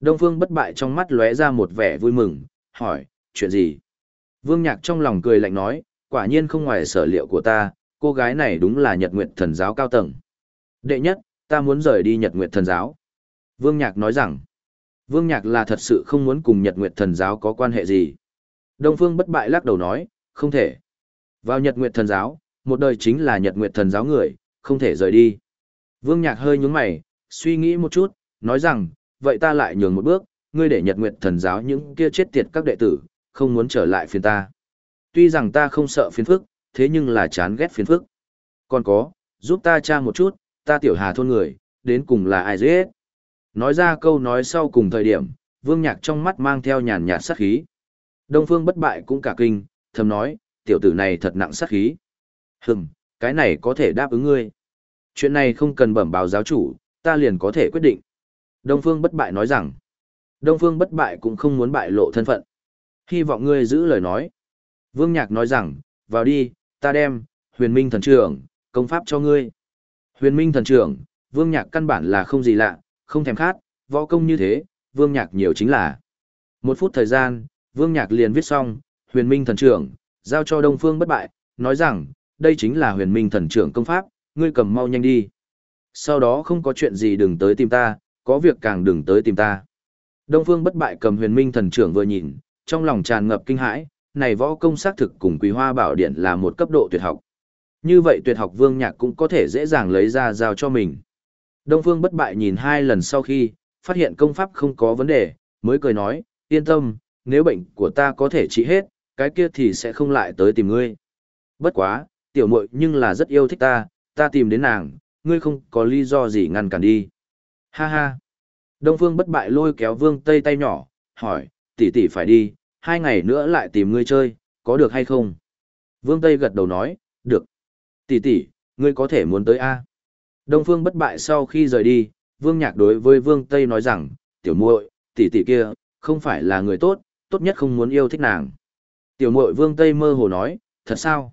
Đông Phương bất bại trong mắt lóe ra một vẻ vui mừng, hỏi, chuyện gì? Vương Nhạc trong lòng cười lạnh nói, quả nhiên không ngoài sở liệu của ta, cô gái này đúng là Nhật Nguyệt Thần giáo cao tầng. Đệ nhất, ta muốn rời đi Nhật Nguyệt Thần giáo. Vương Nhạc nói rằng, Vương Nhạc là thật sự không muốn cùng Nhật Nguyệt Thần giáo có quan hệ gì. Đông Phương bất bại lắc đầu nói, không thể. Vào Nhật Nguyệt Thần giáo, một đời chính là Nhật Nguyệt Thần giáo người, không thể rời đi. Vương Nhạc hơi nhúng mày, suy nghĩ một chút, nói rằng, vậy ta lại nhường một bước, ngươi để Nhật Nguyệt Thần giáo những kia chết tiệt các đệ tử, không muốn trở lại phiền ta. Tuy rằng ta không sợ phiền phức, thế nhưng là chán ghét phiền phức. Còn có, giúp ta tra một chút, ta tiểu hà thôn người, đến cùng là ai dễ Nói ra câu nói sau cùng thời điểm, vương nhạc trong mắt mang theo nhàn nhạt sát khí. Đông phương bất bại cũng cả kinh, thầm nói, tiểu tử này thật nặng sát khí. Hừm, cái này có thể đáp ứng ngươi. Chuyện này không cần bẩm báo giáo chủ, ta liền có thể quyết định. Đông phương bất bại nói rằng, Đông phương bất bại cũng không muốn bại lộ thân phận. Hy vọng ngươi giữ lời nói. Vương Nhạc nói rằng, vào đi, ta đem, huyền minh thần trưởng, công pháp cho ngươi. Huyền minh thần trưởng, Vương Nhạc căn bản là không gì lạ, không thèm khát, võ công như thế, Vương Nhạc nhiều chính là. Một phút thời gian, Vương Nhạc liền viết xong, huyền minh thần trưởng, giao cho Đông Phương bất bại, nói rằng, đây chính là huyền minh thần trưởng công pháp, ngươi cầm mau nhanh đi. Sau đó không có chuyện gì đừng tới tìm ta, có việc càng đừng tới tìm ta. Đông Phương bất bại cầm huyền minh thần trưởng vừa nhìn, trong lòng tràn ngập kinh hãi, này võ công xác thực cùng quý hoa bảo điện là một cấp độ tuyệt học. Như vậy tuyệt học vương nhạc cũng có thể dễ dàng lấy ra giao cho mình. Đông Phương bất bại nhìn hai lần sau khi, phát hiện công pháp không có vấn đề, mới cười nói, yên tâm, nếu bệnh của ta có thể trị hết, cái kia thì sẽ không lại tới tìm ngươi. Bất quá, tiểu muội nhưng là rất yêu thích ta, ta tìm đến nàng, ngươi không có lý do gì ngăn cản đi. Ha ha. Đông Phương bất bại lôi kéo Vương Tây tay nhỏ, hỏi, tỷ tỷ phải đi, hai ngày nữa lại tìm ngươi chơi, có được hay không? Vương Tây gật đầu nói, được. Tỷ tỷ, ngươi có thể muốn tới A. Đông Phương bất bại sau khi rời đi, Vương Nhạc đối với Vương Tây nói rằng, tiểu muội, tỷ tỷ kia, không phải là người tốt, tốt nhất không muốn yêu thích nàng. Tiểu muội Vương Tây mơ hồ nói, thật sao?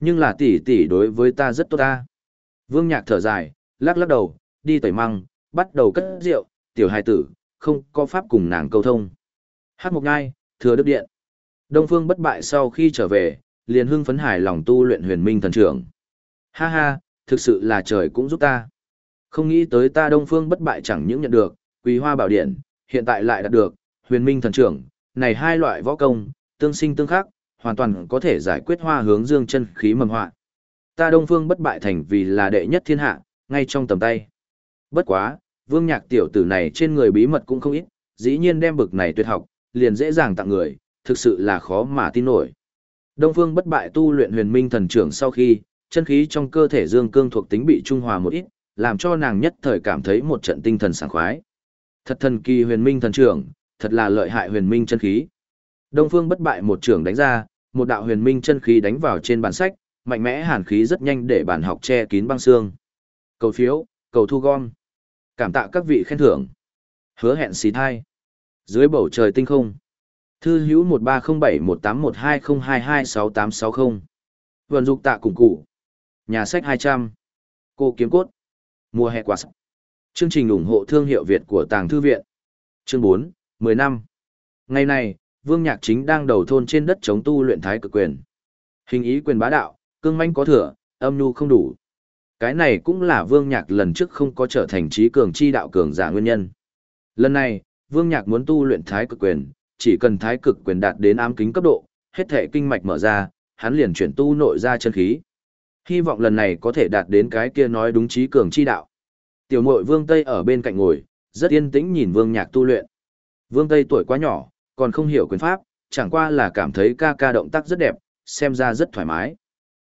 Nhưng là tỷ tỷ đối với ta rất tốt ta. Vương Nhạc thở dài, lắc lắc đầu, đi tẩy măng, bắt đầu cất rượu, tiểu hài tử, không có pháp cùng nàng câu thông. Hát một ngai, thừa đức điện. Đông Phương bất bại sau khi trở về, liền hưng phấn hài lòng tu luyện huyền minh thần trưởng. Ha ha, thực sự là trời cũng giúp ta. Không nghĩ tới ta Đông Phương bất bại chẳng những nhận được, Quý Hoa Bảo Điện, hiện tại lại đạt được, Huyền Minh Thần Trưởng, này hai loại võ công, tương sinh tương khắc, hoàn toàn có thể giải quyết hoa hướng dương chân khí mầm họa. Ta Đông Phương bất bại thành vì là đệ nhất thiên hạ, ngay trong tầm tay. Bất quá, Vương Nhạc tiểu tử này trên người bí mật cũng không ít, dĩ nhiên đem bực này tuyệt học, liền dễ dàng tặng người, thực sự là khó mà tin nổi. Đông Phương bất bại tu luyện Huyền Minh Thần Trưởng sau khi, chân khí trong cơ thể dương cương thuộc tính bị trung hòa một ít, làm cho nàng nhất thời cảm thấy một trận tinh thần sảng khoái. Thật thần kỳ huyền minh thần trưởng, thật là lợi hại huyền minh chân khí. Đông Phương bất bại một trưởng đánh ra, một đạo huyền minh chân khí đánh vào trên bản sách, mạnh mẽ hàn khí rất nhanh để bản học che kín băng xương. Cầu phiếu, cầu thu gom. Cảm tạ các vị khen thưởng. Hứa hẹn xì thai. Dưới bầu trời tinh không. Thư hữu 13071812022680. Vườn dục tạ cùng cụ. Nhà sách 200. Cô kiếm cốt. Mùa hè quả sắc. Chương trình ủng hộ thương hiệu Việt của Tàng Thư Viện. Chương 4, 10 năm. Ngày này, Vương Nhạc Chính đang đầu thôn trên đất chống tu luyện thái cực quyền. Hình ý quyền bá đạo, cương manh có thừa, âm nhu không đủ. Cái này cũng là Vương Nhạc lần trước không có trở thành trí cường chi đạo cường giả nguyên nhân. Lần này, Vương Nhạc muốn tu luyện thái cực quyền, chỉ cần thái cực quyền đạt đến ám kính cấp độ, hết thể kinh mạch mở ra, hắn liền chuyển tu nội ra chân khí. Hy vọng lần này có thể đạt đến cái kia nói đúng trí cường chi đạo. Tiểu muội Vương Tây ở bên cạnh ngồi, rất yên tĩnh nhìn Vương Nhạc tu luyện. Vương Tây tuổi quá nhỏ, còn không hiểu quyền pháp, chẳng qua là cảm thấy ca ca động tác rất đẹp, xem ra rất thoải mái.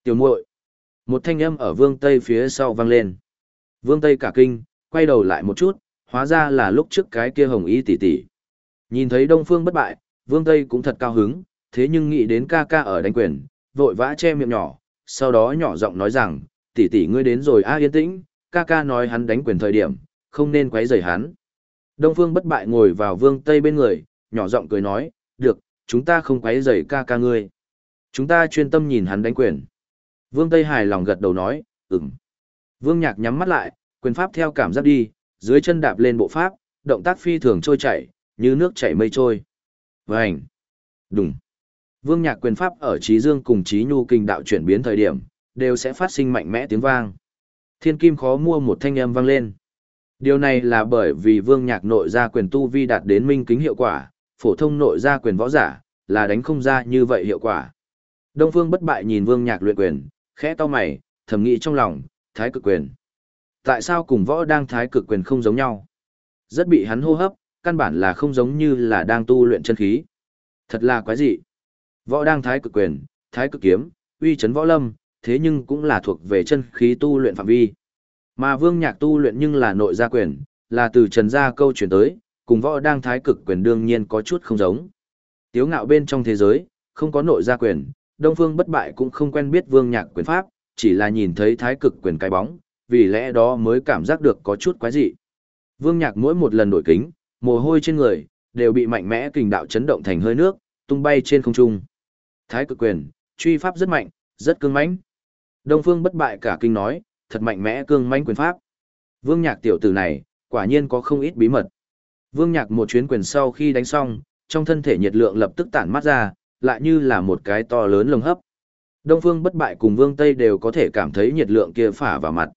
Tiểu muội, một thanh âm ở Vương Tây phía sau vang lên. Vương Tây cả kinh, quay đầu lại một chút, hóa ra là lúc trước cái kia hồng y tỷ tỷ. Nhìn thấy Đông Phương bất bại, Vương Tây cũng thật cao hứng, thế nhưng nghĩ đến ca ca ở đánh quyền, vội vã che miệng nhỏ, sau đó nhỏ giọng nói rằng, tỷ tỷ ngươi đến rồi a yên tĩnh, ca ca nói hắn đánh quyền thời điểm, không nên quấy rầy hắn. Đông Phương bất bại ngồi vào vương tây bên người, nhỏ giọng cười nói, được, chúng ta không quấy rầy ca ca ngươi. Chúng ta chuyên tâm nhìn hắn đánh quyền. Vương Tây hài lòng gật đầu nói, ừm. Vương Nhạc nhắm mắt lại, quyền pháp theo cảm giác đi, dưới chân đạp lên bộ pháp, động tác phi thường trôi chảy, như nước chảy mây trôi. Vành. Đùng. Vương nhạc quyền pháp ở trí dương cùng trí nhu kinh đạo chuyển biến thời điểm, đều sẽ phát sinh mạnh mẽ tiếng vang. Thiên kim khó mua một thanh âm vang lên. Điều này là bởi vì vương nhạc nội gia quyền tu vi đạt đến minh kính hiệu quả, phổ thông nội gia quyền võ giả, là đánh không ra như vậy hiệu quả. Đông phương bất bại nhìn vương nhạc luyện quyền, khẽ to mày, thầm nghĩ trong lòng, thái cực quyền. Tại sao cùng võ đang thái cực quyền không giống nhau? Rất bị hắn hô hấp, căn bản là không giống như là đang tu luyện chân khí. Thật là quái dị. Võ đang thái cực quyền, thái cực kiếm, uy chấn võ lâm, thế nhưng cũng là thuộc về chân khí tu luyện phạm vi. Mà vương nhạc tu luyện nhưng là nội gia quyền, là từ trần gia câu chuyển tới, cùng võ đang thái cực quyền đương nhiên có chút không giống. Tiếu ngạo bên trong thế giới, không có nội gia quyền, Đông Phương bất bại cũng không quen biết vương nhạc quyền pháp, chỉ là nhìn thấy thái cực quyền cái bóng, vì lẽ đó mới cảm giác được có chút quái dị. Vương nhạc mỗi một lần đổi kính, mồ hôi trên người, đều bị mạnh mẽ kình đạo chấn động thành hơi nước, tung bay trên không trung. Thái cực quyền, truy pháp rất mạnh, rất cương mãnh. Đông Phương bất bại cả kinh nói, thật mạnh mẽ cương mãnh quyền pháp. Vương Nhạc tiểu tử này, quả nhiên có không ít bí mật. Vương Nhạc một chuyến quyền sau khi đánh xong, trong thân thể nhiệt lượng lập tức tản mát ra, lại như là một cái to lớn lồng hấp. Đông Phương bất bại cùng Vương Tây đều có thể cảm thấy nhiệt lượng kia phả vào mặt.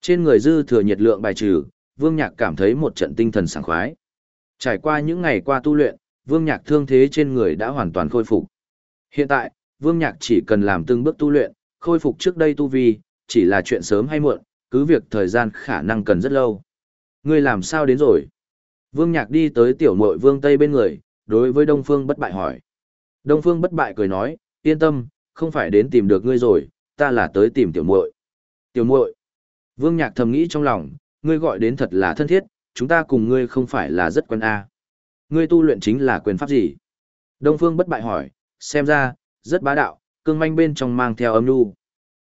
Trên người dư thừa nhiệt lượng bài trừ, Vương Nhạc cảm thấy một trận tinh thần sảng khoái. Trải qua những ngày qua tu luyện, Vương Nhạc thương thế trên người đã hoàn toàn khôi phục. Hiện tại, Vương Nhạc chỉ cần làm từng bước tu luyện, khôi phục trước đây tu vi, chỉ là chuyện sớm hay muộn, cứ việc thời gian khả năng cần rất lâu. Ngươi làm sao đến rồi? Vương Nhạc đi tới tiểu muội Vương Tây bên người, đối với Đông Phương bất bại hỏi. Đông Phương bất bại cười nói, yên tâm, không phải đến tìm được ngươi rồi, ta là tới tìm tiểu muội. Tiểu muội. Vương Nhạc thầm nghĩ trong lòng, ngươi gọi đến thật là thân thiết, chúng ta cùng ngươi không phải là rất quen a. Ngươi tu luyện chính là quyền pháp gì? Đông Phương bất bại hỏi, xem ra, rất bá đạo, cương manh bên trong mang theo âm nhu.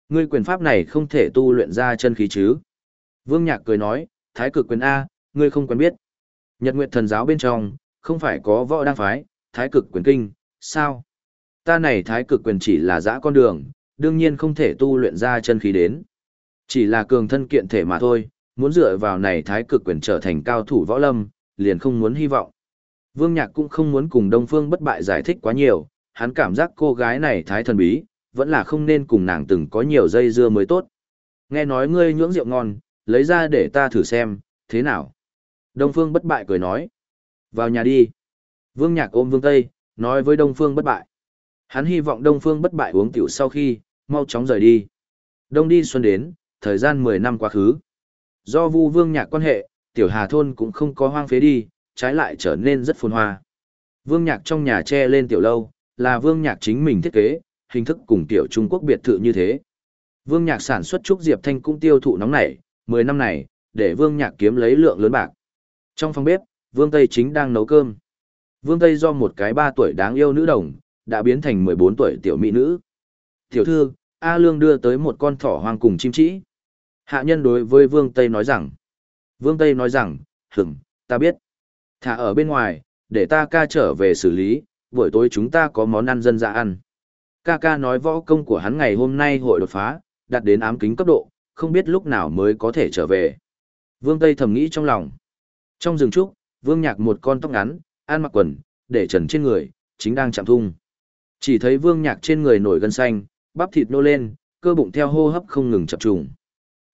Ngươi quyền pháp này không thể tu luyện ra chân khí chứ? Vương Nhạc cười nói, thái cực quyền A, ngươi không quen biết. Nhật Nguyệt thần giáo bên trong, không phải có võ đang phái, thái cực quyền kinh, sao? Ta này thái cực quyền chỉ là dã con đường, đương nhiên không thể tu luyện ra chân khí đến. Chỉ là cường thân kiện thể mà thôi, muốn dựa vào này thái cực quyền trở thành cao thủ võ lâm, liền không muốn hy vọng. Vương Nhạc cũng không muốn cùng Đông Phương bất bại giải thích quá nhiều, hắn cảm giác cô gái này thái thần bí, vẫn là không nên cùng nàng từng có nhiều dây dưa mới tốt. Nghe nói ngươi nhưỡng rượu ngon, lấy ra để ta thử xem, thế nào? Đông Phương bất bại cười nói. Vào nhà đi. Vương Nhạc ôm Vương Tây, nói với Đông Phương bất bại. Hắn hy vọng Đông Phương bất bại uống tiểu sau khi, mau chóng rời đi. Đông đi xuân đến, thời gian 10 năm quá khứ. Do Vu Vương Nhạc quan hệ, tiểu Hà thôn cũng không có hoang phế đi, trái lại trở nên rất phồn hoa. Vương Nhạc trong nhà che lên tiểu lâu, là Vương Nhạc chính mình thiết kế, hình thức cùng tiểu Trung Quốc biệt thự như thế. Vương Nhạc sản xuất trúc diệp thanh cũng tiêu thụ nóng nảy, 10 năm này, để Vương Nhạc kiếm lấy lượng lớn bạc. Trong phòng bếp, Vương Tây chính đang nấu cơm. Vương Tây do một cái 3 tuổi đáng yêu nữ đồng, đã biến thành 14 tuổi tiểu mỹ nữ. Tiểu thư, A Lương đưa tới một con thỏ hoang cùng chim trĩ. Hạ nhân đối với Vương Tây nói rằng. Vương Tây nói rằng, hửng, ta biết. Thả ở bên ngoài, để ta ca trở về xử lý, buổi tối chúng ta có món ăn dân dã ăn. Ca ca nói võ công của hắn ngày hôm nay hội đột phá, đạt đến ám kính cấp độ, không biết lúc nào mới có thể trở về. Vương Tây thầm nghĩ trong lòng. Trong rừng trúc, Vương Nhạc một con tóc ngắn, ăn mặc quần, để trần trên người, chính đang chạm thung. Chỉ thấy Vương Nhạc trên người nổi gân xanh, bắp thịt nô lên, cơ bụng theo hô hấp không ngừng chập trùng.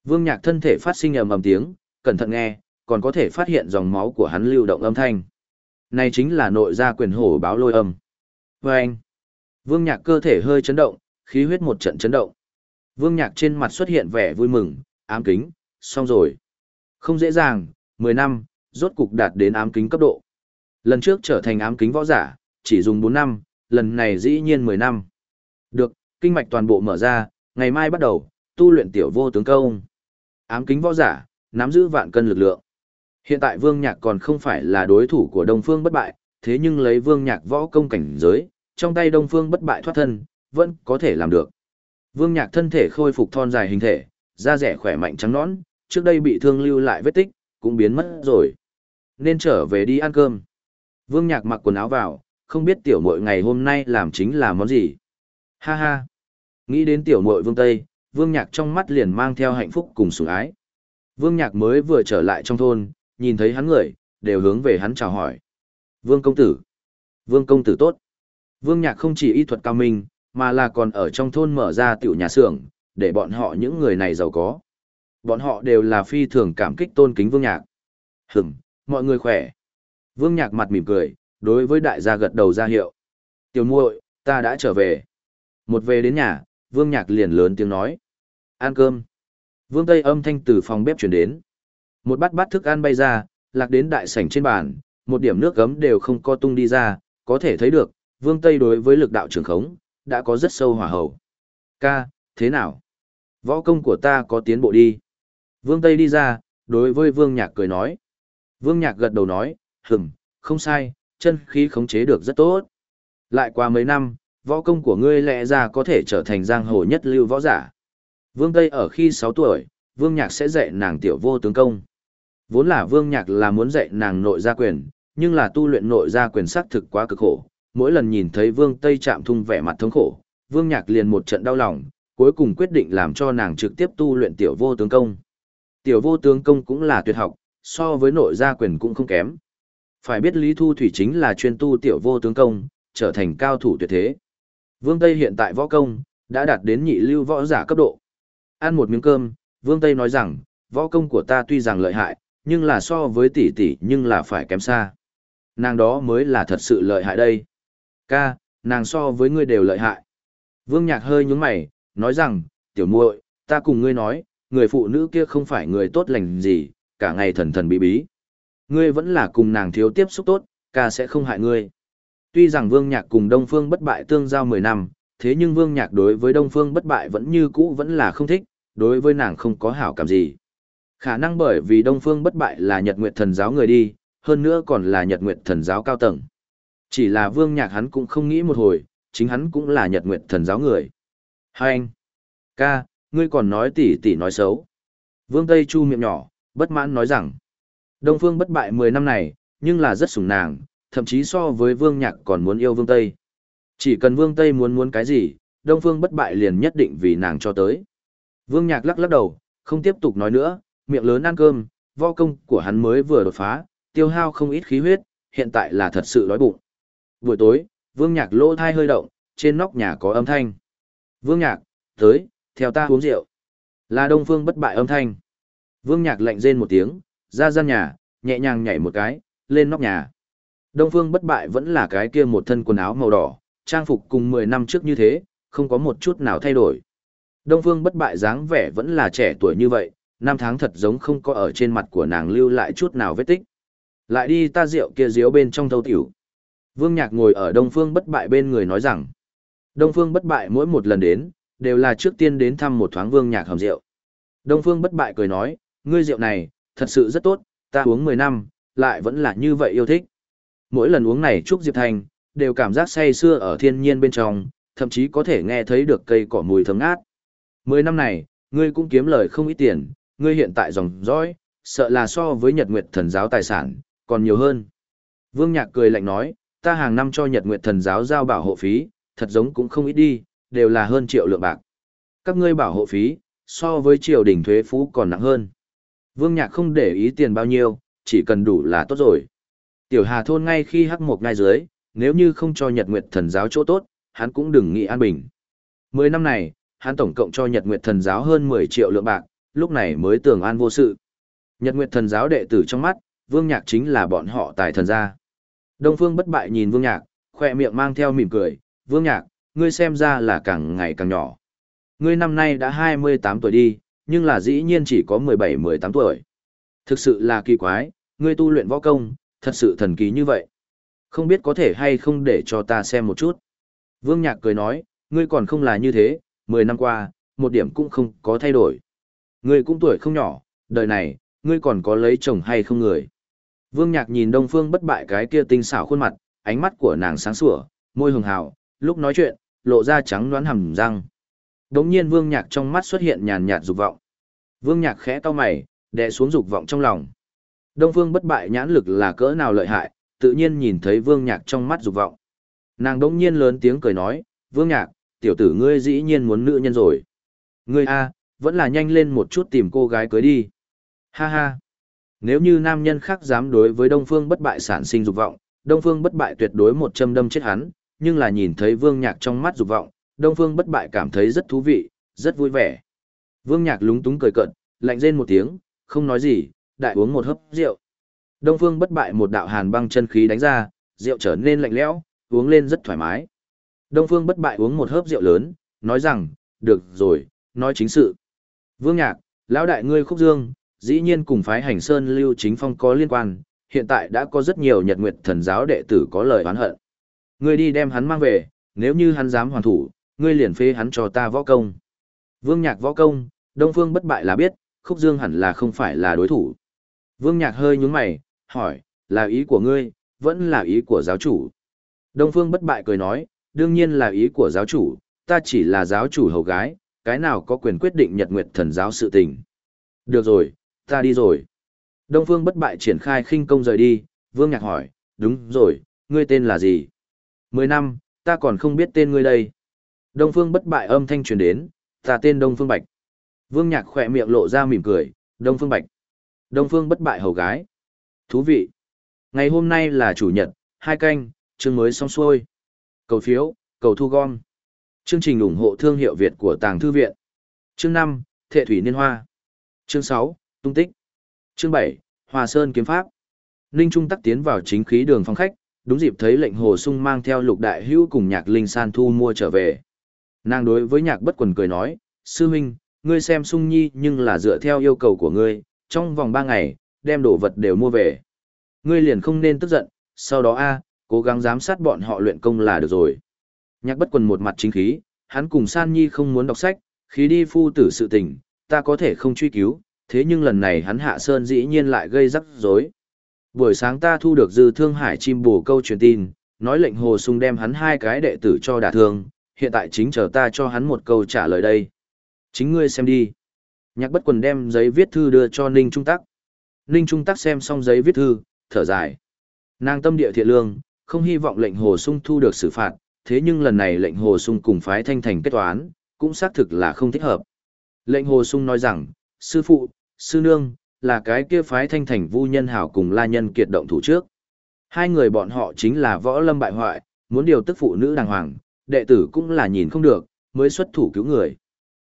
Vương Nhạc thân thể phát sinh ầm ầm tiếng, cẩn thận nghe, còn có thể phát hiện dòng máu của hắn lưu động âm thanh. Này chính là nội gia quyền hổ báo lôi âm. Và anh, Vương Nhạc cơ thể hơi chấn động, khí huyết một trận chấn động. Vương Nhạc trên mặt xuất hiện vẻ vui mừng, ám kính, xong rồi. Không dễ dàng, 10 năm, rốt cục đạt đến ám kính cấp độ. Lần trước trở thành ám kính võ giả, chỉ dùng 4 năm, lần này dĩ nhiên 10 năm. Được, kinh mạch toàn bộ mở ra, ngày mai bắt đầu, tu luyện tiểu vô tướng công. Ám kính võ giả, nắm giữ vạn cân lực lượng. Hiện tại Vương Nhạc còn không phải là đối thủ của Đông Phương bất bại, thế nhưng lấy Vương Nhạc võ công cảnh giới, trong tay Đông Phương bất bại thoát thân, vẫn có thể làm được. Vương Nhạc thân thể khôi phục thon dài hình thể, da rẻ khỏe mạnh trắng nõn, trước đây bị thương lưu lại vết tích, cũng biến mất rồi. Nên trở về đi ăn cơm. Vương Nhạc mặc quần áo vào, không biết tiểu muội ngày hôm nay làm chính là món gì. Ha ha. Nghĩ đến tiểu muội Vương Tây, Vương Nhạc trong mắt liền mang theo hạnh phúc cùng sủng ái. Vương Nhạc mới vừa trở lại trong thôn, nhìn thấy hắn người, đều hướng về hắn chào hỏi. Vương công tử. Vương công tử tốt. Vương nhạc không chỉ y thuật cao minh, mà là còn ở trong thôn mở ra tiểu nhà xưởng, để bọn họ những người này giàu có. Bọn họ đều là phi thường cảm kích tôn kính vương nhạc. Hửm, mọi người khỏe. Vương nhạc mặt mỉm cười, đối với đại gia gật đầu ra hiệu. Tiểu muội, ta đã trở về. Một về đến nhà, vương nhạc liền lớn tiếng nói. Ăn cơm. Vương Tây âm thanh từ phòng bếp chuyển đến. Một bát bát thức ăn bay ra, lạc đến đại sảnh trên bàn, một điểm nước gấm đều không co tung đi ra, có thể thấy được, Vương Tây đối với lực đạo trường khống, đã có rất sâu hỏa hầu. Ca, thế nào? Võ công của ta có tiến bộ đi. Vương Tây đi ra, đối với Vương Nhạc cười nói. Vương Nhạc gật đầu nói, hừm, không sai, chân khí khống chế được rất tốt. Lại qua mấy năm, võ công của ngươi lẽ ra có thể trở thành giang hồ nhất lưu võ giả. Vương Tây ở khi 6 tuổi, Vương Nhạc sẽ dạy nàng tiểu vô tướng công. Vốn là Vương Nhạc là muốn dạy nàng nội gia quyền, nhưng là tu luyện nội gia quyền sắc thực quá cực khổ. Mỗi lần nhìn thấy Vương Tây chạm thung vẻ mặt thống khổ, Vương Nhạc liền một trận đau lòng, cuối cùng quyết định làm cho nàng trực tiếp tu luyện tiểu vô tướng công. Tiểu vô tướng công cũng là tuyệt học, so với nội gia quyền cũng không kém. Phải biết Lý Thu Thủy chính là chuyên tu tiểu vô tướng công, trở thành cao thủ tuyệt thế. Vương Tây hiện tại võ công, đã đạt đến nhị lưu võ giả cấp độ. Ăn một miếng cơm, Vương Tây nói rằng, võ công của ta tuy rằng lợi hại, nhưng là so với tỷ tỷ nhưng là phải kém xa. Nàng đó mới là thật sự lợi hại đây. Ca, nàng so với ngươi đều lợi hại. Vương Nhạc hơi nhúng mày, nói rằng, tiểu muội, ta cùng ngươi nói, người phụ nữ kia không phải người tốt lành gì, cả ngày thần thần bí bí. Ngươi vẫn là cùng nàng thiếu tiếp xúc tốt, ca sẽ không hại ngươi. Tuy rằng Vương Nhạc cùng Đông Phương bất bại tương giao 10 năm, thế nhưng Vương Nhạc đối với Đông Phương bất bại vẫn như cũ vẫn là không thích, đối với nàng không có hảo cảm gì. Khả năng bởi vì Đông Phương bất bại là Nhật Nguyệt Thần giáo người đi, hơn nữa còn là Nhật Nguyệt Thần giáo cao tầng. Chỉ là Vương Nhạc hắn cũng không nghĩ một hồi, chính hắn cũng là Nhật Nguyệt Thần giáo người. Hai anh! Ca, ngươi còn nói tỉ tỉ nói xấu. Vương Tây Chu miệng nhỏ, bất mãn nói rằng, Đông Phương bất bại 10 năm này, nhưng là rất sủng nàng, thậm chí so với Vương Nhạc còn muốn yêu Vương Tây. Chỉ cần Vương Tây muốn muốn cái gì, Đông Phương bất bại liền nhất định vì nàng cho tới. Vương Nhạc lắc lắc đầu, không tiếp tục nói nữa, miệng lớn ăn cơm, vo công của hắn mới vừa đột phá, tiêu hao không ít khí huyết, hiện tại là thật sự đói bụng. Buổi tối, Vương Nhạc lỗ thai hơi động, trên nóc nhà có âm thanh. Vương Nhạc, tới, theo ta uống rượu. Là Đông Phương bất bại âm thanh. Vương Nhạc lạnh rên một tiếng, ra gian nhà, nhẹ nhàng nhảy một cái, lên nóc nhà. Đông Phương bất bại vẫn là cái kia một thân quần áo màu đỏ, trang phục cùng 10 năm trước như thế, không có một chút nào thay đổi. Đông Phương bất bại dáng vẻ vẫn là trẻ tuổi như vậy, năm tháng thật giống không có ở trên mặt của nàng lưu lại chút nào vết tích. Lại đi ta rượu kia diếu bên trong thâu tiểu. Vương Nhạc ngồi ở Đông Phương bất bại bên người nói rằng, Đông Phương bất bại mỗi một lần đến, đều là trước tiên đến thăm một thoáng Vương Nhạc hầm rượu. Đông Phương bất bại cười nói, ngươi rượu này, thật sự rất tốt, ta uống 10 năm, lại vẫn là như vậy yêu thích. Mỗi lần uống này Trúc Diệp Thành, đều cảm giác say xưa ở thiên nhiên bên trong, thậm chí có thể nghe thấy được cây cỏ mùi thơm ngát. Mười năm này, ngươi cũng kiếm lời không ít tiền, ngươi hiện tại dòng dõi, sợ là so với Nhật Nguyệt Thần giáo tài sản, còn nhiều hơn. Vương Nhạc cười lạnh nói, ta hàng năm cho Nhật Nguyệt Thần giáo giao bảo hộ phí, thật giống cũng không ít đi, đều là hơn triệu lượng bạc. Các ngươi bảo hộ phí, so với triều đình thuế phú còn nặng hơn. Vương Nhạc không để ý tiền bao nhiêu, chỉ cần đủ là tốt rồi. Tiểu Hà thôn ngay khi hắc một ngay dưới, nếu như không cho Nhật Nguyệt Thần giáo chỗ tốt, hắn cũng đừng nghĩ an bình. Mười năm này, hắn tổng cộng cho Nhật Nguyệt Thần giáo hơn 10 triệu lượng bạc, lúc này mới tưởng an vô sự. Nhật Nguyệt Thần giáo đệ tử trong mắt, Vương Nhạc chính là bọn họ tài thần gia. Đông Phương bất bại nhìn Vương Nhạc, khoe miệng mang theo mỉm cười, Vương Nhạc, ngươi xem ra là càng ngày càng nhỏ. Ngươi năm nay đã 28 tuổi đi, nhưng là dĩ nhiên chỉ có 17-18 tuổi. Thực sự là kỳ quái, ngươi tu luyện võ công, thật sự thần kỳ như vậy. Không biết có thể hay không để cho ta xem một chút. Vương Nhạc cười nói, ngươi còn không là như thế, 10 năm qua, một điểm cũng không có thay đổi. Ngươi cũng tuổi không nhỏ, đời này, ngươi còn có lấy chồng hay không người. Vương Nhạc nhìn Đông Phương bất bại cái kia tinh xảo khuôn mặt, ánh mắt của nàng sáng sủa, môi hường hào, lúc nói chuyện, lộ ra trắng đoán hầm răng. Đống nhiên Vương Nhạc trong mắt xuất hiện nhàn nhạt dục vọng. Vương Nhạc khẽ cau mày, đè xuống dục vọng trong lòng. Đông Phương bất bại nhãn lực là cỡ nào lợi hại, tự nhiên nhìn thấy Vương Nhạc trong mắt dục vọng. Nàng đống nhiên lớn tiếng cười nói, Vương Nhạc, tiểu tử ngươi dĩ nhiên muốn nữ nhân rồi. Ngươi a, vẫn là nhanh lên một chút tìm cô gái cưới đi. Ha ha. Nếu như nam nhân khác dám đối với Đông Phương bất bại sản sinh dục vọng, Đông Phương bất bại tuyệt đối một châm đâm chết hắn, nhưng là nhìn thấy Vương Nhạc trong mắt dục vọng, Đông Phương bất bại cảm thấy rất thú vị, rất vui vẻ. Vương Nhạc lúng túng cười cợt, lạnh rên một tiếng, không nói gì, đại uống một hớp rượu. Đông Phương bất bại một đạo hàn băng chân khí đánh ra, rượu trở nên lạnh lẽo, uống lên rất thoải mái. Đông Phương bất bại uống một hớp rượu lớn, nói rằng, được rồi, nói chính sự. Vương Nhạc, lão đại ngươi khúc dương, dĩ nhiên cùng phái hành sơn lưu chính phong có liên quan, hiện tại đã có rất nhiều nhật nguyệt thần giáo đệ tử có lời oán hận. Ngươi đi đem hắn mang về, nếu như hắn dám hoàn thủ, ngươi liền phê hắn cho ta võ công. Vương Nhạc võ công, Đông Phương bất bại là biết, khúc dương hẳn là không phải là đối thủ. Vương Nhạc hơi nhúng mày, hỏi, là ý của ngươi, vẫn là ý của giáo chủ. Đông Phương bất bại cười nói, đương nhiên là ý của giáo chủ, ta chỉ là giáo chủ hầu gái, cái nào có quyền quyết định nhật nguyệt thần giáo sự tình. Được rồi, ta đi rồi. Đông Phương bất bại triển khai khinh công rời đi, Vương Nhạc hỏi, đúng rồi, ngươi tên là gì? Mười năm, ta còn không biết tên ngươi đây. Đông Phương bất bại âm thanh truyền đến, ta tên Đông Phương Bạch. Vương Nhạc khỏe miệng lộ ra mỉm cười, Đông Phương Bạch. Đông Phương bất bại hầu gái. Thú vị. Ngày hôm nay là chủ nhật, hai canh, chương mới xong xuôi. Cầu phiếu, cầu thu gom. Chương trình ủng hộ thương hiệu Việt của Tàng Thư Viện. Chương 5, Thệ Thủy Niên Hoa. Chương 6, Tung Tích. Chương 7, Hòa Sơn Kiếm Pháp. Ninh Trung tắc tiến vào chính khí đường phòng khách, đúng dịp thấy lệnh hồ sung mang theo lục đại hữu cùng nhạc linh san thu mua trở về. Nàng đối với nhạc bất quần cười nói, sư huynh, ngươi xem sung nhi nhưng là dựa theo yêu cầu của ngươi, trong vòng 3 ngày, đem đồ vật đều mua về. Ngươi liền không nên tức giận, sau đó a cố gắng giám sát bọn họ luyện công là được rồi. Nhạc bất quần một mặt chính khí, hắn cùng San Nhi không muốn đọc sách, khí đi phu tử sự tình, ta có thể không truy cứu, thế nhưng lần này hắn hạ sơn dĩ nhiên lại gây rắc rối. Buổi sáng ta thu được dư thương hải chim bổ câu truyền tin, nói lệnh hồ sung đem hắn hai cái đệ tử cho đả thương, hiện tại chính chờ ta cho hắn một câu trả lời đây. Chính ngươi xem đi. Nhạc bất quần đem giấy viết thư đưa cho Ninh Trung Tắc. Ninh Trung Tắc xem xong giấy viết thư, thở dài. Nàng tâm địa thiện lương, không hy vọng lệnh hồ sung thu được xử phạt, thế nhưng lần này lệnh hồ sung cùng phái thanh thành kết toán, cũng xác thực là không thích hợp. Lệnh hồ sung nói rằng, sư phụ, sư nương, là cái kia phái thanh thành vu nhân hảo cùng la nhân kiệt động thủ trước. Hai người bọn họ chính là võ lâm bại hoại, muốn điều tức phụ nữ đàng hoàng, đệ tử cũng là nhìn không được, mới xuất thủ cứu người.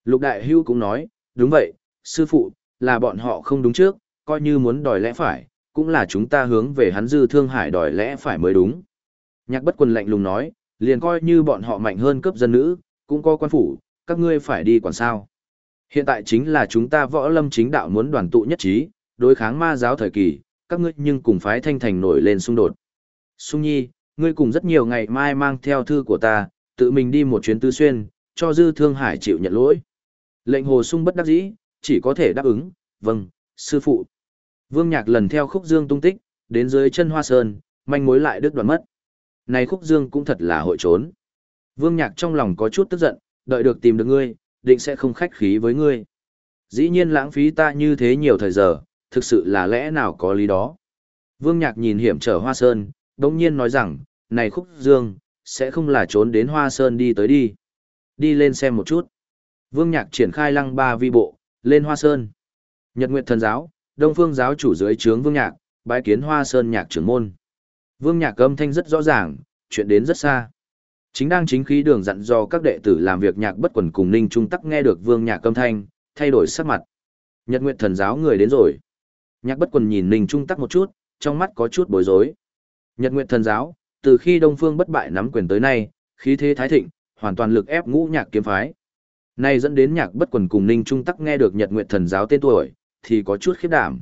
Lục đại hưu cũng nói, đúng vậy, sư phụ, là bọn họ không đúng trước, coi như muốn đòi lẽ phải, cũng là chúng ta hướng về hắn dư thương hải đòi lẽ phải mới đúng. Nhạc bất quần lạnh lùng nói, liền coi như bọn họ mạnh hơn cấp dân nữ, cũng có quan phủ, các ngươi phải đi quản sao. Hiện tại chính là chúng ta võ lâm chính đạo muốn đoàn tụ nhất trí, đối kháng ma giáo thời kỳ, các ngươi nhưng cùng phái thanh thành nổi lên xung đột. Sung nhi, ngươi cùng rất nhiều ngày mai mang theo thư của ta, tự mình đi một chuyến tư xuyên, cho dư thương hải chịu nhận lỗi. Lệnh hồ sung bất đắc dĩ, chỉ có thể đáp ứng, vâng, sư phụ. Vương Nhạc lần theo khúc dương tung tích, đến dưới chân hoa sơn, manh mối lại đứt đoạn mất. Này khúc dương cũng thật là hội trốn. Vương Nhạc trong lòng có chút tức giận, đợi được tìm được ngươi, định sẽ không khách khí với ngươi. Dĩ nhiên lãng phí ta như thế nhiều thời giờ, thực sự là lẽ nào có lý đó. Vương Nhạc nhìn hiểm trở Hoa Sơn, đồng nhiên nói rằng, này khúc dương, sẽ không là trốn đến Hoa Sơn đi tới đi. Đi lên xem một chút. Vương Nhạc triển khai lăng ba vi bộ, lên Hoa Sơn. Nhật Nguyệt Thần Giáo, Đông Phương Giáo chủ dưới trướng Vương Nhạc, bái kiến Hoa Sơn Nhạc trưởng môn. Vương Nhạc âm thanh rất rõ ràng, chuyện đến rất xa. Chính đang chính khí đường dặn do các đệ tử làm việc nhạc bất quần cùng Ninh Trung Tắc nghe được Vương Nhạc âm thanh, thay đổi sắc mặt. Nhật Nguyệt Thần giáo người đến rồi. Nhạc bất quần nhìn Ninh Trung Tắc một chút, trong mắt có chút bối rối. Nhật Nguyệt Thần giáo, từ khi Đông Phương bất bại nắm quyền tới nay, khí thế thái thịnh, hoàn toàn lực ép ngũ nhạc kiếm phái. Nay dẫn đến nhạc bất quần cùng Ninh Trung Tắc nghe được Nhật Nguyệt Thần giáo tên tuổi, thì có chút khiếp đảm.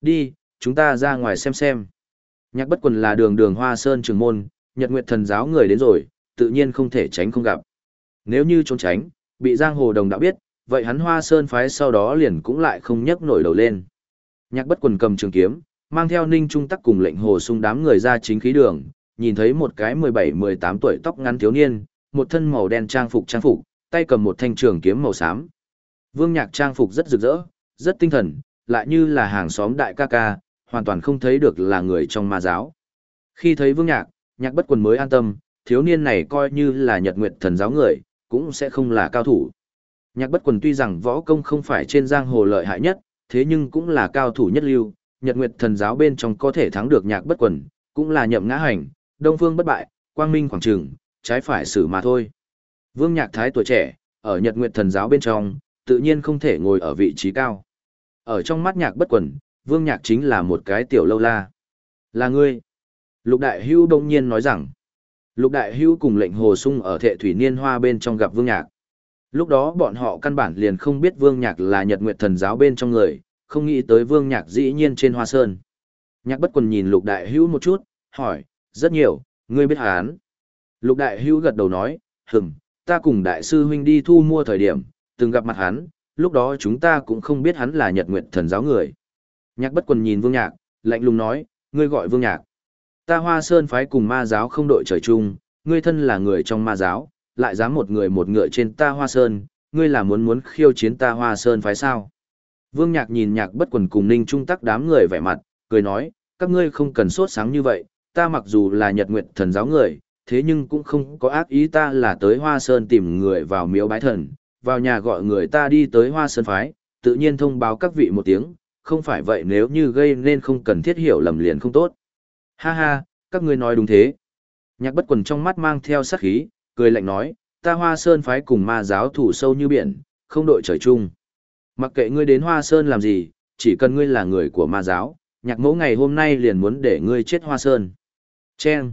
Đi, chúng ta ra ngoài xem xem. Nhạc bất quần là đường đường hoa sơn trường môn, Nhật Nguyệt Thần giáo người đến rồi, tự nhiên không thể tránh không gặp. Nếu như trốn tránh, bị Giang Hồ Đồng đã biết, vậy hắn Hoa Sơn phái sau đó liền cũng lại không nhấc nổi đầu lên. Nhạc bất quần cầm trường kiếm, mang theo Ninh Trung Tắc cùng lệnh hồ sung đám người ra chính khí đường, nhìn thấy một cái 17-18 tuổi tóc ngắn thiếu niên, một thân màu đen trang phục trang phục, tay cầm một thanh trường kiếm màu xám. Vương Nhạc trang phục rất rực rỡ, rất tinh thần, lại như là hàng xóm đại ca ca, hoàn toàn không thấy được là người trong ma giáo. Khi thấy Vương Nhạc, Nhạc bất quần mới an tâm, thiếu niên này coi như là nhật nguyệt thần giáo người, cũng sẽ không là cao thủ. Nhạc bất quần tuy rằng võ công không phải trên giang hồ lợi hại nhất, thế nhưng cũng là cao thủ nhất lưu, Nhật Nguyệt thần giáo bên trong có thể thắng được nhạc bất quần, cũng là nhậm ngã hành, đông phương bất bại, quang minh khoảng trường, trái phải xử mà thôi. Vương Nhạc Thái tuổi trẻ, ở Nhật Nguyệt thần giáo bên trong, tự nhiên không thể ngồi ở vị trí cao. Ở trong mắt nhạc bất quần, Vương Nhạc chính là một cái tiểu lâu la. Là ngươi. Lục Đại Hưu đông nhiên nói rằng, Lục Đại Hưu cùng lệnh hồ sung ở thệ thủy niên hoa bên trong gặp Vương Nhạc. Lúc đó bọn họ căn bản liền không biết Vương Nhạc là Nhật Nguyệt thần giáo bên trong người, không nghĩ tới Vương Nhạc dĩ nhiên trên hoa sơn. Nhạc bất quần nhìn Lục Đại Hưu một chút, hỏi, rất nhiều, ngươi biết hán. Lục Đại Hưu gật đầu nói, hừng, ta cùng Đại sư huynh đi thu mua thời điểm, từng gặp mặt hắn, lúc đó chúng ta cũng không biết hắn là Nhật nguyện thần giáo người. Nhạc bất quần nhìn Vương Nhạc, lạnh lùng nói, ngươi gọi Vương Nhạc. Ta hoa sơn phái cùng ma giáo không đội trời chung, ngươi thân là người trong ma giáo, lại dám một người một ngựa trên ta hoa sơn, ngươi là muốn muốn khiêu chiến ta hoa sơn phái sao. Vương Nhạc nhìn nhạc bất quần cùng ninh trung tắc đám người vẻ mặt, cười nói, các ngươi không cần sốt sáng như vậy, ta mặc dù là nhật nguyệt thần giáo người, thế nhưng cũng không có ác ý ta là tới hoa sơn tìm người vào miếu bái thần, vào nhà gọi người ta đi tới hoa sơn phái, tự nhiên thông báo các vị một tiếng, không phải vậy nếu như gây nên không cần thiết hiểu lầm liền không tốt. Ha ha, các ngươi nói đúng thế. Nhạc bất quần trong mắt mang theo sát khí, cười lạnh nói, ta hoa sơn phái cùng ma giáo thủ sâu như biển, không đội trời chung. Mặc kệ ngươi đến hoa sơn làm gì, chỉ cần ngươi là người của ma giáo, nhạc mẫu ngày hôm nay liền muốn để ngươi chết hoa sơn. Chen.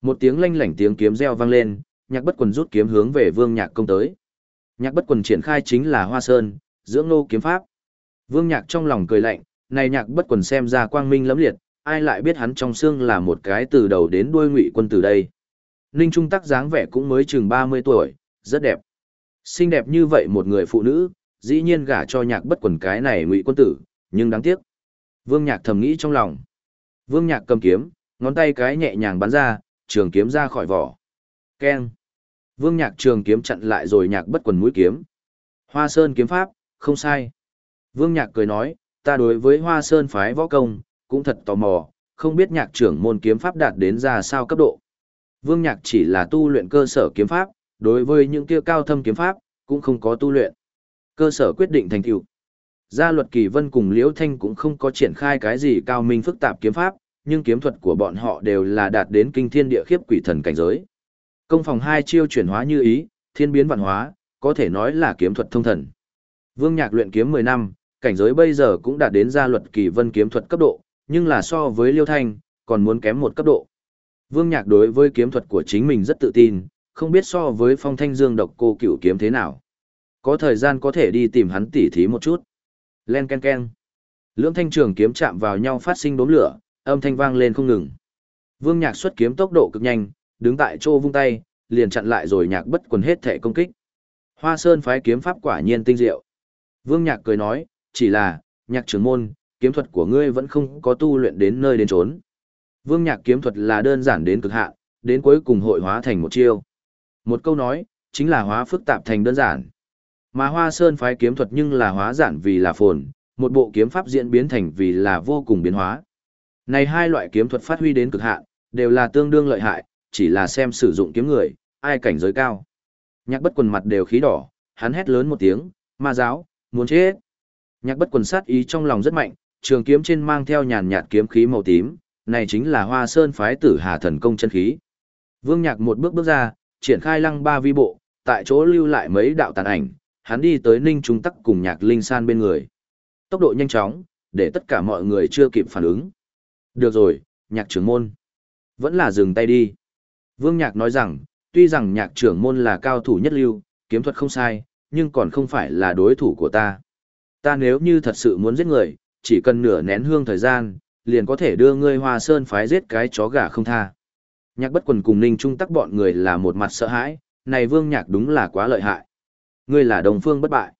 Một tiếng lanh lảnh tiếng kiếm reo vang lên, nhạc bất quần rút kiếm hướng về vương nhạc công tới. Nhạc bất quần triển khai chính là hoa sơn, dưỡng nô kiếm pháp. Vương nhạc trong lòng cười lạnh, này nhạc bất quần xem ra quang minh lẫm liệt, ai lại biết hắn trong xương là một cái từ đầu đến đuôi ngụy quân từ đây. Ninh Trung Tắc dáng vẻ cũng mới chừng 30 tuổi, rất đẹp. Xinh đẹp như vậy một người phụ nữ, dĩ nhiên gả cho nhạc bất quần cái này ngụy quân tử, nhưng đáng tiếc. Vương Nhạc thầm nghĩ trong lòng. Vương Nhạc cầm kiếm, ngón tay cái nhẹ nhàng bắn ra, trường kiếm ra khỏi vỏ. Keng. Vương Nhạc trường kiếm chặn lại rồi nhạc bất quần mũi kiếm. Hoa Sơn kiếm pháp, không sai. Vương Nhạc cười nói, ta đối với Hoa Sơn phái võ công, cũng thật tò mò, không biết nhạc trưởng môn kiếm pháp đạt đến ra sao cấp độ. Vương Nhạc chỉ là tu luyện cơ sở kiếm pháp, đối với những kia cao thâm kiếm pháp, cũng không có tu luyện. Cơ sở quyết định thành tựu. Gia luật kỳ vân cùng Liễu Thanh cũng không có triển khai cái gì cao minh phức tạp kiếm pháp, nhưng kiếm thuật của bọn họ đều là đạt đến kinh thiên địa khiếp quỷ thần cảnh giới. Công phòng hai chiêu chuyển hóa như ý, thiên biến vạn hóa, có thể nói là kiếm thuật thông thần. Vương Nhạc luyện kiếm 10 năm, cảnh giới bây giờ cũng đạt đến gia luật kỳ vân kiếm thuật cấp độ, nhưng là so với Liêu Thanh, còn muốn kém một cấp độ. Vương Nhạc đối với kiếm thuật của chính mình rất tự tin, không biết so với phong thanh dương độc cô cửu kiếm thế nào. Có thời gian có thể đi tìm hắn tỉ thí một chút. Len ken ken. Lưỡng thanh trường kiếm chạm vào nhau phát sinh đốm lửa, âm thanh vang lên không ngừng. Vương Nhạc xuất kiếm tốc độ cực nhanh, đứng tại chỗ vung tay, liền chặn lại rồi nhạc bất quần hết thể công kích. Hoa Sơn phái kiếm pháp quả nhiên tinh diệu. Vương Nhạc cười nói, chỉ là, nhạc trưởng môn, kiếm thuật của ngươi vẫn không có tu luyện đến nơi đến chốn. Vương Nhạc kiếm thuật là đơn giản đến cực hạn, đến cuối cùng hội hóa thành một chiêu. Một câu nói, chính là hóa phức tạp thành đơn giản. Mà Hoa Sơn phái kiếm thuật nhưng là hóa giản vì là phồn, một bộ kiếm pháp diễn biến thành vì là vô cùng biến hóa. Này hai loại kiếm thuật phát huy đến cực hạn, đều là tương đương lợi hại, chỉ là xem sử dụng kiếm người, ai cảnh giới cao. Nhạc bất quần mặt đều khí đỏ, hắn hét lớn một tiếng, ma giáo, muốn chết. Nhạc bất quần sát ý trong lòng rất mạnh, trường kiếm trên mang theo nhàn nhạt kiếm khí màu tím, này chính là hoa sơn phái tử hà thần công chân khí. Vương nhạc một bước bước ra, triển khai lăng ba vi bộ, tại chỗ lưu lại mấy đạo tàn ảnh, hắn đi tới ninh trung tắc cùng nhạc linh san bên người. Tốc độ nhanh chóng, để tất cả mọi người chưa kịp phản ứng. Được rồi, nhạc trưởng môn. Vẫn là dừng tay đi. Vương nhạc nói rằng, tuy rằng nhạc trưởng môn là cao thủ nhất lưu, kiếm thuật không sai, nhưng còn không phải là đối thủ của ta. Ta nếu như thật sự muốn giết người, chỉ cần nửa nén hương thời gian, liền có thể đưa ngươi hoa sơn phái giết cái chó gà không tha. Nhạc bất quần cùng ninh trung tắc bọn người là một mặt sợ hãi, này vương nhạc đúng là quá lợi hại. Ngươi là đồng phương bất bại.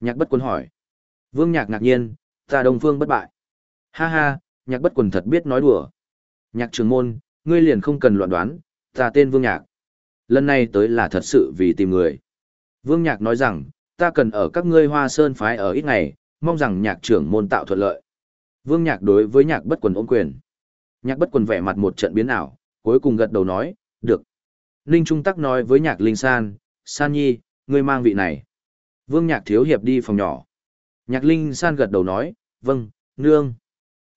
Nhạc bất quần hỏi. Vương nhạc ngạc nhiên, ta đồng phương bất bại. Ha ha, nhạc bất quần thật biết nói đùa. Nhạc trường môn, ngươi liền không cần loạn đoán, ta tên vương nhạc. Lần này tới là thật sự vì tìm người. Vương nhạc nói rằng, ta cần ở các ngươi hoa sơn phái ở ít ngày, mong rằng nhạc trưởng môn tạo thuận lợi. Vương nhạc đối với nhạc bất quần ôm quyền. Nhạc bất quần vẻ mặt một trận biến ảo, cuối cùng gật đầu nói, được. Ninh Trung Tắc nói với nhạc Linh San, San Nhi, ngươi mang vị này. Vương nhạc thiếu hiệp đi phòng nhỏ. Nhạc Linh San gật đầu nói, vâng, nương.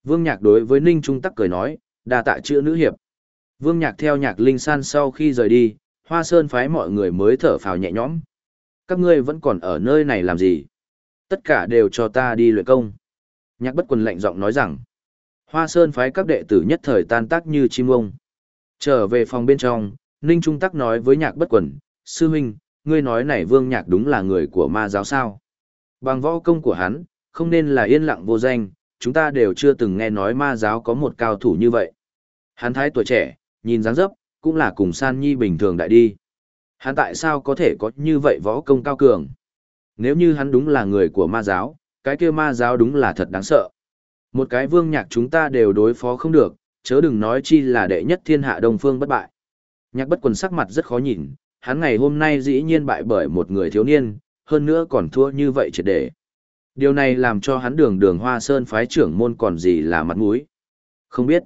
Vương Nhạc đối với Ninh Trung Tắc cười nói, đa tạ chữa nữ hiệp. Vương Nhạc theo Nhạc Linh San sau khi rời đi, Hoa Sơn phái mọi người mới thở phào nhẹ nhõm. Các ngươi vẫn còn ở nơi này làm gì? Tất cả đều cho ta đi luyện công. Nhạc bất quần lạnh giọng nói rằng, Hoa Sơn phái các đệ tử nhất thời tan tác như chim ông. Trở về phòng bên trong, Ninh Trung Tắc nói với nhạc bất quần, Sư Minh, ngươi nói này Vương Nhạc đúng là người của ma giáo sao. Bằng võ công của hắn, không nên là yên lặng vô danh, chúng ta đều chưa từng nghe nói ma giáo có một cao thủ như vậy. Hắn thái tuổi trẻ, nhìn dáng dấp, cũng là cùng san nhi bình thường đại đi. Hắn tại sao có thể có như vậy võ công cao cường? Nếu như hắn đúng là người của ma giáo, cái kia ma giáo đúng là thật đáng sợ. Một cái vương nhạc chúng ta đều đối phó không được, chớ đừng nói chi là đệ nhất thiên hạ đông phương bất bại. Nhạc bất quần sắc mặt rất khó nhìn, hắn ngày hôm nay dĩ nhiên bại bởi một người thiếu niên, hơn nữa còn thua như vậy triệt để. Điều này làm cho hắn đường đường hoa sơn phái trưởng môn còn gì là mặt mũi. Không biết.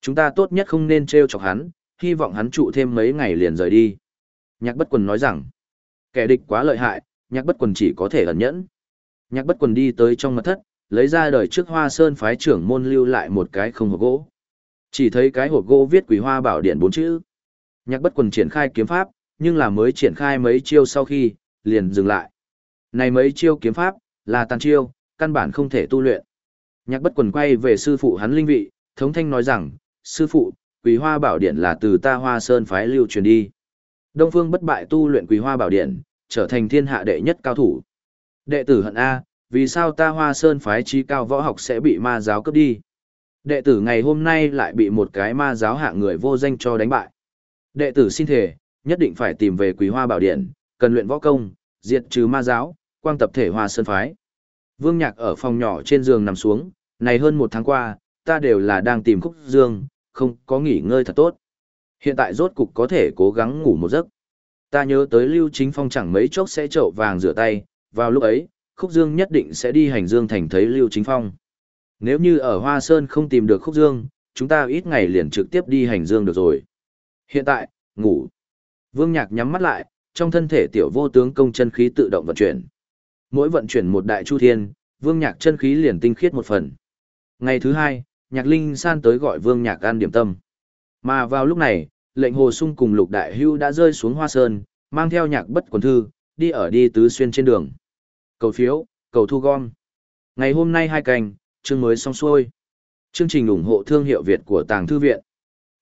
Chúng ta tốt nhất không nên treo chọc hắn, hy vọng hắn trụ thêm mấy ngày liền rời đi. Nhạc bất quần nói rằng, kẻ địch quá lợi hại, nhạc bất quần chỉ có thể ẩn nhẫn. Nhạc bất quần đi tới trong mật thất, lấy ra đời trước hoa sơn phái trưởng môn lưu lại một cái không hộp gỗ. Chỉ thấy cái hộp gỗ viết quỷ hoa bảo điện bốn chữ. Nhạc bất quần triển khai kiếm pháp, nhưng là mới triển khai mấy chiêu sau khi, liền dừng lại. Này mấy chiêu kiếm pháp, là tàn chiêu, căn bản không thể tu luyện. Nhạc bất quần quay về sư phụ hắn linh vị, thống thanh nói rằng, sư phụ, quỷ hoa bảo điện là từ ta hoa sơn phái lưu truyền đi. Đông phương bất bại tu luyện quỷ hoa bảo điện, trở thành thiên hạ đệ nhất cao thủ. Đệ tử hận A, vì sao ta hoa sơn phái trí cao võ học sẽ bị ma giáo cướp đi? Đệ tử ngày hôm nay lại bị một cái ma giáo hạ người vô danh cho đánh bại. Đệ tử xin thể, nhất định phải tìm về quý hoa bảo điện, cần luyện võ công, diệt trừ ma giáo, quang tập thể hoa sơn phái. Vương Nhạc ở phòng nhỏ trên giường nằm xuống, này hơn một tháng qua, ta đều là đang tìm khúc dương, không có nghỉ ngơi thật tốt. Hiện tại rốt cục có thể cố gắng ngủ một giấc. Ta nhớ tới Lưu Chính Phong chẳng mấy chốc sẽ trậu vàng rửa tay, vào lúc ấy, Khúc Dương nhất định sẽ đi hành dương thành thấy Lưu Chính Phong. Nếu như ở Hoa Sơn không tìm được Khúc Dương, chúng ta ít ngày liền trực tiếp đi hành dương được rồi. Hiện tại, ngủ. Vương Nhạc nhắm mắt lại, trong thân thể tiểu vô tướng công chân khí tự động vận chuyển. Mỗi vận chuyển một đại chu thiên, Vương Nhạc chân khí liền tinh khiết một phần. Ngày thứ hai, Nhạc Linh San tới gọi Vương Nhạc ăn điểm tâm. Mà vào lúc này, lệnh Hồ Sung cùng Lục Đại Hưu đã rơi xuống Hoa Sơn, mang theo nhạc bất quần thư, đi ở đi tứ xuyên trên đường. Cầu phiếu, cầu thu gom. Ngày hôm nay hai cành, chương mới xong xuôi. Chương trình ủng hộ thương hiệu Việt của Tàng Thư Viện.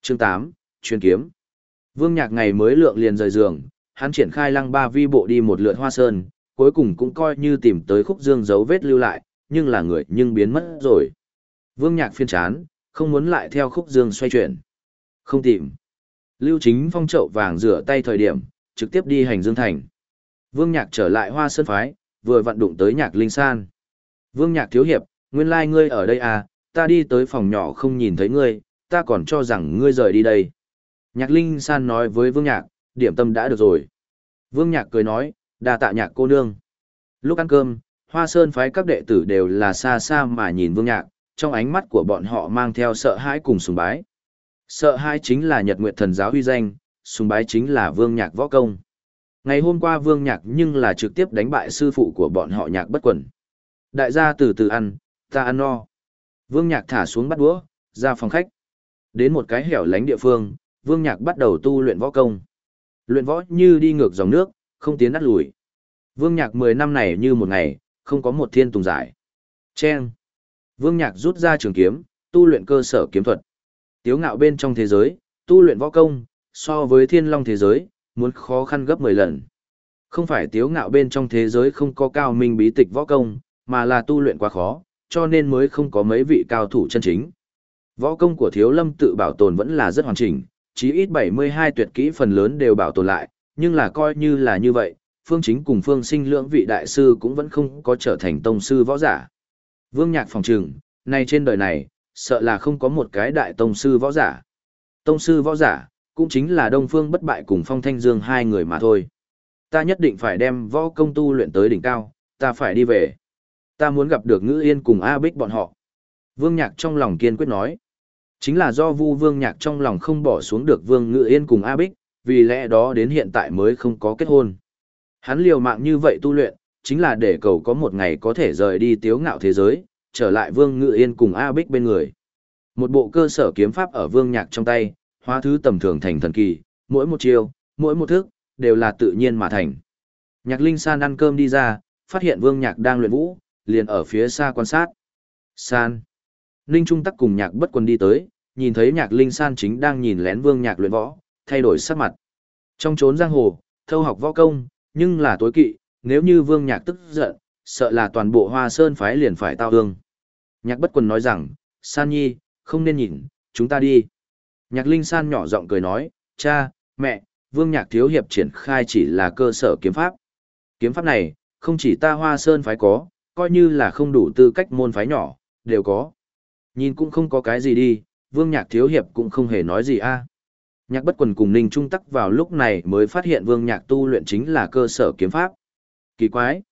Chương 8, Truyền Kiếm. Vương Nhạc ngày mới lượng liền rời giường, hắn triển khai lăng ba vi bộ đi một lượt hoa sơn, cuối cùng cũng coi như tìm tới khúc dương dấu vết lưu lại, nhưng là người nhưng biến mất rồi. Vương Nhạc phiên chán, không muốn lại theo khúc dương xoay chuyển. Không tìm. Lưu Chính Phong trậu vàng rửa tay thời điểm, trực tiếp đi hành dương thành. Vương Nhạc trở lại hoa sơn phái, vừa vận đụng tới nhạc linh san. Vương nhạc thiếu hiệp, nguyên lai like ngươi ở đây à, ta đi tới phòng nhỏ không nhìn thấy ngươi, ta còn cho rằng ngươi rời đi đây. Nhạc linh san nói với vương nhạc, điểm tâm đã được rồi. Vương nhạc cười nói, đa tạ nhạc cô nương. Lúc ăn cơm, hoa sơn phái các đệ tử đều là xa xa mà nhìn vương nhạc, trong ánh mắt của bọn họ mang theo sợ hãi cùng sùng bái. Sợ hãi chính là nhật nguyệt thần giáo huy danh, sùng bái chính là vương nhạc võ công. Ngày hôm qua Vương Nhạc nhưng là trực tiếp đánh bại sư phụ của bọn họ Nhạc bất quần. Đại gia từ từ ăn, ta ăn no. Vương Nhạc thả xuống bắt đũa, ra phòng khách. Đến một cái hẻo lánh địa phương, Vương Nhạc bắt đầu tu luyện võ công. Luyện võ như đi ngược dòng nước, không tiến đắt lùi. Vương Nhạc 10 năm này như một ngày, không có một thiên tùng giải. Chen. Vương Nhạc rút ra trường kiếm, tu luyện cơ sở kiếm thuật. Tiếu ngạo bên trong thế giới, tu luyện võ công, so với thiên long thế giới, muốn khó khăn gấp 10 lần. Không phải tiếu ngạo bên trong thế giới không có cao minh bí tịch võ công, mà là tu luyện quá khó, cho nên mới không có mấy vị cao thủ chân chính. Võ công của thiếu lâm tự bảo tồn vẫn là rất hoàn chỉnh, chí ít 72 tuyệt kỹ phần lớn đều bảo tồn lại, nhưng là coi như là như vậy, phương chính cùng phương sinh lưỡng vị đại sư cũng vẫn không có trở thành tông sư võ giả. Vương nhạc phòng trừng, nay trên đời này, sợ là không có một cái đại tông sư võ giả. Tông sư võ giả, cũng chính là Đông Phương bất bại cùng Phong Thanh Dương hai người mà thôi. Ta nhất định phải đem võ công tu luyện tới đỉnh cao, ta phải đi về. Ta muốn gặp được Ngữ Yên cùng A Bích bọn họ. Vương Nhạc trong lòng kiên quyết nói. Chính là do Vu Vương Nhạc trong lòng không bỏ xuống được Vương Ngữ Yên cùng A Bích, vì lẽ đó đến hiện tại mới không có kết hôn. Hắn liều mạng như vậy tu luyện, chính là để cầu có một ngày có thể rời đi tiếu ngạo thế giới, trở lại Vương Ngự Yên cùng A Bích bên người. Một bộ cơ sở kiếm pháp ở Vương Nhạc trong tay, hóa thứ tầm thường thành thần kỳ, mỗi một chiều mỗi một thức, đều là tự nhiên mà thành. Nhạc Linh San ăn cơm đi ra, phát hiện Vương Nhạc đang luyện vũ, liền ở phía xa quan sát. San. Ninh Trung Tắc cùng Nhạc Bất Quân đi tới, nhìn thấy Nhạc Linh San chính đang nhìn lén Vương Nhạc luyện võ, thay đổi sắc mặt. Trong chốn giang hồ, thâu học võ công, nhưng là tối kỵ, nếu như Vương Nhạc tức giận, sợ là toàn bộ Hoa Sơn phái liền phải tao hương. Nhạc Bất quần nói rằng, San Nhi, không nên nhìn, chúng ta đi. Nhạc Linh San nhỏ giọng cười nói, cha, mẹ, Vương Nhạc Thiếu Hiệp triển khai chỉ là cơ sở kiếm pháp. Kiếm pháp này, không chỉ ta Hoa Sơn phái có, coi như là không đủ tư cách môn phái nhỏ, đều có. Nhìn cũng không có cái gì đi, Vương Nhạc Thiếu Hiệp cũng không hề nói gì a. Nhạc bất quần cùng Ninh Trung Tắc vào lúc này mới phát hiện Vương Nhạc tu luyện chính là cơ sở kiếm pháp. Kỳ quái!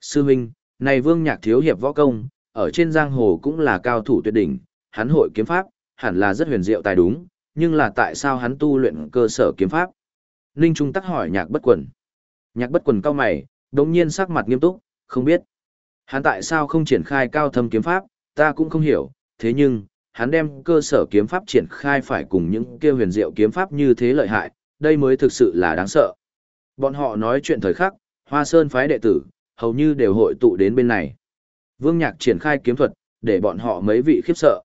Sư huynh, này Vương Nhạc Thiếu Hiệp võ công, ở trên giang hồ cũng là cao thủ tuyệt đỉnh, hắn hội kiếm pháp, hẳn là rất huyền diệu tài đúng, nhưng là tại sao hắn tu luyện cơ sở kiếm pháp? Ninh Trung Tắc hỏi nhạc bất quần. Nhạc bất quần cao mày, đồng nhiên sắc mặt nghiêm túc, không biết. Hắn tại sao không triển khai cao thâm kiếm pháp, ta cũng không hiểu, thế nhưng, hắn đem cơ sở kiếm pháp triển khai phải cùng những kêu huyền diệu kiếm pháp như thế lợi hại, đây mới thực sự là đáng sợ. Bọn họ nói chuyện thời khắc, Hoa Sơn phái đệ tử, hầu như đều hội tụ đến bên này. Vương Nhạc triển khai kiếm thuật, để bọn họ mấy vị khiếp sợ.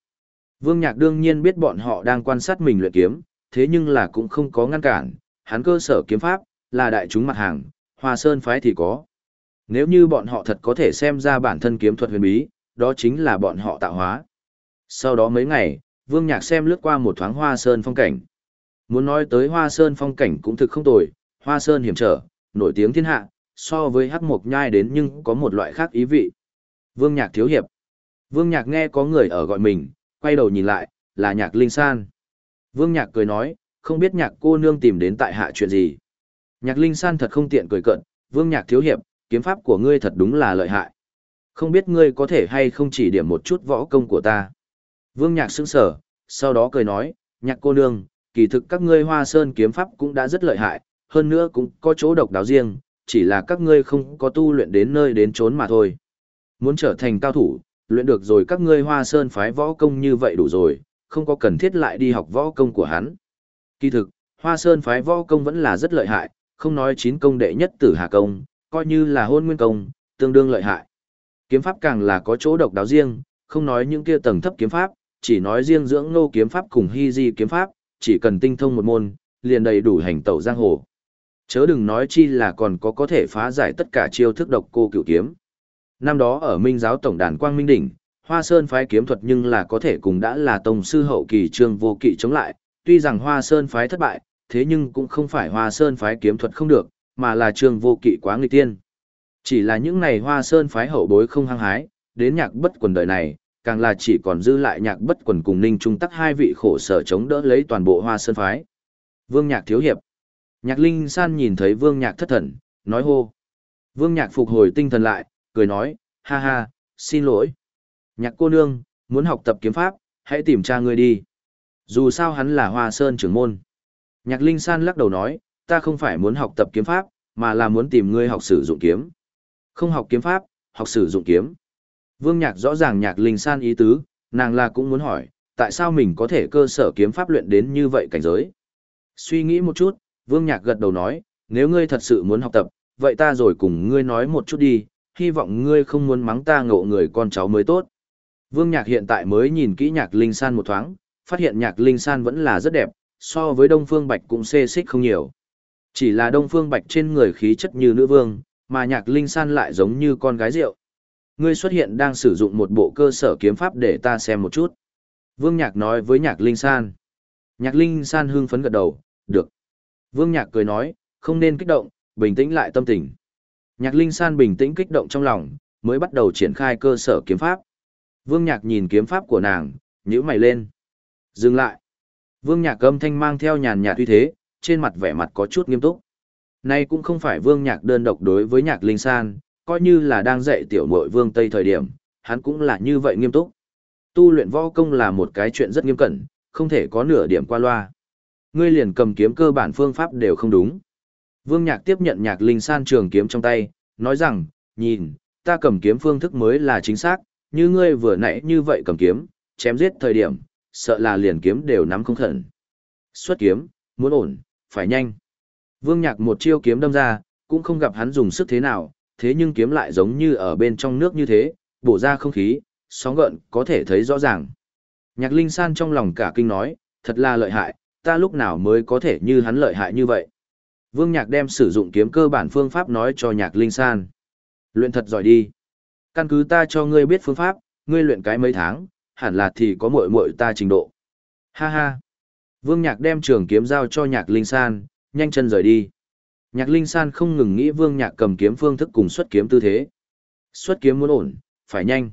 Vương Nhạc đương nhiên biết bọn họ đang quan sát mình luyện kiếm, thế nhưng là cũng không có ngăn cản, hắn cơ sở kiếm pháp, là đại chúng mặt hàng, Hoa Sơn phái thì có. Nếu như bọn họ thật có thể xem ra bản thân kiếm thuật huyền bí, đó chính là bọn họ tạo hóa. Sau đó mấy ngày, Vương Nhạc xem lướt qua một thoáng Hoa Sơn phong cảnh. Muốn nói tới Hoa Sơn phong cảnh cũng thực không tồi, Hoa Sơn hiểm trở, nổi tiếng thiên hạ, so với hắc mộc nhai đến nhưng có một loại khác ý vị. Vương Nhạc thiếu hiệp. Vương Nhạc nghe có người ở gọi mình, quay đầu nhìn lại, là Nhạc Linh San. Vương Nhạc cười nói, không biết Nhạc cô nương tìm đến tại hạ chuyện gì. Nhạc Linh San thật không tiện cười cận, Vương Nhạc thiếu hiệp, kiếm pháp của ngươi thật đúng là lợi hại. Không biết ngươi có thể hay không chỉ điểm một chút võ công của ta. Vương Nhạc sững sở, sau đó cười nói, nhạc cô nương, kỳ thực các ngươi hoa sơn kiếm pháp cũng đã rất lợi hại, hơn nữa cũng có chỗ độc đáo riêng, chỉ là các ngươi không có tu luyện đến nơi đến chốn mà thôi. Muốn trở thành cao thủ, luyện được rồi các ngươi hoa sơn phái võ công như vậy đủ rồi, không có cần thiết lại đi học võ công của hắn. Kỳ thực, hoa sơn phái võ công vẫn là rất lợi hại, không nói chín công đệ nhất tử hà công, coi như là hôn nguyên công, tương đương lợi hại. Kiếm pháp càng là có chỗ độc đáo riêng, không nói những kia tầng thấp kiếm pháp, chỉ nói riêng dưỡng nô kiếm pháp cùng hy di kiếm pháp, chỉ cần tinh thông một môn, liền đầy đủ hành tẩu giang hồ. Chớ đừng nói chi là còn có có thể phá giải tất cả chiêu thức độc cô cựu kiếm. Năm đó ở Minh giáo tổng đàn Quang Minh Đỉnh, Hoa Sơn phái kiếm thuật nhưng là có thể cùng đã là tông sư hậu kỳ trương vô kỵ chống lại, tuy rằng Hoa Sơn phái thất bại, thế nhưng cũng không phải Hoa Sơn phái kiếm thuật không được, mà là trương vô kỵ quá nghịch tiên. Chỉ là những này Hoa Sơn phái hậu bối không hăng hái, đến nhạc bất quần đời này, càng là chỉ còn dư lại nhạc bất quần cùng ninh trung tắc hai vị khổ sở chống đỡ lấy toàn bộ hoa sơn phái. Vương nhạc thiếu hiệp. Nhạc linh san nhìn thấy vương nhạc thất thần, nói hô. Vương nhạc phục hồi tinh thần lại, cười nói, ha ha, xin lỗi. Nhạc cô nương, muốn học tập kiếm pháp, hãy tìm cha ngươi đi. Dù sao hắn là hoa sơn trưởng môn. Nhạc linh san lắc đầu nói, ta không phải muốn học tập kiếm pháp, mà là muốn tìm ngươi học sử dụng kiếm. Không học kiếm pháp, học sử dụng kiếm. Vương Nhạc rõ ràng Nhạc Linh San ý tứ, nàng là cũng muốn hỏi, tại sao mình có thể cơ sở kiếm pháp luyện đến như vậy cảnh giới. Suy nghĩ một chút, Vương Nhạc gật đầu nói, nếu ngươi thật sự muốn học tập, vậy ta rồi cùng ngươi nói một chút đi, hy vọng ngươi không muốn mắng ta ngộ người con cháu mới tốt. Vương Nhạc hiện tại mới nhìn kỹ Nhạc Linh San một thoáng, phát hiện Nhạc Linh San vẫn là rất đẹp, so với Đông Phương Bạch cũng xê xích không nhiều. Chỉ là Đông Phương Bạch trên người khí chất như nữ vương, mà Nhạc Linh San lại giống như con gái rượu. Ngươi xuất hiện đang sử dụng một bộ cơ sở kiếm pháp để ta xem một chút. Vương Nhạc nói với Nhạc Linh San. Nhạc Linh San hưng phấn gật đầu, được. Vương Nhạc cười nói, không nên kích động, bình tĩnh lại tâm tình. Nhạc Linh San bình tĩnh kích động trong lòng, mới bắt đầu triển khai cơ sở kiếm pháp. Vương Nhạc nhìn kiếm pháp của nàng, nhíu mày lên. Dừng lại. Vương Nhạc âm thanh mang theo nhàn nhạt uy thế, trên mặt vẻ mặt có chút nghiêm túc. Nay cũng không phải Vương Nhạc đơn độc đối với Nhạc Linh San, coi như là đang dạy tiểu mội vương Tây thời điểm, hắn cũng là như vậy nghiêm túc. Tu luyện võ công là một cái chuyện rất nghiêm cẩn, không thể có nửa điểm qua loa. Ngươi liền cầm kiếm cơ bản phương pháp đều không đúng. Vương Nhạc tiếp nhận nhạc linh san trường kiếm trong tay, nói rằng, nhìn, ta cầm kiếm phương thức mới là chính xác, như ngươi vừa nãy như vậy cầm kiếm, chém giết thời điểm, sợ là liền kiếm đều nắm không khẩn. Xuất kiếm, muốn ổn, phải nhanh. Vương Nhạc một chiêu kiếm đâm ra, cũng không gặp hắn dùng sức thế nào, thế nhưng kiếm lại giống như ở bên trong nước như thế, bổ ra không khí, sóng gợn có thể thấy rõ ràng. Nhạc Linh San trong lòng cả kinh nói, thật là lợi hại, ta lúc nào mới có thể như hắn lợi hại như vậy. Vương Nhạc đem sử dụng kiếm cơ bản phương pháp nói cho Nhạc Linh San. Luyện thật giỏi đi. Căn cứ ta cho ngươi biết phương pháp, ngươi luyện cái mấy tháng, hẳn là thì có muội muội ta trình độ. Ha ha. Vương Nhạc đem trường kiếm giao cho Nhạc Linh San, nhanh chân rời đi. Nhạc Linh San không ngừng nghĩ Vương Nhạc cầm kiếm phương thức cùng xuất kiếm tư thế. Xuất kiếm muốn ổn, phải nhanh.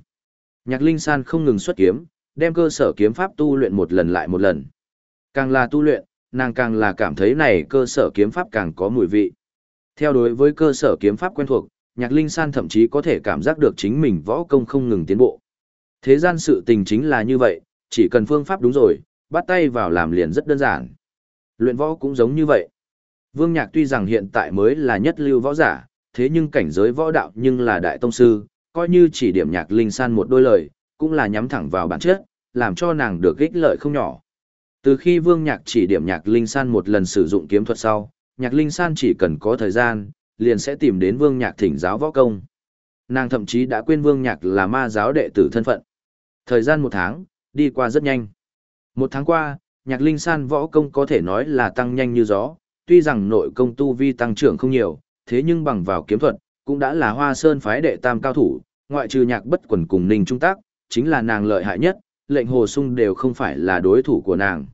Nhạc Linh San không ngừng xuất kiếm, đem cơ sở kiếm pháp tu luyện một lần lại một lần. Càng là tu luyện, nàng càng là cảm thấy này cơ sở kiếm pháp càng có mùi vị. Theo đối với cơ sở kiếm pháp quen thuộc, Nhạc Linh San thậm chí có thể cảm giác được chính mình võ công không ngừng tiến bộ. Thế gian sự tình chính là như vậy, chỉ cần phương pháp đúng rồi, bắt tay vào làm liền rất đơn giản. Luyện võ cũng giống như vậy. Vương Nhạc tuy rằng hiện tại mới là nhất lưu võ giả, thế nhưng cảnh giới võ đạo nhưng là đại tông sư, coi như chỉ điểm Nhạc Linh San một đôi lời, cũng là nhắm thẳng vào bản chất, làm cho nàng được ích lợi không nhỏ. Từ khi Vương Nhạc chỉ điểm Nhạc Linh San một lần sử dụng kiếm thuật sau, Nhạc Linh San chỉ cần có thời gian, liền sẽ tìm đến Vương Nhạc thỉnh giáo võ công. Nàng thậm chí đã quên Vương Nhạc là ma giáo đệ tử thân phận. Thời gian một tháng, đi qua rất nhanh. Một tháng qua, Nhạc Linh San võ công có thể nói là tăng nhanh như gió, tuy rằng nội công tu vi tăng trưởng không nhiều, thế nhưng bằng vào kiếm thuật, cũng đã là hoa sơn phái đệ tam cao thủ, ngoại trừ nhạc bất quần cùng ninh trung tác, chính là nàng lợi hại nhất, lệnh hồ sung đều không phải là đối thủ của nàng.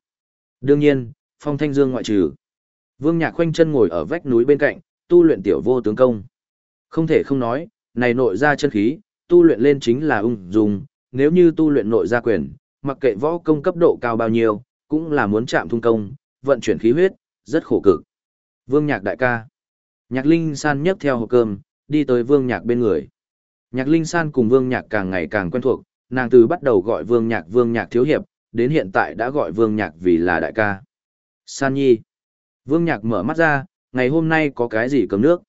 Đương nhiên, phong thanh dương ngoại trừ. Vương nhạc khoanh chân ngồi ở vách núi bên cạnh, tu luyện tiểu vô tướng công. Không thể không nói, này nội ra chân khí, tu luyện lên chính là ung dung, nếu như tu luyện nội gia quyền, mặc kệ võ công cấp độ cao bao nhiêu, cũng là muốn chạm thung công, vận chuyển khí huyết, rất khổ cực. Vương Nhạc đại ca. Nhạc Linh San nhấc theo hộp cơm, đi tới Vương Nhạc bên người. Nhạc Linh San cùng Vương Nhạc càng ngày càng quen thuộc, nàng từ bắt đầu gọi Vương Nhạc Vương Nhạc thiếu hiệp, đến hiện tại đã gọi Vương Nhạc vì là đại ca. San Nhi. Vương Nhạc mở mắt ra, ngày hôm nay có cái gì cầm nước?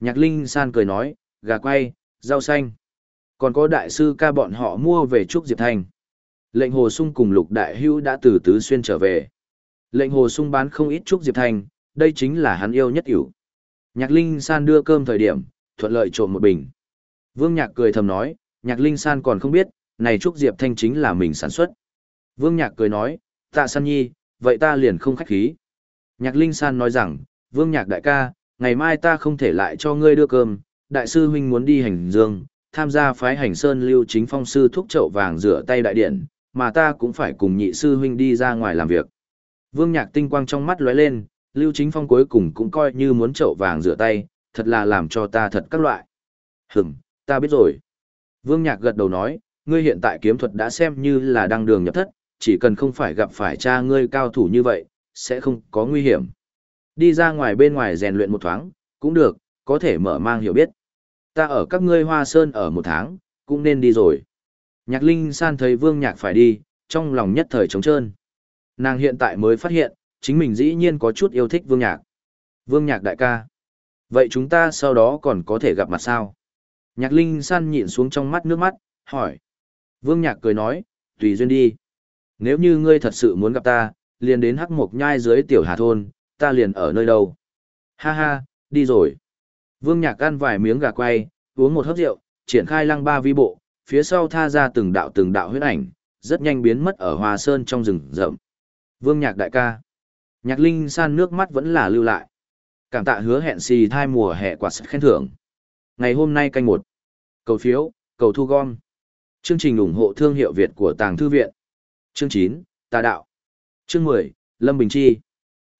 Nhạc Linh San cười nói, gà quay, rau xanh. Còn có đại sư ca bọn họ mua về Trúc Diệp Thành. Lệnh Hồ Sung cùng Lục Đại Hữu đã từ Tứ Xuyên trở về. Lệnh Hồ Sung bán không ít Trúc Diệp Thành, đây chính là hắn yêu nhất hiểu. Nhạc Linh San đưa cơm thời điểm, thuận lợi trộm một bình. Vương Nhạc cười thầm nói, Nhạc Linh San còn không biết, này Trúc Diệp Thanh chính là mình sản xuất. Vương Nhạc cười nói, tạ San Nhi, vậy ta liền không khách khí. Nhạc Linh San nói rằng, Vương Nhạc đại ca, ngày mai ta không thể lại cho ngươi đưa cơm, đại sư huynh muốn đi hành dương, tham gia phái hành sơn lưu chính phong sư thúc chậu vàng rửa tay đại điện, mà ta cũng phải cùng nhị sư huynh đi ra ngoài làm việc. Vương Nhạc tinh quang trong mắt lóe lên, lưu chính phong cuối cùng cũng coi như muốn chậu vàng rửa tay, thật là làm cho ta thật các loại. Hừm, ta biết rồi. Vương Nhạc gật đầu nói, ngươi hiện tại kiếm thuật đã xem như là đang đường nhập thất, chỉ cần không phải gặp phải cha ngươi cao thủ như vậy, sẽ không có nguy hiểm. Đi ra ngoài bên ngoài rèn luyện một thoáng, cũng được, có thể mở mang hiểu biết. Ta ở các ngươi hoa sơn ở một tháng, cũng nên đi rồi. Nhạc Linh San thấy Vương Nhạc phải đi, trong lòng nhất thời trống trơn. Nàng hiện tại mới phát hiện, chính mình dĩ nhiên có chút yêu thích Vương Nhạc. Vương Nhạc đại ca. Vậy chúng ta sau đó còn có thể gặp mặt sao? Nhạc Linh San nhịn xuống trong mắt nước mắt, hỏi. Vương Nhạc cười nói, tùy duyên đi. Nếu như ngươi thật sự muốn gặp ta, liền đến hắc mộc nhai dưới tiểu hà thôn, ta liền ở nơi đâu. Ha ha, đi rồi. Vương Nhạc ăn vài miếng gà quay, uống một hớp rượu, triển khai lăng ba vi bộ, phía sau tha ra từng đạo từng đạo huyết ảnh, rất nhanh biến mất ở Hoa Sơn trong rừng rậm. Vương Nhạc đại ca. Nhạc Linh san nước mắt vẫn là lưu lại. Cảm tạ hứa hẹn xì thai mùa hè quả quạt khen thưởng. Ngày hôm nay canh một. Cầu phiếu, cầu thu gom. Chương trình ủng hộ thương hiệu Việt của Tàng Thư Viện. Chương chín Tà Đạo. Chương 10, Lâm Bình Chi.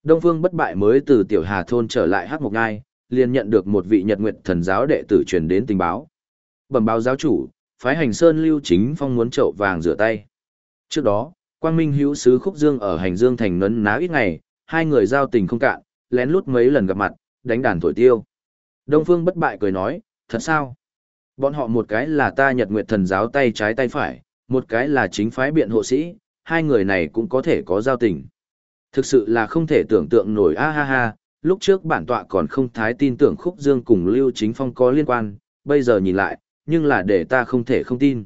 Đông Phương bất bại mới từ Tiểu Hà Thôn trở lại Hát Mộc Ngai, liền nhận được một vị nhật nguyệt thần giáo đệ tử truyền đến tình báo. Bẩm báo giáo chủ, phái hành sơn lưu chính phong muốn chậu vàng rửa tay. Trước đó, Quang Minh hữu sứ Khúc Dương ở hành dương thành nấn ná ít ngày, hai người giao tình không cạn, lén lút mấy lần gặp mặt, đánh đàn thổi tiêu. Đông Phương bất bại cười nói, thật sao? Bọn họ một cái là ta nhật nguyệt thần giáo tay trái tay phải, một cái là chính phái biện hộ sĩ, hai người này cũng có thể có giao tình. Thực sự là không thể tưởng tượng nổi a ha ha, lúc trước bản tọa còn không thái tin tưởng khúc dương cùng Lưu Chính Phong có liên quan, bây giờ nhìn lại, nhưng là để ta không thể không tin.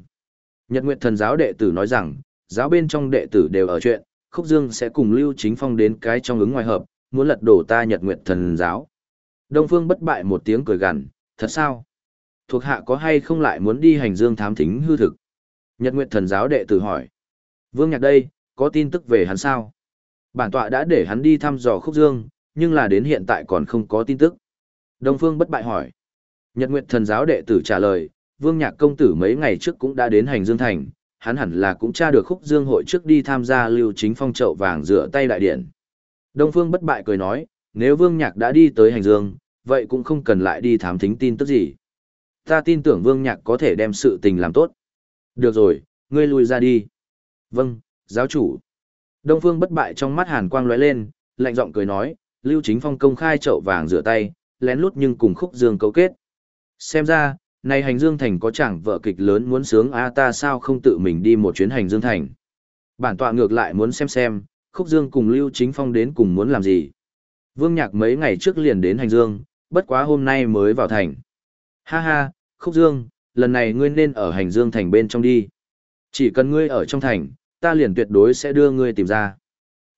Nhật Nguyệt Thần giáo đệ tử nói rằng, giáo bên trong đệ tử đều ở chuyện, Khúc Dương sẽ cùng Lưu Chính Phong đến cái trong ứng ngoài hợp, muốn lật đổ ta Nhật Nguyệt Thần giáo. Đông Phương bất bại một tiếng cười gằn, thật sao? Thuộc hạ có hay không lại muốn đi hành dương thám thính hư thực? Nhật Nguyệt Thần giáo đệ tử hỏi. Vương Nhạc đây, có tin tức về hắn sao? Bản tọa đã để hắn đi thăm dò Khúc Dương, nhưng là đến hiện tại còn không có tin tức. Đông Phương bất bại hỏi. Nhật Nguyệt Thần giáo đệ tử trả lời, Vương Nhạc công tử mấy ngày trước cũng đã đến hành dương thành, hắn hẳn là cũng tra được khúc dương hội trước đi tham gia lưu chính phong trậu vàng rửa tay đại điện. Đông Phương bất bại cười nói, nếu Vương Nhạc đã đi tới hành dương, vậy cũng không cần lại đi thám thính tin tức gì. Ta tin tưởng Vương Nhạc có thể đem sự tình làm tốt. Được rồi, ngươi lui ra đi. Vâng, giáo chủ. Đông Phương bất bại trong mắt hàn quang lóe lên, lạnh giọng cười nói, Lưu Chính Phong công khai chậu vàng rửa tay, lén lút nhưng cùng khúc dương cấu kết. Xem ra, này hành dương thành có chẳng vợ kịch lớn muốn sướng a ta sao không tự mình đi một chuyến hành dương thành. Bản tọa ngược lại muốn xem xem, khúc dương cùng Lưu Chính Phong đến cùng muốn làm gì. Vương Nhạc mấy ngày trước liền đến hành dương, bất quá hôm nay mới vào thành. Ha ha, khúc dương, lần này ngươi nên ở hành dương thành bên trong đi. Chỉ cần ngươi ở trong thành, ta liền tuyệt đối sẽ đưa ngươi tìm ra.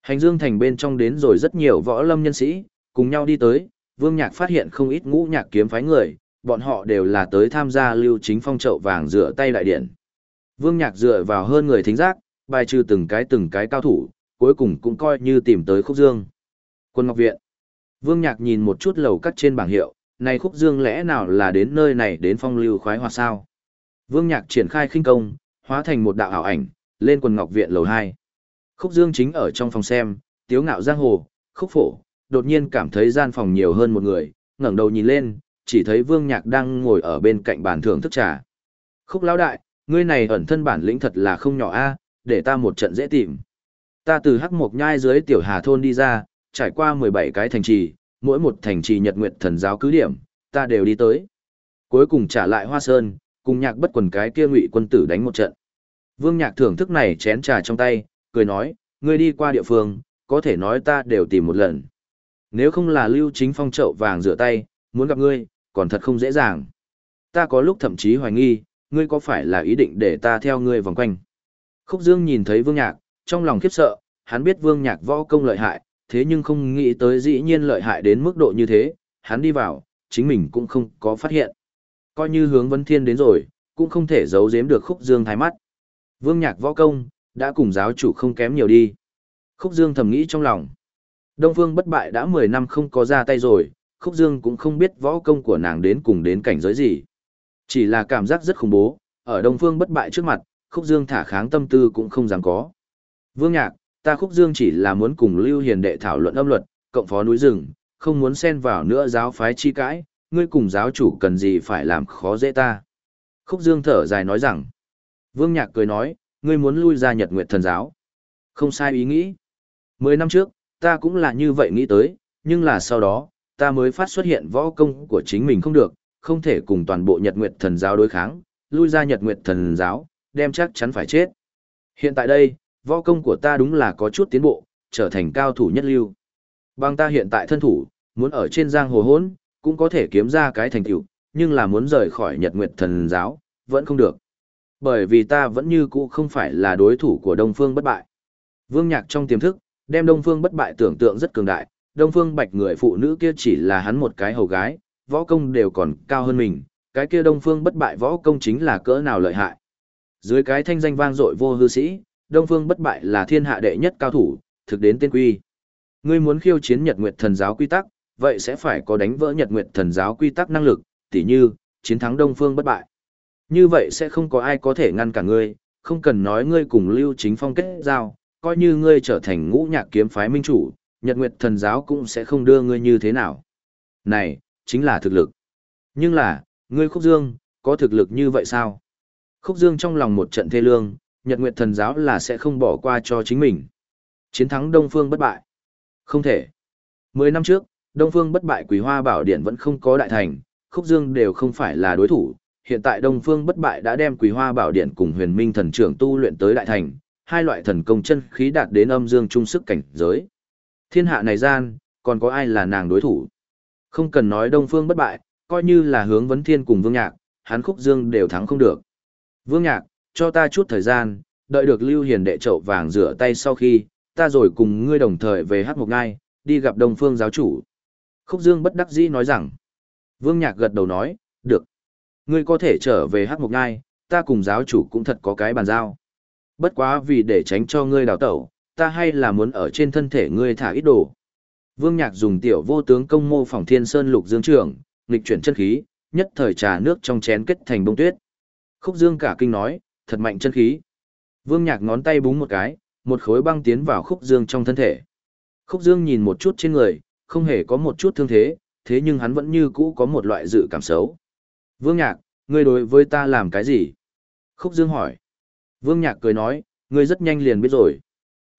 Hành dương thành bên trong đến rồi rất nhiều võ lâm nhân sĩ, cùng nhau đi tới, Vương Nhạc phát hiện không ít ngũ nhạc kiếm phái người, bọn họ đều là tới tham gia lưu chính phong trậu vàng rửa tay đại điện. Vương Nhạc dựa vào hơn người thính giác, bài trừ từng cái từng cái cao thủ, cuối cùng cũng coi như tìm tới khúc dương. Quân Ngọc Viện Vương Nhạc nhìn một chút lầu cắt trên bảng hiệu, này khúc dương lẽ nào là đến nơi này đến phong lưu khoái hoạt sao? Vương Nhạc triển khai khinh công, hóa thành một đạo ảo ảnh, lên quần Ngọc Viện lầu 2. Khúc dương chính ở trong phòng xem, tiếu ngạo giang hồ, khúc phổ, đột nhiên cảm thấy gian phòng nhiều hơn một người, ngẩng đầu nhìn lên, chỉ thấy Vương Nhạc đang ngồi ở bên cạnh bàn thưởng thức trà. Khúc lão đại, ngươi này ẩn thân bản lĩnh thật là không nhỏ a, để ta một trận dễ tìm. Ta từ Hắc Mộc Nhai dưới tiểu Hà thôn đi ra, trải qua 17 cái thành trì, mỗi một thành trì Nhật Nguyệt thần giáo cứ điểm, ta đều đi tới. Cuối cùng trả lại Hoa Sơn, cùng Nhạc bất quần cái kia ngụy quân tử đánh một trận. Vương Nhạc thưởng thức này chén trà trong tay, cười nói, ngươi đi qua địa phương, có thể nói ta đều tìm một lần. Nếu không là Lưu Chính Phong trậu vàng rửa tay, muốn gặp ngươi, còn thật không dễ dàng. Ta có lúc thậm chí hoài nghi, ngươi có phải là ý định để ta theo ngươi vòng quanh. Khúc Dương nhìn thấy Vương Nhạc, trong lòng khiếp sợ, hắn biết Vương Nhạc võ công lợi hại, thế nhưng không nghĩ tới dĩ nhiên lợi hại đến mức độ như thế, hắn đi vào, chính mình cũng không có phát hiện. Coi như hướng Vân thiên đến rồi, cũng không thể giấu giếm được Khúc Dương thái mắt. Vương Nhạc võ công, đã cùng giáo chủ không kém nhiều đi. Khúc Dương thầm nghĩ trong lòng. Đông Phương bất bại đã 10 năm không có ra tay rồi, Khúc Dương cũng không biết võ công của nàng đến cùng đến cảnh giới gì. Chỉ là cảm giác rất khủng bố, ở Đông Phương bất bại trước mặt, Khúc Dương thả kháng tâm tư cũng không dám có. Vương Nhạc, ta Khúc Dương chỉ là muốn cùng Lưu Hiền đệ thảo luận âm luật, cộng phó núi rừng, không muốn xen vào nữa giáo phái chi cãi, ngươi cùng giáo chủ cần gì phải làm khó dễ ta. Khúc Dương thở dài nói rằng, Vương Nhạc cười nói, ngươi muốn lui ra Nhật Nguyệt Thần giáo. Không sai ý nghĩ. Mười năm trước, ta cũng là như vậy nghĩ tới, nhưng là sau đó, ta mới phát xuất hiện võ công của chính mình không được, không thể cùng toàn bộ Nhật Nguyệt Thần giáo đối kháng, lui ra Nhật Nguyệt Thần giáo, đem chắc chắn phải chết. Hiện tại đây, võ công của ta đúng là có chút tiến bộ, trở thành cao thủ nhất lưu. Bằng ta hiện tại thân thủ, muốn ở trên giang hồ hỗn, cũng có thể kiếm ra cái thành tựu, nhưng là muốn rời khỏi Nhật Nguyệt Thần giáo, vẫn không được. Bởi vì ta vẫn như cũ không phải là đối thủ của Đông Phương bất bại. Vương Nhạc trong tiềm thức, đem Đông Phương bất bại tưởng tượng rất cường đại, Đông Phương Bạch người phụ nữ kia chỉ là hắn một cái hầu gái, võ công đều còn cao hơn mình, cái kia Đông Phương bất bại võ công chính là cỡ nào lợi hại. Dưới cái thanh danh vang dội vô hư sĩ, Đông Phương bất bại là thiên hạ đệ nhất cao thủ, thực đến tiên quy. Ngươi muốn khiêu chiến Nhật Nguyệt Thần giáo quy tắc, vậy sẽ phải có đánh vỡ Nhật Nguyệt Thần giáo quy tắc năng lực, tỉ như chiến thắng Đông Phương bất bại. Như vậy sẽ không có ai có thể ngăn cả ngươi, không cần nói ngươi cùng Lưu Chính Phong kết giao, coi như ngươi trở thành ngũ nhạc kiếm phái minh chủ, Nhật Nguyệt thần giáo cũng sẽ không đưa ngươi như thế nào. Này, chính là thực lực. Nhưng là, ngươi Khúc Dương, có thực lực như vậy sao? Khúc Dương trong lòng một trận thê lương, Nhật Nguyệt thần giáo là sẽ không bỏ qua cho chính mình. Chiến thắng Đông Phương bất bại. Không thể. Mười năm trước, Đông Phương bất bại Quỳ Hoa Bảo Điện vẫn không có đại thành, Khúc Dương đều không phải là đối thủ. Hiện tại Đông Phương bất bại đã đem Quỳ Hoa Bảo Điện cùng Huyền Minh thần trưởng tu luyện tới đại thành, hai loại thần công chân khí đạt đến âm dương trung sức cảnh giới. Thiên hạ này gian, còn có ai là nàng đối thủ? Không cần nói Đông Phương bất bại, coi như là hướng vấn thiên cùng Vương Nhạc, hắn khúc dương đều thắng không được. Vương Nhạc, cho ta chút thời gian, đợi được Lưu Hiền đệ chậu vàng rửa tay sau khi, ta rồi cùng ngươi đồng thời về hát một ngai, đi gặp Đông Phương giáo chủ. Khúc Dương bất đắc dĩ nói rằng, Vương Nhạc gật đầu nói, được. Ngươi có thể trở về hát một ngai, ta cùng giáo chủ cũng thật có cái bàn giao. Bất quá vì để tránh cho ngươi đào tẩu, ta hay là muốn ở trên thân thể ngươi thả ít đồ. Vương Nhạc dùng tiểu vô tướng công mô phỏng thiên sơn lục dương trưởng, nghịch chuyển chân khí, nhất thời trà nước trong chén kết thành bông tuyết. Khúc Dương cả kinh nói, thật mạnh chân khí. Vương Nhạc ngón tay búng một cái, một khối băng tiến vào Khúc Dương trong thân thể. Khúc Dương nhìn một chút trên người, không hề có một chút thương thế, thế nhưng hắn vẫn như cũ có một loại dự cảm xấu. Vương Nhạc, ngươi đối với ta làm cái gì? Khúc Dương hỏi. Vương Nhạc cười nói, ngươi rất nhanh liền biết rồi.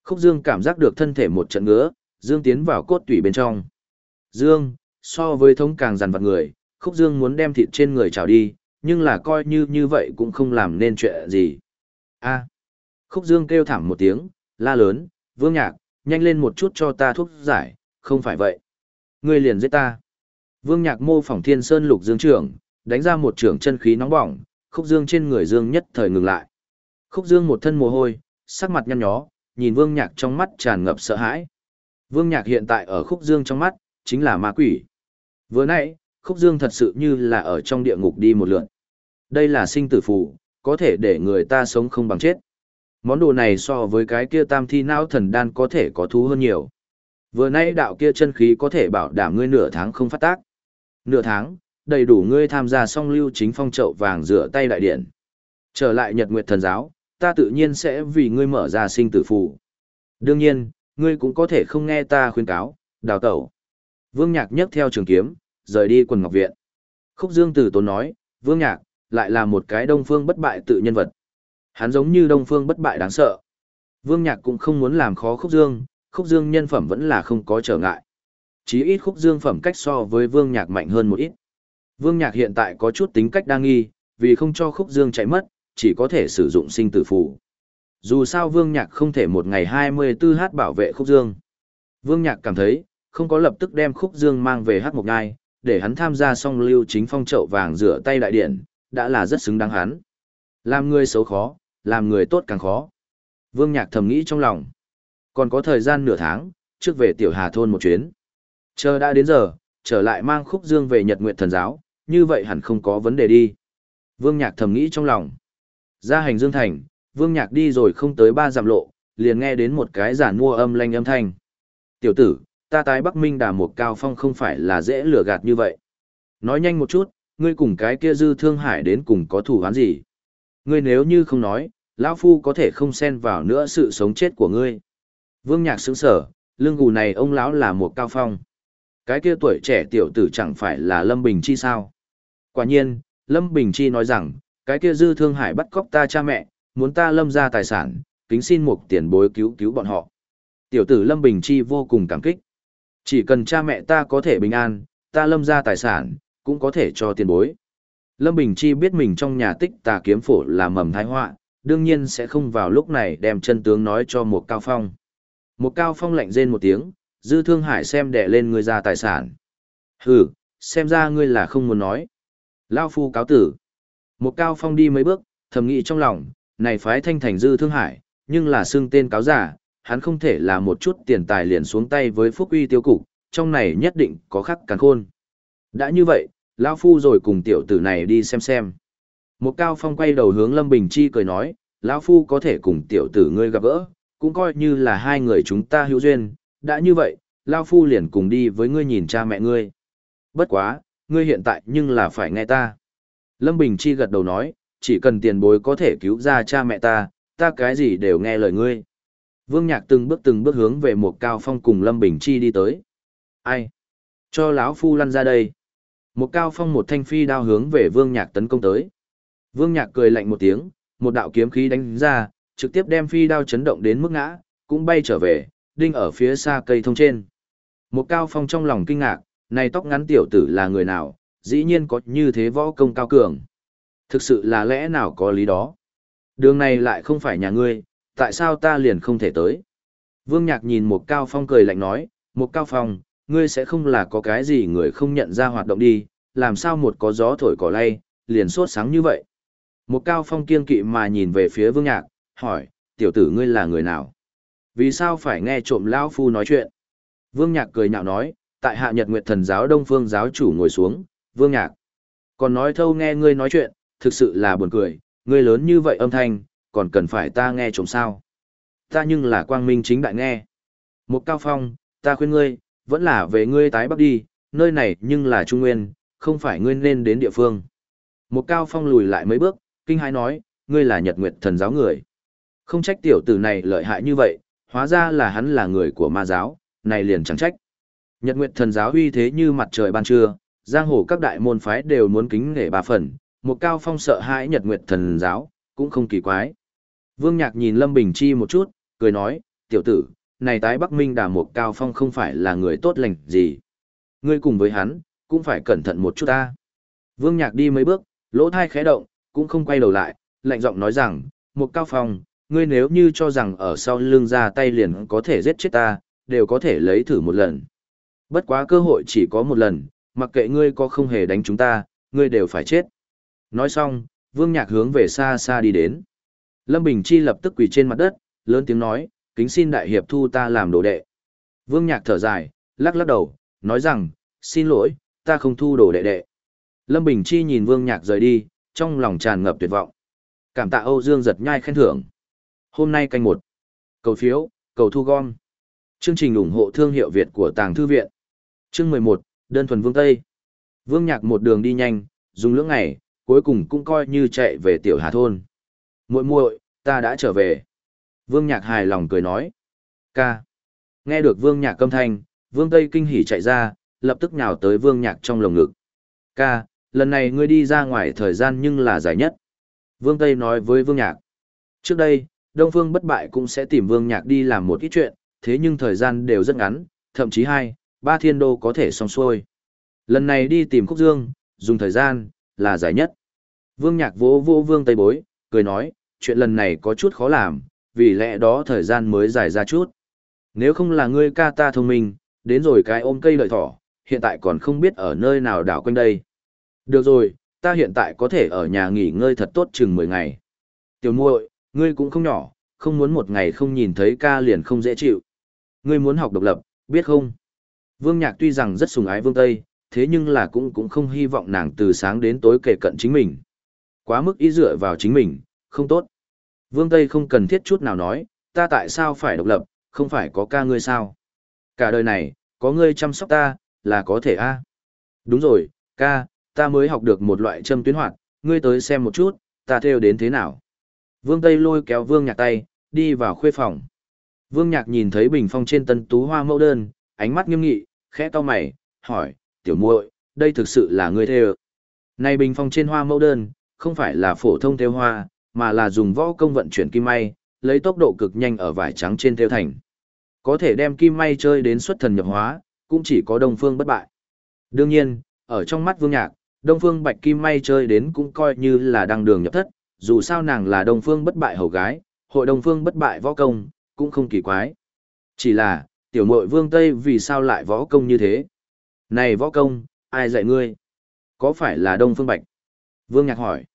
Khúc Dương cảm giác được thân thể một trận ngứa, Dương tiến vào cốt tủy bên trong. Dương, so với thống càng dằn vặt người, Khúc Dương muốn đem thịt trên người trào đi, nhưng là coi như như vậy cũng không làm nên chuyện gì. A. Khúc Dương kêu thảm một tiếng, la lớn, Vương Nhạc, nhanh lên một chút cho ta thuốc giải, không phải vậy. Ngươi liền giết ta. Vương Nhạc mô phỏng Thiên Sơn Lục Dương trưởng, đánh ra một trưởng chân khí nóng bỏng, Khúc Dương trên người Dương nhất thời ngừng lại. Khúc Dương một thân mồ hôi, sắc mặt nhăn nhó, nhìn Vương Nhạc trong mắt tràn ngập sợ hãi. Vương Nhạc hiện tại ở Khúc Dương trong mắt, chính là ma quỷ. Vừa nãy, Khúc Dương thật sự như là ở trong địa ngục đi một lượt. Đây là sinh tử phù, có thể để người ta sống không bằng chết. Món đồ này so với cái kia tam thi não thần đan có thể có thú hơn nhiều. Vừa nãy đạo kia chân khí có thể bảo đảm ngươi nửa tháng không phát tác. Nửa tháng, đầy đủ ngươi tham gia song lưu chính phong trậu vàng rửa tay đại điện. Trở lại Nhật Nguyệt thần giáo, ta tự nhiên sẽ vì ngươi mở ra sinh tử phù. Đương nhiên, ngươi cũng có thể không nghe ta khuyên cáo, đào tẩu. Vương Nhạc nhấc theo trường kiếm, rời đi quần ngọc viện. Khúc Dương Tử Tốn nói, Vương Nhạc, lại là một cái đông phương bất bại tự nhân vật. Hắn giống như đông phương bất bại đáng sợ. Vương Nhạc cũng không muốn làm khó Khúc Dương, Khúc Dương nhân phẩm vẫn là không có trở ngại. Chí ít Khúc Dương phẩm cách so với Vương Nhạc mạnh hơn một ít. Vương Nhạc hiện tại có chút tính cách đa nghi, vì không cho Khúc Dương chạy mất, chỉ có thể sử dụng sinh tử phù. Dù sao Vương Nhạc không thể một ngày 24h bảo vệ Khúc Dương. Vương Nhạc cảm thấy, không có lập tức đem Khúc Dương mang về hát một ngai, để hắn tham gia song lưu chính phong trậu vàng rửa tay đại điện, đã là rất xứng đáng hắn. Làm người xấu khó, làm người tốt càng khó. Vương Nhạc thầm nghĩ trong lòng. Còn có thời gian nửa tháng, trước về Tiểu Hà Thôn một chuyến. Chờ đã đến giờ, trở lại mang Khúc Dương về Nhật Nguyệt Thần Giáo, như vậy hẳn không có vấn đề đi. Vương Nhạc thầm nghĩ trong lòng. Ra hành Dương Thành, Vương Nhạc đi rồi không tới ba dặm lộ, liền nghe đến một cái giản mua âm lanh âm thanh. Tiểu tử, ta tái Bắc Minh đà một cao phong không phải là dễ lừa gạt như vậy. Nói nhanh một chút, ngươi cùng cái kia dư thương hải đến cùng có thủ án gì? Ngươi nếu như không nói, lão Phu có thể không xen vào nữa sự sống chết của ngươi. Vương Nhạc sững sở, lương gù này ông lão là một cao phong. Cái kia tuổi trẻ tiểu tử chẳng phải là Lâm Bình Chi sao? Quả nhiên, Lâm Bình Chi nói rằng, cái kia dư thương hải bắt cóc ta cha mẹ, muốn ta lâm ra tài sản, kính xin một tiền bối cứu cứu bọn họ. Tiểu tử Lâm Bình Chi vô cùng cảm kích. Chỉ cần cha mẹ ta có thể bình an, ta lâm ra tài sản, cũng có thể cho tiền bối. Lâm Bình Chi biết mình trong nhà tích tà kiếm phổ là mầm thái họa, đương nhiên sẽ không vào lúc này đem chân tướng nói cho một cao phong. Một cao phong lạnh rên một tiếng, dư thương hải xem đẻ lên người ra tài sản. Hừ, xem ra ngươi là không muốn nói. Lao phu cáo tử. Một cao phong đi mấy bước, thầm nghĩ trong lòng, này phái thanh thành dư thương hải, nhưng là xưng tên cáo giả, hắn không thể là một chút tiền tài liền xuống tay với phúc uy tiêu cục, trong này nhất định có khắc càn khôn. Đã như vậy, lão Phu rồi cùng tiểu tử này đi xem xem. Một cao phong quay đầu hướng Lâm Bình Chi cười nói, lão Phu có thể cùng tiểu tử ngươi gặp gỡ, cũng coi như là hai người chúng ta hữu duyên, đã như vậy, lão Phu liền cùng đi với ngươi nhìn cha mẹ ngươi. Bất quá, ngươi hiện tại nhưng là phải nghe ta. Lâm Bình Chi gật đầu nói, chỉ cần tiền bối có thể cứu ra cha mẹ ta, ta cái gì đều nghe lời ngươi. Vương Nhạc từng bước từng bước hướng về một cao phong cùng Lâm Bình Chi đi tới. Ai? Cho lão phu lăn ra đây. Một cao phong một thanh phi đao hướng về Vương Nhạc tấn công tới. Vương Nhạc cười lạnh một tiếng, một đạo kiếm khí đánh ra, trực tiếp đem phi đao chấn động đến mức ngã, cũng bay trở về, đinh ở phía xa cây thông trên. Một cao phong trong lòng kinh ngạc, này tóc ngắn tiểu tử là người nào, dĩ nhiên có như thế võ công cao cường. Thực sự là lẽ nào có lý đó. Đường này lại không phải nhà ngươi, tại sao ta liền không thể tới? Vương Nhạc nhìn một cao phong cười lạnh nói, một cao phong, ngươi sẽ không là có cái gì người không nhận ra hoạt động đi, làm sao một có gió thổi cỏ lay, liền sốt sáng như vậy. Một cao phong kiên kỵ mà nhìn về phía vương nhạc, hỏi, tiểu tử ngươi là người nào? Vì sao phải nghe trộm lão phu nói chuyện? Vương nhạc cười nhạo nói, tại hạ nhật nguyệt thần giáo đông phương giáo chủ ngồi xuống, vương nhạc. Còn nói thâu nghe ngươi nói chuyện, thực sự là buồn cười, ngươi lớn như vậy âm thanh, còn cần phải ta nghe trộm sao? Ta nhưng là quang minh chính đại nghe. Một cao phong, ta khuyên ngươi, vẫn là về ngươi tái bắc đi, nơi này nhưng là trung nguyên, không phải ngươi nên đến địa phương. Một cao phong lùi lại mấy bước, kinh hãi nói, ngươi là nhật nguyệt thần giáo người. Không trách tiểu tử này lợi hại như vậy, hóa ra là hắn là người của ma giáo, này liền chẳng trách. Nhật nguyệt thần giáo uy thế như mặt trời ban trưa, giang hồ các đại môn phái đều muốn kính nể ba phần, một cao phong sợ hãi nhật nguyệt thần giáo, cũng không kỳ quái. Vương Nhạc nhìn Lâm Bình Chi một chút, cười nói, tiểu tử, này tái Bắc Minh đà một cao phong không phải là người tốt lành gì. Ngươi cùng với hắn, cũng phải cẩn thận một chút ta. Vương Nhạc đi mấy bước, lỗ thai khẽ động, cũng không quay đầu lại, lạnh giọng nói rằng, một cao phong, ngươi nếu như cho rằng ở sau lưng ra tay liền có thể giết chết ta, đều có thể lấy thử một lần. Bất quá cơ hội chỉ có một lần, mặc kệ ngươi có không hề đánh chúng ta, ngươi đều phải chết. Nói xong, Vương Nhạc hướng về xa xa đi đến. Lâm Bình Chi lập tức quỳ trên mặt đất, lớn tiếng nói, kính xin đại hiệp thu ta làm đồ đệ. Vương Nhạc thở dài, lắc lắc đầu, nói rằng, xin lỗi, ta không thu đồ đệ đệ. Lâm Bình Chi nhìn Vương Nhạc rời đi, trong lòng tràn ngập tuyệt vọng. Cảm tạ Âu Dương giật nhai khen thưởng. Hôm nay canh một. Cầu phiếu, cầu thu gom. Chương trình ủng hộ thương hiệu Việt của Tàng Thư Viện. Chương 11, đơn thuần Vương Tây. Vương Nhạc một đường đi nhanh, dùng lưỡng ngày, cuối cùng cũng coi như chạy về tiểu Hà Thôn. muội muội ta đã trở về. Vương Nhạc hài lòng cười nói. Ca. Nghe được Vương Nhạc câm thanh, Vương Tây kinh hỉ chạy ra, lập tức nhào tới Vương Nhạc trong lồng ngực. Ca, lần này ngươi đi ra ngoài thời gian nhưng là dài nhất. Vương Tây nói với Vương Nhạc. Trước đây, Đông Phương bất bại cũng sẽ tìm Vương Nhạc đi làm một ít chuyện, thế nhưng thời gian đều rất ngắn, thậm chí hai, ba thiên đô có thể xong xuôi. Lần này đi tìm Khúc Dương, dùng thời gian, là dài nhất. Vương Nhạc vỗ vô Vương Tây bối, cười nói, chuyện lần này có chút khó làm, vì lẽ đó thời gian mới dài ra chút. Nếu không là ngươi ca ta thông minh, đến rồi cái ôm cây lợi thỏ, hiện tại còn không biết ở nơi nào đảo quanh đây. Được rồi, ta hiện tại có thể ở nhà nghỉ ngơi thật tốt chừng 10 ngày. Tiểu muội, ngươi cũng không nhỏ, không muốn một ngày không nhìn thấy ca liền không dễ chịu. Ngươi muốn học độc lập, biết không? Vương Nhạc tuy rằng rất sùng ái Vương Tây, thế nhưng là cũng cũng không hy vọng nàng từ sáng đến tối kể cận chính mình. Quá mức ý dựa vào chính mình, không tốt. Vương Tây không cần thiết chút nào nói, ta tại sao phải độc lập, không phải có ca ngươi sao? Cả đời này, có ngươi chăm sóc ta, là có thể a. Đúng rồi, ca, ta mới học được một loại châm tuyến hoạt, ngươi tới xem một chút, ta theo đến thế nào. Vương Tây lôi kéo Vương Nhạc tay, đi vào khuê phòng. Vương Nhạc nhìn thấy bình phong trên tân tú hoa mẫu đơn, ánh mắt nghiêm nghị, khẽ to mày, hỏi, tiểu muội, đây thực sự là ngươi theo. Này bình phong trên hoa mẫu đơn, không phải là phổ thông theo hoa, mà là dùng võ công vận chuyển kim may, lấy tốc độ cực nhanh ở vải trắng trên theo thành. Có thể đem kim may chơi đến xuất thần nhập hóa, cũng chỉ có Đông Phương bất bại. Đương nhiên, ở trong mắt Vương Nhạc, Đông Phương Bạch Kim may chơi đến cũng coi như là đăng đường nhập thất, dù sao nàng là Đông Phương bất bại hầu gái, hội Đông Phương bất bại võ công, cũng không kỳ quái. Chỉ là, tiểu mội Vương Tây vì sao lại võ công như thế? Này võ công, ai dạy ngươi? Có phải là Đông Phương Bạch? Vương Nhạc hỏi.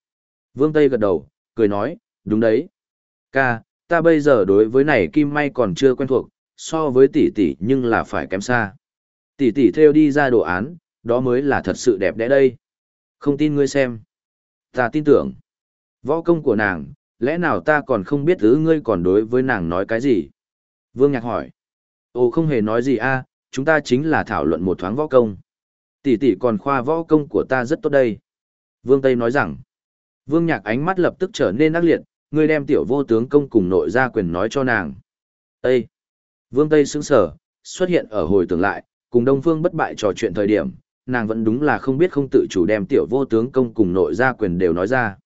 Vương Tây gật đầu, cười nói, đúng đấy. Ca, ta bây giờ đối với này kim may còn chưa quen thuộc, so với tỷ tỷ nhưng là phải kém xa. Tỷ tỷ theo đi ra đồ án, đó mới là thật sự đẹp đẽ đây. Không tin ngươi xem. Ta tin tưởng. Võ công của nàng, lẽ nào ta còn không biết thứ ngươi còn đối với nàng nói cái gì? Vương Nhạc hỏi. Ồ không hề nói gì a, chúng ta chính là thảo luận một thoáng võ công. Tỷ tỷ còn khoa võ công của ta rất tốt đây. Vương Tây nói rằng. Vương Nhạc ánh mắt lập tức trở nên ác liệt, ngươi đem tiểu vô tướng công cùng nội gia quyền nói cho nàng. Ê! Vương Tây sững sở, xuất hiện ở hồi tưởng lại, cùng Đông Phương bất bại trò chuyện thời điểm, nàng vẫn đúng là không biết không tự chủ đem tiểu vô tướng công cùng nội gia quyền đều nói ra.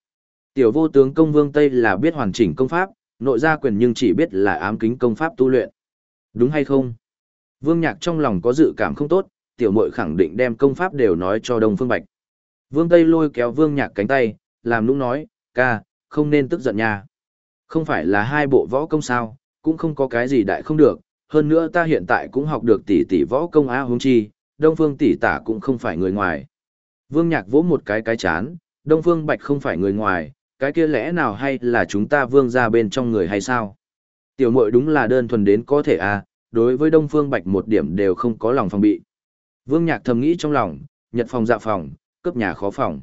Tiểu vô tướng công Vương Tây là biết hoàn chỉnh công pháp, nội gia quyền nhưng chỉ biết là ám kính công pháp tu luyện. Đúng hay không? Vương Nhạc trong lòng có dự cảm không tốt, tiểu muội khẳng định đem công pháp đều nói cho Đông Phương Bạch. Vương Tây lôi kéo Vương Nhạc cánh tay, làm nũng nói, ca, không nên tức giận nha. Không phải là hai bộ võ công sao, cũng không có cái gì đại không được, hơn nữa ta hiện tại cũng học được tỷ tỷ võ công a hướng chi, Đông Phương tỷ tả cũng không phải người ngoài. Vương Nhạc vỗ một cái cái chán, Đông Phương Bạch không phải người ngoài, cái kia lẽ nào hay là chúng ta vương ra bên trong người hay sao? Tiểu muội đúng là đơn thuần đến có thể à, đối với Đông Phương Bạch một điểm đều không có lòng phòng bị. Vương Nhạc thầm nghĩ trong lòng, nhật phòng dạ phòng, cấp nhà khó phòng.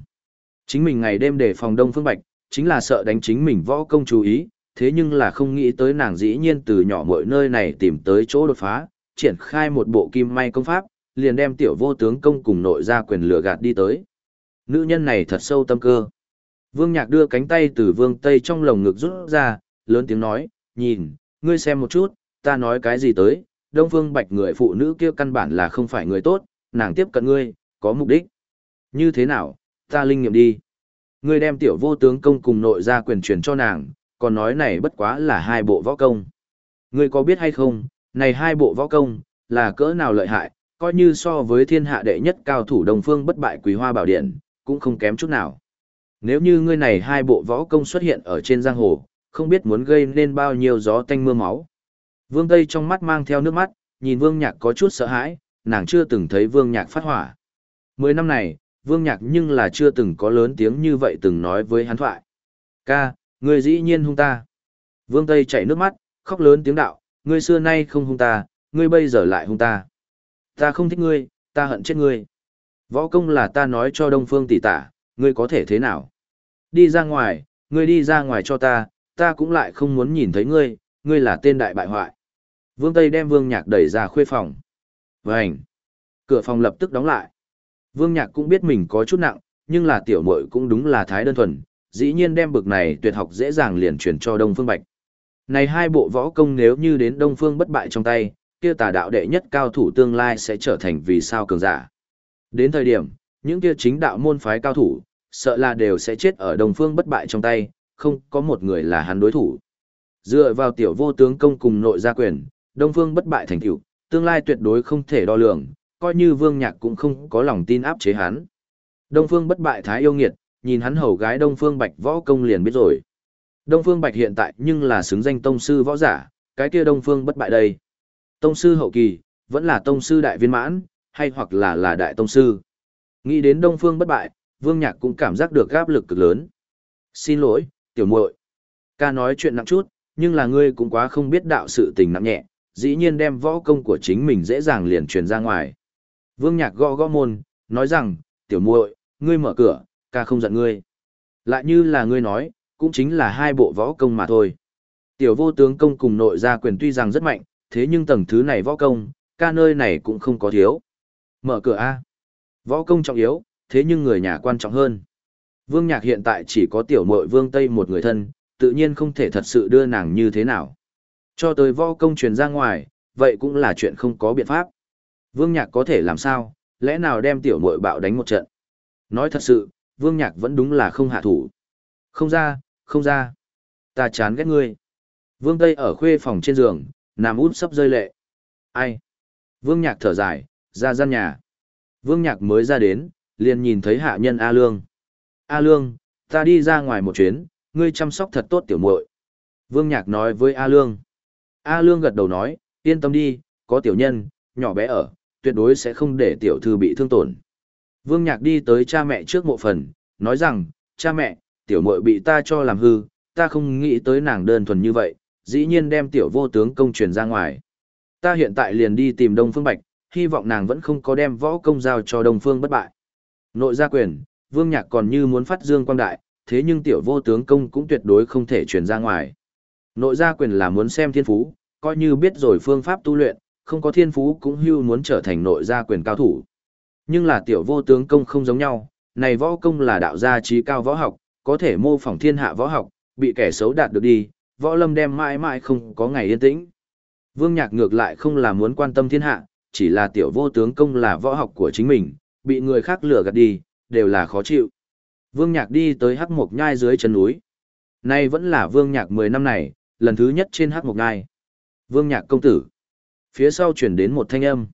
Chính mình ngày đêm để phòng Đông Phương Bạch, chính là sợ đánh chính mình võ công chú ý, thế nhưng là không nghĩ tới nàng dĩ nhiên từ nhỏ mọi nơi này tìm tới chỗ đột phá, triển khai một bộ kim may công pháp, liền đem tiểu vô tướng công cùng nội ra quyền lửa gạt đi tới. Nữ nhân này thật sâu tâm cơ. Vương Nhạc đưa cánh tay từ vương Tây trong lồng ngực rút ra, lớn tiếng nói, nhìn, ngươi xem một chút, ta nói cái gì tới, Đông Phương Bạch người phụ nữ kia căn bản là không phải người tốt, nàng tiếp cận ngươi, có mục đích. Như thế nào, ta linh nghiệm đi. Ngươi đem tiểu vô tướng công cùng nội ra quyền truyền cho nàng, còn nói này bất quá là hai bộ võ công. Ngươi có biết hay không, này hai bộ võ công, là cỡ nào lợi hại, coi như so với thiên hạ đệ nhất cao thủ đồng phương bất bại quý hoa bảo điện, cũng không kém chút nào. Nếu như ngươi này hai bộ võ công xuất hiện ở trên giang hồ, không biết muốn gây nên bao nhiêu gió tanh mưa máu. Vương Tây trong mắt mang theo nước mắt, nhìn Vương Nhạc có chút sợ hãi, nàng chưa từng thấy Vương Nhạc phát hỏa. Mười năm này, Vương Nhạc nhưng là chưa từng có lớn tiếng như vậy từng nói với hắn thoại. Ca, người dĩ nhiên hung ta. Vương Tây chảy nước mắt, khóc lớn tiếng đạo, ngươi xưa nay không hung ta, ngươi bây giờ lại hung ta. Ta không thích ngươi, ta hận chết ngươi. Võ công là ta nói cho Đông Phương tỷ tả, ngươi có thể thế nào? Đi ra ngoài, ngươi đi ra ngoài cho ta, ta cũng lại không muốn nhìn thấy ngươi, ngươi là tên đại bại hoại. Vương Tây đem Vương Nhạc đẩy ra khuê phòng. Vânh! Cửa phòng lập tức đóng lại. Vương Nhạc cũng biết mình có chút nặng, nhưng là tiểu muội cũng đúng là thái đơn thuần, dĩ nhiên đem bực này tuyệt học dễ dàng liền chuyển cho Đông Phương Bạch. Này hai bộ võ công nếu như đến Đông Phương bất bại trong tay, kia tà đạo đệ nhất cao thủ tương lai sẽ trở thành vì sao cường giả. Đến thời điểm, những kia chính đạo môn phái cao thủ, sợ là đều sẽ chết ở Đông Phương bất bại trong tay, không có một người là hắn đối thủ. Dựa vào tiểu vô tướng công cùng nội gia quyền, Đông Phương bất bại thành tựu, tương lai tuyệt đối không thể đo lường, coi như Vương Nhạc cũng không có lòng tin áp chế hắn. Đông Phương bất bại thái yêu nghiệt, nhìn hắn hầu gái Đông Phương Bạch võ công liền biết rồi. Đông Phương Bạch hiện tại nhưng là xứng danh tông sư võ giả, cái kia Đông Phương bất bại đây. Tông sư hậu kỳ, vẫn là tông sư đại viên mãn, hay hoặc là là đại tông sư. Nghĩ đến Đông Phương bất bại, Vương Nhạc cũng cảm giác được áp lực cực lớn. Xin lỗi, tiểu muội. Ca nói chuyện nặng chút, nhưng là ngươi cũng quá không biết đạo sự tình nặng nhẹ, dĩ nhiên đem võ công của chính mình dễ dàng liền truyền ra ngoài. Vương Nhạc gõ gõ môn, nói rằng, tiểu muội, ngươi mở cửa, ca không giận ngươi. Lại như là ngươi nói, cũng chính là hai bộ võ công mà thôi. Tiểu vô tướng công cùng nội gia quyền tuy rằng rất mạnh, thế nhưng tầng thứ này võ công, ca nơi này cũng không có thiếu. Mở cửa A. Võ công trọng yếu, thế nhưng người nhà quan trọng hơn. Vương Nhạc hiện tại chỉ có tiểu muội Vương Tây một người thân, tự nhiên không thể thật sự đưa nàng như thế nào. Cho tới võ công truyền ra ngoài, vậy cũng là chuyện không có biện pháp. Vương Nhạc có thể làm sao, lẽ nào đem tiểu muội bạo đánh một trận. Nói thật sự, Vương Nhạc vẫn đúng là không hạ thủ. Không ra, không ra. Ta chán ghét ngươi. Vương Tây ở khuê phòng trên giường, nằm út sắp rơi lệ. Ai? Vương Nhạc thở dài, ra gian nhà. Vương Nhạc mới ra đến, liền nhìn thấy hạ nhân A Lương. A Lương, ta đi ra ngoài một chuyến, ngươi chăm sóc thật tốt tiểu muội. Vương Nhạc nói với A Lương. A Lương gật đầu nói, yên tâm đi, có tiểu nhân, nhỏ bé ở, tuyệt đối sẽ không để tiểu thư bị thương tổn. Vương Nhạc đi tới cha mẹ trước mộ phần, nói rằng, cha mẹ, tiểu muội bị ta cho làm hư, ta không nghĩ tới nàng đơn thuần như vậy, dĩ nhiên đem tiểu vô tướng công truyền ra ngoài. Ta hiện tại liền đi tìm Đông Phương Bạch, hy vọng nàng vẫn không có đem võ công giao cho Đông Phương bất bại. Nội gia quyền, Vương Nhạc còn như muốn phát dương quang đại, thế nhưng tiểu vô tướng công cũng tuyệt đối không thể truyền ra ngoài. Nội gia quyền là muốn xem thiên phú, coi như biết rồi phương pháp tu luyện, không có thiên phú cũng hưu muốn trở thành nội gia quyền cao thủ. Nhưng là tiểu vô tướng công không giống nhau, này võ công là đạo gia trí cao võ học, có thể mô phỏng thiên hạ võ học, bị kẻ xấu đạt được đi, võ lâm đem mãi mãi không có ngày yên tĩnh. Vương Nhạc ngược lại không là muốn quan tâm thiên hạ, chỉ là tiểu vô tướng công là võ học của chính mình, bị người khác lừa gạt đi, đều là khó chịu. Vương Nhạc đi tới hắc mộc nhai dưới chân núi. Nay vẫn là Vương Nhạc 10 năm này, lần thứ nhất trên hắc mộc nhai. Vương Nhạc công tử. Phía sau chuyển đến một thanh âm.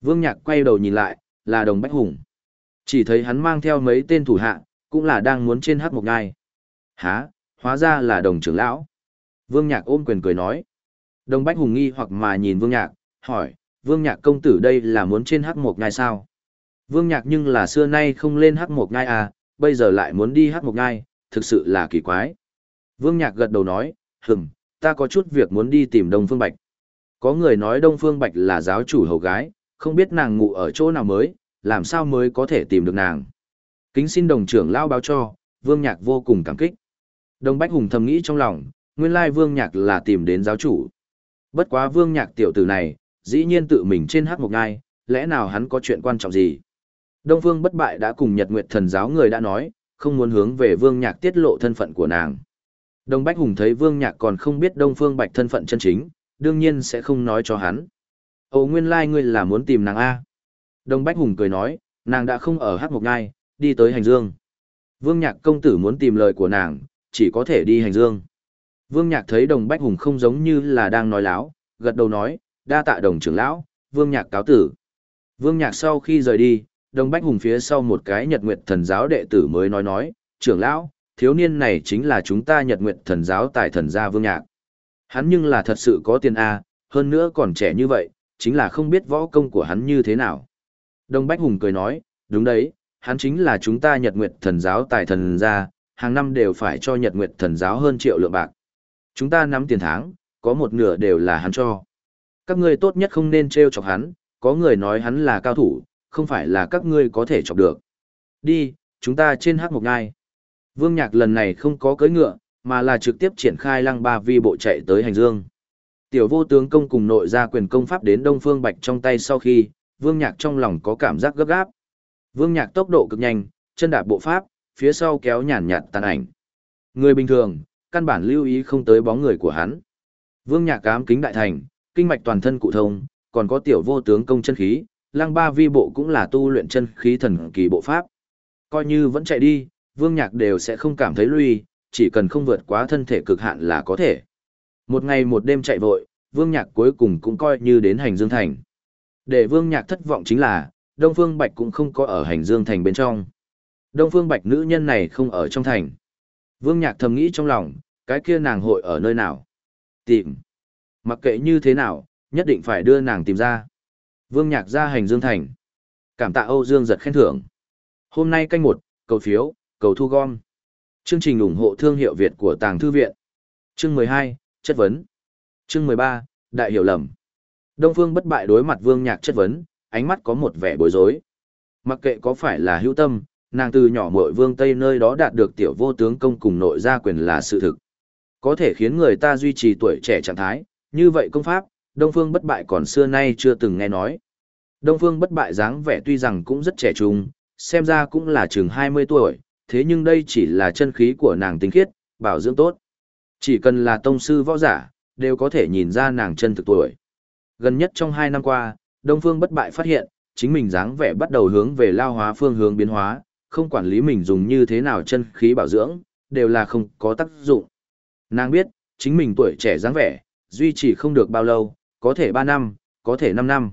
Vương Nhạc quay đầu nhìn lại, là đồng Bách Hùng. Chỉ thấy hắn mang theo mấy tên thủ hạ, cũng là đang muốn trên hắc mộc nhai. Hả, hóa ra là đồng trưởng lão. Vương Nhạc ôm quyền cười nói. Đồng Bách Hùng nghi hoặc mà nhìn Vương Nhạc, hỏi, Vương Nhạc công tử đây là muốn trên hắc mộc nhai sao? Vương Nhạc nhưng là xưa nay không lên hắc một ngai à, bây giờ lại muốn đi hắc một ngai, thực sự là kỳ quái. Vương Nhạc gật đầu nói, hừm, ta có chút việc muốn đi tìm Đông Phương Bạch. Có người nói Đông Phương Bạch là giáo chủ hầu gái, không biết nàng ngủ ở chỗ nào mới, làm sao mới có thể tìm được nàng. Kính xin đồng trưởng lao báo cho, Vương Nhạc vô cùng cảm kích. Đông Bách Hùng thầm nghĩ trong lòng, nguyên lai Vương Nhạc là tìm đến giáo chủ. Bất quá Vương Nhạc tiểu tử này, dĩ nhiên tự mình trên hát một ngai, lẽ nào hắn có chuyện quan trọng gì? Đông Phương bất bại đã cùng Nhật Nguyệt thần giáo người đã nói, không muốn hướng về Vương Nhạc tiết lộ thân phận của nàng. Đông Bách Hùng thấy Vương Nhạc còn không biết Đông Phương Bạch thân phận chân chính, đương nhiên sẽ không nói cho hắn. Ồ nguyên lai like ngươi là muốn tìm nàng A. Đông Bách Hùng cười nói, nàng đã không ở Hát Mộc Ngai, đi tới hành dương. Vương Nhạc công tử muốn tìm lời của nàng, chỉ có thể đi hành dương. Vương Nhạc thấy Đồng Bách Hùng không giống như là đang nói láo, gật đầu nói, đa tạ đồng trưởng lão, Vương Nhạc cáo tử. Vương Nhạc sau khi rời đi, Đồng Bách Hùng phía sau một cái Nhật Nguyệt Thần giáo đệ tử mới nói nói, trưởng lão, thiếu niên này chính là chúng ta Nhật Nguyệt Thần giáo tại thần gia Vương Nhạc. Hắn nhưng là thật sự có tiền A, hơn nữa còn trẻ như vậy, chính là không biết võ công của hắn như thế nào. Đông Bách Hùng cười nói, đúng đấy, hắn chính là chúng ta Nhật Nguyệt Thần giáo tại thần gia, hàng năm đều phải cho Nhật Nguyệt Thần giáo hơn triệu lượng bạc. Chúng ta nắm tiền tháng, có một nửa đều là hắn cho. Các ngươi tốt nhất không nên trêu chọc hắn, có người nói hắn là cao thủ, không phải là các ngươi có thể chọc được. Đi, chúng ta trên hát một ngai. Vương Nhạc lần này không có cưỡi ngựa, mà là trực tiếp triển khai lăng ba vi bộ chạy tới hành dương. Tiểu vô tướng công cùng nội ra quyền công pháp đến Đông Phương Bạch trong tay sau khi, Vương Nhạc trong lòng có cảm giác gấp gáp. Vương Nhạc tốc độ cực nhanh, chân đạp bộ pháp, phía sau kéo nhàn nhạt tàn ảnh. Người bình thường, căn bản lưu ý không tới bóng người của hắn. Vương Nhạc cám kính đại thành, kinh mạch toàn thân cụ thông, còn có tiểu vô tướng công chân khí, lăng ba vi bộ cũng là tu luyện chân khí thần kỳ bộ pháp. Coi như vẫn chạy đi, Vương Nhạc đều sẽ không cảm thấy lui, chỉ cần không vượt quá thân thể cực hạn là có thể. Một ngày một đêm chạy vội, Vương Nhạc cuối cùng cũng coi như đến hành dương thành. Để Vương Nhạc thất vọng chính là, Đông Phương Bạch cũng không có ở hành dương thành bên trong. Đông Phương Bạch nữ nhân này không ở trong thành. Vương Nhạc thầm nghĩ trong lòng, cái kia nàng hội ở nơi nào? Tìm. Mặc kệ như thế nào, nhất định phải đưa nàng tìm ra. Vương Nhạc ra hành dương thành. Cảm tạ Âu Dương giật khen thưởng. Hôm nay canh một, cầu phiếu, cầu thu gom. Chương trình ủng hộ thương hiệu Việt của Tàng Thư Viện. Chương 12, chất vấn. Chương 13, đại hiểu lầm. Đông Phương bất bại đối mặt Vương Nhạc chất vấn, ánh mắt có một vẻ bối rối. Mặc kệ có phải là hữu tâm, nàng từ nhỏ muội Vương Tây nơi đó đạt được tiểu vô tướng công cùng nội gia quyền là sự thực. Có thể khiến người ta duy trì tuổi trẻ trạng thái, như vậy công pháp, Đông Phương bất bại còn xưa nay chưa từng nghe nói. Đông Phương bất bại dáng vẻ tuy rằng cũng rất trẻ trung, xem ra cũng là chừng 20 tuổi, thế nhưng đây chỉ là chân khí của nàng tinh khiết, bảo dưỡng tốt. Chỉ cần là tông sư võ giả, đều có thể nhìn ra nàng chân thực tuổi. Gần nhất trong 2 năm qua, Đông Phương bất bại phát hiện, chính mình dáng vẻ bắt đầu hướng về lao hóa phương hướng biến hóa, không quản lý mình dùng như thế nào chân khí bảo dưỡng, đều là không có tác dụng. Nàng biết, chính mình tuổi trẻ dáng vẻ, duy trì không được bao lâu, có thể 3 năm, có thể 5 năm.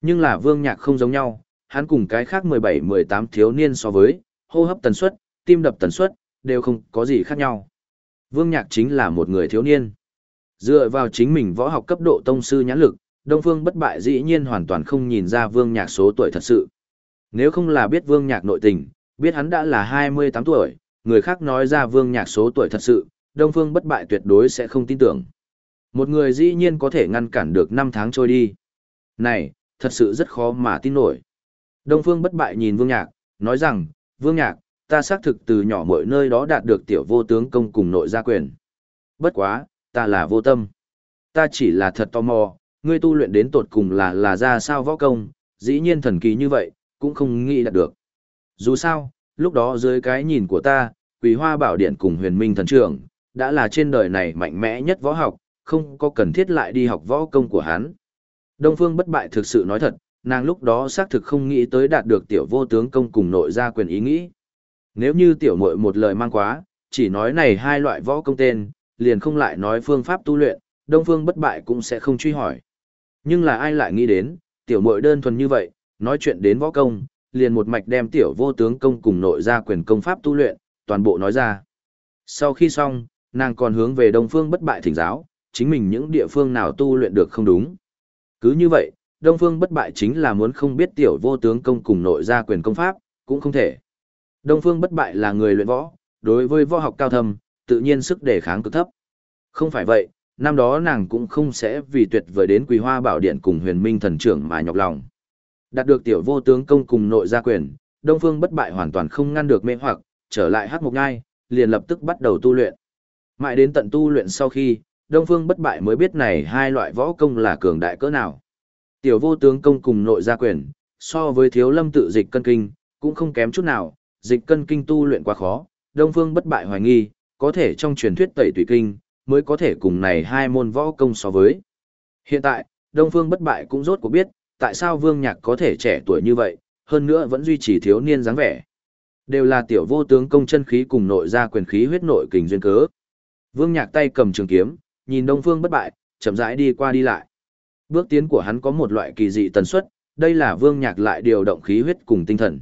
Nhưng là vương nhạc không giống nhau, hắn cùng cái khác 17-18 thiếu niên so với, hô hấp tần suất, tim đập tần suất, đều không có gì khác nhau. Vương nhạc chính là một người thiếu niên. Dựa vào chính mình võ học cấp độ tông sư nhãn lực, Đông Phương bất bại dĩ nhiên hoàn toàn không nhìn ra vương nhạc số tuổi thật sự. Nếu không là biết vương nhạc nội tình, biết hắn đã là 28 tuổi, người khác nói ra vương nhạc số tuổi thật sự, Đông Phương bất bại tuyệt đối sẽ không tin tưởng. Một người dĩ nhiên có thể ngăn cản được năm tháng trôi đi. Này, thật sự rất khó mà tin nổi. Đông Phương bất bại nhìn Vương Nhạc, nói rằng, Vương Nhạc, ta xác thực từ nhỏ mọi nơi đó đạt được tiểu vô tướng công cùng nội gia quyền. Bất quá, ta là vô tâm. Ta chỉ là thật tò mò, ngươi tu luyện đến tột cùng là là ra sao võ công, dĩ nhiên thần kỳ như vậy, cũng không nghĩ đạt được. Dù sao, lúc đó dưới cái nhìn của ta, Quỳ Hoa Bảo Điện cùng Huyền Minh Thần Trưởng, đã là trên đời này mạnh mẽ nhất võ học, không có cần thiết lại đi học võ công của hắn. Đông Phương bất bại thực sự nói thật, nàng lúc đó xác thực không nghĩ tới đạt được tiểu vô tướng công cùng nội gia quyền ý nghĩ. Nếu như tiểu muội một lời mang quá, chỉ nói này hai loại võ công tên, liền không lại nói phương pháp tu luyện, Đông Phương bất bại cũng sẽ không truy hỏi. Nhưng là ai lại nghĩ đến, tiểu muội đơn thuần như vậy, nói chuyện đến võ công, liền một mạch đem tiểu vô tướng công cùng nội gia quyền công pháp tu luyện, toàn bộ nói ra. Sau khi xong, nàng còn hướng về Đông Phương bất bại thỉnh giáo, chính mình những địa phương nào tu luyện được không đúng. Cứ như vậy, Đông Phương bất bại chính là muốn không biết tiểu vô tướng công cùng nội gia quyền công pháp, cũng không thể. Đông Phương bất bại là người luyện võ, đối với võ học cao thâm, tự nhiên sức đề kháng cực thấp. Không phải vậy, năm đó nàng cũng không sẽ vì tuyệt vời đến Quỳ Hoa Bảo Điện cùng Huyền Minh thần trưởng mà nhọc lòng. Đạt được tiểu vô tướng công cùng nội gia quyền, Đông Phương bất bại hoàn toàn không ngăn được mê hoặc, trở lại hắc mục ngai, liền lập tức bắt đầu tu luyện. Mãi đến tận tu luyện sau khi, Đông Phương bất bại mới biết này hai loại võ công là cường đại cỡ nào. Tiểu vô tướng công cùng nội gia quyền, so với thiếu lâm tự dịch cân kinh, cũng không kém chút nào, dịch cân kinh tu luyện quá khó, Đông Phương bất bại hoài nghi, có thể trong truyền thuyết tẩy tùy kinh, mới có thể cùng này hai môn võ công so với. Hiện tại, Đông Phương bất bại cũng rốt cuộc biết, tại sao Vương Nhạc có thể trẻ tuổi như vậy, hơn nữa vẫn duy trì thiếu niên dáng vẻ. Đều là tiểu vô tướng công chân khí cùng nội ra quyền khí huyết nội kình duyên cớ. Vương Nhạc tay cầm trường kiếm, nhìn Đông Phương bất bại, chậm rãi đi qua đi lại. Bước tiến của hắn có một loại kỳ dị tần suất, đây là Vương Nhạc lại điều động khí huyết cùng tinh thần.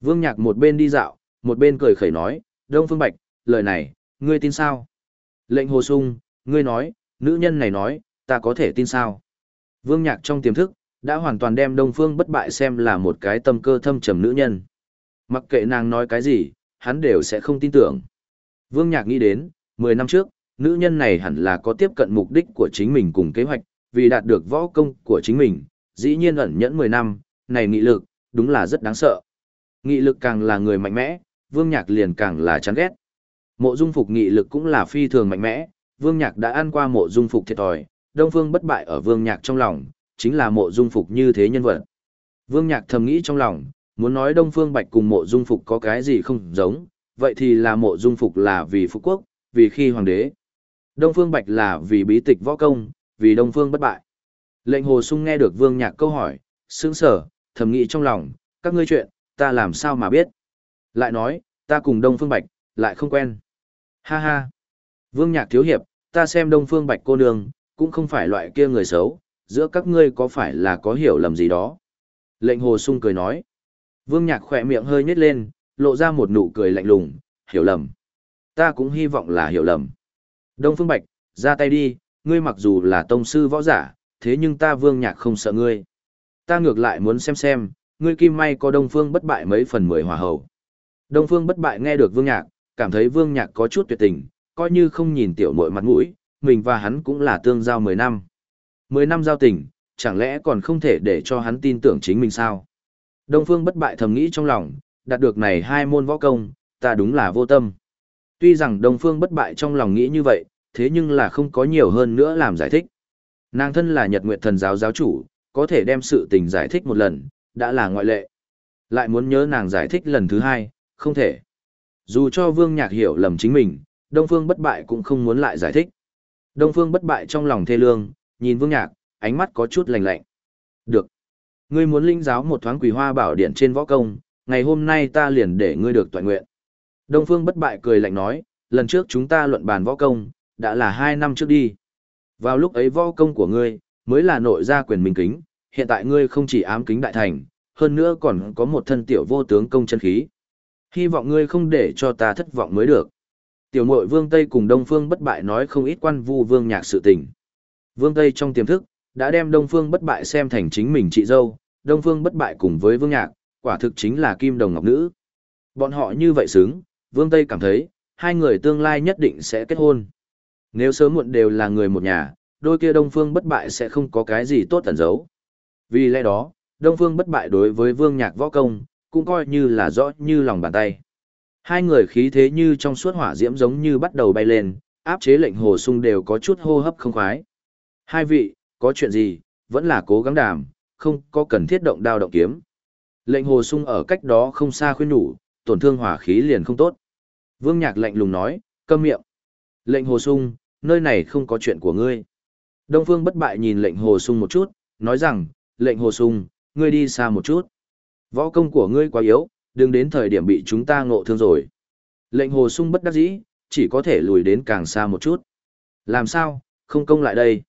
Vương Nhạc một bên đi dạo, một bên cười khẩy nói, Đông Phương Bạch, lời này, ngươi tin sao? Lệnh hồ sung, ngươi nói, nữ nhân này nói, ta có thể tin sao? Vương Nhạc trong tiềm thức, đã hoàn toàn đem Đông Phương bất bại xem là một cái tâm cơ thâm trầm nữ nhân. Mặc kệ nàng nói cái gì, hắn đều sẽ không tin tưởng. Vương Nhạc nghĩ đến, 10 năm trước, nữ nhân này hẳn là có tiếp cận mục đích của chính mình cùng kế hoạch, vì đạt được võ công của chính mình, dĩ nhiên ẩn nhẫn 10 năm, này nghị lực, đúng là rất đáng sợ. Nghị lực càng là người mạnh mẽ, Vương Nhạc liền càng là chán ghét. Mộ Dung Phục nghị lực cũng là phi thường mạnh mẽ, Vương Nhạc đã ăn qua Mộ Dung Phục thiệt thòi, Đông Phương bất bại ở Vương Nhạc trong lòng, chính là Mộ Dung Phục như thế nhân vật. Vương Nhạc thầm nghĩ trong lòng, muốn nói Đông Phương Bạch cùng Mộ Dung Phục có cái gì không giống, vậy thì là Mộ Dung Phục là vì phục quốc, vì khi hoàng đế. Đông Phương Bạch là vì bí tịch võ công, vì Đông Phương bất bại. Lệnh Hồ Sung nghe được Vương Nhạc câu hỏi, sững sờ, thầm nghĩ trong lòng, các ngươi chuyện, ta làm sao mà biết. Lại nói, ta cùng Đông Phương Bạch, lại không quen. Ha ha. Vương Nhạc thiếu hiệp, ta xem Đông Phương Bạch cô nương, cũng không phải loại kia người xấu, giữa các ngươi có phải là có hiểu lầm gì đó. Lệnh Hồ Sung cười nói. Vương Nhạc khỏe miệng hơi nhếch lên, lộ ra một nụ cười lạnh lùng, hiểu lầm. Ta cũng hy vọng là hiểu lầm. Đông Phương Bạch, ra tay đi, ngươi mặc dù là tông sư võ giả, thế nhưng ta Vương Nhạc không sợ ngươi. Ta ngược lại muốn xem xem, ngươi kim may có Đông Phương bất bại mấy phần mười hòa hậu. Đông Phương bất bại nghe được Vương Nhạc, cảm thấy Vương Nhạc có chút tuyệt tình, coi như không nhìn tiểu muội mặt mũi, mình và hắn cũng là tương giao 10 năm. 10 năm giao tình, chẳng lẽ còn không thể để cho hắn tin tưởng chính mình sao? Đông Phương bất bại thầm nghĩ trong lòng, đạt được này hai môn võ công, ta đúng là vô tâm. Tuy rằng Đông Phương bất bại trong lòng nghĩ như vậy, thế nhưng là không có nhiều hơn nữa làm giải thích. Nàng thân là Nhật Nguyệt Thần giáo giáo chủ, có thể đem sự tình giải thích một lần, đã là ngoại lệ. Lại muốn nhớ nàng giải thích lần thứ hai, không thể. Dù cho Vương Nhạc hiểu lầm chính mình, Đông Phương bất bại cũng không muốn lại giải thích. Đông Phương bất bại trong lòng thê lương, nhìn Vương Nhạc, ánh mắt có chút lạnh lạnh. Được. Ngươi muốn linh giáo một thoáng quỳ hoa bảo điện trên võ công, ngày hôm nay ta liền để ngươi được toàn nguyện. Đông Phương bất bại cười lạnh nói, lần trước chúng ta luận bàn võ công, đã là hai năm trước đi. Vào lúc ấy võ công của ngươi, mới là nội gia quyền minh kính, hiện tại ngươi không chỉ ám kính đại thành, hơn nữa còn có một thân tiểu vô tướng công chân khí. Hy vọng ngươi không để cho ta thất vọng mới được. Tiểu mội Vương Tây cùng Đông Phương bất bại nói không ít quan vu Vương Nhạc sự tình. Vương Tây trong tiềm thức, đã đem Đông Phương bất bại xem thành chính mình chị dâu, Đông Phương bất bại cùng với Vương Nhạc, quả thực chính là kim đồng ngọc nữ. Bọn họ như vậy xứng, Vương Tây cảm thấy, hai người tương lai nhất định sẽ kết hôn. Nếu sớm muộn đều là người một nhà, đôi kia Đông Phương bất bại sẽ không có cái gì tốt tẩn giấu. Vì lẽ đó, Đông Phương bất bại đối với Vương Nhạc võ công, cũng coi như là rõ như lòng bàn tay. Hai người khí thế như trong suốt hỏa diễm giống như bắt đầu bay lên, áp chế lệnh hồ sung đều có chút hô hấp không khoái. Hai vị, có chuyện gì, vẫn là cố gắng đàm, không có cần thiết động đao động kiếm. Lệnh hồ sung ở cách đó không xa khuyên nhủ, tổn thương hỏa khí liền không tốt. Vương Nhạc lạnh lùng nói, câm miệng. Lệnh hồ sung, nơi này không có chuyện của ngươi. Đông Phương bất bại nhìn lệnh hồ sung một chút, nói rằng, lệnh hồ sung, ngươi đi xa một chút. Võ công của ngươi quá yếu, đừng đến thời điểm bị chúng ta ngộ thương rồi. Lệnh hồ sung bất đắc dĩ, chỉ có thể lùi đến càng xa một chút. Làm sao, không công lại đây.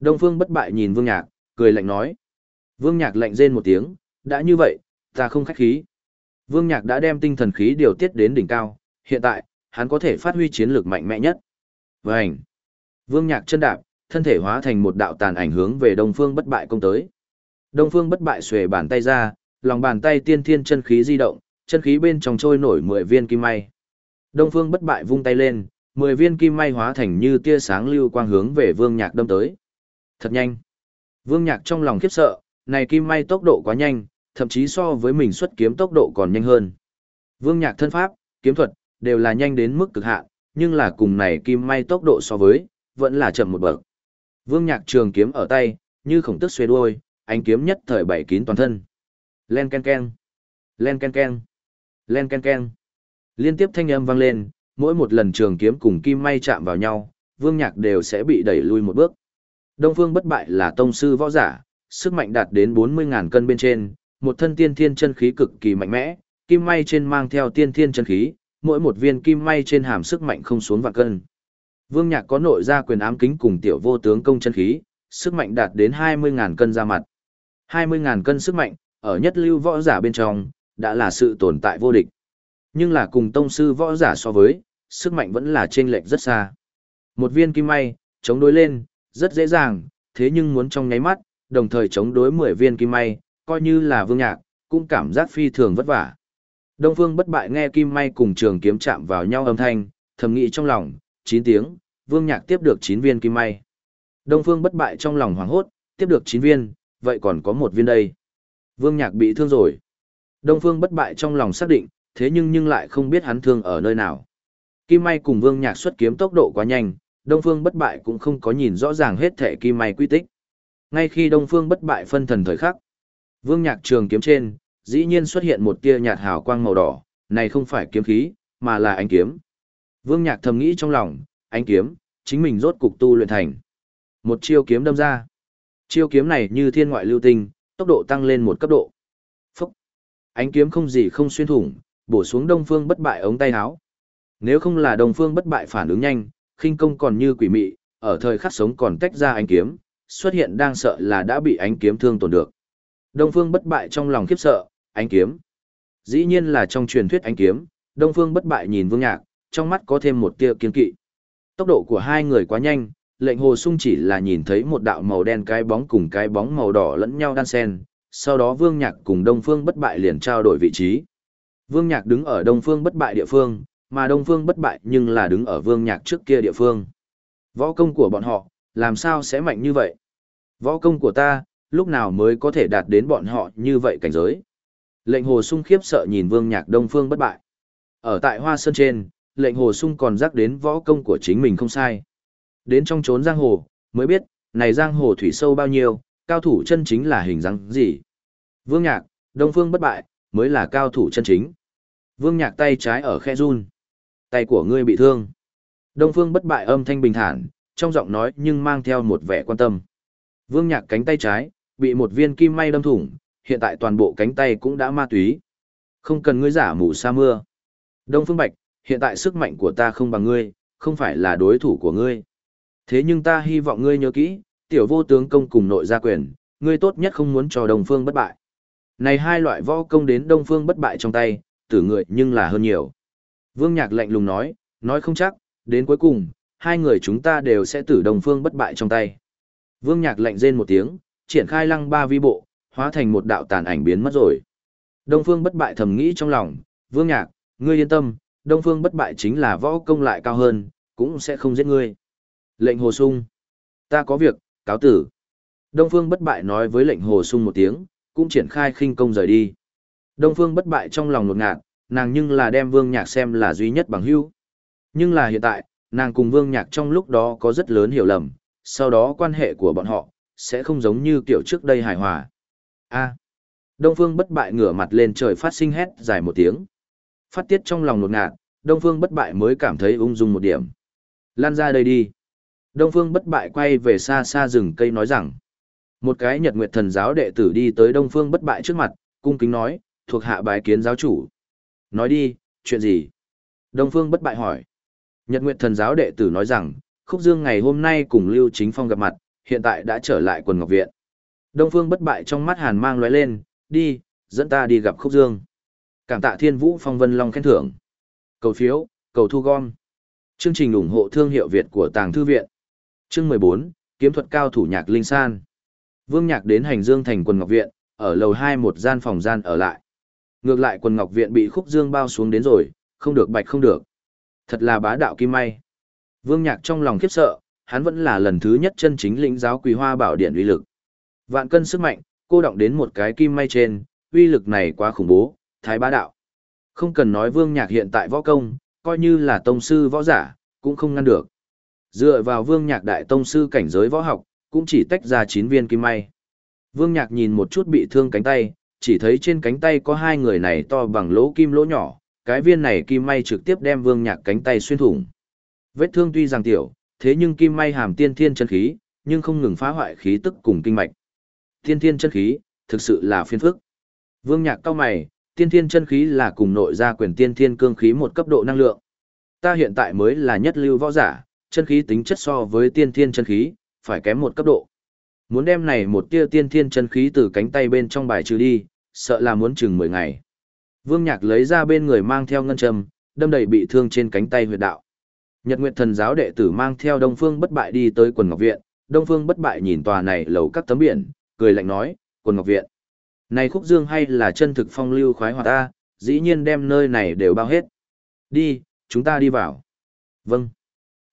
Đông Phương bất bại nhìn Vương Nhạc, cười lạnh nói. Vương Nhạc lạnh rên một tiếng, đã như vậy, ta không khách khí. Vương Nhạc đã đem tinh thần khí điều tiết đến đỉnh cao, hiện tại, hắn có thể phát huy chiến lược mạnh mẽ nhất. với ảnh Vương Nhạc chân đạp, thân thể hóa thành một đạo tàn ảnh hướng về Đông Phương bất bại công tới. Đông Phương bất bại xuề bàn tay ra, lòng bàn tay tiên thiên chân khí di động, chân khí bên trong trôi nổi 10 viên kim may. Đông Phương bất bại vung tay lên, mười viên kim may hóa thành như tia sáng lưu quang hướng về Vương Nhạc đâm tới. Thật nhanh. Vương Nhạc trong lòng khiếp sợ, này kim may tốc độ quá nhanh, thậm chí so với mình xuất kiếm tốc độ còn nhanh hơn. Vương Nhạc thân pháp, kiếm thuật, đều là nhanh đến mức cực hạn, nhưng là cùng này kim may tốc độ so với, vẫn là chậm một bậc. Vương Nhạc trường kiếm ở tay, như khổng tức xuê đuôi, ánh kiếm nhất thời bảy kín toàn thân. Len ken ken, len ken ken, len ken ken. Liên tiếp thanh âm vang lên, mỗi một lần trường kiếm cùng kim may chạm vào nhau, Vương Nhạc đều sẽ bị đẩy lui một bước. Đông Phương bất bại là tông sư võ giả, sức mạnh đạt đến 40.000 cân bên trên, một thân tiên thiên chân khí cực kỳ mạnh mẽ, kim may trên mang theo tiên thiên chân khí, mỗi một viên kim may trên hàm sức mạnh không xuống vạn cân. Vương Nhạc có nội gia quyền ám kính cùng tiểu vô tướng công chân khí, sức mạnh đạt đến 20.000 cân ra mặt. 20.000 cân sức mạnh, ở nhất lưu võ giả bên trong, đã là sự tồn tại vô địch. Nhưng là cùng tông sư võ giả so với, sức mạnh vẫn là chênh lệch rất xa. Một viên kim may, chống đối lên, rất dễ dàng, thế nhưng muốn trong nháy mắt, đồng thời chống đối 10 viên kim may, coi như là vương nhạc, cũng cảm giác phi thường vất vả. Đông Phương bất bại nghe kim may cùng trường kiếm chạm vào nhau âm thanh, thầm nghĩ trong lòng, 9 tiếng, vương nhạc tiếp được 9 viên kim may. Đông Phương bất bại trong lòng hoảng hốt, tiếp được 9 viên, vậy còn có một viên đây. Vương nhạc bị thương rồi. Đông Phương bất bại trong lòng xác định, thế nhưng nhưng lại không biết hắn thương ở nơi nào. Kim may cùng vương nhạc xuất kiếm tốc độ quá nhanh, Đông Phương bất bại cũng không có nhìn rõ ràng hết thể kim may quy tích. Ngay khi Đông Phương bất bại phân thần thời khắc, vương nhạc trường kiếm trên, dĩ nhiên xuất hiện một tia nhạt hào quang màu đỏ, này không phải kiếm khí, mà là ánh kiếm. Vương nhạc thầm nghĩ trong lòng, ánh kiếm, chính mình rốt cục tu luyện thành. Một chiêu kiếm đâm ra. Chiêu kiếm này như thiên ngoại lưu tinh, tốc độ tăng lên một cấp độ. Phúc! Ánh kiếm không gì không xuyên thủng, bổ xuống đông phương bất bại ống tay áo. Nếu không là đông phương bất bại phản ứng nhanh, khinh công còn như quỷ mị, ở thời khắc sống còn tách ra ánh kiếm, xuất hiện đang sợ là đã bị ánh kiếm thương tổn được. Đông phương bất bại trong lòng khiếp sợ, ánh kiếm. Dĩ nhiên là trong truyền thuyết ánh kiếm, Đông phương bất bại nhìn vương nhạc, trong mắt có thêm một tia kiên kỵ. Tốc độ của hai người quá nhanh, lệnh hồ sung chỉ là nhìn thấy một đạo màu đen cái bóng cùng cái bóng màu đỏ lẫn nhau đan xen. sau đó vương nhạc cùng đông phương bất bại liền trao đổi vị trí. Vương nhạc đứng ở đông phương bất bại địa phương, mà đông phương bất bại nhưng là đứng ở vương nhạc trước kia địa phương. Võ công của bọn họ, làm sao sẽ mạnh như vậy? Võ công của ta, lúc nào mới có thể đạt đến bọn họ như vậy cảnh giới? Lệnh hồ sung khiếp sợ nhìn vương nhạc đông phương bất bại. Ở tại hoa sơn trên, lệnh hồ sung còn rắc đến võ công của chính mình không sai. Đến trong trốn giang hồ, mới biết, này giang hồ thủy sâu bao nhiêu, cao thủ chân chính là hình dáng gì. Vương Nhạc, Đông Phương bất bại, mới là cao thủ chân chính. Vương Nhạc tay trái ở khe run. Tay của ngươi bị thương. Đông Phương bất bại âm thanh bình thản, trong giọng nói nhưng mang theo một vẻ quan tâm. Vương Nhạc cánh tay trái, bị một viên kim may đâm thủng, hiện tại toàn bộ cánh tay cũng đã ma túy. Không cần ngươi giả mù sa mưa. Đông Phương Bạch, hiện tại sức mạnh của ta không bằng ngươi, không phải là đối thủ của ngươi. Thế nhưng ta hy vọng ngươi nhớ kỹ, tiểu vô tướng công cùng nội gia quyền, ngươi tốt nhất không muốn cho Đông phương bất bại. Này hai loại võ công đến đông phương bất bại trong tay, tử người nhưng là hơn nhiều. Vương Nhạc lạnh lùng nói, nói không chắc, đến cuối cùng, hai người chúng ta đều sẽ tử Đông phương bất bại trong tay. Vương Nhạc lạnh rên một tiếng, triển khai lăng ba vi bộ, hóa thành một đạo tàn ảnh biến mất rồi. Đông phương bất bại thầm nghĩ trong lòng, Vương Nhạc, ngươi yên tâm, Đông phương bất bại chính là võ công lại cao hơn, cũng sẽ không giết ngươi. Lệnh hồ sung. Ta có việc, cáo tử. Đông Phương bất bại nói với lệnh hồ sung một tiếng, cũng triển khai khinh công rời đi. Đông Phương bất bại trong lòng nột ngạt, nàng nhưng là đem vương nhạc xem là duy nhất bằng hữu. Nhưng là hiện tại, nàng cùng vương nhạc trong lúc đó có rất lớn hiểu lầm, sau đó quan hệ của bọn họ, sẽ không giống như kiểu trước đây hài hòa. A. Đông Phương bất bại ngửa mặt lên trời phát sinh hét dài một tiếng. Phát tiết trong lòng nột ngạt, Đông Phương bất bại mới cảm thấy ung dung một điểm. Lan ra đây đi. Đông Phương bất bại quay về xa xa rừng cây nói rằng, một cái nhật nguyệt thần giáo đệ tử đi tới Đông Phương bất bại trước mặt, cung kính nói, thuộc hạ bái kiến giáo chủ. Nói đi, chuyện gì? Đông Phương bất bại hỏi. Nhật nguyệt thần giáo đệ tử nói rằng, Khúc Dương ngày hôm nay cùng Lưu Chính Phong gặp mặt, hiện tại đã trở lại quần ngọc viện. Đông Phương bất bại trong mắt hàn mang lóe lên, đi, dẫn ta đi gặp Khúc Dương. Cảm tạ Thiên Vũ Phong Vân Long khen thưởng. Cầu phiếu, cầu thu gom. Chương trình ủng hộ thương hiệu Việt của Tàng Thư Viện. Chương 14, kiếm thuật cao thủ nhạc linh san. Vương Nhạc đến hành dương thành quần ngọc viện, ở lầu 2 một gian phòng gian ở lại. Ngược lại quần ngọc viện bị khúc dương bao xuống đến rồi, không được bạch không được. Thật là bá đạo kim may. Vương Nhạc trong lòng khiếp sợ, hắn vẫn là lần thứ nhất chân chính lĩnh giáo Quỳ Hoa Bảo Điện uy lực. Vạn cân sức mạnh, cô động đến một cái kim may trên, uy lực này quá khủng bố, thái bá đạo. Không cần nói Vương Nhạc hiện tại võ công, coi như là tông sư võ giả, cũng không ngăn được. Dựa vào Vương Nhạc đại tông sư cảnh giới võ học, cũng chỉ tách ra 9 viên kim may. Vương Nhạc nhìn một chút bị thương cánh tay, chỉ thấy trên cánh tay có hai người này to bằng lỗ kim lỗ nhỏ, cái viên này kim may trực tiếp đem Vương Nhạc cánh tay xuyên thủng. Vết thương tuy rằng tiểu, thế nhưng kim may hàm tiên thiên chân khí, nhưng không ngừng phá hoại khí tức cùng kinh mạch. Tiên thiên chân khí, thực sự là phiền phức. Vương Nhạc cao mày, tiên thiên chân khí là cùng nội gia quyền tiên thiên cương khí một cấp độ năng lượng. Ta hiện tại mới là nhất lưu võ giả, chân khí tính chất so với tiên thiên chân khí, phải kém một cấp độ. Muốn đem này một tia tiên thiên chân khí từ cánh tay bên trong bài trừ đi, sợ là muốn chừng 10 ngày. Vương Nhạc lấy ra bên người mang theo ngân châm, đâm đầy bị thương trên cánh tay huyệt đạo. Nhật Nguyệt Thần giáo đệ tử mang theo Đông Phương Bất Bại đi tới quần Ngọc Viện, Đông Phương Bất Bại nhìn tòa này lầu các tấm biển, cười lạnh nói, quần Ngọc Viện. Này khúc dương hay là chân thực phong lưu khoái hoạt ta, dĩ nhiên đem nơi này đều bao hết. Đi, chúng ta đi vào. Vâng.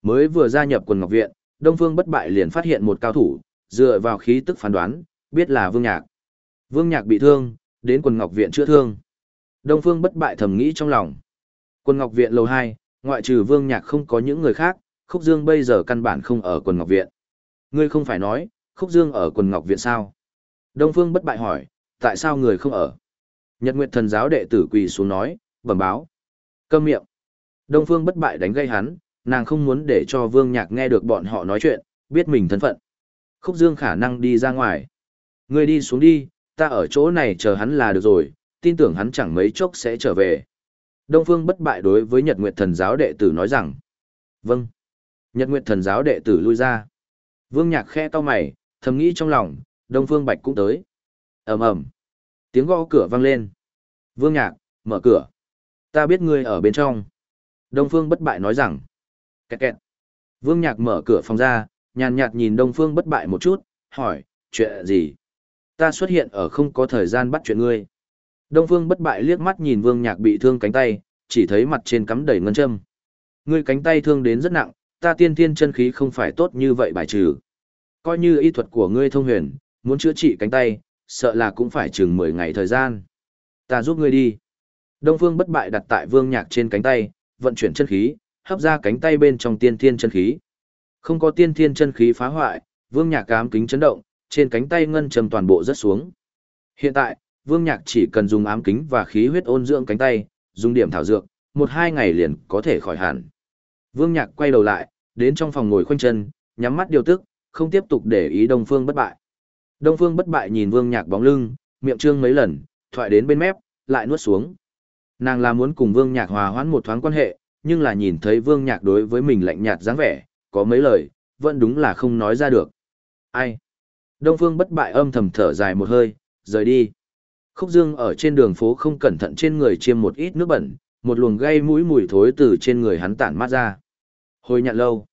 Mới vừa gia nhập quần Ngọc Viện, Đông Phương Bất Bại liền phát hiện một cao thủ, dựa vào khí tức phán đoán, biết là Vương Nhạc. Vương Nhạc bị thương, đến quần Ngọc Viện chữa thương. Đông Phương Bất Bại thầm nghĩ trong lòng. Quần Ngọc Viện lầu 2, ngoại trừ Vương Nhạc không có những người khác, Khúc Dương bây giờ căn bản không ở quần Ngọc Viện. Ngươi không phải nói, Khúc Dương ở quần Ngọc Viện sao? Đông Phương Bất Bại hỏi, tại sao người không ở? Nhật Nguyệt Thần giáo đệ tử quỳ xuống nói, bẩm báo. Câm miệng. Đông Phương Bất Bại đánh gây hắn, nàng không muốn để cho Vương Nhạc nghe được bọn họ nói chuyện, biết mình thân phận. Khúc Dương khả năng đi ra ngoài. Ngươi đi xuống đi, ta ở chỗ này chờ hắn là được rồi, tin tưởng hắn chẳng mấy chốc sẽ trở về. Đông Phương bất bại đối với Nhật Nguyệt Thần giáo đệ tử nói rằng. Vâng. Nhật Nguyệt Thần giáo đệ tử lui ra. Vương Nhạc khe to mày, thầm nghĩ trong lòng, Đông Phương Bạch cũng tới. ầm ầm, Tiếng gõ cửa vang lên. Vương Nhạc, mở cửa. Ta biết ngươi ở bên trong. Đông Phương bất bại nói rằng. Kẹt kẹt. Vương Nhạc mở cửa phòng ra, nhàn nhạt nhìn Đông Phương bất bại một chút, hỏi, chuyện gì? Ta xuất hiện ở không có thời gian bắt chuyện ngươi. Đông Phương bất bại liếc mắt nhìn Vương Nhạc bị thương cánh tay, chỉ thấy mặt trên cắm đầy ngân châm. Ngươi cánh tay thương đến rất nặng, ta tiên thiên chân khí không phải tốt như vậy bài trừ. Coi như y thuật của ngươi thông huyền, muốn chữa trị cánh tay, sợ là cũng phải chừng 10 ngày thời gian. Ta giúp ngươi đi. Đông Phương bất bại đặt tại Vương Nhạc trên cánh tay, vận chuyển chân khí, hấp ra cánh tay bên trong tiên thiên chân khí. Không có tiên thiên chân khí phá hoại, Vương Nhạc cám kính chấn động, trên cánh tay ngân trầm toàn bộ rất xuống. Hiện tại, Vương Nhạc chỉ cần dùng ám kính và khí huyết ôn dưỡng cánh tay, dùng điểm thảo dược, một hai ngày liền có thể khỏi hẳn. Vương Nhạc quay đầu lại, đến trong phòng ngồi khoanh chân, nhắm mắt điều tức, không tiếp tục để ý Đông Phương bất bại. Đông Phương bất bại nhìn Vương Nhạc bóng lưng, miệng trương mấy lần, thoại đến bên mép, lại nuốt xuống. Nàng là muốn cùng Vương Nhạc hòa hoãn một thoáng quan hệ, nhưng là nhìn thấy Vương Nhạc đối với mình lạnh nhạt dáng vẻ, có mấy lời, vẫn đúng là không nói ra được. Ai? Đông Phương bất bại âm thầm thở dài một hơi, rời đi. Khúc Dương ở trên đường phố không cẩn thận trên người chiêm một ít nước bẩn, một luồng gây mũi mùi thối từ trên người hắn tản mát ra. Hồi nhạn lâu.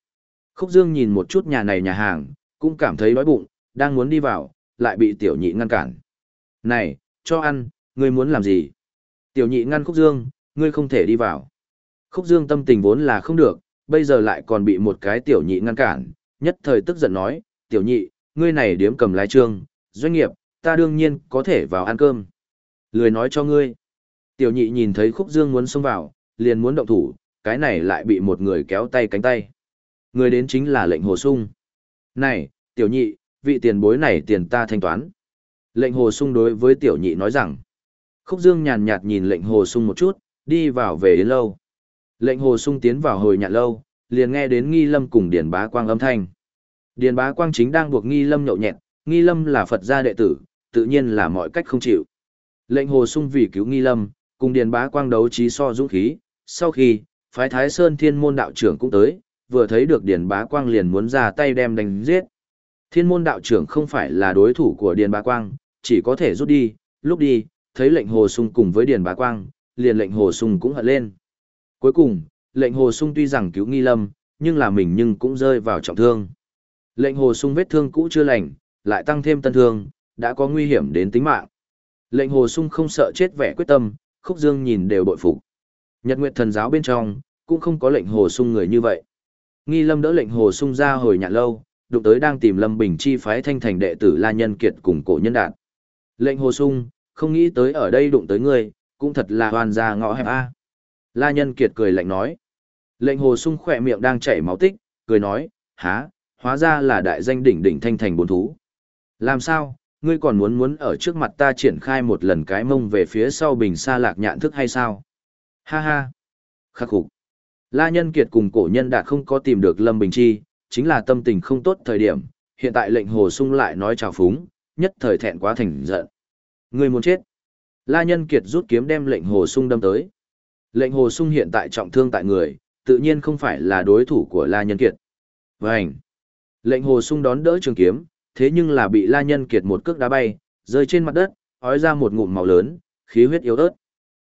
Khúc Dương nhìn một chút nhà này nhà hàng, cũng cảm thấy đói bụng, đang muốn đi vào, lại bị tiểu nhị ngăn cản. Này, cho ăn, ngươi muốn làm gì? Tiểu nhị ngăn Khúc Dương, ngươi không thể đi vào. Khúc Dương tâm tình vốn là không được, bây giờ lại còn bị một cái tiểu nhị ngăn cản, nhất thời tức giận nói, tiểu nhị, ngươi này điếm cầm lái trương, doanh nghiệp, ta đương nhiên có thể vào ăn cơm. Lười nói cho ngươi. Tiểu nhị nhìn thấy khúc dương muốn xông vào, liền muốn động thủ, cái này lại bị một người kéo tay cánh tay. Người đến chính là lệnh hồ sung. Này, tiểu nhị, vị tiền bối này tiền ta thanh toán. Lệnh hồ sung đối với tiểu nhị nói rằng. Khúc dương nhàn nhạt nhìn lệnh hồ sung một chút, đi vào về đến lâu. Lệnh hồ sung tiến vào hồi nhạn lâu, liền nghe đến nghi lâm cùng điền bá quang âm thanh. Điền bá quang chính đang buộc nghi lâm nhậu nhẹt, nghi lâm là Phật gia đệ tử, tự nhiên là mọi cách không chịu. Lệnh hồ sung vì cứu nghi lâm, cùng điền bá quang đấu trí so dũng khí, sau khi, phái thái sơn thiên môn đạo trưởng cũng tới, vừa thấy được điền bá quang liền muốn ra tay đem đánh giết. Thiên môn đạo trưởng không phải là đối thủ của điền bá quang, chỉ có thể rút đi, lúc đi, thấy lệnh hồ sung cùng với điền bá quang, liền lệnh hồ sung cũng hận lên. Cuối cùng, lệnh hồ sung tuy rằng cứu nghi lâm, nhưng là mình nhưng cũng rơi vào trọng thương. Lệnh hồ sung vết thương cũ chưa lành, lại tăng thêm tân thương, đã có nguy hiểm đến tính mạng. Lệnh hồ sung không sợ chết vẻ quyết tâm, khúc dương nhìn đều bội phục. Nhật Nguyệt thần giáo bên trong, cũng không có lệnh hồ sung người như vậy. Nghi lâm đỡ lệnh hồ sung ra hồi nhạn lâu, đụng tới đang tìm lâm bình chi phái thanh thành đệ tử La Nhân Kiệt cùng cổ nhân đạt. Lệnh hồ sung, không nghĩ tới ở đây đụng tới ngươi, cũng thật là hoàn ra ngõ hẹp a. La Nhân Kiệt cười lạnh nói. Lệnh hồ sung khỏe miệng đang chảy máu tích, cười nói, há, hóa ra là đại danh đỉnh đỉnh thanh thành bốn thú. Làm sao, ngươi còn muốn muốn ở trước mặt ta triển khai một lần cái mông về phía sau bình xa lạc nhạn thức hay sao? Ha ha! Khắc khục! La Nhân Kiệt cùng cổ nhân đạt không có tìm được Lâm Bình Chi, chính là tâm tình không tốt thời điểm, hiện tại lệnh hồ sung lại nói chào phúng, nhất thời thẹn quá thành giận. Ngươi muốn chết! La Nhân Kiệt rút kiếm đem lệnh hồ sung đâm tới. Lệnh hồ sung hiện tại trọng thương tại người, tự nhiên không phải là đối thủ của La Nhân Kiệt. Vânh! Lệnh hồ sung đón đỡ trường kiếm, thế nhưng là bị La Nhân Kiệt một cước đá bay, rơi trên mặt đất, ói ra một ngụm máu lớn, khí huyết yếu ớt.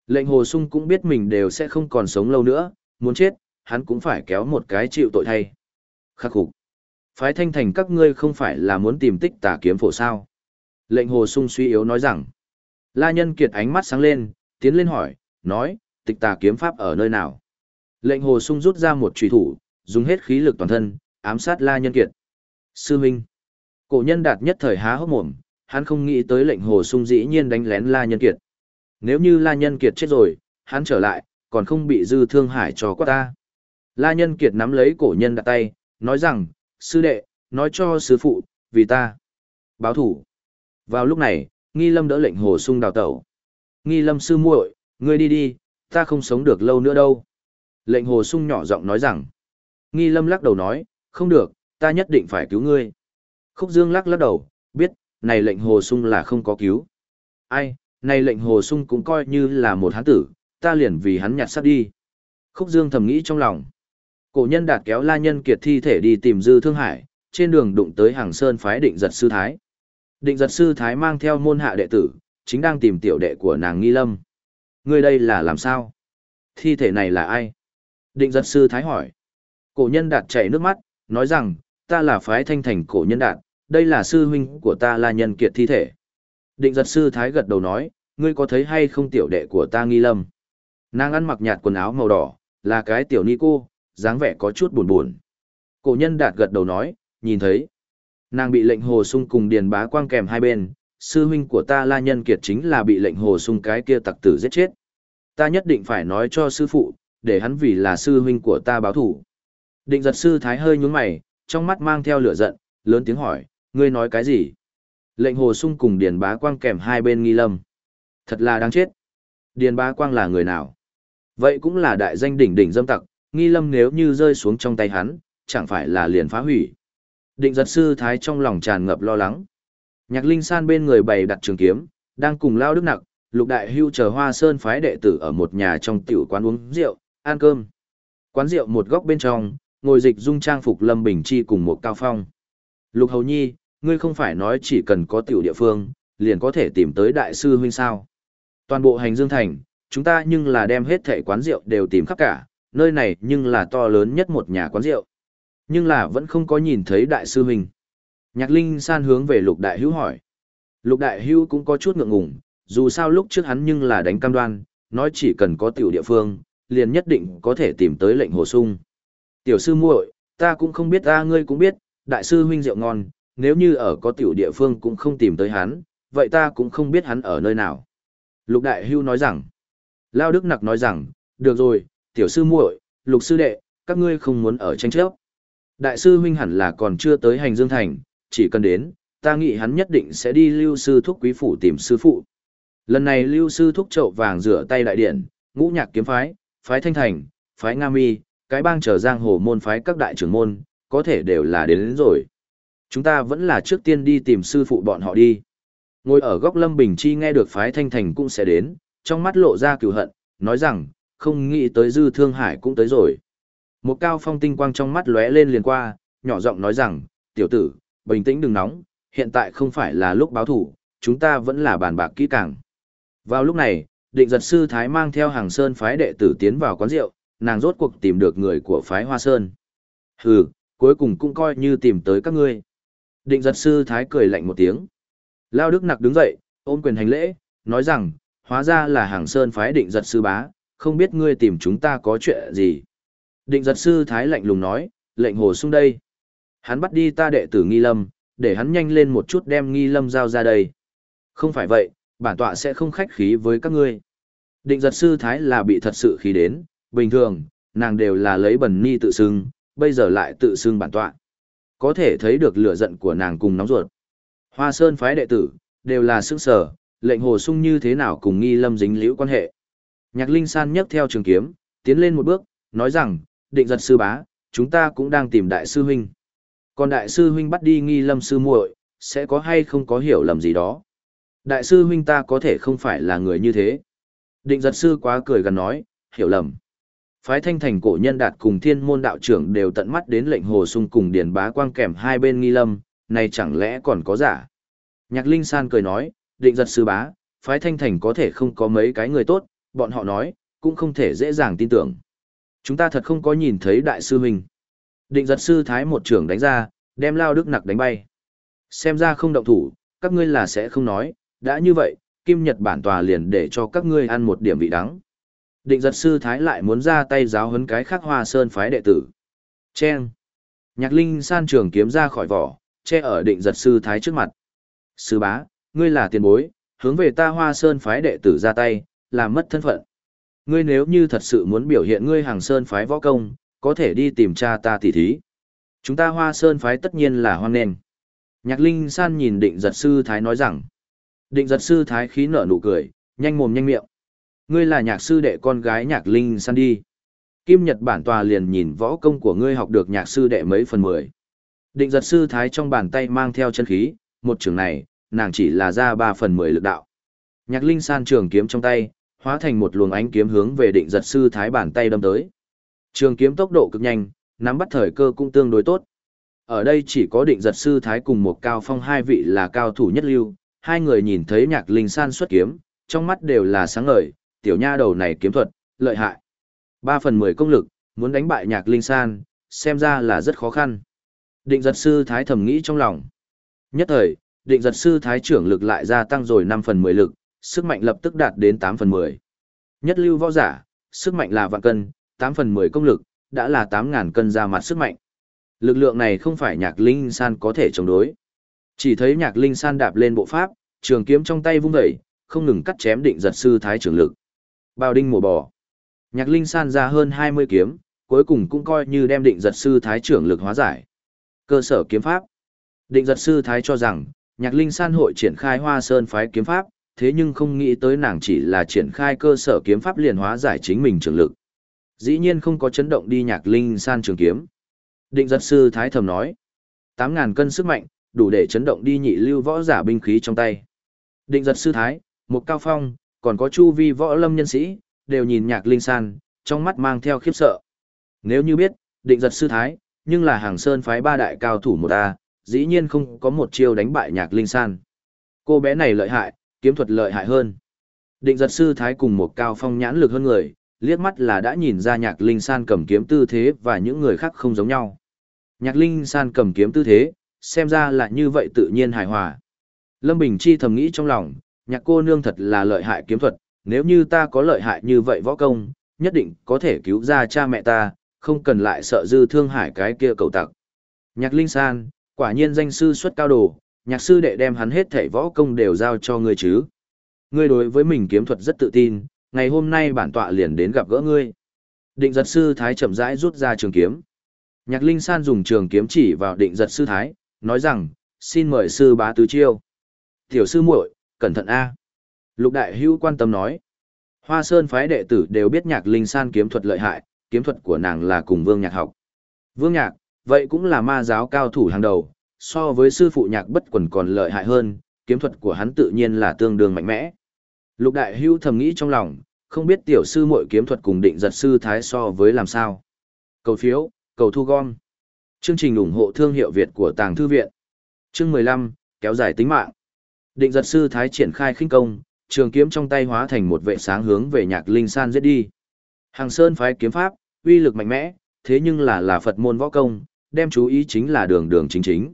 Lệnh hồ sung cũng biết mình đều sẽ không còn sống lâu nữa, muốn chết, hắn cũng phải kéo một cái chịu tội thay. Khắc phục. Phái thanh thành các ngươi không phải là muốn tìm tích tà kiếm phổ sao. Lệnh hồ sung suy yếu nói rằng. La Nhân Kiệt ánh mắt sáng lên, tiến lên hỏi, nói, tịch tà kiếm pháp ở nơi nào? Lệnh hồ sung rút ra một trùy thủ, dùng hết khí lực toàn thân, ám sát La Nhân Kiệt. Sư Minh. Cổ nhân đạt nhất thời há hốc mồm, hắn không nghĩ tới lệnh hồ sung dĩ nhiên đánh lén La Nhân Kiệt. Nếu như La Nhân Kiệt chết rồi, hắn trở lại, còn không bị dư thương hải cho quát ta. La Nhân Kiệt nắm lấy cổ nhân đặt tay, nói rằng, sư đệ, nói cho sư phụ, vì ta. Báo thủ. Vào lúc này, nghi lâm đỡ lệnh hồ sung đào tẩu. Nghi lâm sư muội, ngươi đi đi, ta không sống được lâu nữa đâu. Lệnh hồ sung nhỏ giọng nói rằng. Nghi lâm lắc đầu nói, không được, ta nhất định phải cứu ngươi. Khúc Dương lắc lắc đầu, biết, này lệnh hồ sung là không có cứu. Ai, này lệnh hồ sung cũng coi như là một hán tử, ta liền vì hắn nhặt sắt đi. Khúc Dương thầm nghĩ trong lòng. Cổ nhân đạt kéo la nhân kiệt thi thể đi tìm dư thương hải, trên đường đụng tới hàng sơn phái định giật sư thái. Định giật sư thái mang theo môn hạ đệ tử, chính đang tìm tiểu đệ của nàng nghi lâm. Người đây là làm sao? Thi thể này là ai? Định giật sư thái hỏi. Cổ nhân đạt chảy nước mắt, nói rằng, ta là phái thanh thành cổ nhân đạt, đây là sư huynh của ta La nhân kiệt thi thể. Định giật sư thái gật đầu nói, ngươi có thấy hay không tiểu đệ của ta nghi lâm? Nàng ăn mặc nhạt quần áo màu đỏ, là cái tiểu ni cô, dáng vẻ có chút buồn buồn. Cổ nhân đạt gật đầu nói, nhìn thấy. Nàng bị lệnh hồ sung cùng điền bá quang kèm hai bên, sư huynh của ta la nhân kiệt chính là bị lệnh hồ sung cái kia tặc tử giết chết. Ta nhất định phải nói cho sư phụ, để hắn vì là sư huynh của ta báo thủ. Định giật sư thái hơi nhúng mày, trong mắt mang theo lửa giận, lớn tiếng hỏi, ngươi nói cái gì? Lệnh hồ sung cùng Điền Bá Quang kèm hai bên nghi lâm. Thật là đáng chết. Điền Bá Quang là người nào? Vậy cũng là đại danh đỉnh đỉnh dâm tặc, nghi lâm nếu như rơi xuống trong tay hắn, chẳng phải là liền phá hủy. Định giật sư thái trong lòng tràn ngập lo lắng. Nhạc Linh San bên người bày đặt trường kiếm, đang cùng lao đức Nặc, lục đại hưu chờ hoa sơn phái đệ tử ở một nhà trong tiểu quán uống rượu, ăn cơm. Quán rượu một góc bên trong, ngồi dịch dung trang phục Lâm Bình Chi cùng một cao phong. Lục Hầu Nhi, ngươi không phải nói chỉ cần có tiểu địa phương, liền có thể tìm tới đại sư huynh sao. Toàn bộ hành dương thành, chúng ta nhưng là đem hết thẻ quán rượu đều tìm khắp cả, nơi này nhưng là to lớn nhất một nhà quán rượu. Nhưng là vẫn không có nhìn thấy đại sư huynh. Nhạc Linh san hướng về lục đại hữu hỏi. Lục đại hữu cũng có chút ngượng ngùng, dù sao lúc trước hắn nhưng là đánh cam đoan, nói chỉ cần có tiểu địa phương, liền nhất định có thể tìm tới lệnh hồ sung. Tiểu sư muội, ta cũng không biết ta ngươi cũng biết, đại sư huynh rượu ngon, nếu như ở có tiểu địa phương cũng không tìm tới hắn, vậy ta cũng không biết hắn ở nơi nào. Lục đại hưu nói rằng, Lao Đức Nặc nói rằng, được rồi, tiểu sư muội, lục sư đệ, các ngươi không muốn ở tranh chấp. Đại sư huynh hẳn là còn chưa tới hành dương thành, chỉ cần đến, ta nghĩ hắn nhất định sẽ đi lưu sư thúc quý phủ tìm sư phụ. Lần này lưu sư thúc chậu vàng rửa tay đại điện, ngũ nhạc kiếm phái, phái thanh thành, phái nga mi, cái bang trở giang hồ môn phái các đại trưởng môn, có thể đều là đến, đến rồi. Chúng ta vẫn là trước tiên đi tìm sư phụ bọn họ đi. Ngồi ở góc Lâm Bình Chi nghe được phái thanh thành cũng sẽ đến, trong mắt lộ ra cửu hận, nói rằng, không nghĩ tới dư thương hải cũng tới rồi. Một cao phong tinh quang trong mắt lóe lên liền qua, nhỏ giọng nói rằng, tiểu tử, bình tĩnh đừng nóng, hiện tại không phải là lúc báo thủ, chúng ta vẫn là bàn bạc kỹ càng. Vào lúc này, định giật sư Thái mang theo hàng sơn phái đệ tử tiến vào quán rượu, nàng rốt cuộc tìm được người của phái Hoa Sơn. Hừ, cuối cùng cũng coi như tìm tới các ngươi. Định giật sư Thái cười lạnh một tiếng. Lao Đức Nặc đứng dậy, ôm quyền hành lễ, nói rằng, hóa ra là hàng sơn phái định giật sư bá, không biết ngươi tìm chúng ta có chuyện gì. Định giật sư Thái lạnh lùng nói, lệnh hồ sung đây. Hắn bắt đi ta đệ tử nghi lâm, để hắn nhanh lên một chút đem nghi lâm giao ra đây. Không phải vậy, bản tọa sẽ không khách khí với các ngươi. Định giật sư Thái là bị thật sự khí đến, bình thường, nàng đều là lấy bẩn ni tự xưng, bây giờ lại tự xưng bản tọa. Có thể thấy được lửa giận của nàng cùng nóng ruột. Hoa Sơn phái đệ tử, đều là sức sở, lệnh hồ sung như thế nào cùng nghi lâm dính liễu quan hệ. Nhạc Linh San nhấc theo trường kiếm, tiến lên một bước, nói rằng, định giật sư bá, chúng ta cũng đang tìm đại sư huynh. Còn đại sư huynh bắt đi nghi lâm sư muội, sẽ có hay không có hiểu lầm gì đó. Đại sư huynh ta có thể không phải là người như thế. Định giật sư quá cười gần nói, hiểu lầm. Phái thanh thành cổ nhân đạt cùng thiên môn đạo trưởng đều tận mắt đến lệnh hồ sung cùng điển bá quang kèm hai bên nghi lâm, này chẳng lẽ còn có giả. Nhạc Linh San cười nói, định giật sư bá, phái thanh thành có thể không có mấy cái người tốt, bọn họ nói, cũng không thể dễ dàng tin tưởng. Chúng ta thật không có nhìn thấy đại sư huynh. Định giật sư thái một trưởng đánh ra, đem lao đức nặc đánh bay. Xem ra không động thủ, các ngươi là sẽ không nói, đã như vậy, Kim Nhật bản tòa liền để cho các ngươi ăn một điểm vị đắng. Định giật sư thái lại muốn ra tay giáo huấn cái khác hoa sơn phái đệ tử. Chen. Nhạc linh san trường kiếm ra khỏi vỏ, che ở định giật sư thái trước mặt. Sư bá, ngươi là tiền bối, hướng về ta hoa sơn phái đệ tử ra tay, làm mất thân phận. Ngươi nếu như thật sự muốn biểu hiện ngươi hàng sơn phái võ công, có thể đi tìm cha ta tỉ thí. Chúng ta hoa sơn phái tất nhiên là hoan nền. Nhạc Linh San nhìn định giật sư Thái nói rằng. Định giật sư Thái khí nở nụ cười, nhanh mồm nhanh miệng. Ngươi là nhạc sư đệ con gái nhạc Linh San đi. Kim Nhật bản tòa liền nhìn võ công của ngươi học được nhạc sư đệ mấy phần mười. Định giật sư Thái trong bàn tay mang theo chân khí, một trường này, nàng chỉ là ra ba phần mười lực đạo. Nhạc Linh San trường kiếm trong tay, hóa thành một luồng ánh kiếm hướng về định giật sư thái bàn tay đâm tới. Trường kiếm tốc độ cực nhanh, nắm bắt thời cơ cũng tương đối tốt. Ở đây chỉ có định giật sư thái cùng một cao phong hai vị là cao thủ nhất lưu, hai người nhìn thấy nhạc linh san xuất kiếm, trong mắt đều là sáng ngời, tiểu nha đầu này kiếm thuật, lợi hại. Ba phần mười công lực, muốn đánh bại nhạc linh san, xem ra là rất khó khăn. Định giật sư thái thầm nghĩ trong lòng. Nhất thời, định giật sư thái trưởng lực lại gia tăng rồi năm phần mười lực, sức mạnh lập tức đạt đến 8 phần 10. Nhất lưu võ giả, sức mạnh là vạn cân, 8 phần 10 công lực, đã là 8.000 cân ra mặt sức mạnh. Lực lượng này không phải nhạc linh san có thể chống đối. Chỉ thấy nhạc linh san đạp lên bộ pháp, trường kiếm trong tay vung dậy, không ngừng cắt chém định giật sư thái trưởng lực. Bao đinh mổ bò. Nhạc linh san ra hơn 20 kiếm, cuối cùng cũng coi như đem định giật sư thái trưởng lực hóa giải. Cơ sở kiếm pháp. Định giật sư thái cho rằng, nhạc linh san hội triển khai hoa sơn phái kiếm pháp, thế nhưng không nghĩ tới nàng chỉ là triển khai cơ sở kiếm pháp liền hóa giải chính mình trường lực. Dĩ nhiên không có chấn động đi nhạc linh san trường kiếm. Định giật sư Thái Thầm nói, 8.000 cân sức mạnh, đủ để chấn động đi nhị lưu võ giả binh khí trong tay. Định giật sư Thái, một cao phong, còn có chu vi võ lâm nhân sĩ, đều nhìn nhạc linh san, trong mắt mang theo khiếp sợ. Nếu như biết, định giật sư Thái, nhưng là hàng sơn phái ba đại cao thủ một A, dĩ nhiên không có một chiêu đánh bại nhạc linh san. Cô bé này lợi hại, kiếm thuật lợi hại hơn. Định giật sư thái cùng một cao phong nhãn lực hơn người, liếc mắt là đã nhìn ra nhạc linh san cầm kiếm tư thế và những người khác không giống nhau. Nhạc linh san cầm kiếm tư thế, xem ra là như vậy tự nhiên hài hòa. Lâm Bình Chi thầm nghĩ trong lòng, nhạc cô nương thật là lợi hại kiếm thuật, nếu như ta có lợi hại như vậy võ công, nhất định có thể cứu ra cha mẹ ta, không cần lại sợ dư thương hải cái kia cầu tặc. Nhạc Linh San, quả nhiên danh sư xuất cao đồ, nhạc sư đệ đem hắn hết thảy võ công đều giao cho ngươi chứ. Ngươi đối với mình kiếm thuật rất tự tin, ngày hôm nay bản tọa liền đến gặp gỡ ngươi. Định giật sư thái chậm rãi rút ra trường kiếm. Nhạc Linh San dùng trường kiếm chỉ vào định giật sư thái, nói rằng, xin mời sư bá tứ chiêu. Tiểu sư muội, cẩn thận a. Lục đại hữu quan tâm nói. Hoa Sơn phái đệ tử đều biết nhạc Linh San kiếm thuật lợi hại, kiếm thuật của nàng là cùng Vương Nhạc học. Vương Nhạc, vậy cũng là ma giáo cao thủ hàng đầu, so với sư phụ nhạc bất quần còn lợi hại hơn, kiếm thuật của hắn tự nhiên là tương đương mạnh mẽ. Lục đại hưu thầm nghĩ trong lòng, không biết tiểu sư muội kiếm thuật cùng định giật sư thái so với làm sao. Cầu phiếu, cầu thu gom. Chương trình ủng hộ thương hiệu Việt của Tàng Thư Viện. Chương 15, kéo dài tính mạng. Định giật sư thái triển khai khinh công, trường kiếm trong tay hóa thành một vệ sáng hướng về nhạc linh san giết đi. Hàng sơn phái kiếm pháp, uy lực mạnh mẽ, thế nhưng là là Phật môn võ công, đem chú ý chính là đường đường chính chính.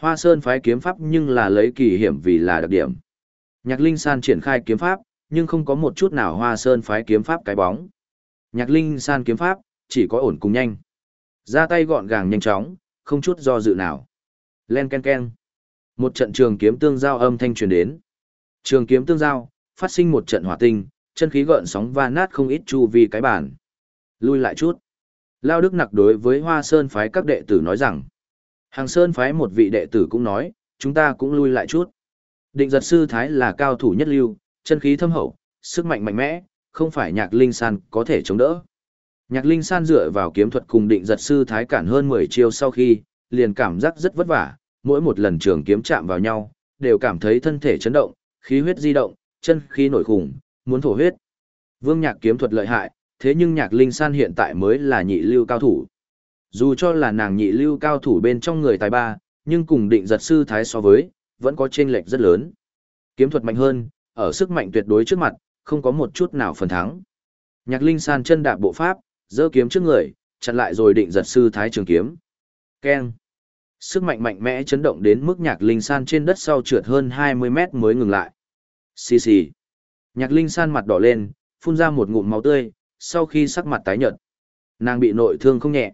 Hoa Sơn phái kiếm pháp nhưng là lấy kỳ hiểm vì là đặc điểm. Nhạc Linh San triển khai kiếm pháp, nhưng không có một chút nào Hoa Sơn phái kiếm pháp cái bóng. Nhạc Linh San kiếm pháp, chỉ có ổn cùng nhanh. Ra tay gọn gàng nhanh chóng, không chút do dự nào. Len ken ken. Một trận trường kiếm tương giao âm thanh truyền đến. Trường kiếm tương giao, phát sinh một trận hỏa tinh, chân khí gợn sóng va nát không ít chu vi cái bản. Lui lại chút. Lao Đức Nặc đối với Hoa Sơn phái các đệ tử nói rằng. Hàng Sơn phái một vị đệ tử cũng nói, chúng ta cũng lui lại chút. Định giật sư Thái là cao thủ nhất lưu, chân khí thâm hậu, sức mạnh mạnh mẽ, không phải nhạc linh san có thể chống đỡ. Nhạc linh san dựa vào kiếm thuật cùng định giật sư Thái cản hơn 10 chiêu sau khi, liền cảm giác rất vất vả, mỗi một lần trường kiếm chạm vào nhau, đều cảm thấy thân thể chấn động, khí huyết di động, chân khí nổi khủng, muốn thổ huyết. Vương Nhạc kiếm thuật lợi hại, thế nhưng Nhạc Linh San hiện tại mới là nhị lưu cao thủ. Dù cho là nàng nhị lưu cao thủ bên trong người tài ba, nhưng cùng định giật sư thái so với, vẫn có chênh lệch rất lớn. Kiếm thuật mạnh hơn, ở sức mạnh tuyệt đối trước mặt, không có một chút nào phần thắng. Nhạc Linh San chân đạp bộ pháp, giơ kiếm trước người, chặn lại rồi định giật sư thái trường kiếm. Keng. Sức mạnh mạnh mẽ chấn động đến mức nhạc linh san trên đất sau trượt hơn 20 mét mới ngừng lại. Xì xì. Nhạc linh san mặt đỏ lên, phun ra một ngụm máu tươi, sau khi sắc mặt tái nhợt. Nàng bị nội thương không nhẹ.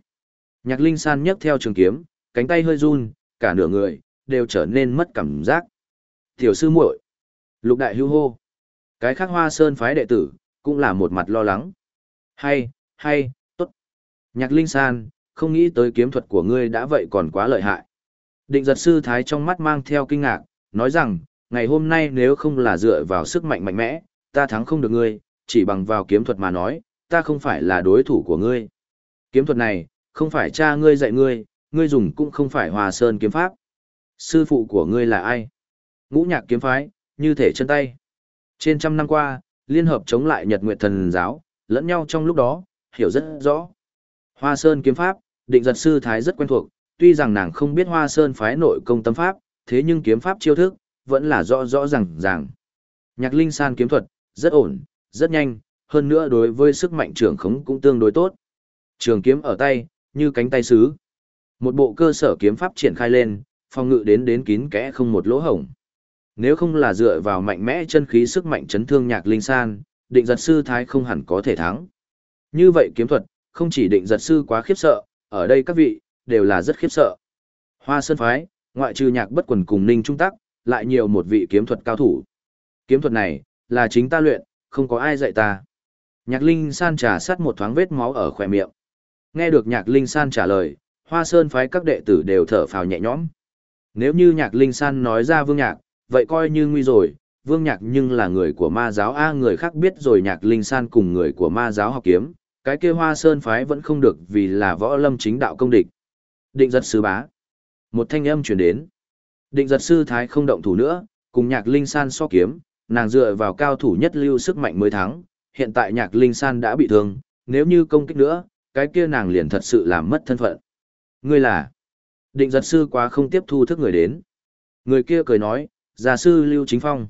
Nhạc linh san nhấc theo trường kiếm, cánh tay hơi run, cả nửa người, đều trở nên mất cảm giác. Tiểu sư muội, Lục đại hưu hô. Cái khác hoa sơn phái đệ tử, cũng là một mặt lo lắng. Hay, hay, tốt. Nhạc linh san, không nghĩ tới kiếm thuật của ngươi đã vậy còn quá lợi hại. Định giật sư thái trong mắt mang theo kinh ngạc, nói rằng, ngày hôm nay nếu không là dựa vào sức mạnh mạnh mẽ, ta thắng không được ngươi, chỉ bằng vào kiếm thuật mà nói, ta không phải là đối thủ của ngươi. Kiếm thuật này, không phải cha ngươi dạy ngươi, ngươi dùng cũng không phải hòa sơn kiếm pháp. Sư phụ của ngươi là ai? Ngũ nhạc kiếm phái, như thể chân tay. Trên trăm năm qua, liên hợp chống lại Nhật Nguyệt Thần giáo, lẫn nhau trong lúc đó, hiểu rất rõ. Hoa Sơn kiếm pháp, định giật sư thái rất quen thuộc, tuy rằng nàng không biết hoa sơn phái nội công tâm pháp, thế nhưng kiếm pháp chiêu thức, vẫn là rõ rõ ràng ràng. Nhạc linh san kiếm thuật, rất ổn, rất nhanh, hơn nữa đối với sức mạnh trưởng khống cũng tương đối tốt. Trường kiếm ở tay, như cánh tay sứ. Một bộ cơ sở kiếm pháp triển khai lên, phòng ngự đến đến kín kẽ không một lỗ hổng. Nếu không là dựa vào mạnh mẽ chân khí sức mạnh chấn thương nhạc linh san, định giật sư thái không hẳn có thể thắng. Như vậy kiếm thuật, không chỉ định giật sư quá khiếp sợ, ở đây các vị, đều là rất khiếp sợ. Hoa Sơn Phái, ngoại trừ nhạc bất quần cùng ninh trung tắc, lại nhiều một vị kiếm thuật cao thủ. Kiếm thuật này, là chính ta luyện, không có ai dạy ta. Nhạc Linh San trà sát một thoáng vết máu ở khỏe miệng. Nghe được Nhạc Linh San trả lời, Hoa Sơn Phái các đệ tử đều thở phào nhẹ nhõm. Nếu như Nhạc Linh San nói ra Vương Nhạc, vậy coi như nguy rồi, Vương Nhạc nhưng là người của ma giáo A người khác biết rồi Nhạc Linh San cùng người của ma giáo học kiếm, cái kia hoa sơn phái vẫn không được vì là võ lâm chính đạo công địch. Định giật sư bá. Một thanh âm truyền đến. Định giật sư thái không động thủ nữa, cùng nhạc linh san so kiếm, nàng dựa vào cao thủ nhất lưu sức mạnh mới thắng, hiện tại nhạc linh san đã bị thương, nếu như công kích nữa, cái kia nàng liền thật sự làm mất thân phận. Ngươi là, định giật sư quá không tiếp thu thức người đến. Người kia cười nói, già sư Lưu Chính Phong.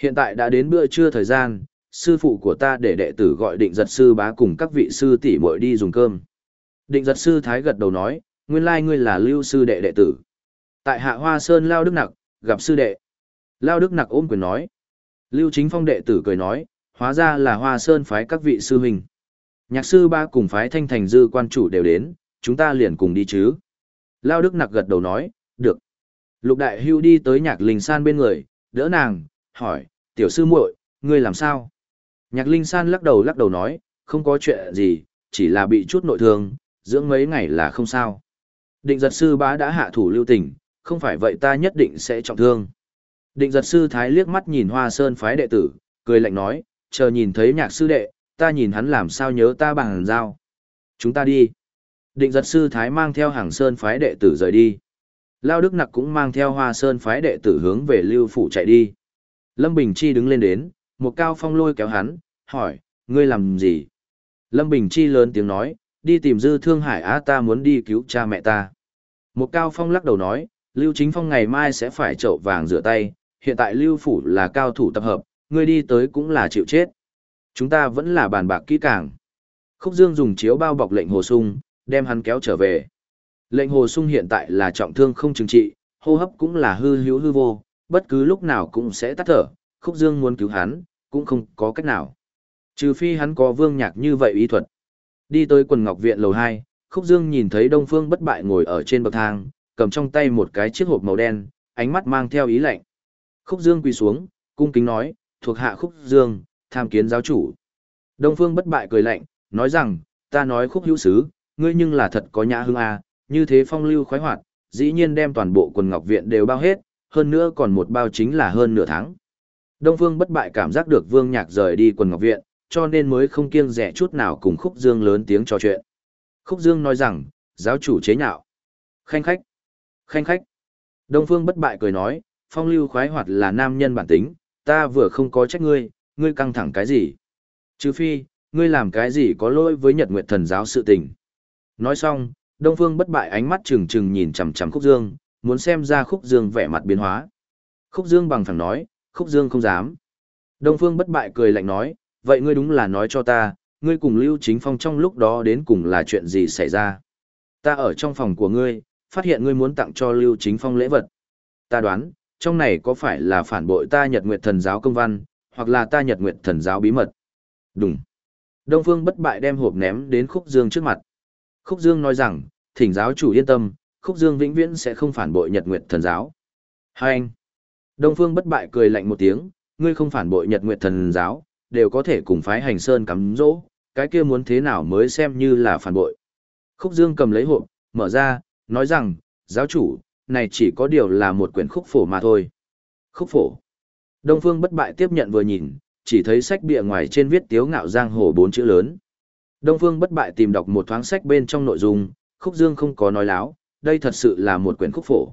Hiện tại đã đến bữa trưa thời gian, sư phụ của ta để đệ tử gọi định giật sư bá cùng các vị sư tỷ muội đi dùng cơm. Định giật sư thái gật đầu nói, nguyên lai ngươi là lưu sư đệ đệ tử. Tại hạ hoa sơn Lao Đức Nặc, gặp sư đệ. Lao Đức Nặc ôm quyền nói. Lưu chính phong đệ tử cười nói, hóa ra là hoa sơn phái các vị sư huynh. Nhạc sư ba cùng phái thanh thành dư quan chủ đều đến, chúng ta liền cùng đi chứ. Lao Đức Nặc gật đầu nói, được. Lục đại hưu đi tới nhạc linh san bên người, đỡ nàng, hỏi, tiểu sư muội, ngươi làm sao? Nhạc Linh San lắc đầu lắc đầu nói, không có chuyện gì, chỉ là bị chút nội thương, dưỡng mấy ngày là không sao. Định giật sư bá đã hạ thủ lưu tình, không phải vậy ta nhất định sẽ trọng thương. Định giật sư thái liếc mắt nhìn hoa sơn phái đệ tử, cười lạnh nói, chờ nhìn thấy nhạc sư đệ, ta nhìn hắn làm sao nhớ ta bằng dao. Chúng ta đi. Định giật sư thái mang theo hàng sơn phái đệ tử rời đi. Lao Đức Nặc cũng mang theo hoa sơn phái đệ tử hướng về lưu phủ chạy đi. Lâm Bình Chi đứng lên đến, một cao phong lôi kéo hắn, hỏi, ngươi làm gì? Lâm Bình Chi lớn tiếng nói, đi tìm dư thương hải á ta muốn đi cứu cha mẹ ta. Một cao phong lắc đầu nói, Lưu Chính Phong ngày mai sẽ phải trậu vàng rửa tay, hiện tại Lưu Phủ là cao thủ tập hợp, ngươi đi tới cũng là chịu chết. Chúng ta vẫn là bàn bạc kỹ càng. Khúc Dương dùng chiếu bao bọc lệnh hồ sung, đem hắn kéo trở về. Lệnh hồ sung hiện tại là trọng thương không chứng trị, hô hấp cũng là hư hữu hư vô, bất cứ lúc nào cũng sẽ tắt thở, Khúc Dương muốn cứu hắn, cũng không có cách nào. Trừ phi hắn có vương nhạc như vậy ý thuật. Đi tới quần ngọc viện lầu 2, Khúc Dương nhìn thấy Đông Phương bất bại ngồi ở trên bậc thang, cầm trong tay một cái chiếc hộp màu đen, ánh mắt mang theo ý lạnh. Khúc Dương quỳ xuống, cung kính nói, thuộc hạ Khúc Dương, tham kiến giáo chủ. Đông Phương bất bại cười lạnh, nói rằng, ta nói Khúc hữu sứ, ngươi nhưng là thật có nhã hương à, như thế phong lưu khoái hoạt, dĩ nhiên đem toàn bộ quần ngọc viện đều bao hết, hơn nữa còn một bao chính là hơn nửa tháng. Đông Phương bất bại cảm giác được Vương Nhạc rời đi quần ngọc viện, cho nên mới không kiêng rẻ chút nào cùng Khúc Dương lớn tiếng trò chuyện. Khúc Dương nói rằng, giáo chủ chế nhạo. Khanh khách. Khanh khách. Đông Phương bất bại cười nói, phong lưu khoái hoạt là nam nhân bản tính, ta vừa không có trách ngươi, ngươi căng thẳng cái gì. Trừ phi, ngươi làm cái gì có lỗi với Nhật Nguyệt Thần giáo sự tình. Nói xong, Đông Phương bất bại ánh mắt trừng trừng nhìn chằm chằm Khúc Dương, muốn xem ra Khúc Dương vẻ mặt biến hóa. Khúc Dương bằng phẳng nói, Khúc Dương không dám. Đông Phương bất bại cười lạnh nói, vậy ngươi đúng là nói cho ta, ngươi cùng Lưu Chính Phong trong lúc đó đến cùng là chuyện gì xảy ra. Ta ở trong phòng của ngươi, phát hiện ngươi muốn tặng cho Lưu Chính Phong lễ vật. Ta đoán, trong này có phải là phản bội ta Nhật Nguyệt Thần giáo công văn, hoặc là ta Nhật nguyện Thần giáo bí mật. Đúng. Đông Phương bất bại đem hộp ném đến Khúc Dương trước mặt. Khúc Dương nói rằng, thỉnh giáo chủ yên tâm, Khúc Dương vĩnh viễn sẽ không phản bội Nhật nguyện Thần giáo. Hai anh. Đông Phương bất bại cười lạnh một tiếng, ngươi không phản bội Nhật nguyện Thần giáo, đều có thể cùng phái hành sơn cắm dỗ, cái kia muốn thế nào mới xem như là phản bội. Khúc Dương cầm lấy hộp, mở ra, nói rằng, giáo chủ, này chỉ có điều là một quyển khúc phổ mà thôi. Khúc phổ. Đông Phương bất bại tiếp nhận vừa nhìn, chỉ thấy sách bìa ngoài trên viết tiếu ngạo giang hồ bốn chữ lớn. Đông Phương bất bại tìm đọc một thoáng sách bên trong nội dung, Khúc Dương không có nói láo, đây thật sự là một quyển khúc phổ.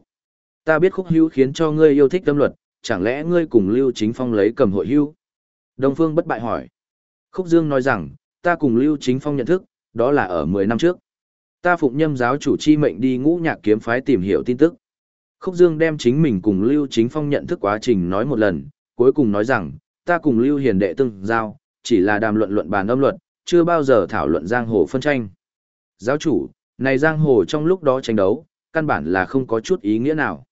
Ta biết khúc Hưu khiến cho ngươi yêu thích tâm luật, chẳng lẽ ngươi cùng Lưu Chính Phong lấy cầm hội Hưu? Đông Phương bất bại hỏi. Khúc Dương nói rằng, ta cùng Lưu Chính Phong nhận thức, đó là ở 10 năm trước. Ta phụng nhâm giáo chủ chi mệnh đi ngũ nhạc kiếm phái tìm hiểu tin tức. Khúc Dương đem chính mình cùng Lưu Chính Phong nhận thức quá trình nói một lần, cuối cùng nói rằng, ta cùng Lưu Hiền đệ tương giao, chỉ là đàm luận luận bàn âm luật, chưa bao giờ thảo luận giang hồ phân tranh. Giáo chủ, này giang hồ trong lúc đó tranh đấu, căn bản là không có chút ý nghĩa nào.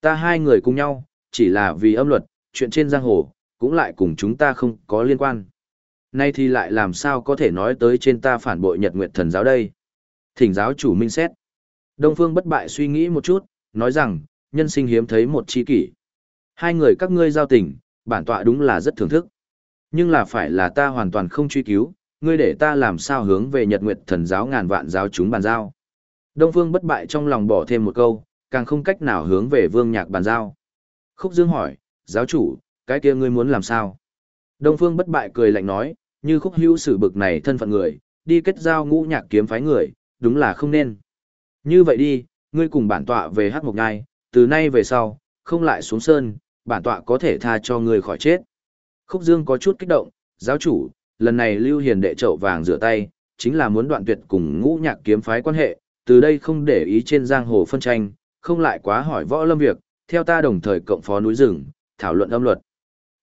Ta hai người cùng nhau, chỉ là vì âm luật, chuyện trên giang hồ, cũng lại cùng chúng ta không có liên quan. Nay thì lại làm sao có thể nói tới trên ta phản bội Nhật Nguyệt Thần giáo đây? Thỉnh giáo chủ minh xét. Đông Phương bất bại suy nghĩ một chút, nói rằng, nhân sinh hiếm thấy một chi kỷ. Hai người các ngươi giao tình, bản tọa đúng là rất thưởng thức. Nhưng là phải là ta hoàn toàn không truy cứu, ngươi để ta làm sao hướng về Nhật Nguyệt Thần giáo ngàn vạn giáo chúng bàn giao. Đông Phương bất bại trong lòng bỏ thêm một câu, càng không cách nào hướng về Vương Nhạc bàn giao. Khúc Dương hỏi, giáo chủ, cái kia ngươi muốn làm sao? Đông Phương bất bại cười lạnh nói, như khúc hữu sử bực này thân phận người, đi kết giao ngũ nhạc kiếm phái người, đúng là không nên. Như vậy đi, ngươi cùng bản tọa về hát một ngai, từ nay về sau, không lại xuống sơn, bản tọa có thể tha cho ngươi khỏi chết. Khúc Dương có chút kích động, giáo chủ, lần này Lưu Hiền đệ chậu vàng rửa tay, chính là muốn đoạn tuyệt cùng ngũ nhạc kiếm phái quan hệ, từ đây không để ý trên giang hồ phân tranh, không lại quá hỏi võ lâm việc, theo ta đồng thời cộng phó núi rừng, thảo luận âm luật.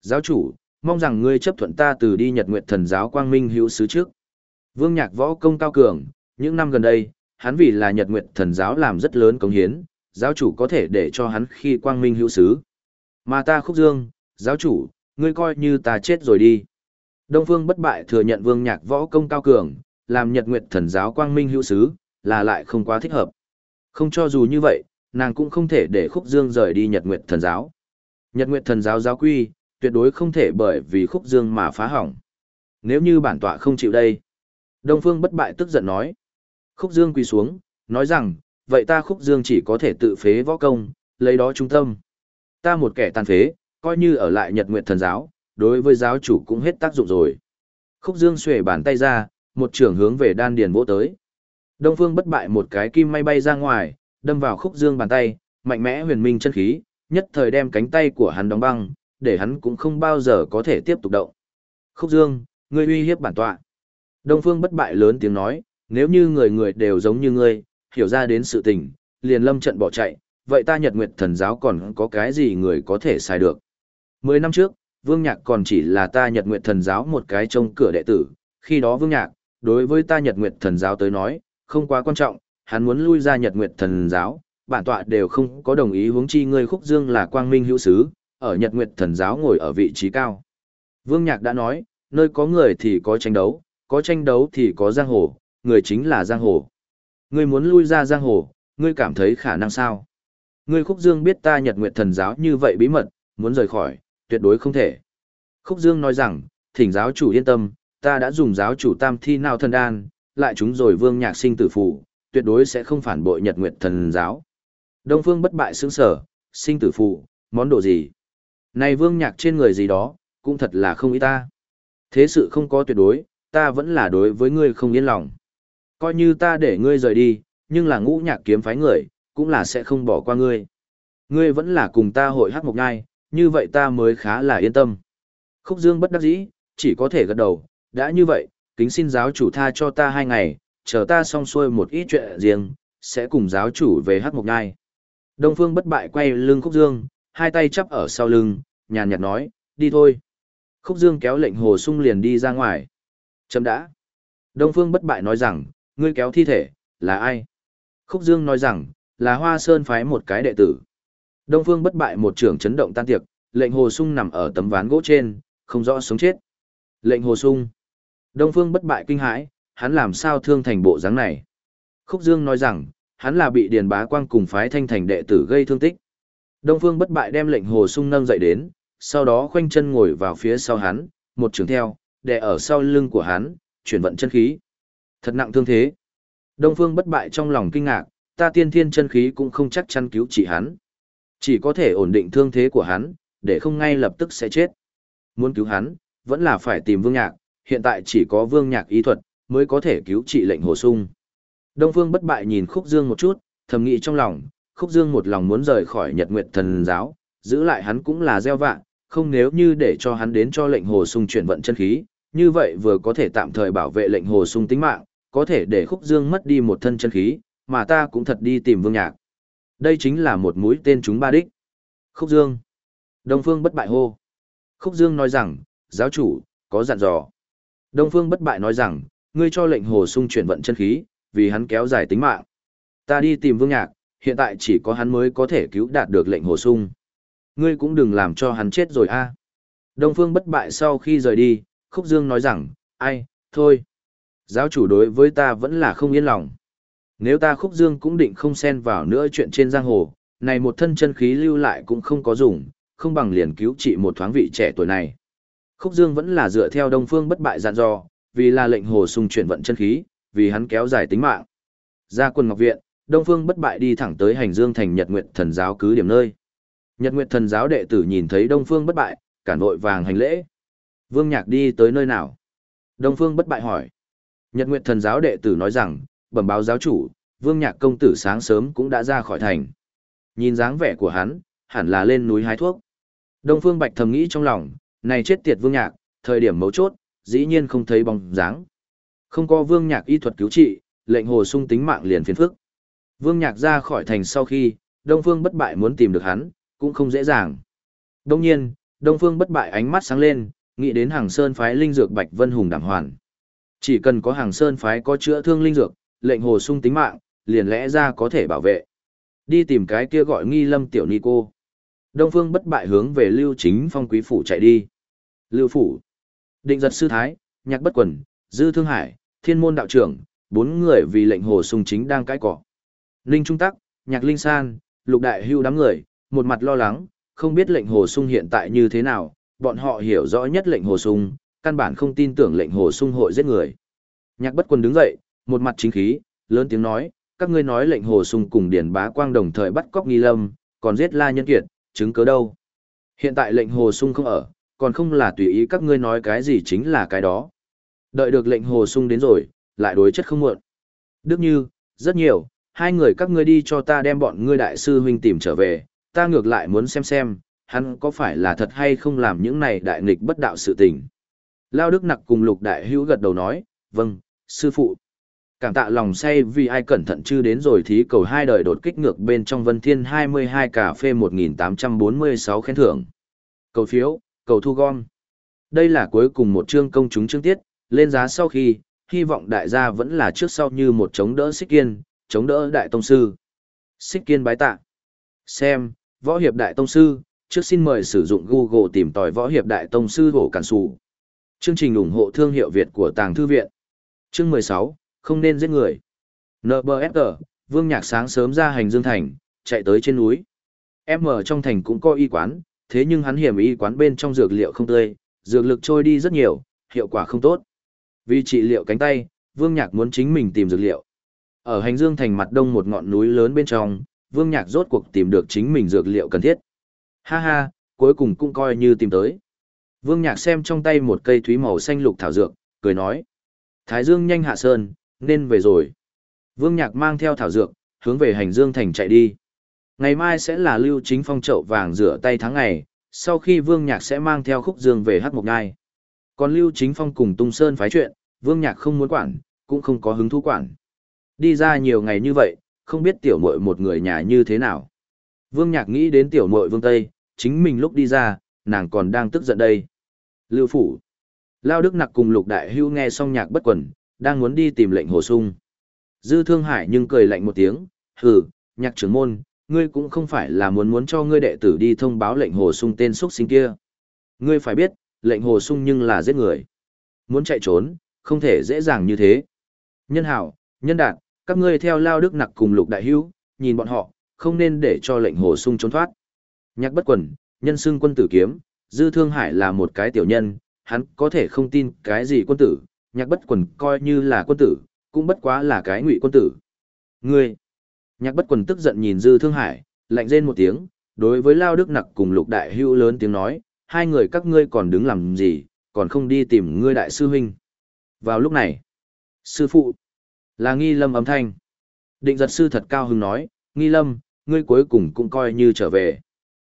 Giáo chủ, mong rằng ngươi chấp thuận ta từ đi Nhật Nguyệt Thần giáo Quang Minh hữu sứ trước. Vương Nhạc võ công cao cường, những năm gần đây, hắn vì là Nhật Nguyệt Thần giáo làm rất lớn công hiến, giáo chủ có thể để cho hắn khi Quang Minh hữu sứ. Mà ta khúc dương, giáo chủ, ngươi coi như ta chết rồi đi. Đông Phương bất bại thừa nhận Vương Nhạc võ công cao cường, làm Nhật Nguyệt Thần giáo Quang Minh hữu sứ, là lại không quá thích hợp. Không cho dù như vậy, nàng cũng không thể để khúc dương rời đi Nhật Nguyệt Thần giáo. Nhật Nguyệt Thần giáo giáo quy, tuyệt đối không thể bởi vì khúc dương mà phá hỏng. Nếu như bản tọa không chịu đây. Đông Phương bất bại tức giận nói. Khúc dương quỳ xuống, nói rằng, vậy ta khúc dương chỉ có thể tự phế võ công, lấy đó trung tâm. Ta một kẻ tàn phế, coi như ở lại Nhật Nguyệt Thần giáo, đối với giáo chủ cũng hết tác dụng rồi. Khúc dương xuể bàn tay ra, một trường hướng về đan điền vỗ tới. Đông Phương bất bại một cái kim may bay ra ngoài, đâm vào khúc dương bàn tay, mạnh mẽ huyền minh chân khí, nhất thời đem cánh tay của hắn đóng băng, để hắn cũng không bao giờ có thể tiếp tục động. Khúc Dương, ngươi uy hiếp bản tọa. Đông Phương bất bại lớn tiếng nói, nếu như người người đều giống như ngươi, hiểu ra đến sự tình, liền lâm trận bỏ chạy, vậy ta Nhật Nguyệt Thần giáo còn có cái gì người có thể sai được. Mười năm trước, Vương Nhạc còn chỉ là ta Nhật Nguyệt Thần giáo một cái trông cửa đệ tử, khi đó Vương Nhạc, đối với ta Nhật Nguyệt Thần giáo tới nói, không quá quan trọng, hắn muốn lui ra Nhật Nguyệt Thần giáo, bản tọa đều không có đồng ý huống chi ngươi khúc dương là quang minh hữu sứ, ở Nhật Nguyệt Thần giáo ngồi ở vị trí cao. Vương Nhạc đã nói, nơi có người thì có tranh đấu, có tranh đấu thì có giang hồ, người chính là giang hồ. Ngươi muốn lui ra giang hồ, ngươi cảm thấy khả năng sao? Ngươi Khúc Dương biết ta Nhật Nguyệt Thần giáo như vậy bí mật, muốn rời khỏi, tuyệt đối không thể. Khúc Dương nói rằng, thỉnh giáo chủ yên tâm, ta đã dùng giáo chủ tam thi nào thần đan, lại chúng rồi vương nhạc sinh tử phụ, tuyệt đối sẽ không phản bội Nhật Nguyệt Thần giáo. Đông Phương bất bại sướng sở, sinh tử phụ, món đồ gì? Này vương nhạc trên người gì đó, cũng thật là không ý ta. Thế sự không có tuyệt đối, ta vẫn là đối với ngươi không yên lòng. Coi như ta để ngươi rời đi, nhưng là ngũ nhạc kiếm phái người, cũng là sẽ không bỏ qua ngươi. Ngươi vẫn là cùng ta hội hát mộc ngai, như vậy ta mới khá là yên tâm. Khúc Dương bất đắc dĩ, chỉ có thể gật đầu, đã như vậy, kính xin giáo chủ tha cho ta hai ngày, chờ ta xong xuôi một ít chuyện riêng, sẽ cùng giáo chủ về hát mộc ngai. Đông Phương bất bại quay lưng Khúc Dương, hai tay chắp ở sau lưng, nhàn nhạt nói, đi thôi. Khúc Dương kéo lệnh hồ sung liền đi ra ngoài. Chấm đã. Đông Phương bất bại nói rằng, ngươi kéo thi thể, là ai? Khúc Dương nói rằng, là Hoa Sơn phái một cái đệ tử. Đông Phương bất bại một trưởng chấn động tan tiệc, lệnh hồ sung nằm ở tấm ván gỗ trên, không rõ sống chết. Lệnh hồ sung. Đông Phương bất bại kinh hãi, hắn làm sao thương thành bộ dáng này? Khúc Dương nói rằng, hắn là bị Điền Bá Quang cùng phái thanh thành đệ tử gây thương tích. Đông Phương bất bại đem lệnh hồ sung nâng dậy đến, sau đó khoanh chân ngồi vào phía sau hắn, một trường theo, đè ở sau lưng của hắn, chuyển vận chân khí. Thật nặng thương thế. Đông Phương bất bại trong lòng kinh ngạc, ta tiên thiên chân khí cũng không chắc chắn cứu trị hắn. Chỉ có thể ổn định thương thế của hắn, để không ngay lập tức sẽ chết. Muốn cứu hắn, vẫn là phải tìm vương nhạc, hiện tại chỉ có vương nhạc y thuật, mới có thể cứu trị lệnh hồ sung. Đông Phương bất bại nhìn Khúc Dương một chút, thầm nghĩ trong lòng, Khúc Dương một lòng muốn rời khỏi Nhật Nguyệt Thần giáo, giữ lại hắn cũng là gieo vạ, không nếu như để cho hắn đến cho lệnh hồ sung chuyển vận chân khí, như vậy vừa có thể tạm thời bảo vệ lệnh hồ sung tính mạng, có thể để Khúc Dương mất đi một thân chân khí, mà ta cũng thật đi tìm Vương Nhạc. Đây chính là một mũi tên chúng ba đích. Khúc Dương. Đông Phương bất bại hô. Khúc Dương nói rằng, giáo chủ, có dặn dò. Đông Phương bất bại nói rằng, ngươi cho lệnh hồ sung chuyển vận chân khí, vì hắn kéo dài tính mạng. Ta đi tìm Vương Nhạc, hiện tại chỉ có hắn mới có thể cứu đạt được lệnh hồ sung. Ngươi cũng đừng làm cho hắn chết rồi a. Đông Phương bất bại sau khi rời đi, Khúc Dương nói rằng, ai, thôi. Giáo chủ đối với ta vẫn là không yên lòng. Nếu ta Khúc Dương cũng định không xen vào nữa chuyện trên giang hồ, này một thân chân khí lưu lại cũng không có dùng, không bằng liền cứu trị một thoáng vị trẻ tuổi này. Khúc Dương vẫn là dựa theo Đông Phương bất bại dặn dò, vì là lệnh hồ sung chuyển vận chân khí, vì hắn kéo dài tính mạng. Ra quân ngọc viện, Đông Phương bất bại đi thẳng tới hành dương thành Nhật Nguyệt thần giáo cứ điểm nơi. Nhật Nguyệt thần giáo đệ tử nhìn thấy Đông Phương bất bại, cản vội vàng hành lễ. Vương Nhạc đi tới nơi nào? Đông Phương bất bại hỏi. Nhật Nguyệt thần giáo đệ tử nói rằng, bẩm báo giáo chủ, Vương Nhạc công tử sáng sớm cũng đã ra khỏi thành. Nhìn dáng vẻ của hắn, hẳn là lên núi hái thuốc. Đông Phương Bạch thầm nghĩ trong lòng, này chết tiệt Vương Nhạc, thời điểm mấu chốt, dĩ nhiên không thấy bóng dáng. Không có Vương Nhạc y thuật cứu trị, lệnh hồ sung tính mạng liền phiền phức. Vương Nhạc ra khỏi thành sau khi, Đông Phương bất bại muốn tìm được hắn, cũng không dễ dàng. Đông nhiên, Đông Phương bất bại ánh mắt sáng lên, nghĩ đến hàng sơn phái linh dược Bạch Vân Hùng đảm hoàn. Chỉ cần có hàng sơn phái có chữa thương linh dược, lệnh hồ sung tính mạng, liền lẽ ra có thể bảo vệ. Đi tìm cái kia gọi nghi lâm tiểu ni cô. Đông Phương bất bại hướng về Lưu Chính Phong quý phủ chạy đi. Lưu phủ. Định giật sư thái, nhạc bất quần, dư thương hải, thiên môn đạo trưởng, bốn người vì lệnh hồ sung chính đang cãi cỏ. Linh Trung Tắc, nhạc linh san, lục đại hưu đám người, một mặt lo lắng, không biết lệnh hồ sung hiện tại như thế nào, bọn họ hiểu rõ nhất lệnh hồ sung, căn bản không tin tưởng lệnh hồ sung hội giết người. Nhạc bất quần đứng dậy, một mặt chính khí, lớn tiếng nói, các ngươi nói lệnh hồ sung cùng điển bá quang đồng thời bắt cóc nghi lâm, còn giết la nhân kiệt, chứng cứ đâu. Hiện tại lệnh hồ sung không ở, còn không là tùy ý các ngươi nói cái gì chính là cái đó. Đợi được lệnh hồ sung đến rồi, lại đối chất không muộn. Đức như, rất nhiều, hai người các ngươi đi cho ta đem bọn ngươi đại sư huynh tìm trở về, ta ngược lại muốn xem xem, hắn có phải là thật hay không làm những này đại nghịch bất đạo sự tình. Lao Đức Nặc cùng Lục Đại Hữu gật đầu nói, vâng, sư phụ. Cảm tạ lòng say vì ai cẩn thận chưa đến rồi thí cầu hai đời đột kích ngược bên trong Vân Thiên 22 cà phê 1846 khen thưởng. Cầu phiếu, cầu thu gom. Đây là cuối cùng một chương công chúng chương tiết, lên giá sau khi, hy vọng đại gia vẫn là trước sau như một chống đỡ xích kiên, chống đỡ đại tông sư. Xích kiên bái tạ. Xem, võ hiệp đại tông sư, trước xin mời sử dụng Google tìm tòi võ hiệp đại tông sư hổ cản sủ. Chương trình ủng hộ thương hiệu Việt của Tàng Thư Viện. Chương 16, không nên giết người. NBFG, Vương Nhạc sáng sớm ra hành dương thành, chạy tới trên núi. Em ở trong thành cũng có y quán, thế nhưng hắn hiểm y quán bên trong dược liệu không tươi, dược lực trôi đi rất nhiều, hiệu quả không tốt. Vì trị liệu cánh tay, Vương Nhạc muốn chính mình tìm dược liệu. Ở hành dương thành mặt đông một ngọn núi lớn bên trong, Vương Nhạc rốt cuộc tìm được chính mình dược liệu cần thiết. Ha ha, cuối cùng cũng coi như tìm tới. Vương Nhạc xem trong tay một cây thúy màu xanh lục thảo dược, cười nói. Thái Dương nhanh hạ sơn, nên về rồi. Vương Nhạc mang theo thảo dược, hướng về hành dương thành chạy đi. Ngày mai sẽ là lưu chính phong trậu vàng rửa tay tháng ngày, sau khi Vương Nhạc sẽ mang theo khúc dương về hát mộc ngai. Còn lưu chính phong cùng tung sơn phái chuyện, Vương Nhạc không muốn quản, cũng không có hứng thú quản. Đi ra nhiều ngày như vậy, không biết tiểu muội một người nhà như thế nào. Vương Nhạc nghĩ đến tiểu muội Vương Tây, chính mình lúc đi ra, nàng còn đang tức giận đây. Lưu phủ. Lao Đức Nặc cùng Lục Đại Hưu nghe xong nhạc bất quần, đang muốn đi tìm lệnh hồ sung. Dư Thương Hải nhưng cười lạnh một tiếng, hừ, nhạc trưởng môn, ngươi cũng không phải là muốn muốn cho ngươi đệ tử đi thông báo lệnh hồ sung tên xuất sinh kia. Ngươi phải biết, lệnh hồ sung nhưng là giết người. Muốn chạy trốn, không thể dễ dàng như thế. Nhân hảo, nhân đạt, các ngươi theo Lao Đức Nặc cùng Lục Đại Hưu, nhìn bọn họ, không nên để cho lệnh hồ sung trốn thoát. Nhạc bất quần, nhân xưng quân tử kiếm, Dư Thương Hải là một cái tiểu nhân, hắn có thể không tin cái gì quân tử, nhạc bất quần coi như là quân tử, cũng bất quá là cái ngụy quân tử. Ngươi! Nhạc bất quần tức giận nhìn Dư Thương Hải, lạnh rên một tiếng, đối với Lao Đức Nặc cùng Lục Đại Hữu lớn tiếng nói, hai người các ngươi còn đứng làm gì, còn không đi tìm ngươi đại sư huynh. Vào lúc này, sư phụ, là nghi lâm âm thanh. Định giật sư thật cao hứng nói, nghi lâm, ngươi cuối cùng cũng coi như trở về.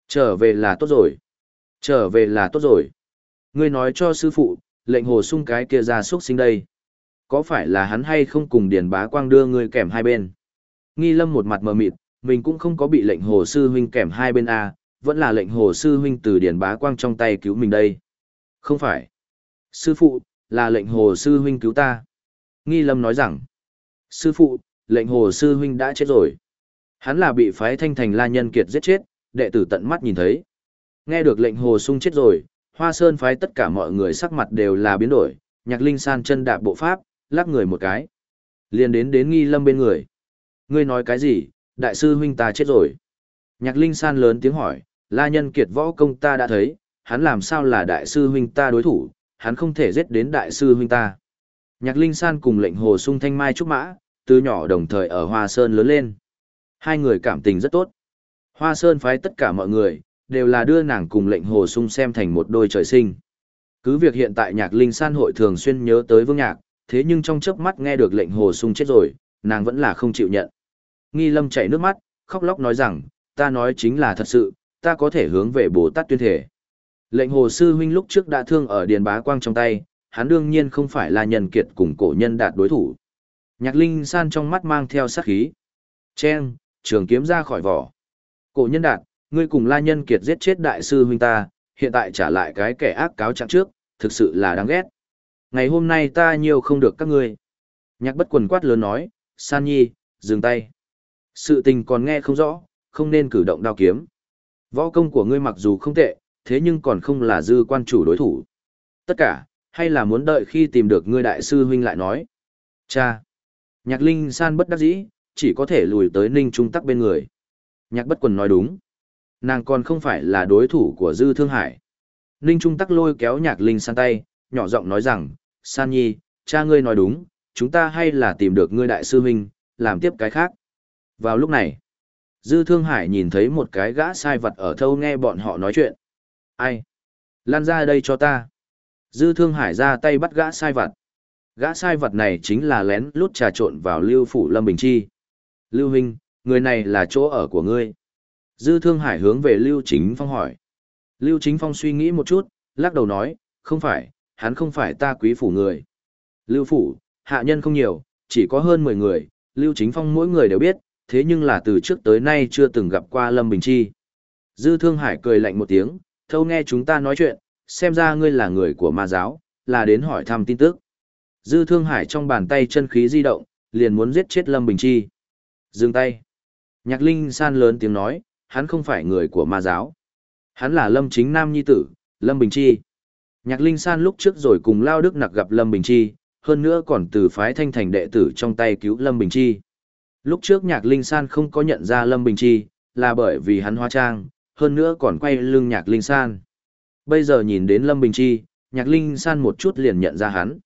Trở về là tốt rồi. Trở về là tốt rồi. Ngươi nói cho sư phụ, lệnh hồ sung cái kia ra xuất sinh đây. Có phải là hắn hay không cùng Điền Bá Quang đưa người kèm hai bên? Nghi lâm một mặt mờ mịt, mình cũng không có bị lệnh hồ sư huynh kèm hai bên A, vẫn là lệnh hồ sư huynh từ Điền Bá Quang trong tay cứu mình đây. Không phải. Sư phụ, là lệnh hồ sư huynh cứu ta. Nghi lâm nói rằng, sư phụ, lệnh hồ sư huynh đã chết rồi. Hắn là bị phái thanh thành la nhân kiệt giết chết, đệ tử tận mắt nhìn thấy. Nghe được lệnh hồ sung chết rồi, hoa sơn phái tất cả mọi người sắc mặt đều là biến đổi, nhạc linh san chân đạp bộ pháp, lắc người một cái. liền đến đến nghi lâm bên người. Ngươi nói cái gì, đại sư huynh ta chết rồi. Nhạc linh san lớn tiếng hỏi, la nhân kiệt võ công ta đã thấy, hắn làm sao là đại sư huynh ta đối thủ, hắn không thể giết đến đại sư huynh ta. Nhạc linh san cùng lệnh hồ sung thanh mai trúc mã, từ nhỏ đồng thời ở hoa sơn lớn lên. Hai người cảm tình rất tốt. Hoa Sơn phái tất cả mọi người, đều là đưa nàng cùng lệnh hồ sung xem thành một đôi trời sinh. Cứ việc hiện tại nhạc linh san hội thường xuyên nhớ tới vương nhạc, thế nhưng trong chớp mắt nghe được lệnh hồ sung chết rồi, nàng vẫn là không chịu nhận. Nghi lâm chảy nước mắt, khóc lóc nói rằng, ta nói chính là thật sự, ta có thể hướng về Bồ Tát tuyên thể. Lệnh hồ sư huynh lúc trước đã thương ở Điền Bá Quang trong tay, hắn đương nhiên không phải là nhân kiệt cùng cổ nhân đạt đối thủ. Nhạc linh san trong mắt mang theo sát khí. Chen, trường kiếm ra khỏi vỏ. Cổ nhân đạt, ngươi cùng la nhân kiệt giết chết đại sư huynh ta, hiện tại trả lại cái kẻ ác cáo trạng trước, thực sự là đáng ghét. Ngày hôm nay ta nhiều không được các ngươi. Nhạc bất quần quát lớn nói, san nhi, dừng tay. Sự tình còn nghe không rõ, không nên cử động đao kiếm. Võ công của ngươi mặc dù không tệ, thế nhưng còn không là dư quan chủ đối thủ. Tất cả, hay là muốn đợi khi tìm được ngươi đại sư huynh lại nói. Cha! Nhạc linh san bất đắc dĩ, chỉ có thể lùi tới ninh trung tắc bên người. Nhạc bất quần nói đúng. Nàng còn không phải là đối thủ của Dư Thương Hải. Ninh Trung tắc lôi kéo nhạc linh san tay, nhỏ giọng nói rằng, San Nhi, cha ngươi nói đúng, chúng ta hay là tìm được ngươi đại sư huynh, làm tiếp cái khác. Vào lúc này, Dư Thương Hải nhìn thấy một cái gã sai vật ở thâu nghe bọn họ nói chuyện. Ai? Lan ra đây cho ta. Dư Thương Hải ra tay bắt gã sai vật. Gã sai vật này chính là lén lút trà trộn vào Lưu Phủ Lâm Bình Chi. Lưu Huynh, người này là chỗ ở của ngươi. Dư Thương Hải hướng về Lưu Chính Phong hỏi. Lưu Chính Phong suy nghĩ một chút, lắc đầu nói, không phải, hắn không phải ta quý phủ người. Lưu Phủ, hạ nhân không nhiều, chỉ có hơn 10 người, Lưu Chính Phong mỗi người đều biết, thế nhưng là từ trước tới nay chưa từng gặp qua Lâm Bình Chi. Dư Thương Hải cười lạnh một tiếng, thâu nghe chúng ta nói chuyện, xem ra ngươi là người của ma giáo, là đến hỏi thăm tin tức. Dư Thương Hải trong bàn tay chân khí di động, liền muốn giết chết Lâm Bình Chi. Dừng tay. Nhạc Linh San lớn tiếng nói, hắn không phải người của ma giáo. Hắn là Lâm Chính Nam Nhi Tử, Lâm Bình Chi. Nhạc Linh San lúc trước rồi cùng Lao Đức Nặc gặp Lâm Bình Chi, hơn nữa còn từ phái thanh thành đệ tử trong tay cứu Lâm Bình Chi. Lúc trước Nhạc Linh San không có nhận ra Lâm Bình Chi, là bởi vì hắn hóa trang, hơn nữa còn quay lưng Nhạc Linh San. Bây giờ nhìn đến Lâm Bình Chi, Nhạc Linh San một chút liền nhận ra hắn.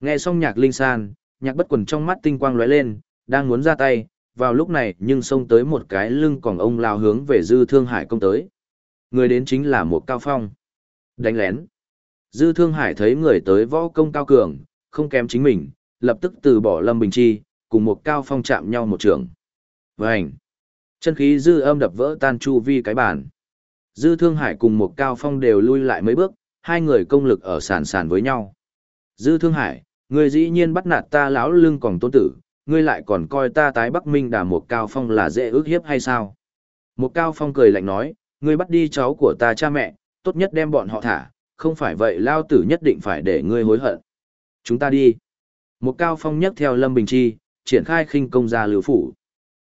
Nghe xong Nhạc Linh San, Nhạc Bất Quần trong mắt tinh quang lóe lên, đang muốn ra tay, vào lúc này nhưng xông tới một cái lưng còn ông lao hướng về Dư Thương Hải công tới. Người đến chính là một cao phong. Đánh lén. Dư Thương Hải thấy người tới võ công cao cường, không kém chính mình, lập tức từ bỏ Lâm Bình Chi, cùng một cao phong chạm nhau một trường. Vành! Chân khí dư âm đập vỡ tan chu vi cái bàn. Dư Thương Hải cùng một cao phong đều lui lại mấy bước, hai người công lực ở sàn sàn với nhau. Dư Thương Hải, người dĩ nhiên bắt nạt ta lão lưng còn tôn tử, ngươi lại còn coi ta tái Bắc Minh đà một cao phong là dễ ước hiếp hay sao? Một cao phong cười lạnh nói, ngươi bắt đi cháu của ta cha mẹ, tốt nhất đem bọn họ thả, không phải vậy lao tử nhất định phải để ngươi hối hận. Chúng ta đi. Một cao phong nhấc theo Lâm Bình Chi, triển khai khinh công ra lưu phủ.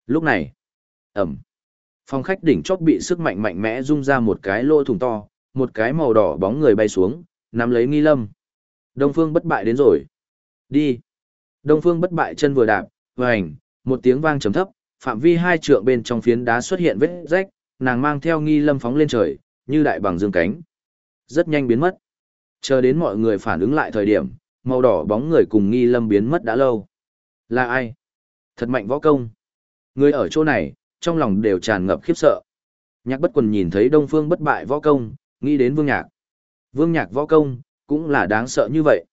Lúc này, ẩm. Phòng khách đỉnh chót bị sức mạnh mạnh mẽ rung ra một cái lỗ thủng to, một cái màu đỏ bóng người bay xuống, nắm lấy nghi lâm. Đông phương bất bại đến rồi. Đi. Đông phương bất bại chân vừa đạp, vành, một tiếng vang trầm thấp, phạm vi hai trượng bên trong phiến đá xuất hiện vết rách, nàng mang theo nghi lâm phóng lên trời, như đại bằng dương cánh. Rất nhanh biến mất. Chờ đến mọi người phản ứng lại thời điểm, màu đỏ bóng người cùng nghi lâm biến mất đã lâu. Là ai? Thật mạnh võ công. Người ở chỗ này, trong lòng đều tràn ngập khiếp sợ. Nhạc bất quần nhìn thấy đông phương bất bại võ công, nghĩ đến vương nhạc. Vương nhạc võ công, cũng là đáng sợ như vậy.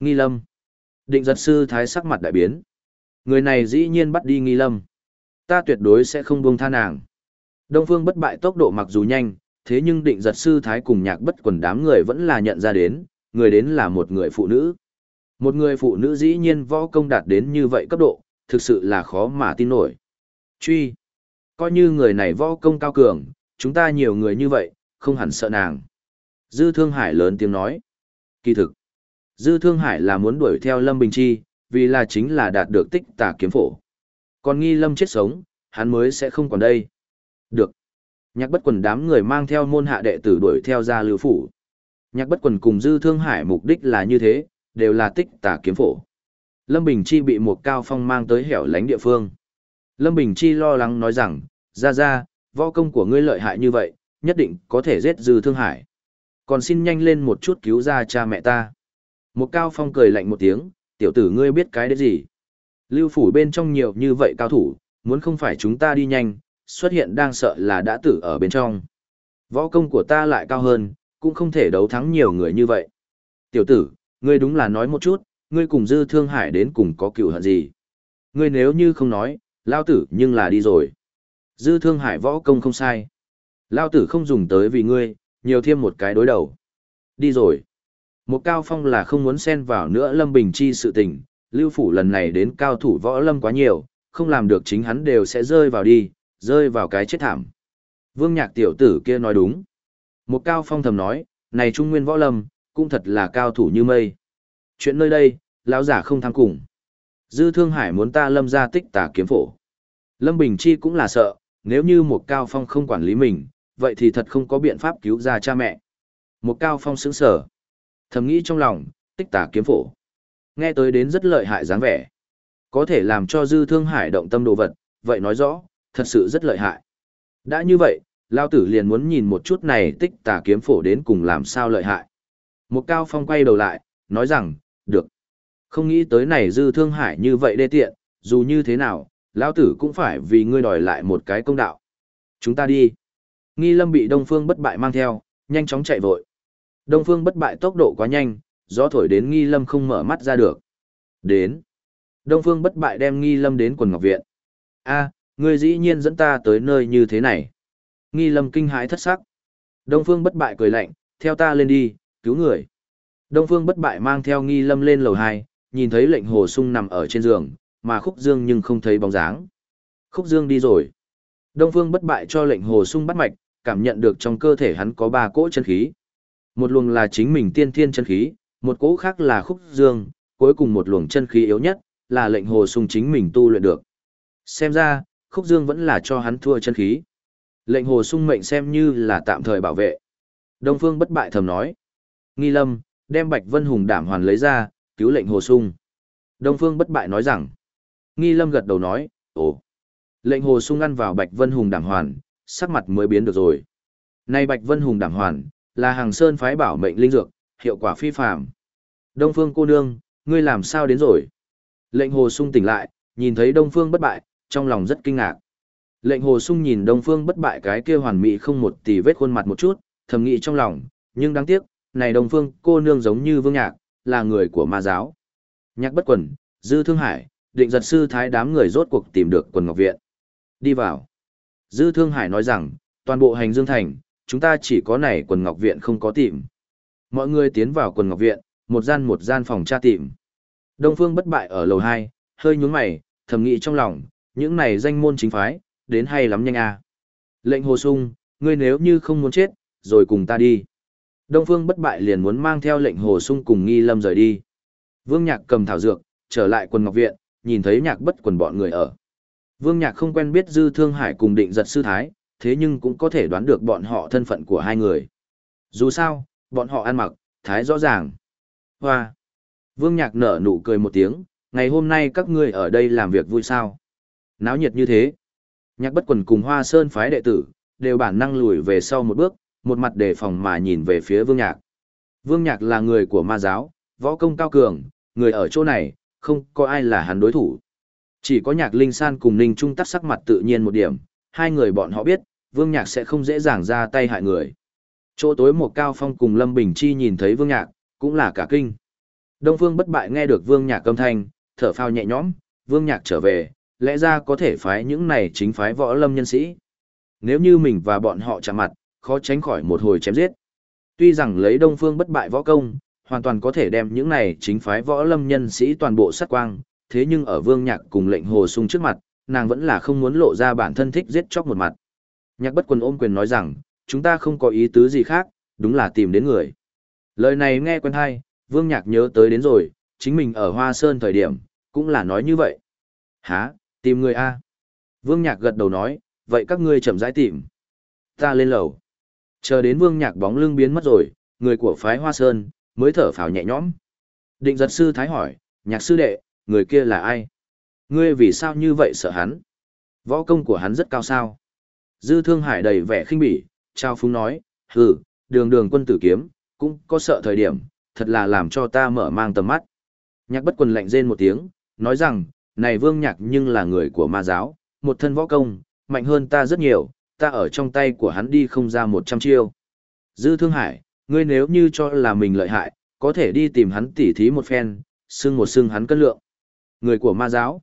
Nghi lâm. Định giật sư thái sắc mặt đại biến. Người này dĩ nhiên bắt đi nghi lâm. Ta tuyệt đối sẽ không buông tha nàng. Đông phương bất bại tốc độ mặc dù nhanh, thế nhưng định giật sư thái cùng nhạc bất quần đám người vẫn là nhận ra đến, người đến là một người phụ nữ. Một người phụ nữ dĩ nhiên võ công đạt đến như vậy cấp độ, thực sự là khó mà tin nổi. Truy. Coi như người này võ công cao cường, chúng ta nhiều người như vậy, không hẳn sợ nàng. Dư Thương Hải lớn tiếng nói. Kỳ thực. Dư Thương Hải là muốn đuổi theo Lâm Bình Chi, vì là chính là đạt được tích tà kiếm phổ. Còn nghi Lâm chết sống, hắn mới sẽ không còn đây. Được. Nhạc bất quần đám người mang theo môn hạ đệ tử đuổi theo ra lưu phủ. Nhạc bất quần cùng Dư Thương Hải mục đích là như thế, đều là tích tà kiếm phổ. Lâm Bình Chi bị một cao phong mang tới hẻo lánh địa phương. Lâm Bình Chi lo lắng nói rằng, ra ra, võ công của ngươi lợi hại như vậy, nhất định có thể giết Dư Thương Hải. Còn xin nhanh lên một chút cứu ra cha mẹ ta. Một cao phong cười lạnh một tiếng, tiểu tử ngươi biết cái đấy gì. Lưu phủ bên trong nhiều như vậy cao thủ, muốn không phải chúng ta đi nhanh, xuất hiện đang sợ là đã tử ở bên trong. Võ công của ta lại cao hơn, cũng không thể đấu thắng nhiều người như vậy. Tiểu tử, ngươi đúng là nói một chút, ngươi cùng dư thương hải đến cùng có cựu hận gì. Ngươi nếu như không nói, lao tử nhưng là đi rồi. Dư thương hải võ công không sai. Lao tử không dùng tới vì ngươi, nhiều thêm một cái đối đầu. Đi rồi. Một cao phong là không muốn xen vào nữa Lâm Bình Chi sự tình, lưu phủ lần này đến cao thủ võ lâm quá nhiều, không làm được chính hắn đều sẽ rơi vào đi, rơi vào cái chết thảm. Vương nhạc tiểu tử kia nói đúng. Một cao phong thầm nói, này trung nguyên võ lâm, cũng thật là cao thủ như mây. Chuyện nơi đây, lão giả không tham cùng. Dư Thương Hải muốn ta lâm ra tích tà kiếm phổ. Lâm Bình Chi cũng là sợ, nếu như một cao phong không quản lý mình, vậy thì thật không có biện pháp cứu ra cha mẹ. Một cao phong sững sở. Thầm nghĩ trong lòng, tích tà kiếm phổ. Nghe tới đến rất lợi hại dáng vẻ. Có thể làm cho dư thương hải động tâm đồ vật, vậy nói rõ, thật sự rất lợi hại. Đã như vậy, Lao tử liền muốn nhìn một chút này tích tà kiếm phổ đến cùng làm sao lợi hại. Một cao phong quay đầu lại, nói rằng, được. Không nghĩ tới này dư thương hải như vậy đê tiện, dù như thế nào, Lao tử cũng phải vì ngươi đòi lại một cái công đạo. Chúng ta đi. Nghi lâm bị Đông Phương bất bại mang theo, nhanh chóng chạy vội. Đông Phương bất bại tốc độ quá nhanh, gió thổi đến Nghi lâm không mở mắt ra được. Đến. Đông Phương bất bại đem Nghi lâm đến quần ngọc viện. a ngươi dĩ nhiên dẫn ta tới nơi như thế này. Nghi lâm kinh hãi thất sắc. Đông Phương bất bại cười lạnh, theo ta lên đi, cứu người. Đông Phương bất bại mang theo Nghi lâm lên lầu 2, nhìn thấy lệnh hồ sung nằm ở trên giường, mà khúc dương nhưng không thấy bóng dáng. Khúc dương đi rồi. Đông Phương bất bại cho lệnh hồ sung bắt mạch, cảm nhận được trong cơ thể hắn có ba cỗ chân khí. Một luồng là chính mình tiên thiên chân khí, một cỗ khác là khúc dương, cuối cùng một luồng chân khí yếu nhất, là lệnh hồ sung chính mình tu luyện được. Xem ra, khúc dương vẫn là cho hắn thua chân khí. Lệnh hồ sung mệnh xem như là tạm thời bảo vệ. Đông Phương bất bại thầm nói. Nghi lâm, đem Bạch Vân Hùng đảm hoàn lấy ra, cứu lệnh hồ sung. Đông Phương bất bại nói rằng, nghi lâm gật đầu nói, ồ. Lệnh hồ sung ăn vào Bạch Vân Hùng đảm hoàn, sắc mặt mới biến được rồi. Nay Bạch Vân Hùng đảm hoàn, là hàng sơn phái bảo mệnh linh dược, hiệu quả phi phàm. Đông Phương cô nương, ngươi làm sao đến rồi? Lệnh hồ sung tỉnh lại, nhìn thấy Đông Phương bất bại, trong lòng rất kinh ngạc. Lệnh hồ sung nhìn Đông Phương bất bại cái kia hoàn mỹ không một tì vết khuôn mặt một chút, thầm nghĩ trong lòng, nhưng đáng tiếc, này Đông Phương cô nương giống như vương nhạc, là người của ma giáo. Nhạc bất quần, dư thương hải, định giật sư thái đám người rốt cuộc tìm được quần ngọc viện. Đi vào. Dư thương hải nói rằng, toàn bộ hành dương thành, chúng ta chỉ có này quần ngọc viện không có tìm. Mọi người tiến vào quần ngọc viện, một gian một gian phòng tra tìm. Đông Phương bất bại ở lầu 2, hơi nhướng mày, thầm nghĩ trong lòng, những này danh môn chính phái, đến hay lắm nhanh à. Lệnh hồ sung, ngươi nếu như không muốn chết, rồi cùng ta đi. Đông Phương bất bại liền muốn mang theo lệnh hồ sung cùng nghi lâm rời đi. Vương Nhạc cầm thảo dược, trở lại quần ngọc viện, nhìn thấy nhạc bất quần bọn người ở. Vương Nhạc không quen biết Dư Thương Hải cùng định giật sư thái, thế nhưng cũng có thể đoán được bọn họ thân phận của hai người. Dù sao, bọn họ ăn mặc, thái rõ ràng. Hoa! Vương Nhạc nở nụ cười một tiếng, ngày hôm nay các ngươi ở đây làm việc vui sao. Náo nhiệt như thế. Nhạc bất quần cùng Hoa Sơn phái đệ tử, đều bản năng lùi về sau một bước, một mặt đề phòng mà nhìn về phía Vương Nhạc. Vương Nhạc là người của ma giáo, võ công cao cường, người ở chỗ này, không có ai là hắn đối thủ. Chỉ có Nhạc Linh San cùng Ninh Trung tắc sắc mặt tự nhiên một điểm, hai người bọn họ biết, Vương Nhạc sẽ không dễ dàng ra tay hại người. Chỗ tối một cao phong cùng Lâm Bình Chi nhìn thấy Vương Nhạc, cũng là cả kinh. Đông Phương bất bại nghe được Vương Nhạc âm thanh, thở phào nhẹ nhõm, Vương Nhạc trở về, lẽ ra có thể phái những này chính phái võ lâm nhân sĩ. Nếu như mình và bọn họ chạm mặt, khó tránh khỏi một hồi chém giết. Tuy rằng lấy Đông Phương bất bại võ công, hoàn toàn có thể đem những này chính phái võ lâm nhân sĩ toàn bộ sát quang, thế nhưng ở Vương Nhạc cùng lệnh Hồ Sung trước mặt, nàng vẫn là không muốn lộ ra bản thân thích giết chóc một mặt. Nhạc bất quân ôm quyền nói rằng, chúng ta không có ý tứ gì khác, đúng là tìm đến người. Lời này nghe quen hay, Vương Nhạc nhớ tới đến rồi, chính mình ở Hoa Sơn thời điểm, cũng là nói như vậy. Hả, tìm người A. Vương Nhạc gật đầu nói, vậy các ngươi chậm rãi tìm. Ta lên lầu. Chờ đến Vương Nhạc bóng lưng biến mất rồi, người của phái Hoa Sơn, mới thở phào nhẹ nhõm. Định giật sư thái hỏi, nhạc sư đệ, người kia là ai? Ngươi vì sao như vậy sợ hắn? Võ công của hắn rất cao sao? Dư Thương Hải đầy vẻ khinh bỉ, trao phúng nói, hừ, đường đường quân tử kiếm, cũng có sợ thời điểm, thật là làm cho ta mở mang tầm mắt. Nhạc bất quần lạnh rên một tiếng, nói rằng, này vương nhạc nhưng là người của ma giáo, một thân võ công, mạnh hơn ta rất nhiều, ta ở trong tay của hắn đi không ra một trăm chiêu. Dư Thương Hải, ngươi nếu như cho là mình lợi hại, có thể đi tìm hắn tỉ thí một phen, xưng một xưng hắn cân lượng. Người của ma giáo.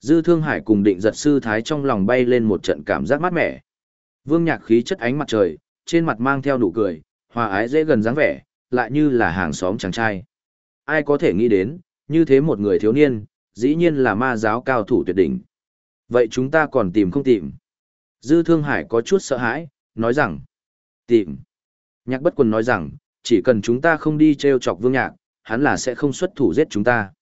Dư Thương Hải cùng định giật sư thái trong lòng bay lên một trận cảm giác mát mẻ. Vương nhạc khí chất ánh mặt trời, trên mặt mang theo nụ cười, hòa ái dễ gần dáng vẻ, lại như là hàng xóm chàng trai. Ai có thể nghĩ đến, như thế một người thiếu niên, dĩ nhiên là ma giáo cao thủ tuyệt đỉnh. Vậy chúng ta còn tìm không tìm? Dư Thương Hải có chút sợ hãi, nói rằng, tìm. Nhạc bất quần nói rằng, chỉ cần chúng ta không đi treo chọc vương nhạc, hắn là sẽ không xuất thủ giết chúng ta.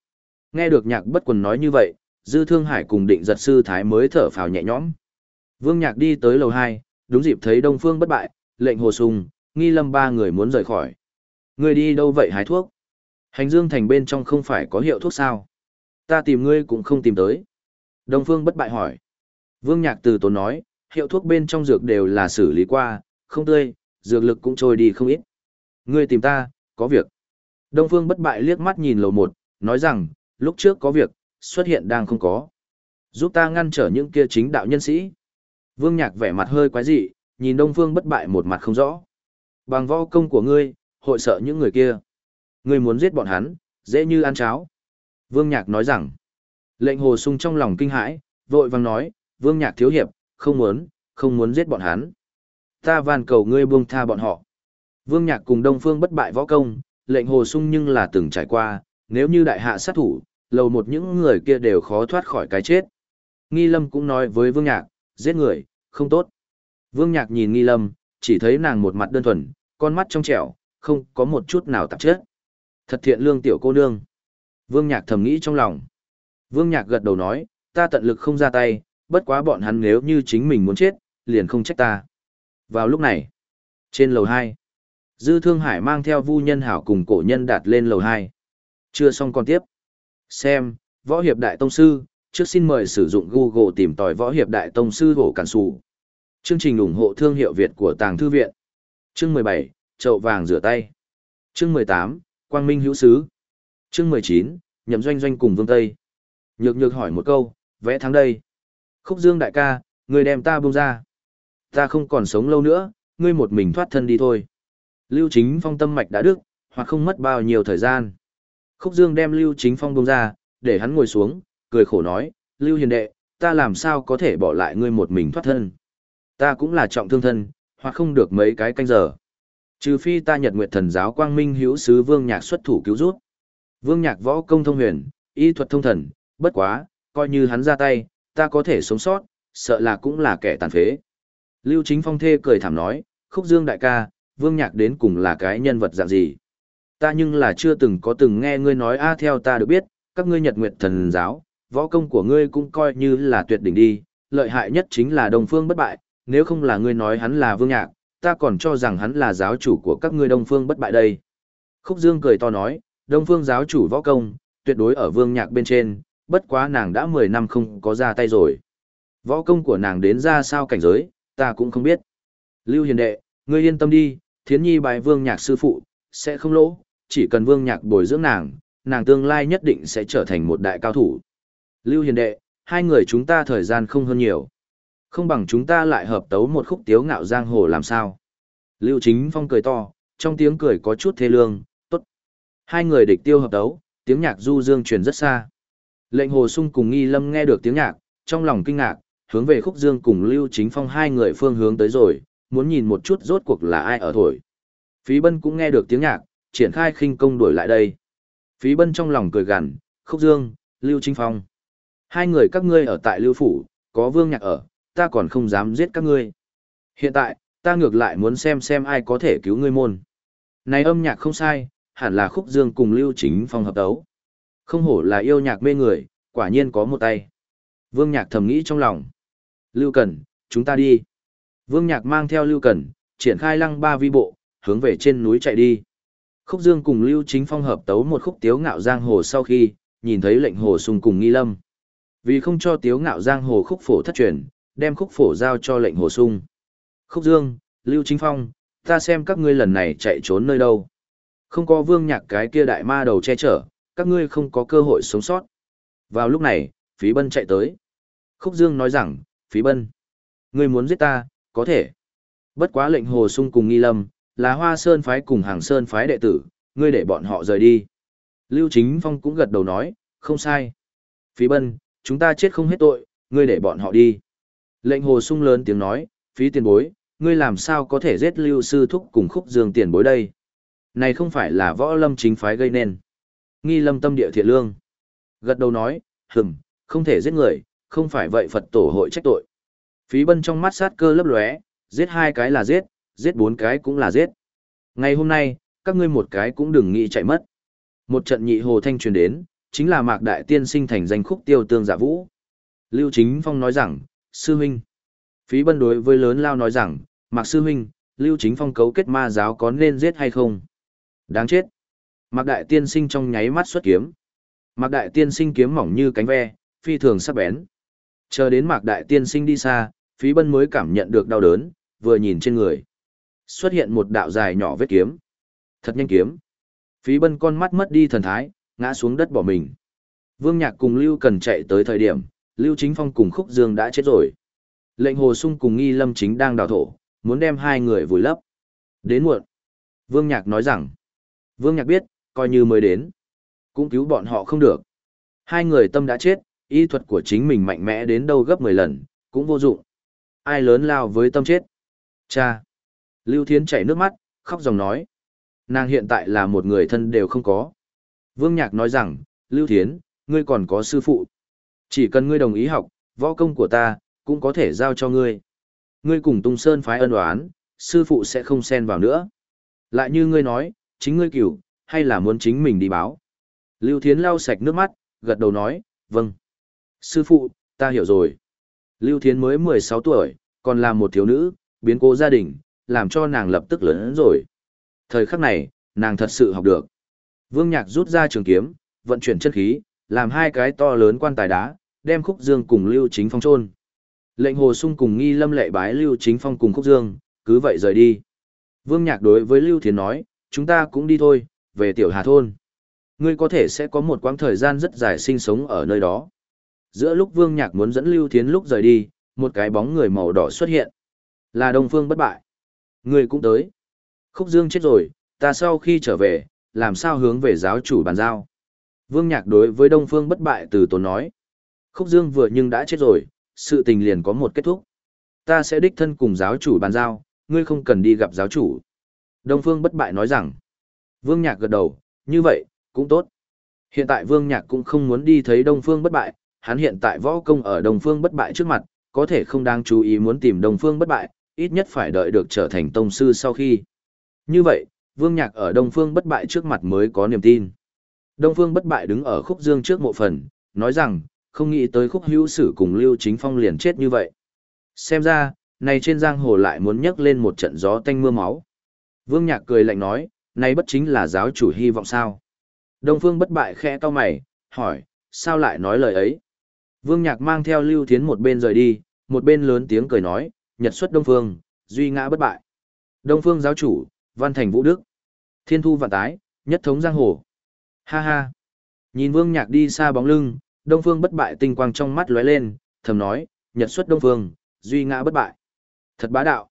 Nghe được nhạc bất quần nói như vậy, Dư Thương Hải cùng định giật sư Thái mới thở phào nhẹ nhõm. Vương nhạc đi tới lầu 2, đúng dịp thấy Đông Phương bất bại, lệnh hồ sung, nghi lâm ba người muốn rời khỏi. Người đi đâu vậy hái thuốc? Hành dương thành bên trong không phải có hiệu thuốc sao? Ta tìm ngươi cũng không tìm tới. Đông Phương bất bại hỏi. Vương Nhạc từ tốn nói, hiệu thuốc bên trong dược đều là xử lý qua, không tươi, dược lực cũng trôi đi không ít. Ngươi tìm ta, có việc. Đông Phương bất bại liếc mắt nhìn lầu một, nói rằng, lúc trước có việc, xuất hiện đang không có. Giúp ta ngăn trở những kia chính đạo nhân sĩ. Vương Nhạc vẻ mặt hơi quái dị, nhìn Đông Phương bất bại một mặt không rõ. Bằng võ công của ngươi, hội sợ những người kia. Ngươi muốn giết bọn hắn, dễ như ăn cháo. Vương Nhạc nói rằng, lệnh hồ sung trong lòng kinh hãi, vội vàng nói, Vương Nhạc thiếu hiệp, không muốn, không muốn giết bọn hắn. Ta van cầu ngươi buông tha bọn họ. Vương Nhạc cùng Đông Phương bất bại võ công, lệnh hồ sung nhưng là từng trải qua, nếu như đại hạ sát thủ, lầu một những người kia đều khó thoát khỏi cái chết. Nghi Lâm cũng nói với Vương Nhạc, giết người, không tốt. Vương Nhạc nhìn Nghi Lâm, chỉ thấy nàng một mặt đơn thuần, con mắt trong trẻo, không có một chút nào tạp chất. Thật thiện lương tiểu cô nương. Vương Nhạc thầm nghĩ trong lòng. Vương Nhạc gật đầu nói, ta tận lực không ra tay, bất quá bọn hắn nếu như chính mình muốn chết, liền không trách ta. Vào lúc này, trên lầu 2, Dư Thương Hải mang theo Vu Nhân Hảo cùng cổ nhân đạt lên lầu 2. Chưa xong còn tiếp. Xem, Võ Hiệp Đại Tông Sư, trước xin mời sử dụng Google tìm tòi Võ Hiệp Đại Tông Sư hổ cản sụ. Chương trình ủng hộ thương hiệu Việt của Tàng Thư Viện. Chương 17, Chậu vàng rửa tay. Chương 18, Quang Minh hữu sứ. Chương 19, Nhậm Doanh Doanh cùng Vương Tây. Nhược nhược hỏi một câu, vẽ thắng đây. Khúc Dương đại ca, người đem ta buông ra. Ta không còn sống lâu nữa, ngươi một mình thoát thân đi thôi. Lưu Chính Phong tâm mạch đã đức, hoặc không mất bao nhiêu thời gian. Khúc Dương đem Lưu Chính Phong buông ra, để hắn ngồi xuống, cười khổ nói, Lưu Hiền đệ, ta làm sao có thể bỏ lại ngươi một mình thoát thân. Ta cũng là trọng thương thân, hoặc không được mấy cái canh giờ. Trừ phi ta nhật nguyệt thần giáo quang minh hữu sứ vương nhạc xuất thủ cứu rút. Vương nhạc võ công thông huyền, y thuật thông thần, bất quá, coi như hắn ra tay, ta có thể sống sót, sợ là cũng là kẻ tàn phế. Lưu Chính Phong thê cười thảm nói, khúc dương đại ca, vương nhạc đến cùng là cái nhân vật dạng gì. Ta nhưng là chưa từng có từng nghe ngươi nói a theo ta được biết, các ngươi nhật nguyệt thần giáo, võ công của ngươi cũng coi như là tuyệt đỉnh đi, lợi hại nhất chính là Đông phương bất bại, nếu không là ngươi nói hắn là vương nhạc, ta còn cho rằng hắn là giáo chủ của các ngươi đông phương bất bại đây. Khúc Dương cười to nói, đông phương giáo chủ võ công, tuyệt đối ở vương nhạc bên trên, bất quá nàng đã 10 năm không có ra tay rồi. Võ công của nàng đến ra sao cảnh giới, ta cũng không biết. Lưu Hiền Đệ, ngươi yên tâm đi, thiến nhi bài vương nhạc sư phụ, sẽ không lỗ, chỉ cần vương nhạc bồi dưỡng nàng, nàng tương lai nhất định sẽ trở thành một đại cao thủ. Lưu Hiền Đệ, hai người chúng ta thời gian không hơn nhiều. Không bằng chúng ta lại hợp tấu một khúc tiếu ngạo giang hồ làm sao. Lưu Chính Phong cười to, trong tiếng cười có chút thê lương, tốt. Hai người địch tiêu hợp tấu, tiếng nhạc du dương truyền rất xa. Lệnh hồ sung cùng nghi lâm nghe được tiếng nhạc, trong lòng kinh ngạc, hướng về khúc dương cùng Lưu Chính Phong hai người phương hướng tới rồi, muốn nhìn một chút rốt cuộc là ai ở thổi. Phí bân cũng nghe được tiếng nhạc, triển khai khinh công đuổi lại đây. Phí bân trong lòng cười gằn, khúc dương, Lưu Chính Phong. Hai người các ngươi ở tại Lưu Phủ, có vương nhạc ở, ta còn không dám giết các ngươi. Hiện tại, ta ngược lại muốn xem xem ai có thể cứu ngươi môn. Này âm nhạc không sai, hẳn là khúc dương cùng Lưu Chính Phong hợp đấu. Không hổ là yêu nhạc mê người, quả nhiên có một tay. Vương nhạc thầm nghĩ trong lòng. Lưu Cần, chúng ta đi. Vương nhạc mang theo Lưu Cần, triển khai lăng ba vi bộ, hướng về trên núi chạy đi. Khúc Dương cùng Lưu Chính Phong hợp tấu một khúc tiếu ngạo giang hồ sau khi, nhìn thấy lệnh hồ sung cùng nghi lâm. Vì không cho tiếu ngạo giang hồ khúc phổ thất truyền, đem khúc phổ giao cho lệnh hồ sung. Khúc Dương, Lưu Chính Phong, ta xem các ngươi lần này chạy trốn nơi đâu. Không có vương nhạc cái kia đại ma đầu che chở, các ngươi không có cơ hội sống sót. Vào lúc này, Phí Bân chạy tới. Khúc Dương nói rằng, Phí Bân, ngươi muốn giết ta, có thể. Bất quá lệnh hồ sung cùng nghi lâm, là hoa sơn phái cùng hàng sơn phái đệ tử, ngươi để bọn họ rời đi. Lưu Chính Phong cũng gật đầu nói, không sai. Phí Bân, chúng ta chết không hết tội, ngươi để bọn họ đi. Lệnh hồ sung lớn tiếng nói, phí tiền bối, ngươi làm sao có thể giết lưu sư thúc cùng khúc dương tiền bối đây? Này không phải là võ lâm chính phái gây nên. Nghi lâm tâm địa thiện lương. Gật đầu nói, hừng, không thể giết người, không phải vậy Phật tổ hội trách tội. Phí bân trong mắt sát cơ lấp lóe, giết hai cái là giết, giết bốn cái cũng là giết. Ngày hôm nay, các ngươi một cái cũng đừng nghĩ chạy mất. Một trận nhị hồ thanh truyền đến, chính là mạc đại tiên sinh thành danh khúc tiêu tương giả dạ vũ. Lưu Chính Phong nói rằng, sư huynh. Phí bân đối với lớn lao nói rằng, Mạc sư huynh, Lưu Chính Phong cấu kết ma giáo có nên giết hay không? Đáng chết. Mạc đại tiên sinh trong nháy mắt xuất kiếm. Mạc đại tiên sinh kiếm mỏng như cánh ve, phi thường sắc bén. Chờ đến Mạc đại tiên sinh đi xa, phí bân mới cảm nhận được đau đớn, vừa nhìn trên người. Xuất hiện một đạo dài nhỏ vết kiếm. Thật nhanh kiếm. Phí bân con mắt mất đi thần thái, ngã xuống đất bỏ mình. Vương Nhạc cùng Lưu Cần chạy tới thời điểm, Lưu Chính Phong cùng Khúc Dương đã chết rồi. Lệnh Hồ Sung cùng Nghi Lâm chính đang đào thổ, muốn đem hai người vùi lấp. Đến muộn. Vương Nhạc nói rằng, Vương Nhạc biết, coi như mới đến, cũng cứu bọn họ không được. Hai người tâm đã chết, y thuật của chính mình mạnh mẽ đến đâu gấp 10 lần, cũng vô dụng. Ai lớn lao với tâm chết? Cha! Lưu Thiến chảy nước mắt, khóc dòng nói. Nàng hiện tại là một người thân đều không có. Vương Nhạc nói rằng, Lưu Thiến, ngươi còn có sư phụ. Chỉ cần ngươi đồng ý học, võ công của ta, cũng có thể giao cho ngươi. Ngươi cùng Tung Sơn phái ân oán, sư phụ sẽ không xen vào nữa. Lại như ngươi nói, chính ngươi cửu, hay là muốn chính mình đi báo. Lưu Thiến lau sạch nước mắt, gật đầu nói, vâng. Sư phụ, ta hiểu rồi. Lưu Thiến mới 16 tuổi, còn là một thiếu nữ, biến cố gia đình, làm cho nàng lập tức lớn rồi. Thời khắc này, nàng thật sự học được. Vương Nhạc rút ra trường kiếm, vận chuyển chân khí, làm hai cái to lớn quan tài đá, đem Khúc Dương cùng Lưu Chính Phong chôn. Lệnh Hồ Sung cùng Nghi Lâm lệ bái Lưu Chính Phong cùng Khúc Dương, cứ vậy rời đi. Vương Nhạc đối với Lưu Thiến nói, chúng ta cũng đi thôi, về Tiểu Hà Thôn. Ngươi có thể sẽ có một quãng thời gian rất dài sinh sống ở nơi đó. Giữa lúc Vương Nhạc muốn dẫn Lưu Thiến lúc rời đi, một cái bóng người màu đỏ xuất hiện. Là Đông Phương bất bại. Ngươi cũng tới. Khúc Dương chết rồi, ta sau khi trở về, làm sao hướng về giáo chủ bàn giao. Vương Nhạc đối với Đông Phương bất bại từ tốn nói. Khúc Dương vừa nhưng đã chết rồi, sự tình liền có một kết thúc. Ta sẽ đích thân cùng giáo chủ bàn giao, ngươi không cần đi gặp giáo chủ. Đông Phương bất bại nói rằng. Vương Nhạc gật đầu, như vậy, cũng tốt. Hiện tại Vương Nhạc cũng không muốn đi thấy Đông Phương bất bại, hắn hiện tại võ công ở Đông Phương bất bại trước mặt, có thể không đang chú ý muốn tìm Đông Phương bất bại, ít nhất phải đợi được trở thành tông sư sau khi. Như vậy, Vương Nhạc ở Đông Phương bất bại trước mặt mới có niềm tin. Đông Phương bất bại đứng ở khúc dương trước mộ phần, nói rằng, không nghĩ tới khúc hữu sử cùng Lưu Chính Phong liền chết như vậy. Xem ra, này trên giang hồ lại muốn nhấc lên một trận gió tanh mưa máu. Vương Nhạc cười lạnh nói, này bất chính là giáo chủ hy vọng sao. Đông Phương bất bại khẽ to mày, hỏi, sao lại nói lời ấy? Vương Nhạc mang theo Lưu Thiến một bên rời đi, một bên lớn tiếng cười nói, nhật xuất Đông Phương, duy ngã bất bại. Đông Phương giáo chủ, văn thành vũ đức. Thiên thu vạn tái, nhất thống giang hồ. Ha ha. Nhìn Vương Nhạc đi xa bóng lưng, Đông Phương bất bại tinh quang trong mắt lóe lên, thầm nói, nhật xuất Đông Phương, duy ngã bất bại. Thật bá đạo.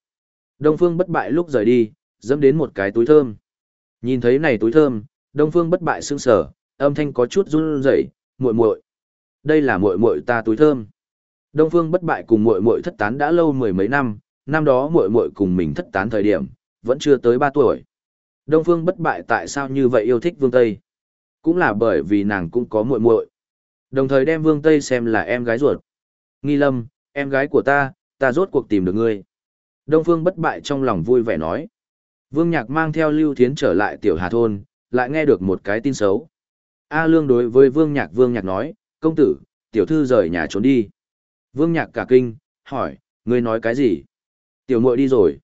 Đông Phương bất bại lúc rời đi, dẫm đến một cái túi thơm. Nhìn thấy này túi thơm, Đông Phương bất bại sững sờ, âm thanh có chút run rẩy, "Muội muội, đây là muội muội ta túi thơm." Đông Phương bất bại cùng muội muội thất tán đã lâu mười mấy năm, năm đó muội muội cùng mình thất tán thời điểm, vẫn chưa tới 3 tuổi. Đông Phương bất bại tại sao như vậy yêu thích Vương Tây? Cũng là bởi vì nàng cũng có muội muội. Đồng thời đem Vương Tây xem là em gái ruột. Nghi Lâm, em gái của ta, ta rốt cuộc tìm được ngươi. Đông Phương bất bại trong lòng vui vẻ nói. Vương Nhạc mang theo Lưu Thiến trở lại tiểu Hà Thôn, lại nghe được một cái tin xấu. A Lương đối với Vương Nhạc Vương Nhạc nói, công tử, tiểu thư rời nhà trốn đi. Vương Nhạc cả kinh, hỏi, ngươi nói cái gì? Tiểu muội đi rồi.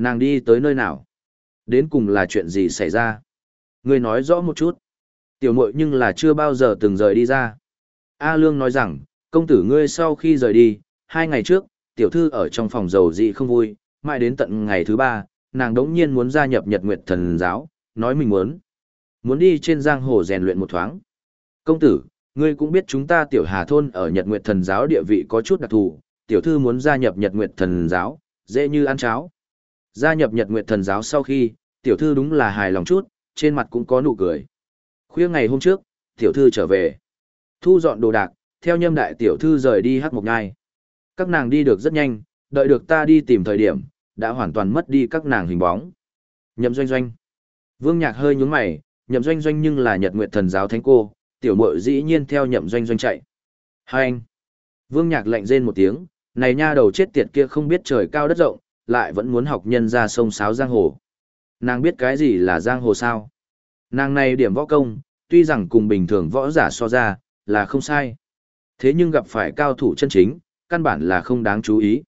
Nàng đi tới nơi nào? Đến cùng là chuyện gì xảy ra? Ngươi nói rõ một chút. Tiểu muội nhưng là chưa bao giờ từng rời đi ra. A Lương nói rằng, công tử ngươi sau khi rời đi, hai ngày trước, tiểu thư ở trong phòng dầu dị không vui, mãi đến tận ngày thứ ba, nàng đống nhiên muốn gia nhập Nhật Nguyệt Thần Giáo, nói mình muốn. Muốn đi trên giang hồ rèn luyện một thoáng. Công tử, ngươi cũng biết chúng ta tiểu hà thôn ở Nhật Nguyệt Thần Giáo địa vị có chút đặc thù, tiểu thư muốn gia nhập Nhật Nguyệt Thần Giáo, dễ như ăn cháo. Gia nhập Nhật Nguyệt Thần Giáo sau khi, tiểu thư đúng là hài lòng chút, trên mặt cũng có nụ cười. Khuya ngày hôm trước, tiểu thư trở về. Thu dọn đồ đạc, theo nhâm đại tiểu thư rời đi hắc mộc nhai. Các nàng đi được rất nhanh, đợi được ta đi tìm thời điểm, đã hoàn toàn mất đi các nàng hình bóng. Nhậm doanh doanh. Vương Nhạc hơi nhướng mày, nhậm doanh doanh nhưng là nhật nguyệt thần giáo thánh cô, tiểu muội dĩ nhiên theo nhậm doanh doanh chạy. Hai anh. Vương Nhạc lạnh rên một tiếng, này nha đầu chết tiệt kia không biết trời cao đất rộng, lại vẫn muốn học nhân ra sông sáo giang hồ. Nàng biết cái gì là giang hồ sao? Nàng này điểm võ công, tuy rằng cùng bình thường võ giả so ra, là không sai. Thế nhưng gặp phải cao thủ chân chính, căn bản là không đáng chú ý.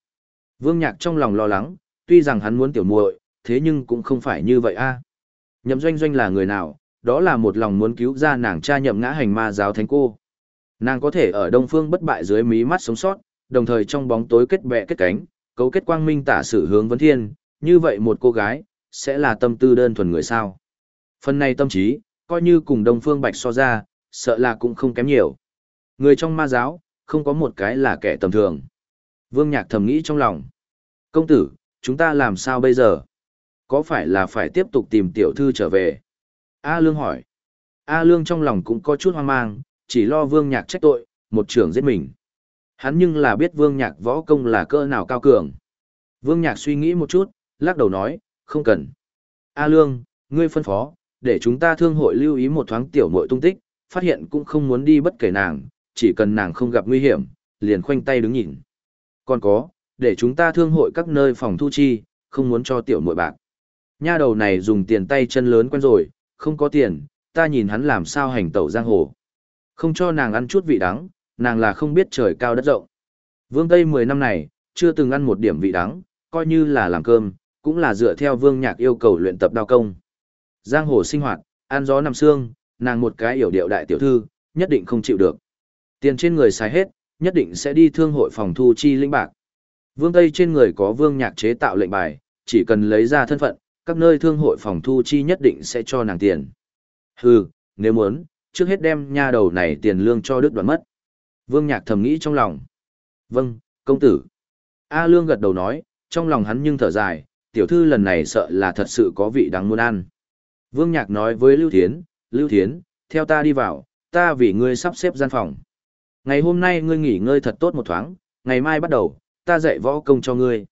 Vương Nhạc trong lòng lo lắng, tuy rằng hắn muốn tiểu muội, thế nhưng cũng không phải như vậy a. Nhậm Doanh Doanh là người nào, đó là một lòng muốn cứu ra nàng cha nhậm ngã hành ma giáo thánh cô. Nàng có thể ở Đông Phương bất bại dưới mí mắt sống sót, đồng thời trong bóng tối kết bè kết cánh, cấu kết quang minh tả sử hướng vấn thiên, như vậy một cô gái, sẽ là tâm tư đơn thuần người sao. Phần này tâm trí, coi như cùng Đông Phương Bạch so ra, sợ là cũng không kém nhiều. Người trong ma giáo, không có một cái là kẻ tầm thường. Vương Nhạc thầm nghĩ trong lòng. Công tử, chúng ta làm sao bây giờ? Có phải là phải tiếp tục tìm tiểu thư trở về? A Lương hỏi. A Lương trong lòng cũng có chút hoang mang, chỉ lo Vương Nhạc trách tội, một trưởng giết mình. Hắn nhưng là biết Vương Nhạc võ công là cỡ nào cao cường. Vương Nhạc suy nghĩ một chút, lắc đầu nói, không cần. A Lương, ngươi phân phó, để chúng ta thương hội lưu ý một thoáng tiểu muội tung tích, phát hiện cũng không muốn đi bất kể nàng, chỉ cần nàng không gặp nguy hiểm, liền khoanh tay đứng nhìn. Còn có, để chúng ta thương hội các nơi phòng thu chi, không muốn cho tiểu muội bạc. Nha đầu này dùng tiền tay chân lớn quen rồi, không có tiền, ta nhìn hắn làm sao hành tẩu giang hồ. Không cho nàng ăn chút vị đắng, nàng là không biết trời cao đất rộng. Vương Tây 10 năm này, chưa từng ăn một điểm vị đắng, coi như là làm cơm, cũng là dựa theo vương nhạc yêu cầu luyện tập đao công. Giang hồ sinh hoạt, ăn gió nằm xương, nàng một cái hiểu điệu đại tiểu thư, nhất định không chịu được. Tiền trên người xài hết, nhất định sẽ đi thương hội phòng thu chi lĩnh bạc. Vương Tây trên người có vương nhạc chế tạo lệnh bài, chỉ cần lấy ra thân phận, các nơi thương hội phòng thu chi nhất định sẽ cho nàng tiền. Hừ, nếu muốn, trước hết đem nha đầu này tiền lương cho đức đoán mất. Vương Nhạc thầm nghĩ trong lòng. Vâng, công tử. A Lương gật đầu nói, trong lòng hắn nhưng thở dài, tiểu thư lần này sợ là thật sự có vị đáng muốn ăn. Vương Nhạc nói với Lưu Thiến, Lưu Thiến, theo ta đi vào, ta vì ngươi sắp xếp gian phòng. Ngày hôm nay ngươi nghỉ ngơi thật tốt một thoáng, ngày mai bắt đầu, ta dạy võ công cho ngươi.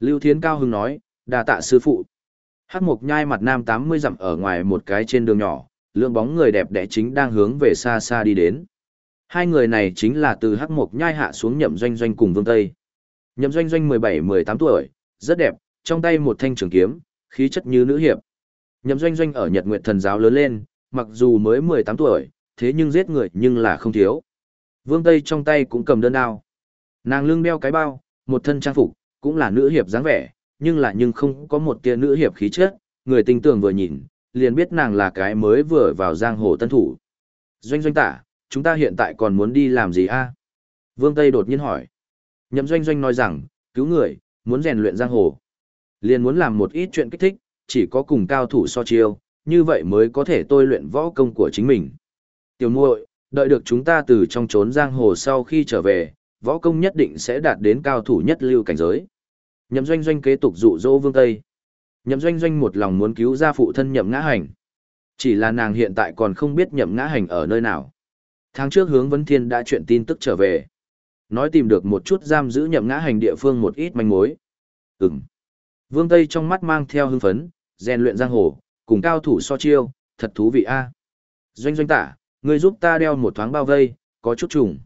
Lưu Thiến cao hứng nói, đà tạ sư phụ. Hát mục nhai mặt nam 80 dặm ở ngoài một cái trên đường nhỏ, lượng bóng người đẹp đẽ chính đang hướng về xa xa đi đến. Hai người này chính là từ Hắc mục nhai hạ xuống nhậm doanh doanh cùng Vương Tây. Nhậm doanh doanh 17-18 tuổi, rất đẹp, trong tay một thanh trường kiếm, khí chất như nữ hiệp. Nhậm doanh doanh ở Nhật Nguyệt Thần giáo lớn lên, mặc dù mới 18 tuổi, thế nhưng giết người nhưng là không thiếu. Vương Tây trong tay cũng cầm đơn đao. Nàng lưng đeo cái bao, một thân trang phục, cũng là nữ hiệp dáng vẻ, nhưng là nhưng không có một tia nữ hiệp khí chất, người tinh tường vừa nhìn, liền biết nàng là cái mới vừa vào giang hồ tân thủ. Doanh doanh tả, chúng ta hiện tại còn muốn đi làm gì a? Vương Tây đột nhiên hỏi. Nhậm doanh doanh nói rằng, cứu người, muốn rèn luyện giang hồ. Liền muốn làm một ít chuyện kích thích, chỉ có cùng cao thủ so chiêu, như vậy mới có thể tôi luyện võ công của chính mình. Tiểu muội, đợi được chúng ta từ trong trốn giang hồ sau khi trở về, võ công nhất định sẽ đạt đến cao thủ nhất lưu cảnh giới. Nhậm doanh doanh kế tục dụ dỗ vương Tây. Nhậm doanh doanh một lòng muốn cứu ra phụ thân nhậm ngã hành. Chỉ là nàng hiện tại còn không biết nhậm ngã hành ở nơi nào. Tháng trước hướng vấn thiên đã chuyện tin tức trở về. Nói tìm được một chút giam giữ nhậm ngã hành địa phương một ít manh mối. Ừm. Vương Tây trong mắt mang theo hưng phấn, rèn luyện giang hồ, cùng cao thủ so chiêu, thật thú vị a. Doanh doanh tả, người giúp ta đeo một thoáng bao vây, có chút trùng.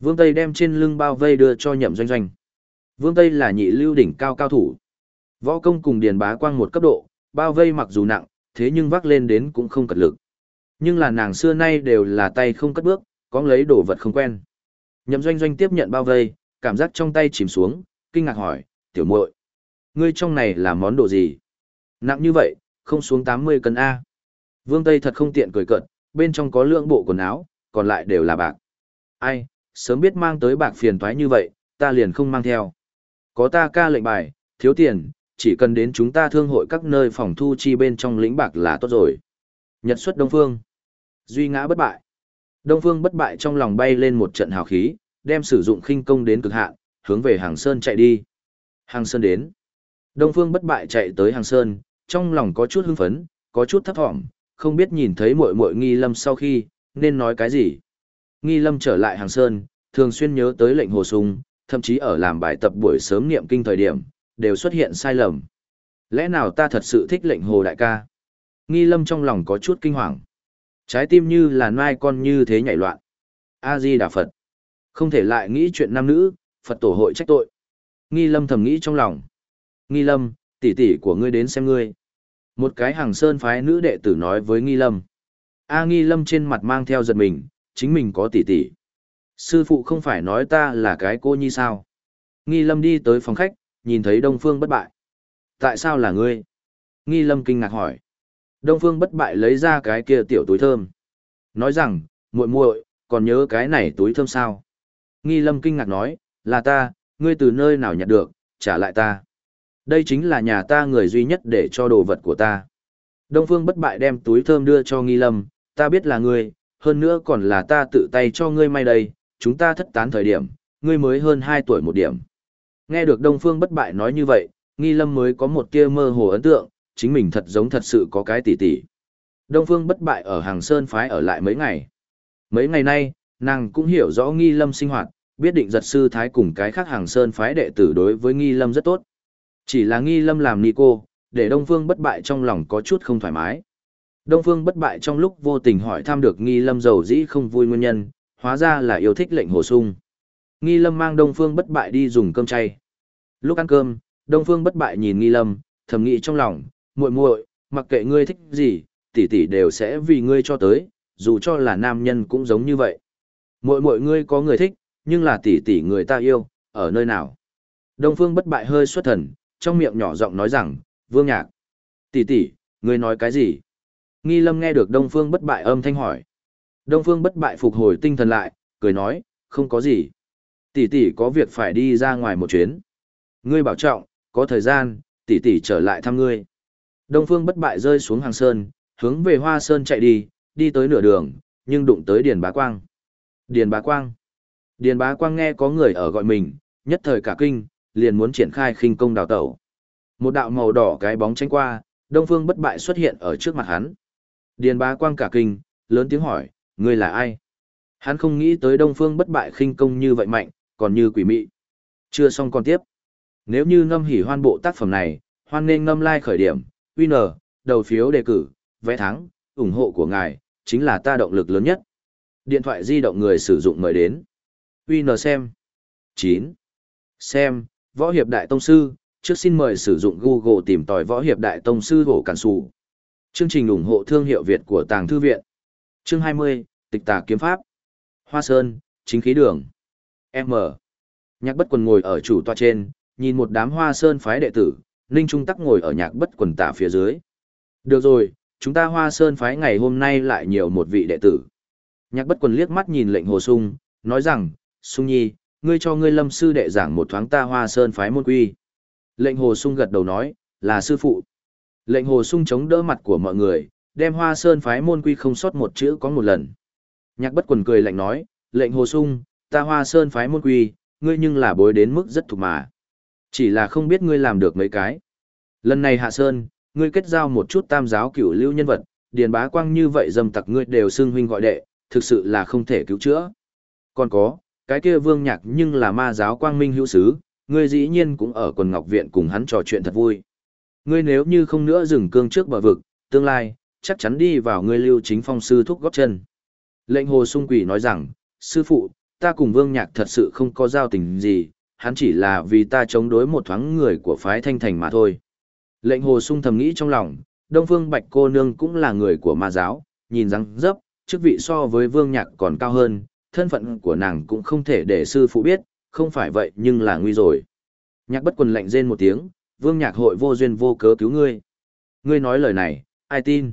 Vương Tây đem trên lưng bao vây đưa cho nhậm doanh doanh. Vương Tây là nhị lưu đỉnh cao cao thủ. Võ công cùng điền bá quang một cấp độ, bao vây mặc dù nặng, thế nhưng vác lên đến cũng không cật lực. Nhưng là nàng xưa nay đều là tay không cất bước, có lấy đồ vật không quen. Nhậm doanh doanh tiếp nhận bao vây, cảm giác trong tay chìm xuống, kinh ngạc hỏi, tiểu muội, ngươi trong này là món đồ gì? Nặng như vậy, không xuống 80 cân A. Vương Tây thật không tiện cười cợt, bên trong có lượng bộ quần áo, còn lại đều là bạc. Ai, sớm biết mang tới bạc phiền toái như vậy, ta liền không mang theo. Có ta ca lệnh bài, thiếu tiền, chỉ cần đến chúng ta thương hội các nơi phòng thu chi bên trong lĩnh bạc là tốt rồi. Nhật xuất Đông Phương. Duy ngã bất bại. Đông Phương bất bại trong lòng bay lên một trận hào khí, đem sử dụng khinh công đến cực hạn, hướng về Hàng Sơn chạy đi. Hàng Sơn đến. Đông Phương bất bại chạy tới Hàng Sơn, trong lòng có chút hưng phấn, có chút thấp thỏm, không biết nhìn thấy muội muội Nghi Lâm sau khi, nên nói cái gì. Nghi Lâm trở lại Hàng Sơn, thường xuyên nhớ tới lệnh hồ sung, thậm chí ở làm bài tập buổi sớm niệm kinh thời điểm, đều xuất hiện sai lầm. Lẽ nào ta thật sự thích lệnh hồ đại ca? Nghi lâm trong lòng có chút kinh hoàng. Trái tim như là nai con như thế nhảy loạn. A-di Đà Phật. Không thể lại nghĩ chuyện nam nữ, Phật tổ hội trách tội. Nghi lâm thầm nghĩ trong lòng. Nghi lâm, tỷ tỷ của ngươi đến xem ngươi. Một cái hàng sơn phái nữ đệ tử nói với Nghi lâm. A Nghi lâm trên mặt mang theo giật mình, chính mình có tỷ tỷ. Sư phụ không phải nói ta là cái cô nhi sao? Nghi lâm đi tới phòng khách, nhìn thấy Đông Phương bất bại. Tại sao là ngươi? Nghi lâm kinh ngạc hỏi. Đông Phương bất bại lấy ra cái kia tiểu túi thơm. Nói rằng, muội muội, còn nhớ cái này túi thơm sao? Nghi lâm kinh ngạc nói, là ta, ngươi từ nơi nào nhặt được, trả lại ta. Đây chính là nhà ta người duy nhất để cho đồ vật của ta. Đông Phương bất bại đem túi thơm đưa cho Nghi lâm, ta biết là ngươi, hơn nữa còn là ta tự tay cho ngươi may đây, chúng ta thất tán thời điểm, ngươi mới hơn 2 tuổi một điểm. Nghe được Đông Phương bất bại nói như vậy, Nghi Lâm mới có một tia mơ hồ ấn tượng, chính mình thật giống thật sự có cái tỷ tỷ. Đông Phương bất bại ở Hàng Sơn phái ở lại mấy ngày. Mấy ngày nay, nàng cũng hiểu rõ Nghi Lâm sinh hoạt, biết định giật sư thái cùng cái khác Hàng Sơn phái đệ tử đối với Nghi Lâm rất tốt. Chỉ là Nghi Lâm làm ni cô, để Đông Phương bất bại trong lòng có chút không thoải mái. Đông Phương bất bại trong lúc vô tình hỏi thăm được Nghi Lâm giàu dĩ không vui nguyên nhân, hóa ra là yêu thích lệnh hồ sung. Nghi Lâm mang Đông Phương bất bại đi dùng cơm chay. Lúc ăn cơm, Đông Phương bất bại nhìn Nghi Lâm, thầm nghĩ trong lòng, muội muội, mặc kệ ngươi thích gì, tỷ tỷ đều sẽ vì ngươi cho tới, dù cho là nam nhân cũng giống như vậy. Muội muội ngươi có người thích, nhưng là tỷ tỷ người ta yêu, ở nơi nào? Đông Phương bất bại hơi xuất thần, trong miệng nhỏ giọng nói rằng, Vương Nhạc, tỷ tỷ, ngươi nói cái gì? Nghi lâm nghe được Đông Phương bất bại âm thanh hỏi. Đông Phương bất bại phục hồi tinh thần lại, cười nói, không có gì. Tỷ tỷ có việc phải đi ra ngoài một chuyến. Ngươi bảo trọng, có thời gian, tỷ tỷ trở lại thăm ngươi. Đông Phương bất bại rơi xuống hàng sơn, hướng về Hoa Sơn chạy đi, đi tới nửa đường, nhưng đụng tới Điền Bá Quang. Điền Bá Quang. Điền Bá Quang nghe có người ở gọi mình, nhất thời cả kinh, liền muốn triển khai khinh công đào tẩu. Một đạo màu đỏ cái bóng tránh qua, Đông Phương bất bại xuất hiện ở trước mặt hắn. Điền Bá Quang cả kinh, lớn tiếng hỏi, ngươi là ai? Hắn không nghĩ tới Đông Phương bất bại khinh công như vậy mạnh, còn như quỷ mị. Chưa xong còn tiếp. Nếu như ngâm hỉ hoan bộ tác phẩm này, hoan nên ngâm like khởi điểm, winner, đầu phiếu đề cử, vé thắng, ủng hộ của ngài, chính là ta động lực lớn nhất. Điện thoại di động người sử dụng mời đến. Winner xem. 9. Xem, Võ Hiệp Đại Tông Sư, trước xin mời sử dụng Google tìm tòi Võ Hiệp Đại Tông Sư hổ cản Sù. Chương trình ủng hộ thương hiệu Việt của Tàng Thư Viện. Chương 20, Tịch tà kiếm pháp. Hoa Sơn, chính khí đường. M. Nhạc bất quần ngồi ở chủ toa trên, nhìn một đám Hoa Sơn phái đệ tử, Ninh Trung Tắc ngồi ở nhạc bất quần tả phía dưới. Được rồi, chúng ta Hoa Sơn phái ngày hôm nay lại nhiều một vị đệ tử. Nhạc bất quần liếc mắt nhìn lệnh hồ sung, nói rằng, sung nhi, ngươi cho ngươi lâm sư đệ giảng một thoáng ta Hoa Sơn phái môn quy. Lệnh hồ sung gật đầu nói, là sư phụ. Lệnh hồ sung chống đỡ mặt của mọi người, đem Hoa Sơn phái môn quy không sót một chữ có một lần. Nhạc bất quần cười lạnh nói, lệnh hồ sung, ta Hoa Sơn phái môn quy, ngươi nhưng là bối đến mức rất thục mà. Chỉ là không biết ngươi làm được mấy cái. Lần này Hạ Sơn, ngươi kết giao một chút tam giáo cửu lưu nhân vật, điền bá quang như vậy dâm tặc ngươi đều xưng huynh gọi đệ, thực sự là không thể cứu chữa. Còn có, cái kia vương nhạc nhưng là ma giáo quang minh hữu sứ, ngươi dĩ nhiên cũng ở quần ngọc viện cùng hắn trò chuyện thật vui. Ngươi nếu như không nữa dừng cương trước bờ vực, tương lai, chắc chắn đi vào ngươi lưu chính phong sư thúc góp chân. Lệnh hồ sung quỷ nói rằng, sư phụ, ta cùng vương nhạc thật sự không có giao tình gì, hắn chỉ là vì ta chống đối một thoáng người của phái thanh thành mà thôi. Lệnh hồ sung thầm nghĩ trong lòng, Đông Phương Bạch cô nương cũng là người của ma giáo, nhìn răng dấp, chức vị so với vương nhạc còn cao hơn, thân phận của nàng cũng không thể để sư phụ biết, không phải vậy nhưng là nguy rồi. Nhạc bất quần lạnh rên một tiếng, vương nhạc hội vô duyên vô cớ cứu ngươi. Ngươi nói lời này, ai tin?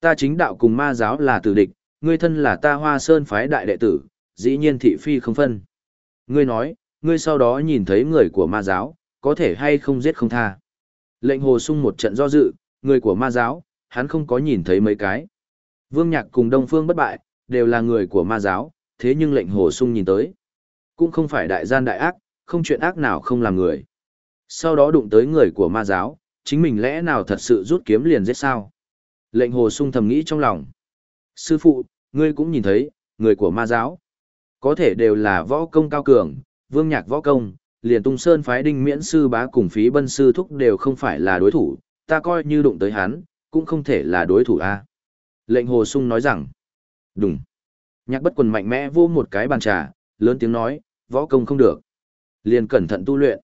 Ta chính đạo cùng ma giáo là tử địch, ngươi thân là ta hoa sơn phái đại đệ tử, dĩ nhiên thị phi không phân. Ngươi nói, ngươi sau đó nhìn thấy người của ma giáo, có thể hay không giết không tha. Lệnh hồ sung một trận do dự, người của ma giáo, hắn không có nhìn thấy mấy cái. Vương Nhạc cùng Đông Phương bất bại, đều là người của ma giáo, thế nhưng lệnh hồ sung nhìn tới. Cũng không phải đại gian đại ác, không chuyện ác nào không làm người. Sau đó đụng tới người của ma giáo, chính mình lẽ nào thật sự rút kiếm liền giết sao? Lệnh hồ sung thầm nghĩ trong lòng. Sư phụ, ngươi cũng nhìn thấy, người của ma giáo. Có thể đều là võ công cao cường, vương nhạc võ công, liền tung sơn phái đinh miễn sư bá cùng phí bân sư thúc đều không phải là đối thủ, ta coi như đụng tới hắn, cũng không thể là đối thủ a. Lệnh hồ sung nói rằng, đúng. Nhạc bất quần mạnh mẽ vô một cái bàn trà, lớn tiếng nói, võ công không được. Liền cẩn thận tu luyện.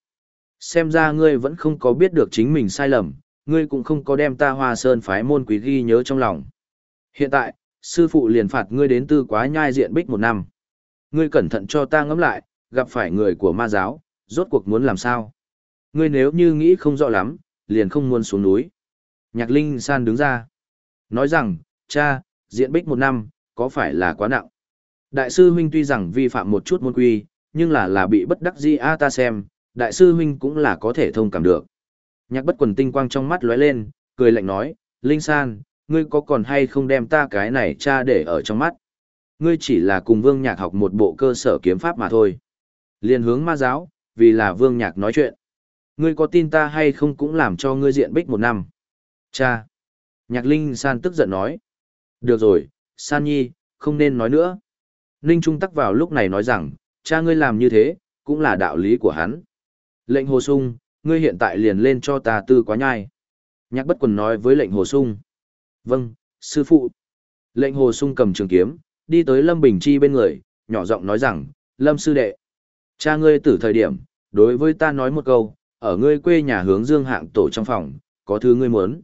Xem ra ngươi vẫn không có biết được chính mình sai lầm, ngươi cũng không có đem ta hoa sơn phái môn quý ghi nhớ trong lòng. Hiện tại, sư phụ liền phạt ngươi đến tư quá nhai diện bích một năm. Ngươi cẩn thận cho ta ngẫm lại, gặp phải người của ma giáo, rốt cuộc muốn làm sao? Ngươi nếu như nghĩ không rõ lắm, liền không muốn xuống núi. Nhạc Linh San đứng ra. Nói rằng, cha, diện bích một năm, có phải là quá nặng? Đại sư huynh tuy rằng vi phạm một chút môn quy, nhưng là là bị bất đắc dĩ a ta xem, đại sư huynh cũng là có thể thông cảm được. Nhạc bất quần tinh quang trong mắt lóe lên, cười lạnh nói, Linh San, ngươi có còn hay không đem ta cái này cha để ở trong mắt? Ngươi chỉ là cùng vương nhạc học một bộ cơ sở kiếm pháp mà thôi liền hướng ma giáo, vì là vương nhạc nói chuyện. Ngươi có tin ta hay không cũng làm cho ngươi diện bích một năm. Cha! Nhạc Linh San tức giận nói. Được rồi, San Nhi, không nên nói nữa. Ninh Trung tắc vào lúc này nói rằng, cha ngươi làm như thế, cũng là đạo lý của hắn. Lệnh hồ sung, ngươi hiện tại liền lên cho ta tư quá nhai. Nhạc bất quần nói với lệnh hồ sung. Vâng, sư phụ. Lệnh hồ sung cầm trường kiếm, đi tới Lâm Bình Chi bên người, nhỏ giọng nói rằng, Lâm sư đệ. Cha ngươi tử thời điểm, đối với ta nói một câu, ở ngươi quê nhà hướng dương hạng tổ trong phòng, có thứ ngươi muốn.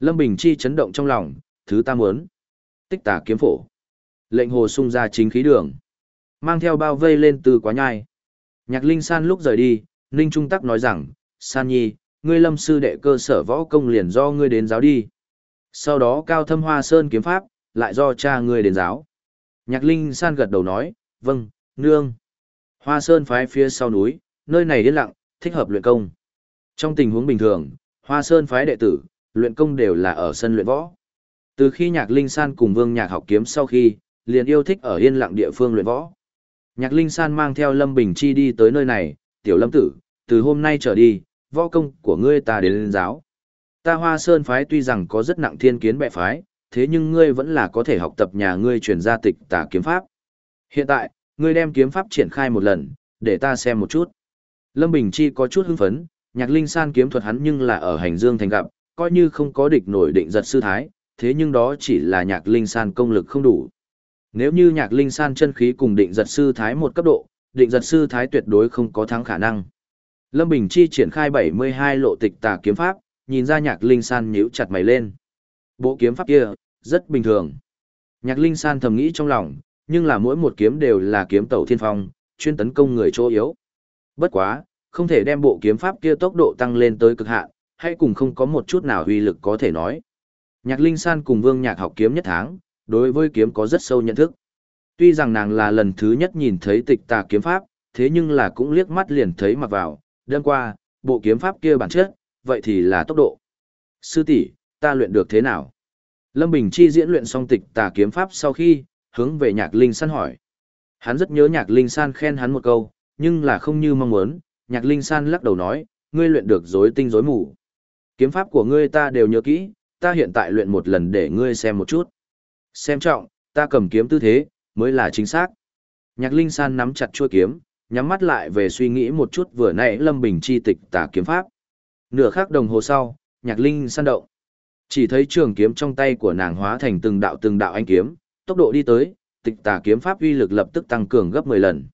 Lâm Bình Chi chấn động trong lòng, thứ ta muốn. Tích Tả kiếm phổ. Lệnh hồ sung ra chính khí đường. Mang theo bao vây lên từ quá nhai. Nhạc Linh San lúc rời đi, Ninh Trung Tắc nói rằng, San Nhi, ngươi lâm sư đệ cơ sở võ công liền do ngươi đến giáo đi. sau đó cao thâm hoa sơn kiếm pháp, lại do cha ngươi đến giáo. Nhạc Linh San gật đầu nói, vâng, nương. Hoa sơn phái phía sau núi, nơi này yên lặng, thích hợp luyện công. Trong tình huống bình thường, Hoa Sơn phái đệ tử, luyện công đều là ở sân luyện võ. Từ khi Nhạc Linh San cùng Vương Nhạc học kiếm sau khi, liền yêu thích ở yên lặng địa phương luyện võ. Nhạc Linh San mang theo Lâm Bình Chi đi tới nơi này, tiểu lâm tử, từ hôm nay trở đi, võ công của ngươi ta đến lên giáo. Ta Hoa Sơn phái tuy rằng có rất nặng thiên kiến bệ phái, thế nhưng ngươi vẫn là có thể học tập nhà ngươi truyền gia tịch tả kiếm pháp. Hiện tại, ngươi đem kiếm pháp triển khai một lần, để ta xem một chút. Lâm Bình Chi có chút hưng phấn, nhạc linh san kiếm thuật hắn nhưng là ở hành dương thành gặp, coi như không có địch nổi định giật sư thái, thế nhưng đó chỉ là nhạc linh san công lực không đủ. Nếu như nhạc linh san chân khí cùng định giật sư thái một cấp độ, định giật sư thái tuyệt đối không có thắng khả năng. Lâm Bình Chi triển khai 72 lộ tịch tà kiếm pháp, nhìn ra nhạc linh san nhíu chặt mày lên. Bộ kiếm pháp kia, rất bình thường. Nhạc linh san thầm nghĩ trong lòng, nhưng là mỗi một kiếm đều là kiếm tẩu thiên phong, chuyên tấn công người chỗ yếu. Bất quá, không thể đem bộ kiếm pháp kia tốc độ tăng lên tới cực hạn, hay cùng không có một chút nào uy lực có thể nói. Nhạc Linh San cùng Vương Nhạc học kiếm nhất tháng, đối với kiếm có rất sâu nhận thức. Tuy rằng nàng là lần thứ nhất nhìn thấy tịch tà kiếm pháp, thế nhưng là cũng liếc mắt liền thấy mặc vào, đơn qua, bộ kiếm pháp kia bản chất, vậy thì là tốc độ. Sư tỷ, ta luyện được thế nào? Lâm Bình Chi diễn luyện xong tịch tà kiếm pháp sau khi, hướng về Nhạc Linh San hỏi. Hắn rất nhớ Nhạc Linh San khen hắn một câu, nhưng là không như mong muốn, nhạc linh san lắc đầu nói, ngươi luyện được rối tinh rối mù. Kiếm pháp của ngươi ta đều nhớ kỹ, ta hiện tại luyện một lần để ngươi xem một chút. Xem trọng, ta cầm kiếm tư thế, mới là chính xác. Nhạc linh san nắm chặt chuôi kiếm, nhắm mắt lại về suy nghĩ một chút vừa nãy lâm bình chi tịch tả kiếm pháp. Nửa khắc đồng hồ sau, nhạc linh san động. Chỉ thấy trường kiếm trong tay của nàng hóa thành từng đạo từng đạo anh kiếm, tốc độ đi tới, tịch tà kiếm pháp uy lực lập tức tăng cường gấp 10 lần.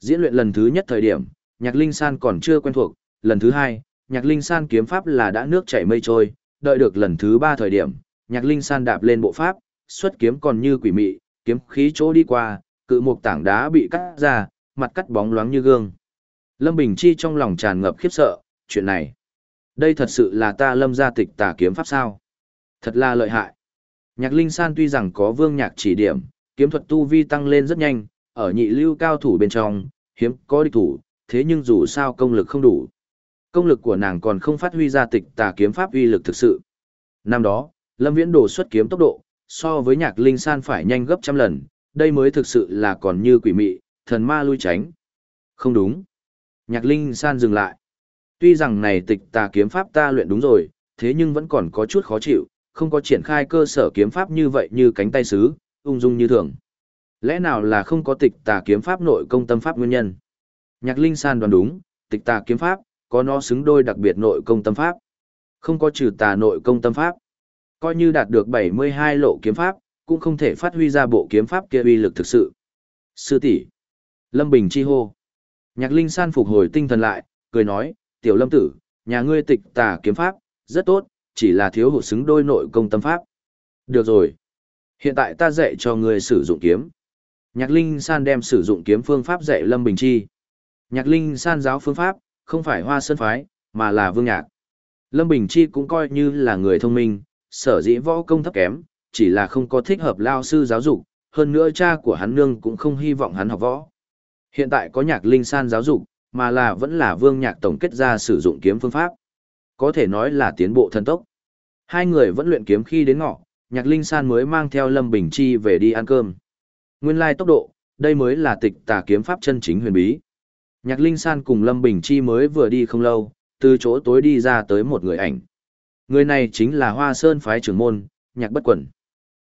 Diễn luyện lần thứ nhất thời điểm, Nhạc Linh San còn chưa quen thuộc, lần thứ hai, Nhạc Linh San kiếm pháp là đã nước chảy mây trôi, đợi được lần thứ ba thời điểm, Nhạc Linh San đạp lên bộ pháp, xuất kiếm còn như quỷ mị, kiếm khí chỗ đi qua, cự một tảng đá bị cắt ra, mặt cắt bóng loáng như gương. Lâm Bình Chi trong lòng tràn ngập khiếp sợ, chuyện này. Đây thật sự là ta lâm gia tịch tà kiếm pháp sao? Thật là lợi hại. Nhạc Linh San tuy rằng có vương nhạc chỉ điểm, kiếm thuật tu vi tăng lên rất nhanh, ở nhị lưu cao thủ bên trong, hiếm có địch thủ, thế nhưng dù sao công lực không đủ. Công lực của nàng còn không phát huy ra tịch tà kiếm pháp uy lực thực sự. Năm đó, Lâm Viễn đổ xuất kiếm tốc độ, so với nhạc linh san phải nhanh gấp trăm lần, đây mới thực sự là còn như quỷ mị, thần ma lui tránh. Không đúng. Nhạc linh san dừng lại. Tuy rằng này tịch tà kiếm pháp ta luyện đúng rồi, thế nhưng vẫn còn có chút khó chịu, không có triển khai cơ sở kiếm pháp như vậy như cánh tay sứ, ung dung như thường. Lẽ nào là không có tịch tà kiếm pháp nội công tâm pháp nguyên nhân? Nhạc Linh San đoán đúng, tịch tà kiếm pháp, có nó xứng đôi đặc biệt nội công tâm pháp. Không có trừ tà nội công tâm pháp. Coi như đạt được 72 lộ kiếm pháp, cũng không thể phát huy ra bộ kiếm pháp kia uy lực thực sự. Sư tỷ Lâm Bình chi hô. Nhạc Linh San phục hồi tinh thần lại, cười nói, tiểu lâm tử, nhà ngươi tịch tà kiếm pháp, rất tốt, chỉ là thiếu hụt xứng đôi nội công tâm pháp. Được rồi. Hiện tại ta dạy cho ngươi sử dụng kiếm. Nhạc Linh San đem sử dụng kiếm phương pháp dạy Lâm Bình Chi. Nhạc Linh San giáo phương pháp, không phải hoa sơn phái, mà là vương nhạc. Lâm Bình Chi cũng coi như là người thông minh, sở dĩ võ công thấp kém, chỉ là không có thích hợp lao sư giáo dục, hơn nữa cha của hắn nương cũng không hy vọng hắn học võ. Hiện tại có nhạc Linh San giáo dục, mà là vẫn là vương nhạc tổng kết ra sử dụng kiếm phương pháp. Có thể nói là tiến bộ thần tốc. Hai người vẫn luyện kiếm khi đến ngọ, nhạc Linh San mới mang theo Lâm Bình Chi về đi ăn cơm. Nguyên lai tốc độ, đây mới là tịch tà kiếm pháp chân chính huyền bí. Nhạc Linh San cùng Lâm Bình Chi mới vừa đi không lâu, từ chỗ tối đi ra tới một người ảnh. Người này chính là Hoa Sơn phái trưởng môn, Nhạc Bất Quẩn.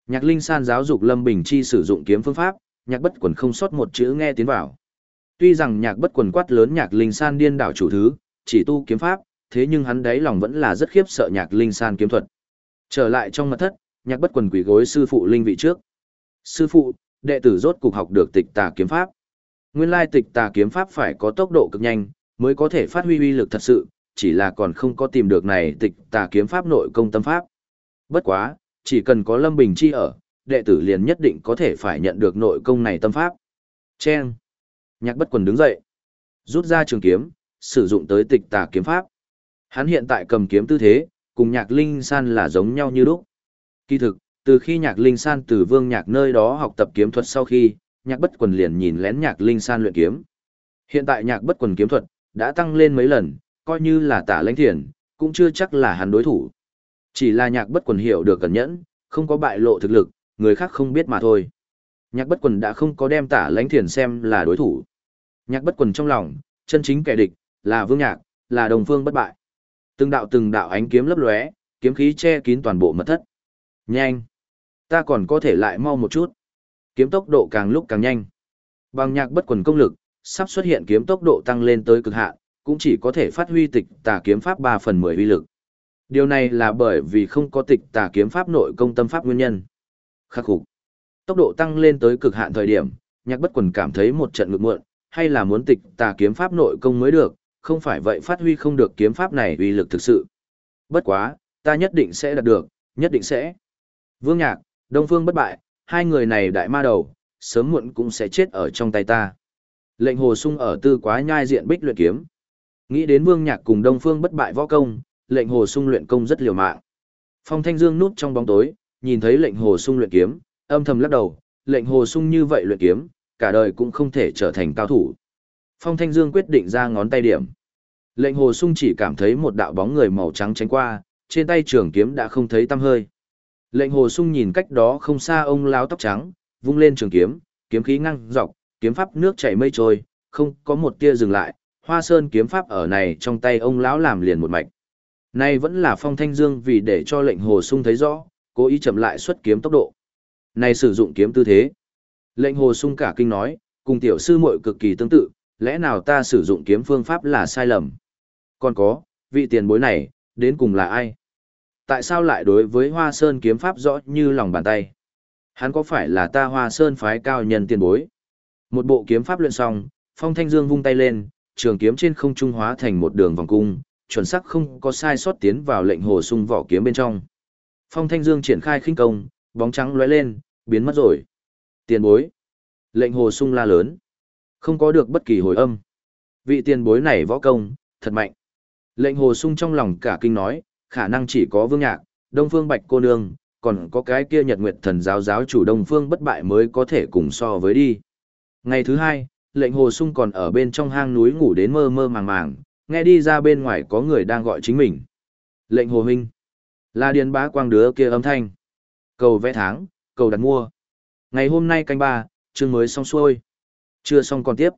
Nhạc Linh San giáo dục Lâm Bình Chi sử dụng kiếm phương pháp, Nhạc Bất Quẩn không sót một chữ nghe tiến vào. Tuy rằng Nhạc Bất Quẩn quát lớn Nhạc Linh San điên đảo chủ thứ, chỉ tu kiếm pháp, thế nhưng hắn đáy lòng vẫn là rất khiếp sợ Nhạc Linh San kiếm thuật. Trở lại trong mật thất, Nhạc Bất quần quỳ gối sư phụ linh vị trước. Sư phụ, đệ tử rốt cục học được tịch tà kiếm pháp. Nguyên lai tịch tà kiếm pháp phải có tốc độ cực nhanh, mới có thể phát huy uy lực thật sự, chỉ là còn không có tìm được này tịch tà kiếm pháp nội công tâm pháp. Bất quá, chỉ cần có Lâm Bình Chi ở, đệ tử liền nhất định có thể phải nhận được nội công này tâm pháp. Chen. Nhạc bất quần đứng dậy. Rút ra trường kiếm, sử dụng tới tịch tà kiếm pháp. Hắn hiện tại cầm kiếm tư thế, cùng nhạc linh san là giống nhau như lúc. Kỳ thực, từ khi nhạc linh san từ vương nhạc nơi đó học tập kiếm thuật sau khi, nhạc bất quần liền nhìn lén nhạc linh san luyện kiếm. Hiện tại nhạc bất quần kiếm thuật, đã tăng lên mấy lần, coi như là tả lãnh thiền, cũng chưa chắc là hắn đối thủ. Chỉ là nhạc bất quần hiểu được cẩn nhẫn, không có bại lộ thực lực, người khác không biết mà thôi. Nhạc bất quần đã không có đem tả lãnh thiền xem là đối thủ. Nhạc bất quần trong lòng, chân chính kẻ địch, là vương nhạc, là đồng phương bất bại. Từng đạo từng đạo ánh kiếm lấp lóe, kiếm khí che kín toàn bộ mật thất. Nhanh! Ta còn có thể lại mau một chút. Kiếm tốc độ càng lúc càng nhanh. Bằng nhạc bất quần công lực, sắp xuất hiện kiếm tốc độ tăng lên tới cực hạn, cũng chỉ có thể phát huy tịch tà kiếm pháp 3 phần 10 uy lực. Điều này là bởi vì không có tịch tà kiếm pháp nội công tâm pháp nguyên nhân. Khắc phục. Tốc độ tăng lên tới cực hạn thời điểm, nhạc bất quần cảm thấy một trận ngực muộn, hay là muốn tịch tà kiếm pháp nội công mới được, không phải vậy phát huy không được kiếm pháp này uy lực thực sự. Bất quá, ta nhất định sẽ đạt được, nhất định sẽ. Vương Nhạc, Đông Phương bất bại, hai người này đại ma đầu, sớm muộn cũng sẽ chết ở trong tay ta. Lệnh hồ sung ở tư quá nhai diện bích luyện kiếm. Nghĩ đến Vương Nhạc cùng Đông Phương bất bại võ công, lệnh hồ sung luyện công rất liều mạng. Phong Thanh Dương núp trong bóng tối, nhìn thấy lệnh hồ sung luyện kiếm, âm thầm lắc đầu, lệnh hồ sung như vậy luyện kiếm, cả đời cũng không thể trở thành cao thủ. Phong Thanh Dương quyết định ra ngón tay điểm. Lệnh hồ sung chỉ cảm thấy một đạo bóng người màu trắng tránh qua, trên tay trường kiếm đã không thấy tăm hơi. Lệnh hồ sung nhìn cách đó không xa ông lão tóc trắng, vung lên trường kiếm, kiếm khí ngăng dọc, kiếm pháp nước chảy mây trôi, không có một tia dừng lại, hoa sơn kiếm pháp ở này trong tay ông lão làm liền một mạch. Nay vẫn là phong thanh dương vì để cho lệnh hồ sung thấy rõ, cố ý chậm lại xuất kiếm tốc độ. Này sử dụng kiếm tư thế. Lệnh hồ sung cả kinh nói, cùng tiểu sư muội cực kỳ tương tự, lẽ nào ta sử dụng kiếm phương pháp là sai lầm? Còn có, vị tiền bối này, đến cùng là ai? Tại sao lại đối với hoa sơn kiếm pháp rõ như lòng bàn tay? Hắn có phải là ta hoa sơn phái cao nhân tiền bối? Một bộ kiếm pháp luyện xong, phong thanh dương vung tay lên, trường kiếm trên không trung hóa thành một đường vòng cung, chuẩn xác không có sai sót tiến vào lệnh hồ sung vỏ kiếm bên trong. Phong thanh dương triển khai khinh công, bóng trắng lóe lên, biến mất rồi. Tiền bối. Lệnh hồ sung la lớn. Không có được bất kỳ hồi âm. Vị tiền bối này võ công, thật mạnh. Lệnh hồ sung trong lòng cả kinh nói, khả năng chỉ có vương nhạc, đông phương bạch cô nương, còn có cái kia nhật nguyệt thần giáo giáo chủ đông phương bất bại mới có thể cùng so với đi. Ngày thứ hai, lệnh hồ sung còn ở bên trong hang núi ngủ đến mơ mơ màng màng, nghe đi ra bên ngoài có người đang gọi chính mình. Lệnh hồ huynh. Là điền bá quang đứa kia âm thanh. Cầu vẽ tháng, cầu đặt mua. Ngày hôm nay canh ba, chương mới xong xuôi. Chưa xong còn tiếp.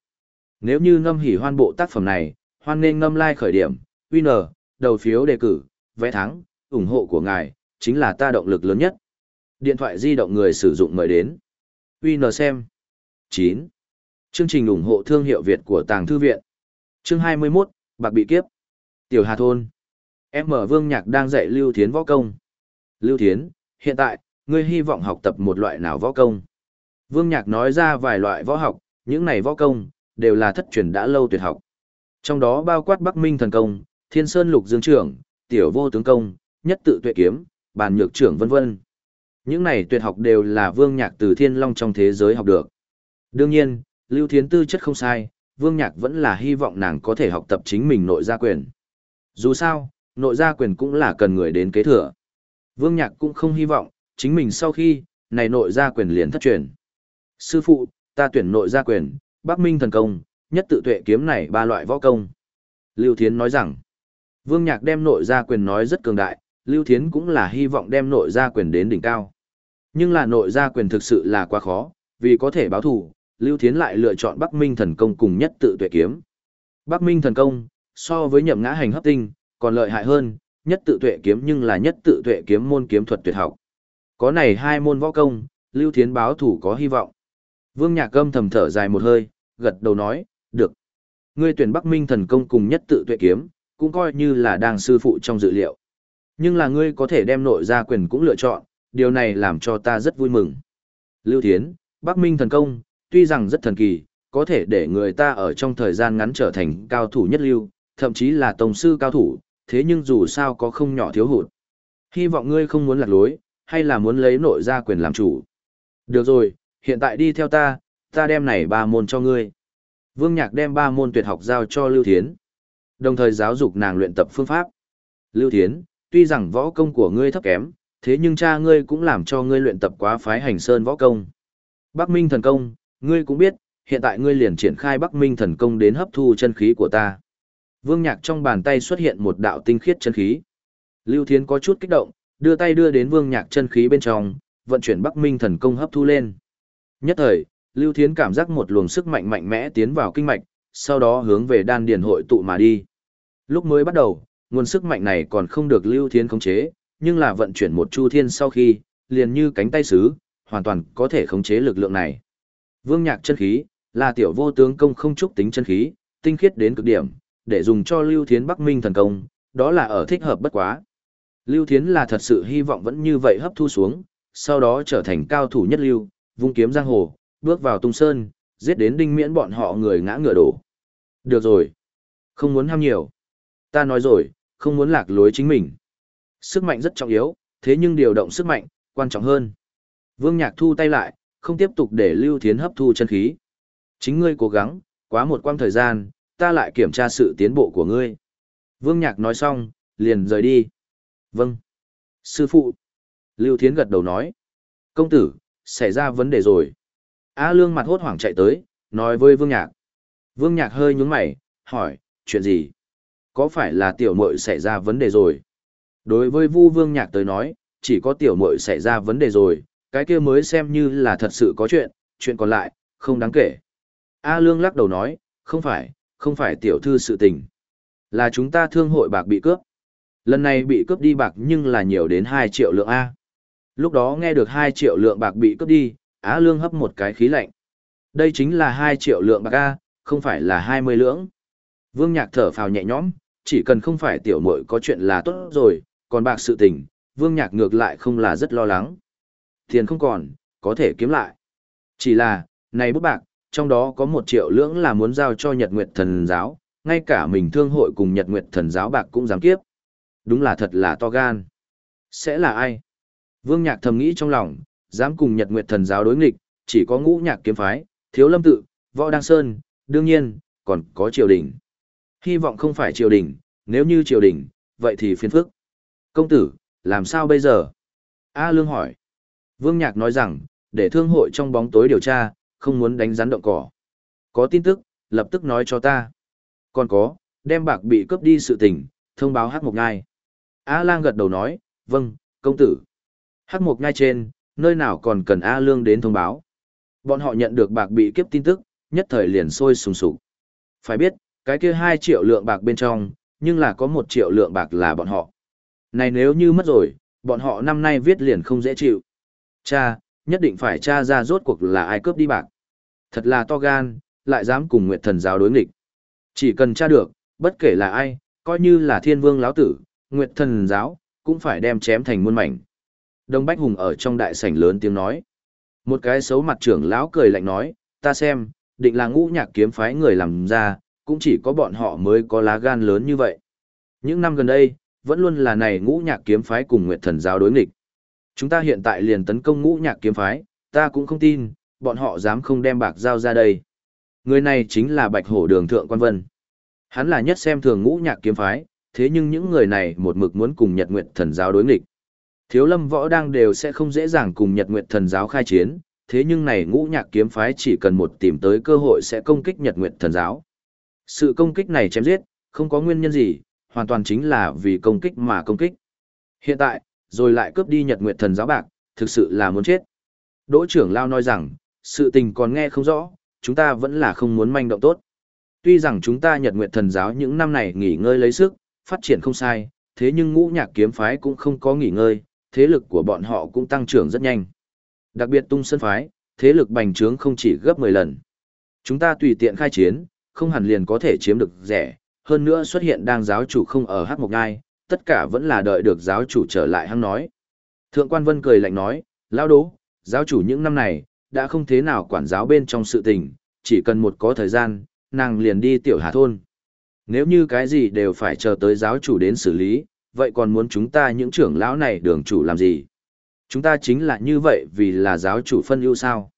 Nếu như ngâm hỉ hoan bộ tác phẩm này, hoan nên ngâm like khởi điểm, winner, đầu phiếu đề cử, vẽ thắng, ủng hộ của ngài, chính là ta động lực lớn nhất. Điện thoại di động người sử dụng mời đến. winner xem. 9. Chương trình ủng hộ thương hiệu Việt của Tàng Thư Viện. Chương 21, Bạc bị kiếp. Tiểu Hà Thôn. Em mở vương nhạc đang dạy Lưu Thiến võ công. Lưu Thiến, hiện tại, ngươi hy vọng học tập một loại nào võ công? Vương nhạc nói ra vài loại võ học, những này võ công, đều là thất truyền đã lâu tuyệt học. Trong đó bao quát Bắc Minh thần công, Thiên Sơn Lục Dương trưởng, Tiểu Vô tướng công, Nhất tự tuệ kiếm, Bàn nhược trưởng vân vân. Những này tuyệt học đều là Vương Nhạc từ Thiên Long trong thế giới học được. Đương nhiên, Lưu Thiến tư chất không sai, Vương Nhạc vẫn là hy vọng nàng có thể học tập chính mình nội gia quyền. Dù sao, nội gia quyền cũng là cần người đến kế thừa. Vương Nhạc cũng không hy vọng, chính mình sau khi, này nội gia quyền liền thất truyền. Sư phụ, ta tuyển nội gia quyền, Bắc Minh thần công, nhất tự tuệ kiếm này ba loại võ công. Lưu Thiến nói rằng, Vương Nhạc đem nội gia quyền nói rất cường đại, Lưu Thiến cũng là hy vọng đem nội gia quyền đến đỉnh cao. Nhưng là nội gia quyền thực sự là quá khó, vì có thể báo thù, Lưu Thiến lại lựa chọn Bắc Minh thần công cùng nhất tự tuệ kiếm. Bắc Minh thần công, so với nhậm ngã hành hấp tinh, còn lợi hại hơn, nhất tự tuệ kiếm nhưng là nhất tự tuệ kiếm môn kiếm thuật tuyệt học. Có này hai môn võ công, Lưu Thiến báo thủ có hy vọng. Vương Nhạc Âm thầm thở dài một hơi, gật đầu nói, được. Ngươi tuyển Bắc Minh thần công cùng nhất tự tuệ kiếm, cũng coi như là đang sư phụ trong dự liệu. Nhưng là ngươi có thể đem nội gia quyền cũng lựa chọn, điều này làm cho ta rất vui mừng. Lưu Thiến, Bắc Minh thần công, tuy rằng rất thần kỳ, có thể để người ta ở trong thời gian ngắn trở thành cao thủ nhất lưu, thậm chí là tổng sư cao thủ, thế nhưng dù sao có không nhỏ thiếu hụt. Hy vọng ngươi không muốn lạc lối, hay là muốn lấy nội gia quyền làm chủ. Được rồi, hiện tại đi theo ta, ta đem này ba môn cho ngươi. Vương Nhạc đem ba môn tuyệt học giao cho Lưu Thiến. Đồng thời giáo dục nàng luyện tập phương pháp. Lưu Thiến, tuy rằng võ công của ngươi thấp kém, thế nhưng cha ngươi cũng làm cho ngươi luyện tập quá phái hành sơn võ công. Bắc Minh thần công, ngươi cũng biết, hiện tại ngươi liền triển khai Bắc Minh thần công đến hấp thu chân khí của ta. Vương Nhạc trong bàn tay xuất hiện một đạo tinh khiết chân khí. Lưu Thiến có chút kích động, đưa tay đưa đến Vương Nhạc chân khí bên trong, vận chuyển Bắc Minh thần công hấp thu lên. Nhất thời, Lưu Thiến cảm giác một luồng sức mạnh mạnh mẽ tiến vào kinh mạch, sau đó hướng về đan điền hội tụ mà đi. Lúc mới bắt đầu, nguồn sức mạnh này còn không được Lưu Thiến khống chế, nhưng là vận chuyển một chu thiên sau khi, liền như cánh tay sứ, hoàn toàn có thể khống chế lực lượng này. Vương Nhạc chân khí là tiểu vô tướng công không trúc tính chân khí, tinh khiết đến cực điểm, để dùng cho Lưu Thiến Bắc Minh thần công, đó là ở thích hợp bất quá. Lưu Thiến là thật sự hy vọng vẫn như vậy hấp thu xuống, sau đó trở thành cao thủ nhất lưu, vung kiếm giang hồ, bước vào tung sơn, giết đến đinh miễn bọn họ người ngã ngựa đổ. Được rồi. Không muốn ham nhiều. Ta nói rồi, không muốn lạc lối chính mình. Sức mạnh rất trọng yếu, thế nhưng điều động sức mạnh, quan trọng hơn. Vương Nhạc thu tay lại, không tiếp tục để Lưu Thiến hấp thu chân khí. Chính ngươi cố gắng, quá một quãng thời gian, ta lại kiểm tra sự tiến bộ của ngươi. Vương Nhạc nói xong, liền rời đi. Vâng. Sư phụ. Lưu Thiến gật đầu nói. Công tử, xảy ra vấn đề rồi. A Lương mặt hốt hoảng chạy tới, nói với Vương Nhạc. Vương Nhạc hơi nhúng mày, hỏi, chuyện gì? Có phải là tiểu muội xảy ra vấn đề rồi? Đối với Vu Vương Nhạc tới nói, chỉ có tiểu muội xảy ra vấn đề rồi, cái kia mới xem như là thật sự có chuyện, chuyện còn lại, không đáng kể. A Lương lắc đầu nói, không phải, không phải tiểu thư sự tình. Là chúng ta thương hội bạc bị cướp. Lần này bị cướp đi bạc nhưng là nhiều đến 2 triệu lượng A. Lúc đó nghe được 2 triệu lượng bạc bị cướp đi, Á Lương hấp một cái khí lạnh. Đây chính là 2 triệu lượng bạc A, không phải là 20 lưỡng. Vương Nhạc thở phào nhẹ nhõm, chỉ cần không phải tiểu muội có chuyện là tốt rồi, còn bạc sự tình, Vương Nhạc ngược lại không là rất lo lắng. Tiền không còn, có thể kiếm lại. Chỉ là, này bút bạc, trong đó có một triệu lưỡng là muốn giao cho Nhật Nguyệt Thần Giáo, ngay cả mình thương hội cùng Nhật Nguyệt Thần Giáo bạc cũng dám kiếp. Đúng là thật là to gan. Sẽ là ai? Vương Nhạc thầm nghĩ trong lòng, dám cùng Nhật Nguyệt Thần Giáo đối nghịch, chỉ có ngũ nhạc kiếm phái, thiếu lâm tự, võ đăng sơn, đương nhiên, còn có triều đình. Hy vọng không phải triều đình, nếu như triều đình, vậy thì phiền phức. Công tử, làm sao bây giờ? A Lương hỏi. Vương Nhạc nói rằng, để thương hội trong bóng tối điều tra, không muốn đánh rắn động cỏ. Có tin tức, lập tức nói cho ta. Còn có, đem bạc bị cướp đi sự tình, thông báo hát một ngai. A Lang gật đầu nói, vâng, công tử. Hắc mục ngay trên, nơi nào còn cần A Lương đến thông báo. Bọn họ nhận được bạc bị kiếp tin tức, nhất thời liền sôi sùng sục. Phải biết, cái kia 2 triệu lượng bạc bên trong, nhưng là có 1 triệu lượng bạc là bọn họ. Này nếu như mất rồi, bọn họ năm nay viết liền không dễ chịu. Cha, nhất định phải tra ra rốt cuộc là ai cướp đi bạc. Thật là to gan, lại dám cùng Nguyệt Thần giáo đối nghịch. Chỉ cần tra được, bất kể là ai, coi như là Thiên Vương lão tử, Nguyệt Thần giáo, cũng phải đem chém thành muôn mảnh. Đông Bách Hùng ở trong đại sảnh lớn tiếng nói. Một cái xấu mặt trưởng lão cười lạnh nói, ta xem, định là ngũ nhạc kiếm phái người làm ra, cũng chỉ có bọn họ mới có lá gan lớn như vậy. Những năm gần đây, vẫn luôn là này ngũ nhạc kiếm phái cùng Nguyệt Thần giáo đối nghịch. Chúng ta hiện tại liền tấn công ngũ nhạc kiếm phái, ta cũng không tin, bọn họ dám không đem bạc giao ra đây. Người này chính là Bạch Hổ Đường Thượng Quan Vân. Hắn là nhất xem thường ngũ nhạc kiếm phái, thế nhưng những người này một mực muốn cùng Nhật Nguyệt Thần giáo đối nghịch. Thiếu lâm võ đang đều sẽ không dễ dàng cùng Nhật Nguyệt Thần giáo khai chiến, thế nhưng này ngũ nhạc kiếm phái chỉ cần một tìm tới cơ hội sẽ công kích Nhật Nguyệt Thần giáo. Sự công kích này chém giết, không có nguyên nhân gì, hoàn toàn chính là vì công kích mà công kích. Hiện tại, rồi lại cướp đi Nhật Nguyệt Thần giáo bạc, thực sự là muốn chết. Đỗ trưởng lao nói rằng, sự tình còn nghe không rõ, chúng ta vẫn là không muốn manh động tốt. Tuy rằng chúng ta Nhật Nguyệt Thần giáo những năm này nghỉ ngơi lấy sức, phát triển không sai, thế nhưng ngũ nhạc kiếm phái cũng không có nghỉ ngơi, thế lực của bọn họ cũng tăng trưởng rất nhanh. Đặc biệt tung sân phái, thế lực bành trướng không chỉ gấp 10 lần. Chúng ta tùy tiện khai chiến, không hẳn liền có thể chiếm được rẻ, hơn nữa xuất hiện đang giáo chủ không ở Hắc Mộc Ngai, tất cả vẫn là đợi được giáo chủ trở lại hăng nói. Thượng quan Vân cười lạnh nói, lão đố, giáo chủ những năm này, đã không thế nào quản giáo bên trong sự tình, chỉ cần một có thời gian, nàng liền đi tiểu hà thôn. Nếu như cái gì đều phải chờ tới giáo chủ đến xử lý, vậy còn muốn chúng ta những trưởng lão này đường chủ làm gì? Chúng ta chính là như vậy vì là giáo chủ phân ưu sao?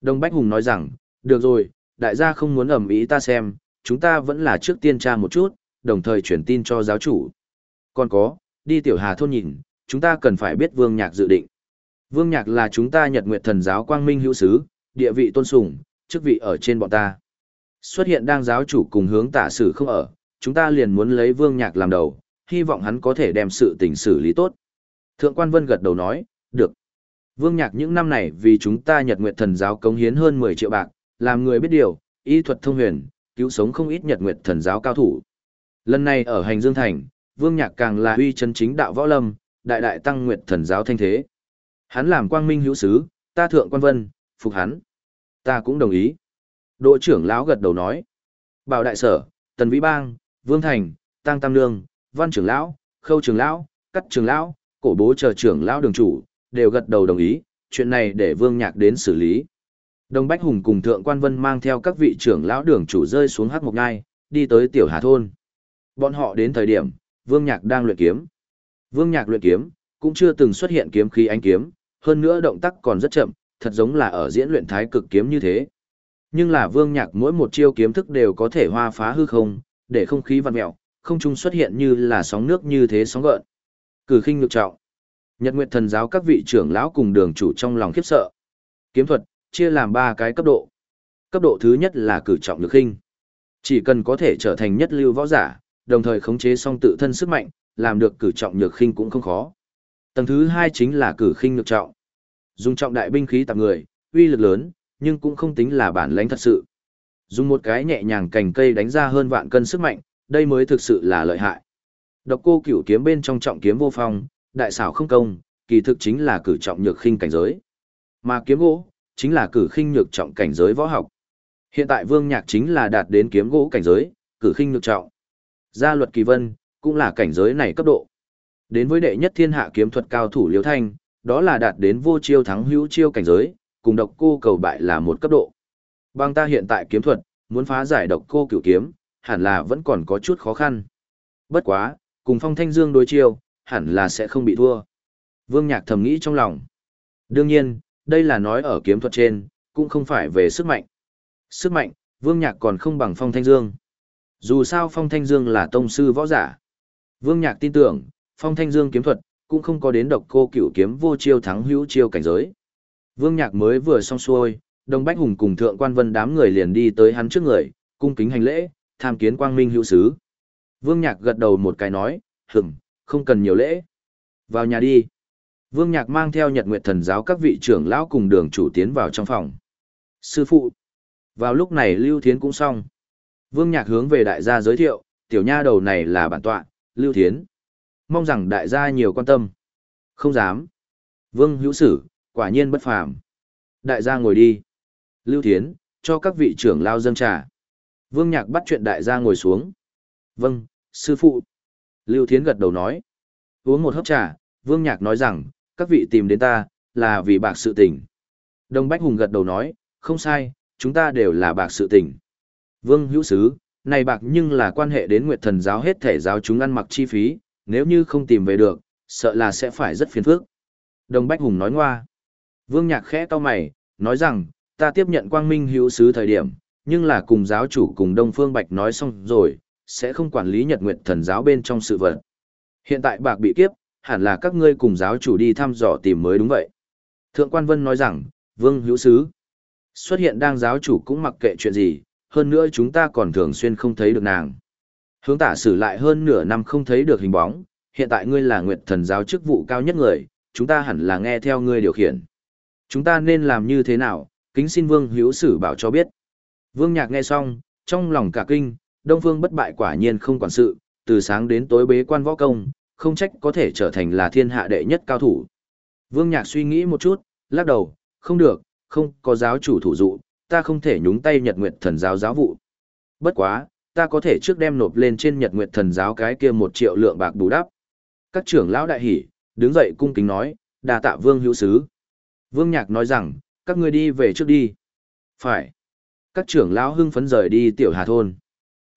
Đông Bách Hùng nói rằng, được rồi, đại gia không muốn ẩm ý ta xem, chúng ta vẫn là trước tiên tra một chút, đồng thời chuyển tin cho giáo chủ. Còn có, đi tiểu hà thôn nhìn, chúng ta cần phải biết Vương Nhạc dự định. Vương Nhạc là chúng ta Nhật Nguyệt Thần giáo quang minh hữu sứ, địa vị tôn sùng, chức vị ở trên bọn ta. Xuất hiện đang giáo chủ cùng hướng tả sử không ở, chúng ta liền muốn lấy Vương Nhạc làm đầu, hy vọng hắn có thể đem sự tình xử lý tốt. Thượng quan Vân gật đầu nói, được. Vương Nhạc những năm này vì chúng ta Nhật Nguyệt Thần giáo cống hiến hơn 10 triệu bạc, làm người biết điều, y thuật thông huyền, cứu sống không ít Nhật Nguyệt Thần giáo cao thủ. Lần này ở Hành Dương Thành, Vương Nhạc càng là uy chân chính đạo võ lâm, đại đại tăng Nguyệt Thần giáo thanh thế. Hắn làm quang minh hữu sứ, ta thượng quan vân, phục hắn. Ta cũng đồng ý. Đội trưởng lão gật đầu nói. Bảo đại sở, Tần Vĩ Bang, Vương Thành, Tăng Tam lương. Văn trưởng lão, Khâu trưởng lão, Cắt trưởng lão, cổ bố chờ trưởng lão đường chủ, đều gật đầu đồng ý, chuyện này để Vương Nhạc đến xử lý. Đồng Bách Hùng cùng Thượng Quan Vân mang theo các vị trưởng lão đường chủ rơi xuống hắc mộc ngai, đi tới Tiểu Hà Thôn. Bọn họ đến thời điểm, Vương Nhạc đang luyện kiếm. Vương Nhạc luyện kiếm, cũng chưa từng xuất hiện kiếm khí ánh kiếm, hơn nữa động tác còn rất chậm, thật giống là ở diễn luyện thái cực kiếm như thế. Nhưng là Vương Nhạc mỗi một chiêu kiếm thức đều có thể hoa phá hư không, để không khí vặn mèo, không trung xuất hiện như là sóng nước như thế sóng gợn. Cử khinh ngược trọng. Nhật Nguyệt Thần giáo các vị trưởng lão cùng đường chủ trong lòng khiếp sợ. Kiếm thuật chia làm ba cái cấp độ. Cấp độ thứ nhất là cử trọng lực khinh. Chỉ cần có thể trở thành nhất lưu võ giả, đồng thời khống chế song tự thân sức mạnh, làm được cử trọng nhược khinh cũng không khó. Tầng thứ hai chính là cử khinh nhược trọng. Dùng trọng đại binh khí tạp người, uy lực lớn, nhưng cũng không tính là bản lãnh thật sự. Dùng một cái nhẹ nhàng cành cây đánh ra hơn vạn cân sức mạnh, đây mới thực sự là lợi hại. Độc cô cửu kiếm bên trong trọng kiếm vô phong, đại xảo không công, kỳ thực chính là cử trọng nhược khinh cảnh giới. Mà kiếm gỗ, chính là cử khinh nhược trọng cảnh giới võ học. Hiện tại Vương Nhạc chính là đạt đến kiếm gỗ cảnh giới, cử khinh nhược trọng. Gia luật kỳ vân, cũng là cảnh giới này cấp độ. Đến với đệ nhất thiên hạ kiếm thuật cao thủ Liêu Thanh, đó là đạt đến vô chiêu thắng hữu chiêu cảnh giới, cùng độc cô cầu bại là một cấp độ. Bằng ta hiện tại kiếm thuật, muốn phá giải độc cô cửu kiếm, hẳn là vẫn còn có chút khó khăn. Bất quá, cùng phong thanh dương đối chiêu, hẳn là sẽ không bị thua. Vương Nhạc thầm nghĩ trong lòng. Đương nhiên, đây là nói ở kiếm thuật trên, cũng không phải về sức mạnh. Sức mạnh, Vương Nhạc còn không bằng phong thanh dương. Dù sao phong thanh dương là tông sư võ giả. Vương Nhạc tin tưởng, phong thanh dương kiếm thuật, cũng không có đến độc cô cửu kiếm vô chiêu thắng hữu chiêu cảnh giới. Vương Nhạc mới vừa xong xuôi, Đông Bách Hùng cùng Thượng Quan Vân đám người liền đi tới hắn trước người, cung kính hành lễ, tham kiến quang minh hữu sứ. Vương Nhạc gật đầu một cái nói, hừng, không cần nhiều lễ. Vào nhà đi. Vương Nhạc mang theo Nhật Nguyệt Thần giáo các vị trưởng lão cùng đường chủ tiến vào trong phòng. Sư phụ. Vào lúc này Lưu Thiến cũng xong. Vương Nhạc hướng về đại gia giới thiệu, tiểu nha đầu này là bản tọa, Lưu Thiến. Mong rằng đại gia nhiều quan tâm. Không dám. Vương hữu sử, quả nhiên bất phàm. Đại gia ngồi đi. Lưu Thiến, cho các vị trưởng lao dâng trà. Vương Nhạc bắt chuyện đại gia ngồi xuống. Vâng, sư phụ. Lưu Thiến gật đầu nói. Uống một hớp trà, Vương Nhạc nói rằng, các vị tìm đến ta, là vì bạc sự tình. Đông Bách Hùng gật đầu nói, không sai, chúng ta đều là bạc sự tình. Vương hữu sứ, này bạc nhưng là quan hệ đến Nguyệt Thần giáo hết thể giáo chúng ăn mặc chi phí, nếu như không tìm về được, sợ là sẽ phải rất phiền phức. Đông Bách Hùng nói ngoa. Vương Nhạc khẽ to mày, nói rằng, ta tiếp nhận quang minh hữu sứ thời điểm, nhưng là cùng giáo chủ cùng Đông Phương Bạch nói xong rồi, sẽ không quản lý Nhật Nguyệt Thần giáo bên trong sự vật. Hiện tại bạc bị kiếp, hẳn là các ngươi cùng giáo chủ đi thăm dò tìm mới đúng vậy. Thượng quan Vân nói rằng, Vương hữu sứ, xuất hiện đang giáo chủ cũng mặc kệ chuyện gì, hơn nữa chúng ta còn thường xuyên không thấy được nàng. Hướng tả xử lại hơn nửa năm không thấy được hình bóng, hiện tại ngươi là Nguyệt Thần giáo chức vụ cao nhất người, chúng ta hẳn là nghe theo ngươi điều khiển. Chúng ta nên làm như thế nào, kính xin Vương hữu sử bảo cho biết. Vương Nhạc nghe xong, trong lòng cả kinh, Đông Phương bất bại quả nhiên không quản sự, từ sáng đến tối bế quan võ công, không trách có thể trở thành là thiên hạ đệ nhất cao thủ. Vương Nhạc suy nghĩ một chút, lắc đầu, không được, không có giáo chủ thủ dụ, ta không thể nhúng tay Nhật Nguyệt Thần giáo giáo vụ. Bất quá, ta có thể trước đem nộp lên trên Nhật Nguyệt Thần giáo cái kia một triệu lượng bạc bù đắp. Các trưởng lão đại hỉ, đứng dậy cung kính nói, đà tạ Vương hữu sứ. Vương Nhạc nói rằng, các ngươi đi về trước đi. Phải. Các trưởng lão hưng phấn rời đi tiểu hà thôn.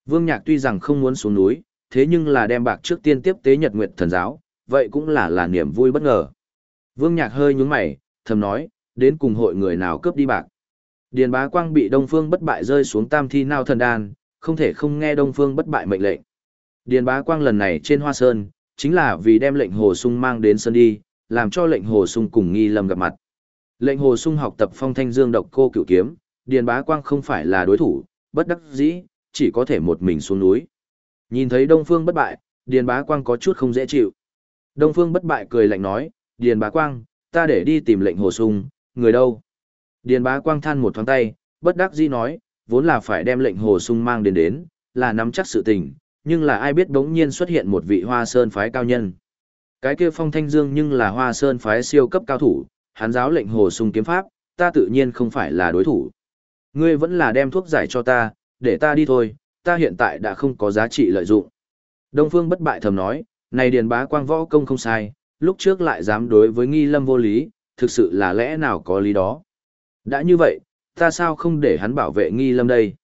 Vương Nhạc tuy rằng không muốn xuống núi, thế nhưng là đem bạc trước tiên tiếp tế Nhật Nguyệt thần giáo, vậy cũng là là niềm vui bất ngờ. Vương Nhạc hơi nhướng mày, thầm nói, đến cùng hội người nào cướp đi bạc. Điền bá quang bị Đông Phương bất bại rơi xuống tam thi nao thần đan, không thể không nghe Đông Phương bất bại mệnh lệnh. Điền bá quang lần này trên hoa sơn, chính là vì đem lệnh hồ sung mang đến sân đi, làm cho lệnh hồ sung cùng nghi lâm gặp mặt. Lệnh hồ sung học tập phong thanh dương độc cô cửu kiếm, điền bá quang không phải là đối thủ, bất đắc dĩ, chỉ có thể một mình xuống núi. Nhìn thấy Đông Phương bất bại, điền bá quang có chút không dễ chịu. Đông Phương bất bại cười lạnh nói, điền bá quang, ta để đi tìm lệnh hồ sung, người đâu? Điền bá quang than một thoáng tay, bất đắc dĩ nói, vốn là phải đem lệnh hồ sung mang đến đến, là nắm chắc sự tình, nhưng là ai biết bỗng nhiên xuất hiện một vị hoa sơn phái cao nhân. Cái kia phong thanh dương nhưng là hoa sơn phái siêu cấp cao thủ, hắn giáo lệnh hồ sung kiếm pháp, ta tự nhiên không phải là đối thủ. Ngươi vẫn là đem thuốc giải cho ta, để ta đi thôi, ta hiện tại đã không có giá trị lợi dụng. Đông Phương bất bại thầm nói, này điền bá quang võ công không sai, lúc trước lại dám đối với nghi lâm vô lý, thực sự là lẽ nào có lý đó. Đã như vậy, ta sao không để hắn bảo vệ nghi lâm đây?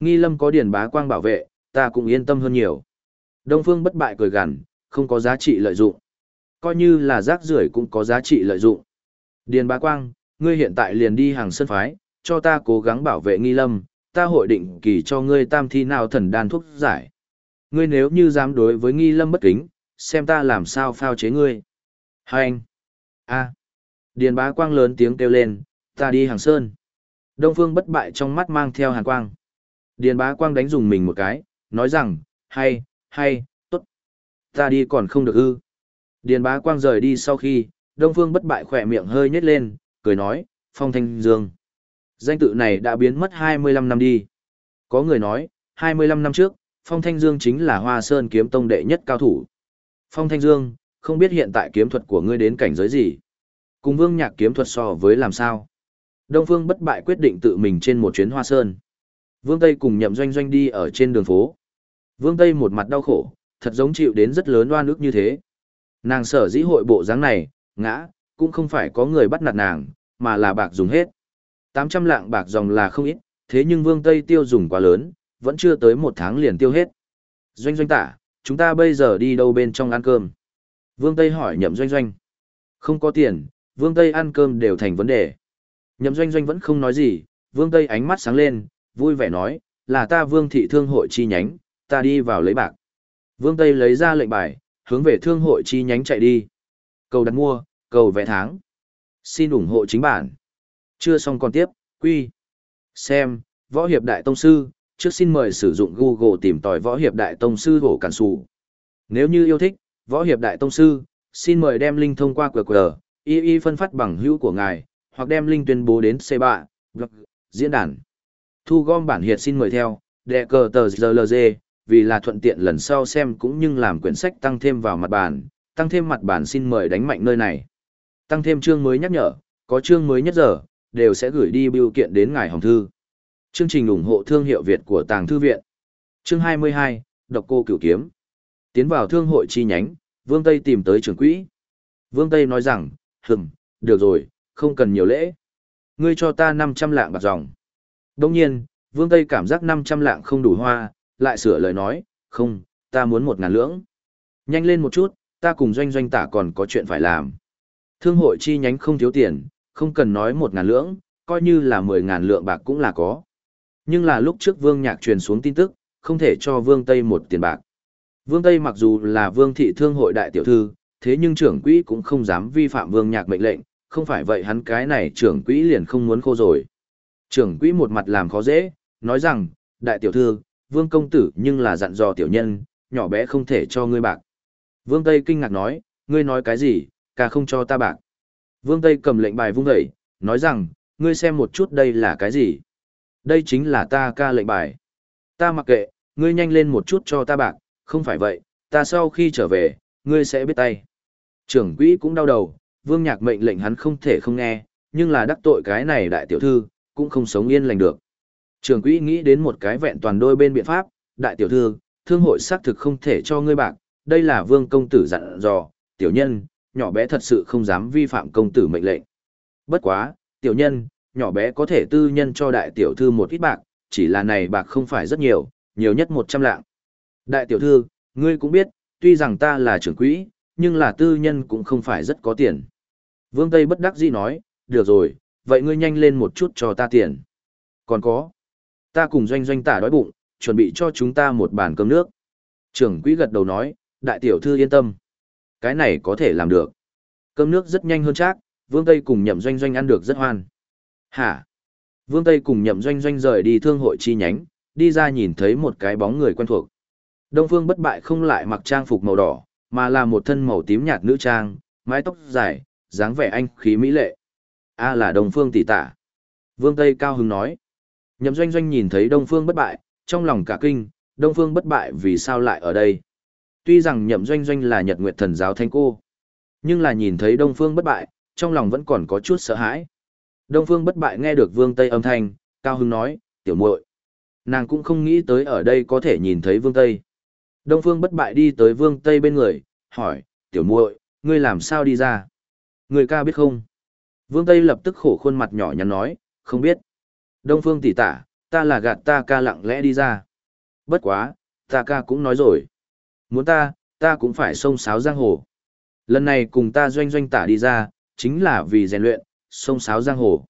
Nghi lâm có điền bá quang bảo vệ, ta cũng yên tâm hơn nhiều. Đông Phương bất bại cười gằn, không có giá trị lợi dụng. Coi như là rác rưởi cũng có giá trị lợi dụng. Điền bá quang, ngươi hiện tại liền đi hàng sân phái, cho ta cố gắng bảo vệ nghi lâm, ta hội định kỳ cho ngươi tam thi nào thần đan thuốc giải. Ngươi nếu như dám đối với nghi lâm bất kính, xem ta làm sao phao chế ngươi. hành a Điền bá quang lớn tiếng kêu lên, ta đi hàng sơn. Đông phương bất bại trong mắt mang theo hàn quang. Điền bá quang đánh dùng mình một cái, nói rằng, hay, hay, tốt. Ta đi còn không được ư. Điền bá quang rời đi sau khi, Đông phương bất bại khỏe miệng hơi nhếch lên, cười nói, phong thanh dương. Danh tự này đã biến mất 25 năm đi. Có người nói, 25 năm trước, Phong Thanh Dương chính là Hoa Sơn kiếm tông đệ nhất cao thủ. Phong Thanh Dương, không biết hiện tại kiếm thuật của ngươi đến cảnh giới gì. Cùng Vương Nhạc kiếm thuật so với làm sao. Đông Phương bất bại quyết định tự mình trên một chuyến Hoa Sơn. Vương Tây cùng nhậm doanh doanh đi ở trên đường phố. Vương Tây một mặt đau khổ, thật giống chịu đến rất lớn oan ức như thế. Nàng sở dĩ hội bộ dáng này, ngã, cũng không phải có người bắt nạt nàng, mà là bạc dùng hết. 800 lạng bạc dòng là không ít, thế nhưng Vương Tây tiêu dùng quá lớn, vẫn chưa tới một tháng liền tiêu hết. Doanh doanh tả, chúng ta bây giờ đi đâu bên trong ăn cơm? Vương Tây hỏi nhậm doanh doanh. Không có tiền, Vương Tây ăn cơm đều thành vấn đề. Nhậm doanh doanh vẫn không nói gì, Vương Tây ánh mắt sáng lên, vui vẻ nói, là ta Vương thị thương hội chi nhánh, ta đi vào lấy bạc. Vương Tây lấy ra lệnh bài, hướng về thương hội chi nhánh chạy đi. Cầu đặt mua, cầu vẽ tháng. Xin ủng hộ chính bản. Chưa xong còn tiếp, quy. Xem, Võ Hiệp Đại Tông Sư, trước xin mời sử dụng Google tìm tòi Võ Hiệp Đại Tông Sư hổ cản sụ. Nếu như yêu thích, Võ Hiệp Đại Tông Sư, xin mời đem link thông qua QR, y y phân phát bằng hữu của ngài, hoặc đem link tuyên bố đến C3, blog, diễn đàn. Thu gom bản hiệt xin mời theo, đệ cờ tờ GLG, vì là thuận tiện lần sau xem cũng như làm quyển sách tăng thêm vào mặt bản, tăng thêm mặt bản xin mời đánh mạnh nơi này. Tăng thêm chương mới nhắc nhở, có chương mới nhất giờ, đều sẽ gửi đi biểu kiện đến ngài hồng thư. Chương trình ủng hộ thương hiệu Việt của Tàng Thư Viện. Chương 22, Độc Cô Cửu Kiếm. Tiến vào thương hội chi nhánh, Vương Tây tìm tới trưởng quỹ. Vương Tây nói rằng, hừng, được rồi, không cần nhiều lễ. Ngươi cho ta 500 lạng bạc dòng. Đồng nhiên, Vương Tây cảm giác 500 lạng không đủ hoa, lại sửa lời nói, không, ta muốn một ngàn lưỡng. Nhanh lên một chút, ta cùng doanh doanh tả còn có chuyện phải làm. Thương hội chi nhánh không thiếu tiền, không cần nói một ngàn lưỡng, coi như là mười ngàn lượng bạc cũng là có. Nhưng là lúc trước Vương Nhạc truyền xuống tin tức, không thể cho Vương Tây một tiền bạc. Vương Tây mặc dù là Vương thị thương hội đại tiểu thư, thế nhưng trưởng quỹ cũng không dám vi phạm Vương Nhạc mệnh lệnh, không phải vậy hắn cái này trưởng quỹ liền không muốn khô rồi. Trưởng quỹ một mặt làm khó dễ, nói rằng, đại tiểu thư, Vương công tử nhưng là dặn dò tiểu nhân, nhỏ bé không thể cho ngươi bạc. Vương Tây kinh ngạc nói, ngươi nói cái gì, cả không cho ta bạc. Vương Tây cầm lệnh bài vung dậy, nói rằng, ngươi xem một chút đây là cái gì. Đây chính là ta ca lệnh bài. Ta mặc kệ, ngươi nhanh lên một chút cho ta bạc, không phải vậy, ta sau khi trở về, ngươi sẽ biết tay. Trưởng quỹ cũng đau đầu, vương nhạc mệnh lệnh hắn không thể không nghe, nhưng là đắc tội cái này đại tiểu thư, cũng không sống yên lành được. Trưởng quỹ nghĩ đến một cái vẹn toàn đôi bên biện pháp, đại tiểu thư, thương hội xác thực không thể cho ngươi bạc, đây là vương công tử dặn dò, tiểu nhân, nhỏ bé thật sự không dám vi phạm công tử mệnh lệnh. Bất quá, tiểu nhân, nhỏ bé có thể tư nhân cho đại tiểu thư một ít bạc, chỉ là này bạc không phải rất nhiều, nhiều nhất 100 lạng. Đại tiểu thư, ngươi cũng biết, tuy rằng ta là trưởng quỹ, nhưng là tư nhân cũng không phải rất có tiền. Vương Tây bất đắc dĩ nói, được rồi, vậy ngươi nhanh lên một chút cho ta tiền. Còn có, ta cùng doanh doanh tả đói bụng, chuẩn bị cho chúng ta một bàn cơm nước. Trưởng quỹ gật đầu nói, đại tiểu thư yên tâm. Cái này có thể làm được. Cơm nước rất nhanh hơn chắc, Vương Tây cùng nhậm doanh doanh ăn được rất hoan. Hả? Vương Tây cùng nhậm doanh doanh rời đi thương hội chi nhánh, đi ra nhìn thấy một cái bóng người quen thuộc. Đông Phương bất bại không lại mặc trang phục màu đỏ, mà là một thân màu tím nhạt nữ trang, mái tóc dài, dáng vẻ anh khí mỹ lệ. A là Đông Phương tỷ tả. Vương Tây cao hứng nói. Nhậm doanh doanh nhìn thấy Đông Phương bất bại, trong lòng cả kinh, Đông Phương bất bại vì sao lại ở đây. Tuy rằng nhậm doanh doanh là nhật nguyệt thần giáo thanh cô, nhưng là nhìn thấy Đông Phương bất bại, trong lòng vẫn còn có chút sợ hãi. Đông Phương bất bại nghe được Vương Tây âm thanh, cao hứng nói, tiểu muội, Nàng cũng không nghĩ tới ở đây có thể nhìn thấy Vương Tây. Đông Phương bất bại đi tới Vương Tây bên người, hỏi, tiểu muội, ngươi làm sao đi ra? Người ca biết không? Vương Tây lập tức khổ khuôn mặt nhỏ nhắn nói, không biết. Đông Phương tỷ tả, ta là gạt ta ca lặng lẽ đi ra. Bất quá, ta ca cũng nói rồi. Muốn ta, ta cũng phải sông sáo giang hồ. Lần này cùng ta doanh doanh tả đi ra, chính là vì rèn luyện, sông sáo giang hồ.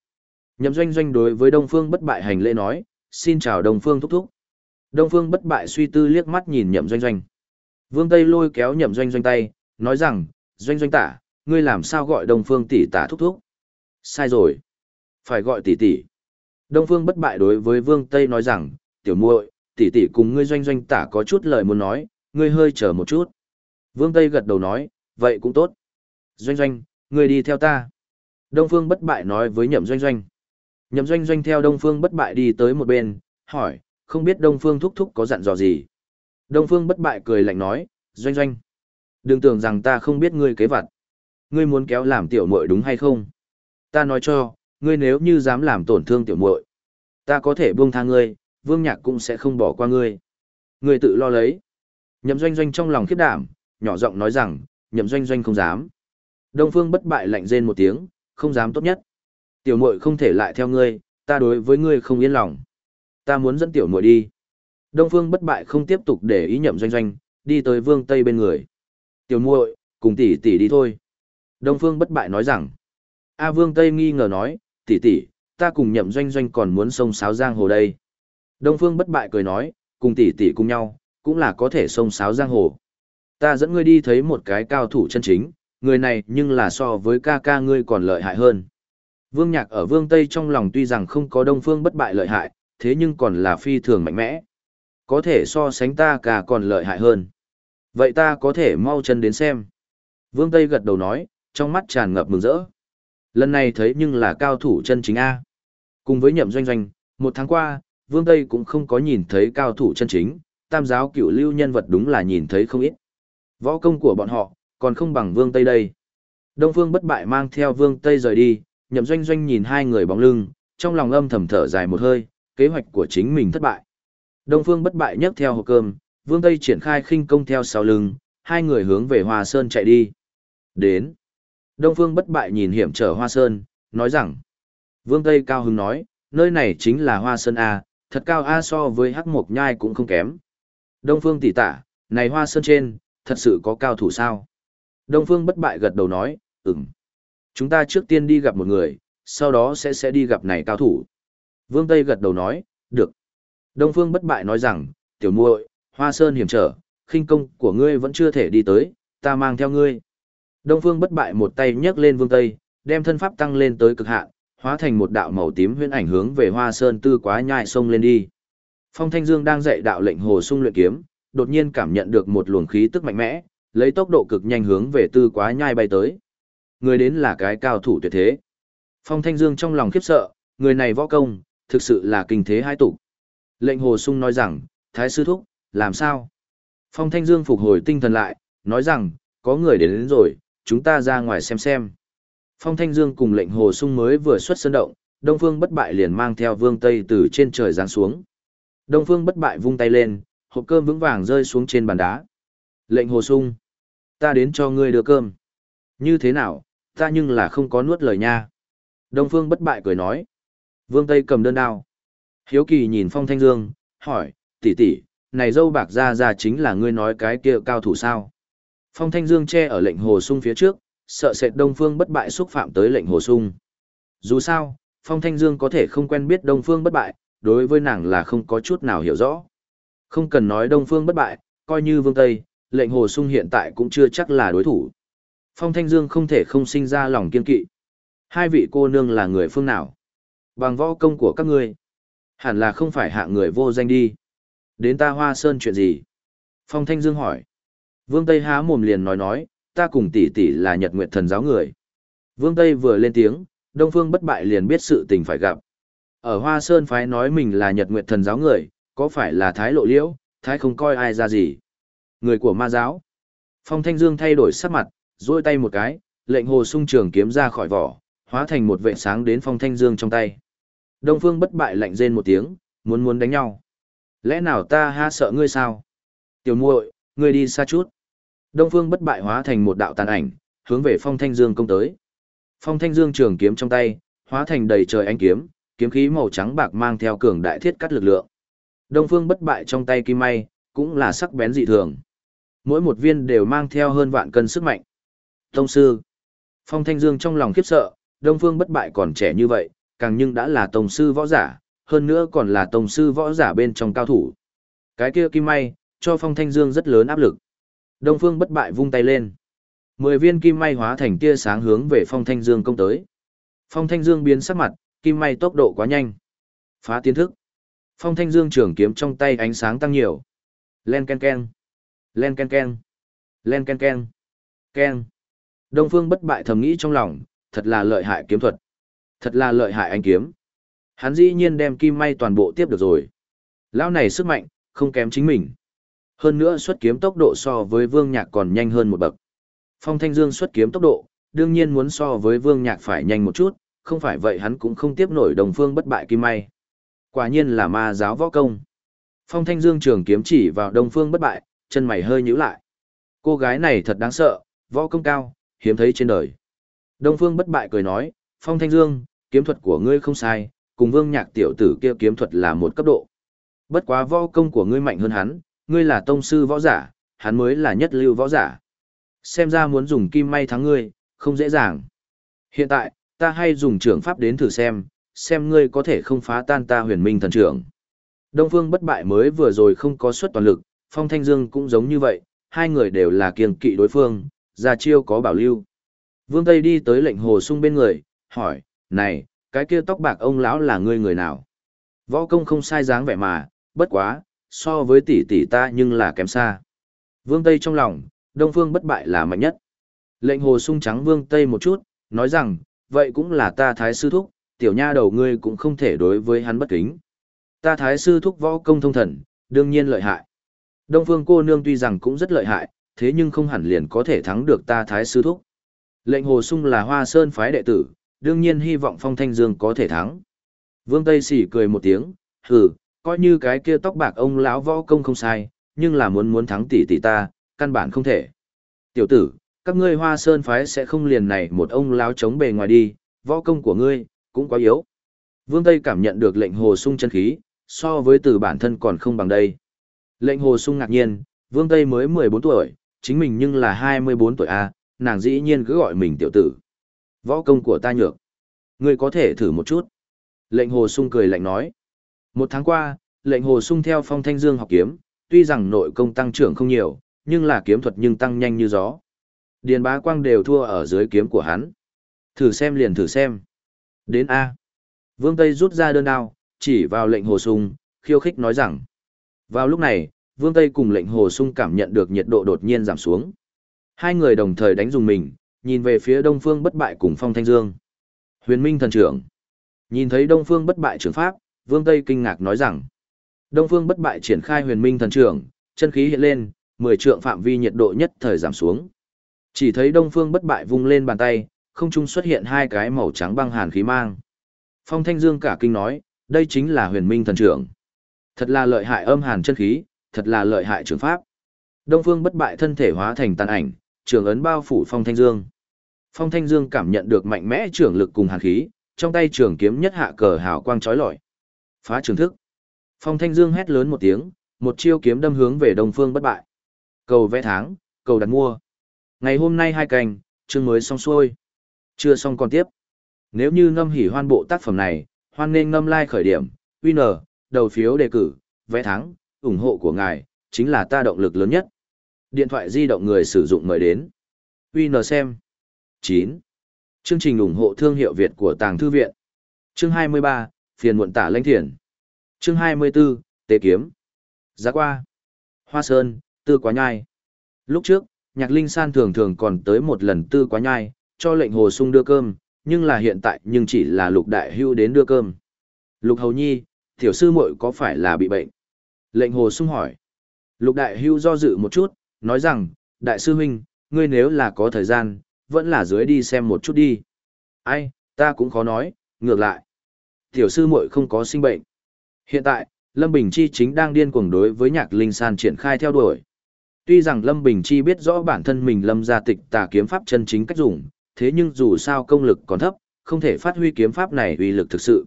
Nhậm doanh doanh đối với Đông Phương bất bại hành lễ nói, xin chào Đông Phương thúc thúc. Đông Phương bất bại suy tư liếc mắt nhìn nhậm doanh doanh. Vương Tây lôi kéo nhậm doanh doanh tay, nói rằng, doanh doanh tả, ngươi làm sao gọi Đông Phương tỷ tả thúc thúc? Sai rồi. Phải gọi tỷ tỷ. Đông Phương bất bại đối với Vương Tây nói rằng, tiểu muội, tỷ tỷ cùng ngươi doanh doanh tả có chút lời muốn nói, ngươi hơi chờ một chút. Vương Tây gật đầu nói, vậy cũng tốt. Doanh doanh, ngươi đi theo ta. Đông Phương bất bại nói với nhậm doanh doanh. Nhậm doanh doanh theo Đông Phương bất bại đi tới một bên, hỏi, không biết Đông Phương thúc thúc có dặn dò gì. Đông Phương bất bại cười lạnh nói, doanh doanh. Đừng tưởng rằng ta không biết ngươi kế vật. Ngươi muốn kéo làm tiểu muội đúng hay không? Ta nói cho, ngươi nếu như dám làm tổn thương tiểu muội, ta có thể buông tha ngươi, vương nhạc cũng sẽ không bỏ qua ngươi. Ngươi tự lo lấy. Nhậm doanh doanh trong lòng khiếp đảm, nhỏ giọng nói rằng, nhậm doanh doanh không dám. Đông phương bất bại lạnh rên một tiếng, không dám tốt nhất. Tiểu muội không thể lại theo ngươi, ta đối với ngươi không yên lòng. Ta muốn dẫn tiểu muội đi. Đông phương bất bại không tiếp tục để ý nhậm doanh doanh, đi tới vương tây bên người. Tiểu muội, cùng tỷ tỷ đi thôi. Đông phương bất bại nói rằng. A vương tây nghi ngờ nói, tỷ tỷ, ta cùng nhậm doanh doanh còn muốn sông sáo giang hồ đây. Đông phương bất bại cười nói, cùng tỷ tỷ cùng nhau, cũng là có thể xông sáo giang hồ. Ta dẫn ngươi đi thấy một cái cao thủ chân chính, người này nhưng là so với ca ca ngươi còn lợi hại hơn. Vương Nhạc ở Vương Tây trong lòng tuy rằng không có Đông Phương bất bại lợi hại, thế nhưng còn là phi thường mạnh mẽ. Có thể so sánh ta cả còn lợi hại hơn. Vậy ta có thể mau chân đến xem. Vương Tây gật đầu nói, trong mắt tràn ngập mừng rỡ. Lần này thấy nhưng là cao thủ chân chính A. Cùng với nhậm doanh doanh, một tháng qua, Vương Tây cũng không có nhìn thấy cao thủ chân chính, tam giáo cựu lưu nhân vật đúng là nhìn thấy không ít. Võ công của bọn họ, còn không bằng Vương Tây đây. Đông Phương bất bại mang theo Vương Tây rời đi, nhậm doanh doanh nhìn hai người bóng lưng, trong lòng âm thầm thở dài một hơi, kế hoạch của chính mình thất bại. Đông Phương bất bại nhấc theo hộp cơm, Vương Tây triển khai khinh công theo sau lưng, hai người hướng về Hoa Sơn chạy đi. Đến. Đông Phương bất bại nhìn hiểm trở Hoa Sơn, nói rằng. Vương Tây cao hứng nói, nơi này chính là Hoa Sơn A, thật cao A so với Hắc Mộc Nhai cũng không kém. Đông Phương tỷ tả, này Hoa Sơn trên, thật sự có cao thủ sao? Đông Phương bất bại gật đầu nói, ừm. Chúng ta trước tiên đi gặp một người, sau đó sẽ sẽ đi gặp này cao thủ. Vương Tây gật đầu nói, được. Đông Phương bất bại nói rằng, tiểu muội, Hoa Sơn hiểm trở, khinh công của ngươi vẫn chưa thể đi tới, ta mang theo ngươi. Đông Phương bất bại một tay nhấc lên Vương Tây, đem thân pháp tăng lên tới cực hạn, hóa thành một đạo màu tím huyễn ảnh hướng về Hoa Sơn tư quá nhai sông lên đi. Phong Thanh Dương đang dạy đạo lệnh hồ sung luyện kiếm, đột nhiên cảm nhận được một luồng khí tức mạnh mẽ, lấy tốc độ cực nhanh hướng về tư quá nhai bay tới. Người đến là cái cao thủ tuyệt thế. Phong Thanh Dương trong lòng khiếp sợ, người này võ công, thực sự là kinh thế hai tục. Lệnh Hồ Sung nói rằng, Thái sư thúc, làm sao? Phong Thanh Dương phục hồi tinh thần lại, nói rằng, có người đến, đến rồi, chúng ta ra ngoài xem xem. Phong Thanh Dương cùng lệnh Hồ Sung mới vừa xuất sân động, Đông Phương bất bại liền mang theo vương Tây từ trên trời giáng xuống. Đông Phương bất bại vung tay lên, hộp cơm vững vàng rơi xuống trên bàn đá. Lệnh Hồ Sung, ta đến cho ngươi đưa cơm. Như thế nào, ta nhưng là không có nuốt lời nha. Đông Phương bất bại cười nói. Vương Tây cầm đơn đao. Hiếu kỳ nhìn Phong Thanh Dương, hỏi, tỷ tỷ, này dâu bạc ra ra chính là ngươi nói cái kia cao thủ sao? Phong Thanh Dương che ở lệnh hồ sung phía trước, sợ sệt Đông Phương bất bại xúc phạm tới lệnh hồ sung. Dù sao, Phong Thanh Dương có thể không quen biết Đông Phương bất bại, đối với nàng là không có chút nào hiểu rõ. Không cần nói Đông Phương bất bại, coi như Vương Tây, lệnh hồ sung hiện tại cũng chưa chắc là đối thủ. Phong Thanh Dương không thể không sinh ra lòng kiên kỵ. Hai vị cô nương là người phương nào? Bằng võ công của các ngươi, hẳn là không phải hạ người vô danh đi. Đến ta Hoa Sơn chuyện gì? Phong Thanh Dương hỏi. Vương Tây há mồm liền nói nói, ta cùng tỷ tỷ là Nhật Nguyệt Thần giáo người. Vương Tây vừa lên tiếng, Đông Phương bất bại liền biết sự tình phải gặp. Ở Hoa Sơn phái nói mình là Nhật Nguyệt Thần giáo người, có phải là Thái Lộ Liễu, Thái không coi ai ra gì. Người của ma giáo. Phong Thanh Dương thay đổi sắc mặt, duỗi tay một cái, lệnh hồ sung trường kiếm ra khỏi vỏ, hóa thành một vệ sáng đến Phong Thanh Dương trong tay. Đông Phương bất bại lạnh rên một tiếng, muốn muốn đánh nhau. Lẽ nào ta ha sợ ngươi sao? Tiểu muội, ngươi đi xa chút. Đông Phương bất bại hóa thành một đạo tàn ảnh, hướng về Phong Thanh Dương công tới. Phong Thanh Dương trường kiếm trong tay, hóa thành đầy trời ánh kiếm, kiếm khí màu trắng bạc mang theo cường đại thiết cắt lực lượng. Đông Phương bất bại trong tay kim may, cũng là sắc bén dị thường. Mỗi một viên đều mang theo hơn vạn cân sức mạnh. Tông sư. Phong Thanh Dương trong lòng khiếp sợ, Đông Phương bất bại còn trẻ như vậy, càng nhưng đã là tông sư võ giả, hơn nữa còn là tông sư võ giả bên trong cao thủ. Cái kia kim may, cho Phong Thanh Dương rất lớn áp lực. Đông Phương bất bại vung tay lên. Mười viên kim may hóa thành tia sáng hướng về Phong Thanh Dương công tới. Phong Thanh Dương biến sắc mặt, kim may tốc độ quá nhanh. Phá tiến thức. Phong Thanh Dương trường kiếm trong tay ánh sáng tăng nhiều. Len ken ken. Len ken ken. Len ken ken. Ken. Đông Phương bất bại thầm nghĩ trong lòng, thật là lợi hại kiếm thuật. Thật là lợi hại anh kiếm. Hắn dĩ nhiên đem kim may toàn bộ tiếp được rồi. Lão này sức mạnh, không kém chính mình. Hơn nữa xuất kiếm tốc độ so với Vương Nhạc còn nhanh hơn một bậc. Phong Thanh Dương xuất kiếm tốc độ, đương nhiên muốn so với Vương Nhạc phải nhanh một chút, không phải vậy hắn cũng không tiếp nổi đồng phương bất bại kim may. Quả nhiên là ma giáo võ công. Phong Thanh Dương trường kiếm chỉ vào Đông Phương bất bại, chân mày hơi nhíu lại. Cô gái này thật đáng sợ, võ công cao, hiếm thấy trên đời. Đông Phương bất bại cười nói, Phong Thanh Dương, kiếm thuật của ngươi không sai, cùng Vương Nhạc tiểu tử kia kiếm thuật là một cấp độ. Bất quá võ công của ngươi mạnh hơn hắn, ngươi là tông sư võ giả, hắn mới là nhất lưu võ giả. Xem ra muốn dùng kim may thắng ngươi, không dễ dàng. Hiện tại, ta hay dùng trưởng pháp đến thử xem, xem ngươi có thể không phá tan ta huyền minh thần trưởng. Đông Phương bất bại mới vừa rồi không có suất toàn lực, Phong Thanh Dương cũng giống như vậy, hai người đều là kiêng kỵ đối phương, ra chiêu có bảo lưu. Vương Tây đi tới lệnh hồ sung bên người, hỏi, này, cái kia tóc bạc ông lão là ngươi người nào? Võ công không sai dáng vẻ mà, bất quá, so với tỷ tỷ ta nhưng là kém xa. Vương Tây trong lòng, Đông Phương bất bại là mạnh nhất. Lệnh hồ sung trắng Vương Tây một chút, nói rằng, vậy cũng là ta thái sư thúc, tiểu nha đầu ngươi cũng không thể đối với hắn bất kính. Ta thái sư thúc võ công thông thần, đương nhiên lợi hại. Đông Phương cô nương tuy rằng cũng rất lợi hại, thế nhưng không hẳn liền có thể thắng được ta thái sư thúc. Lệnh hồ sung là hoa sơn phái đệ tử, đương nhiên hy vọng phong thanh dương có thể thắng. Vương Tây Sỉ cười một tiếng, hừ, coi như cái kia tóc bạc ông lão võ công không sai, nhưng là muốn muốn thắng tỷ tỷ ta, căn bản không thể. Tiểu tử, các ngươi hoa sơn phái sẽ không liền này một ông láo chống bề ngoài đi, võ công của ngươi, cũng quá yếu. Vương Tây cảm nhận được lệnh hồ sung chân khí, so với từ bản thân còn không bằng đây. Lệnh hồ sung ngạc nhiên, Vương Tây mới 14 tuổi, chính mình nhưng là 24 tuổi A, nàng dĩ nhiên cứ gọi mình tiểu tử. Võ công của ta nhược. Ngươi có thể thử một chút. Lệnh hồ sung cười lạnh nói. Một tháng qua, lệnh hồ sung theo phong thanh dương học kiếm, tuy rằng nội công tăng trưởng không nhiều, nhưng là kiếm thuật nhưng tăng nhanh như gió. Điền bá quang đều thua ở dưới kiếm của hắn. Thử xem liền thử xem. Đến A. Vương Tây rút ra đơn đao, chỉ vào lệnh hồ sung, khiêu khích nói rằng. Vào lúc này, Vương Tây cùng lệnh hồ sung cảm nhận được nhiệt độ đột nhiên giảm xuống. Hai người đồng thời đánh dùng mình, nhìn về phía đông phương bất bại cùng phong thanh dương. Huyền Minh thần trưởng. Nhìn thấy đông phương bất bại trưởng pháp, Vương Tây kinh ngạc nói rằng. Đông phương bất bại triển khai huyền minh thần trưởng, chân khí hiện lên, mười trượng phạm vi nhiệt độ nhất thời giảm xuống. Chỉ thấy đông phương bất bại vung lên bàn tay, không trung xuất hiện hai cái màu trắng băng hàn khí mang. Phong Thanh Dương cả kinh nói, đây chính là huyền minh thần trưởng. Thật là lợi hại âm hàn chân khí, thật là lợi hại trường pháp. Đông phương bất bại thân thể hóa thành tàn ảnh, trường ấn bao phủ Phong Thanh Dương. Phong Thanh Dương cảm nhận được mạnh mẽ trường lực cùng hàn khí, trong tay trường kiếm nhất hạ cờ hào quang chói lọi. Phá trường thức. Phong Thanh Dương hét lớn một tiếng, một chiêu kiếm đâm hướng về Đông Phương bất bại. Cầu vẽ tháng, cầu đặt mua. Ngày hôm nay hai cành, chương mới xong xuôi. Chưa xong còn tiếp. Nếu như ngâm hỉ hoan bộ tác phẩm này, hoan nên ngâm like khởi điểm, winner, đầu phiếu đề cử, vẽ thắng, ủng hộ của ngài, chính là ta động lực lớn nhất. Điện thoại di động người sử dụng mời đến. Winner xem. 9. Chương trình ủng hộ thương hiệu Việt của Tàng Thư Viện. Chương 23, Phiền muộn tả lãnh thiền. Chương 24, Tế Kiếm. Giá qua. Hoa Sơn, Tư Quá Nhai. Lúc trước, Nhạc Linh San thường thường còn tới một lần Tư Quá Nhai, cho lệnh Hồ Sung đưa cơm, nhưng là hiện tại nhưng chỉ là Lục Đại Hưu đến đưa cơm. Lục Hầu Nhi, tiểu sư muội có phải là bị bệnh? Lệnh Hồ Sung hỏi. Lục Đại Hưu do dự một chút, nói rằng, Đại sư huynh, ngươi nếu là có thời gian, vẫn là dưới đi xem một chút đi. Ai, ta cũng khó nói, ngược lại. Tiểu sư muội không có sinh bệnh. Hiện tại, Lâm Bình Chi chính đang điên cuồng đối với nhạc linh san triển khai theo đuổi. Tuy rằng Lâm Bình Chi biết rõ bản thân mình lâm gia tịch tà kiếm pháp chân chính cách dùng, thế nhưng dù sao công lực còn thấp, không thể phát huy kiếm pháp này uy lực thực sự.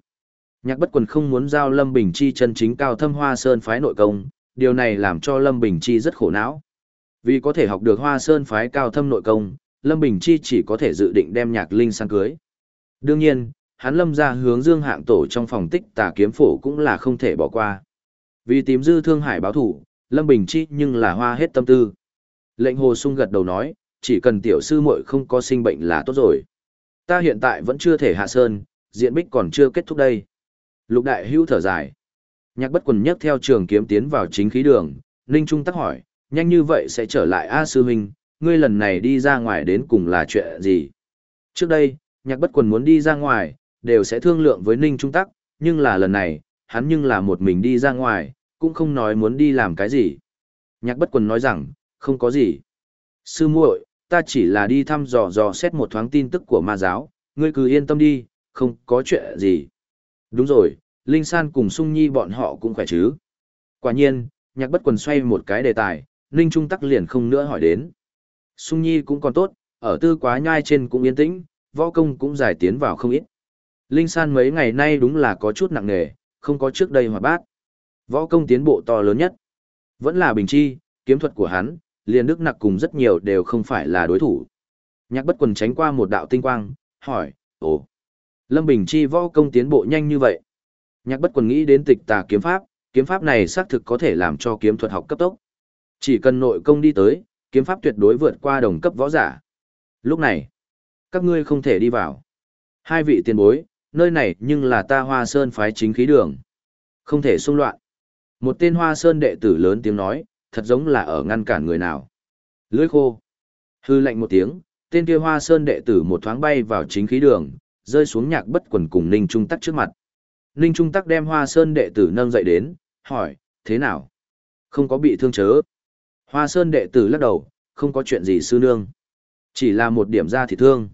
Nhạc bất quần không muốn giao Lâm Bình Chi chân chính cao thâm hoa sơn phái nội công, điều này làm cho Lâm Bình Chi rất khổ não. Vì có thể học được hoa sơn phái cao thâm nội công, Lâm Bình Chi chỉ có thể dự định đem nhạc linh sang cưới. Đương nhiên, hắn lâm ra hướng dương hạng tổ trong phòng tích tà kiếm phổ cũng là không thể bỏ qua. Vì Tím dư thương hải báo thủ, Lâm Bình Chi nhưng là hoa hết tâm tư. Lệnh hồ sung gật đầu nói, chỉ cần tiểu sư muội không có sinh bệnh là tốt rồi. Ta hiện tại vẫn chưa thể hạ sơn, diện bích còn chưa kết thúc đây. Lục đại hưu thở dài. Nhạc bất quần nhấc theo trường kiếm tiến vào chính khí đường, Ninh Trung tắc hỏi, nhanh như vậy sẽ trở lại A sư huynh, ngươi lần này đi ra ngoài đến cùng là chuyện gì? Trước đây, nhạc bất quần muốn đi ra ngoài, đều sẽ thương lượng với Ninh Trung Tắc, nhưng là lần này, hắn nhưng là một mình đi ra ngoài, cũng không nói muốn đi làm cái gì. Nhạc bất quần nói rằng, không có gì. Sư muội, ta chỉ là đi thăm dò dò xét một thoáng tin tức của ma giáo, ngươi cứ yên tâm đi, không có chuyện gì. Đúng rồi, Linh San cùng Sung Nhi bọn họ cũng khỏe chứ. Quả nhiên, nhạc bất quần xoay một cái đề tài, Linh Trung Tắc liền không nữa hỏi đến. Sung Nhi cũng còn tốt, ở tư quá nhai trên cũng yên tĩnh, võ công cũng giải tiến vào không ít. Linh San mấy ngày nay đúng là có chút nặng nề, không có trước đây hòa bát. Võ công tiến bộ to lớn nhất. Vẫn là bình chi, kiếm thuật của hắn, liền đức nặc cùng rất nhiều đều không phải là đối thủ. Nhạc bất quần tránh qua một đạo tinh quang, hỏi, ồ, Lâm Bình Chi võ công tiến bộ nhanh như vậy. Nhạc bất quần nghĩ đến tịch tà kiếm pháp, kiếm pháp này xác thực có thể làm cho kiếm thuật học cấp tốc. Chỉ cần nội công đi tới, kiếm pháp tuyệt đối vượt qua đồng cấp võ giả. Lúc này, các ngươi không thể đi vào. Hai vị tiền bối, nơi này nhưng là ta hoa sơn phái chính khí đường. Không thể xung loạn. Một tên hoa sơn đệ tử lớn tiếng nói, thật giống là ở ngăn cản người nào. Lưỡi khô. Hư lạnh một tiếng, tên kia hoa sơn đệ tử một thoáng bay vào chính khí đường, rơi xuống nhạc bất quần cùng Ninh Trung Tắc trước mặt. Ninh Trung Tắc đem hoa sơn đệ tử nâng dậy đến, hỏi, thế nào? Không có bị thương chớ. Hoa sơn đệ tử lắc đầu, không có chuyện gì sư nương. Chỉ là một điểm ra thì thương.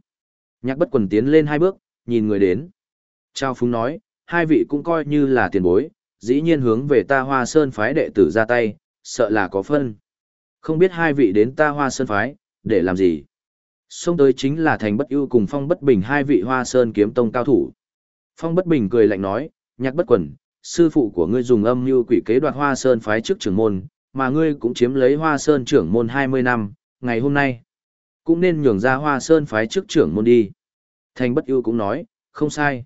Nhạc bất quần tiến lên hai bước, nhìn người đến. Trao Phúng nói, hai vị cũng coi như là tiền bối, dĩ nhiên hướng về ta hoa sơn phái đệ tử ra tay, sợ là có phân. Không biết hai vị đến ta hoa sơn phái, để làm gì? Xông tới chính là thành bất ưu cùng phong bất bình hai vị hoa sơn kiếm tông cao thủ. Phong bất bình cười lạnh nói, nhạc bất quần, sư phụ của ngươi dùng âm mưu quỷ kế đoạt hoa sơn phái trước trưởng môn, mà ngươi cũng chiếm lấy hoa sơn trưởng môn 20 năm, ngày hôm nay. Cũng nên nhường ra hoa sơn phái trước trưởng môn đi. Thành bất ưu cũng nói, không sai.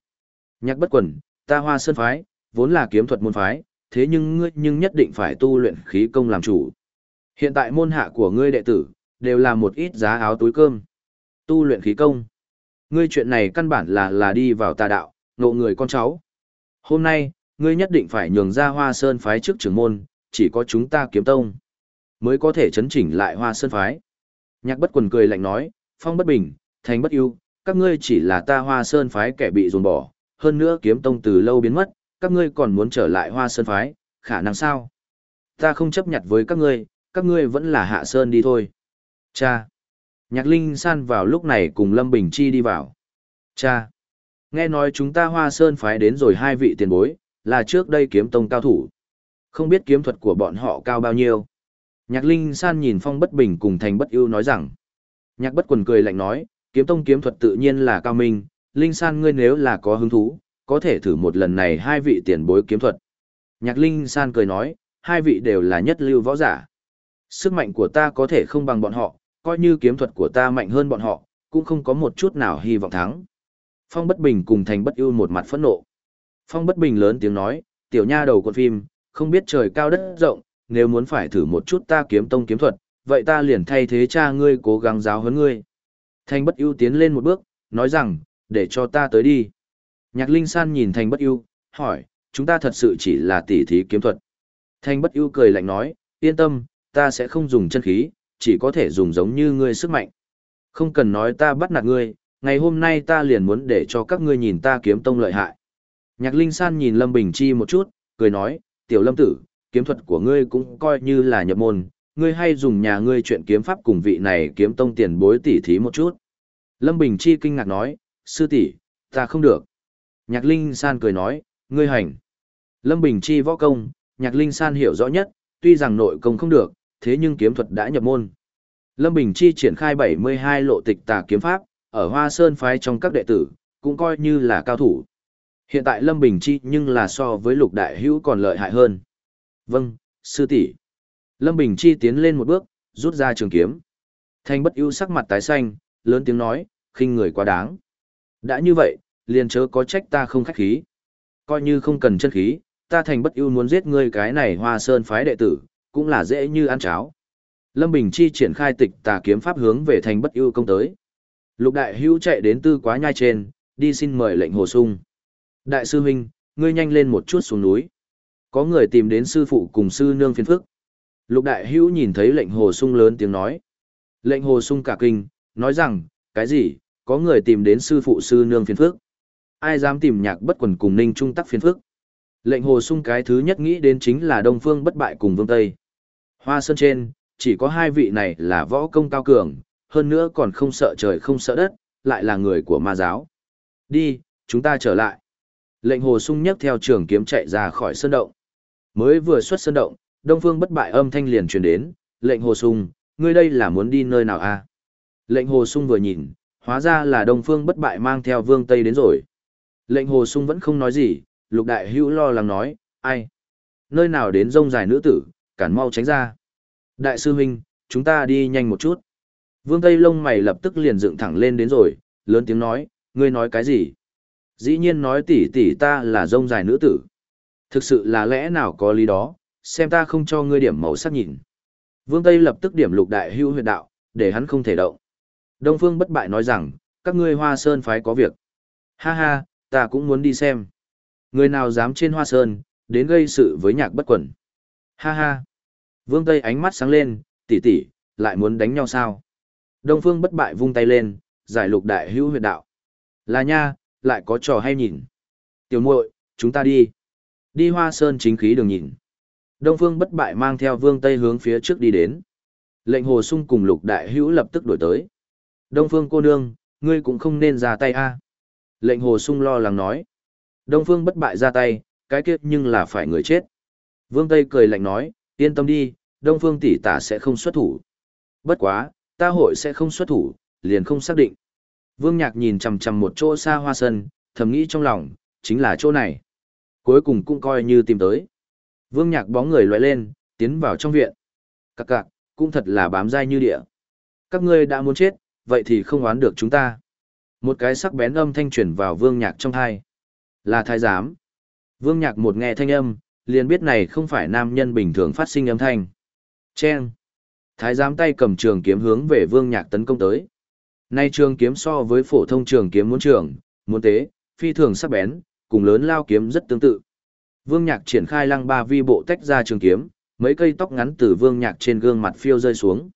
Nhạc bất quần, ta hoa sơn phái, vốn là kiếm thuật môn phái, thế nhưng ngươi nhưng nhất định phải tu luyện khí công làm chủ. Hiện tại môn hạ của ngươi đệ tử, đều là một ít giá áo túi cơm. Tu luyện khí công. Ngươi chuyện này căn bản là là đi vào tà đạo, ngộ người con cháu. Hôm nay, ngươi nhất định phải nhường ra hoa sơn phái trước trưởng môn, chỉ có chúng ta kiếm tông, mới có thể chấn chỉnh lại hoa sơn phái. Nhạc bất quần cười lạnh nói, phong bất bình, thành bất yêu, các ngươi chỉ là ta hoa sơn phái kẻ bị dồn bỏ, hơn nữa kiếm tông từ lâu biến mất, các ngươi còn muốn trở lại hoa sơn phái, khả năng sao? Ta không chấp nhận với các ngươi, các ngươi vẫn là hạ sơn đi thôi. Cha! Nhạc Linh San vào lúc này cùng Lâm Bình Chi đi vào. Cha! Nghe nói chúng ta hoa sơn phái đến rồi hai vị tiền bối, là trước đây kiếm tông cao thủ. Không biết kiếm thuật của bọn họ cao bao nhiêu. Nhạc Linh San nhìn Phong Bất Bình cùng Thành Bất Ưu nói rằng. Nhạc Bất Quần cười lạnh nói, kiếm tông kiếm thuật tự nhiên là cao minh, Linh San ngươi nếu là có hứng thú, có thể thử một lần này hai vị tiền bối kiếm thuật. Nhạc Linh San cười nói, hai vị đều là nhất lưu võ giả. Sức mạnh của ta có thể không bằng bọn họ, coi như kiếm thuật của ta mạnh hơn bọn họ, cũng không có một chút nào hy vọng thắng. Phong Bất Bình cùng Thành Bất Ưu một mặt phẫn nộ. Phong Bất Bình lớn tiếng nói, tiểu nha đầu con phim, không biết trời cao đất rộng, nếu muốn phải thử một chút ta kiếm tông kiếm thuật, vậy ta liền thay thế cha ngươi cố gắng giáo huấn ngươi. Thành bất ưu tiến lên một bước, nói rằng, để cho ta tới đi. Nhạc Linh San nhìn Thành bất ưu, hỏi, chúng ta thật sự chỉ là tỉ thí kiếm thuật. Thành bất ưu cười lạnh nói, yên tâm, ta sẽ không dùng chân khí, chỉ có thể dùng giống như ngươi sức mạnh. Không cần nói ta bắt nạt ngươi, ngày hôm nay ta liền muốn để cho các ngươi nhìn ta kiếm tông lợi hại. Nhạc Linh San nhìn Lâm Bình Chi một chút, cười nói, tiểu lâm tử, kiếm thuật của ngươi cũng coi như là nhập môn, ngươi hay dùng nhà ngươi chuyện kiếm pháp cùng vị này kiếm tông tiền bối tỉ thí một chút. Lâm Bình Chi kinh ngạc nói, sư tỷ, ta không được. Nhạc Linh San cười nói, ngươi hành. Lâm Bình Chi võ công, Nhạc Linh San hiểu rõ nhất, tuy rằng nội công không được, thế nhưng kiếm thuật đã nhập môn. Lâm Bình Chi triển khai 72 lộ tịch tà kiếm pháp, ở Hoa Sơn phái trong các đệ tử, cũng coi như là cao thủ. Hiện tại Lâm Bình Chi nhưng là so với lục đại hữu còn lợi hại hơn. Vâng, sư tỷ. Lâm Bình Chi tiến lên một bước, rút ra trường kiếm. Thanh bất ưu sắc mặt tái xanh, lớn tiếng nói, khinh người quá đáng. Đã như vậy, liền chớ có trách ta không khách khí. Coi như không cần chân khí, ta thành bất ưu muốn giết ngươi cái này hoa sơn phái đệ tử, cũng là dễ như ăn cháo. Lâm Bình Chi triển khai tịch tà kiếm pháp hướng về thành bất ưu công tới. Lục đại hữu chạy đến tư quá nhai trên, đi xin mời lệnh hồ sung. Đại sư huynh, ngươi nhanh lên một chút xuống núi. Có người tìm đến sư phụ cùng sư nương phiền phức. Lục đại hữu nhìn thấy lệnh hồ sung lớn tiếng nói. Lệnh hồ sung cả kinh, nói rằng, cái gì, có người tìm đến sư phụ sư nương phiền phức. Ai dám tìm nhạc bất quần cùng ninh trung tắc phiền phức. Lệnh hồ sung cái thứ nhất nghĩ đến chính là Đông Phương bất bại cùng Vương Tây. Hoa Sơn trên, chỉ có hai vị này là võ công cao cường, hơn nữa còn không sợ trời không sợ đất, lại là người của ma giáo. Đi, chúng ta trở lại. Lệnh hồ sung nhấc theo trường kiếm chạy ra khỏi sơn động. Mới vừa xuất sơn động, Đông Phương bất bại âm thanh liền truyền đến, lệnh hồ sung, ngươi đây là muốn đi nơi nào a? À? Lệnh hồ sung vừa nhìn, hóa ra là Đông Phương bất bại mang theo vương Tây đến rồi. Lệnh hồ sung vẫn không nói gì, lục đại hữu lo lắng nói, ai? Nơi nào đến rông dài nữ tử, cản mau tránh ra. Đại sư huynh, chúng ta đi nhanh một chút. Vương Tây lông mày lập tức liền dựng thẳng lên đến rồi, lớn tiếng nói, ngươi nói cái gì? Dĩ nhiên nói tỷ tỷ ta là rông dài nữ tử. Thực sự là lẽ nào có lý đó, xem ta không cho ngươi điểm màu sắc nhìn. Vương Tây lập tức điểm lục đại hưu huyệt đạo, để hắn không thể động. Đông Phương bất bại nói rằng, các ngươi hoa sơn phái có việc. Ha ha, ta cũng muốn đi xem. Người nào dám trên hoa sơn, đến gây sự với nhạc bất quẩn. Ha ha. Vương Tây ánh mắt sáng lên, tỷ tỷ, lại muốn đánh nhau sao? Đông Phương bất bại vung tay lên, giải lục đại hữu huyệt đạo. Là nha, lại có trò hay nhìn. Tiểu muội, chúng ta đi. Đi hoa sơn chính khí đường nhìn. Đông Phương bất bại mang theo Vương Tây hướng phía trước đi đến. Lệnh Hồ Sung cùng Lục Đại Hữu lập tức đuổi tới. Đông Phương cô nương, ngươi cũng không nên ra tay a. Lệnh Hồ Sung lo lắng nói. Đông Phương bất bại ra tay, cái kết nhưng là phải người chết. Vương Tây cười lạnh nói, yên tâm đi, Đông Phương tỷ tả sẽ không xuất thủ. Bất quá, ta hội sẽ không xuất thủ, liền không xác định. Vương Nhạc nhìn chằm chằm một chỗ xa hoa sân, thầm nghĩ trong lòng, chính là chỗ này. Cuối cùng cũng coi như tìm tới. Vương Nhạc bóng người loại lên, tiến vào trong viện. Các cạc, cũng thật là bám dai như địa. Các ngươi đã muốn chết, vậy thì không oán được chúng ta. Một cái sắc bén âm thanh truyền vào Vương Nhạc trong thai. Là thái giám. Vương Nhạc một nghe thanh âm, liền biết này không phải nam nhân bình thường phát sinh âm thanh. Chen. Thái giám tay cầm trường kiếm hướng về Vương Nhạc tấn công tới. Nay trường kiếm so với phổ thông trường kiếm muốn trường, muốn tế, phi thường sắc bén, cùng lớn lao kiếm rất tương tự. Vương Nhạc triển khai lăng ba vi bộ tách ra trường kiếm, mấy cây tóc ngắn từ Vương Nhạc trên gương mặt phiêu rơi xuống.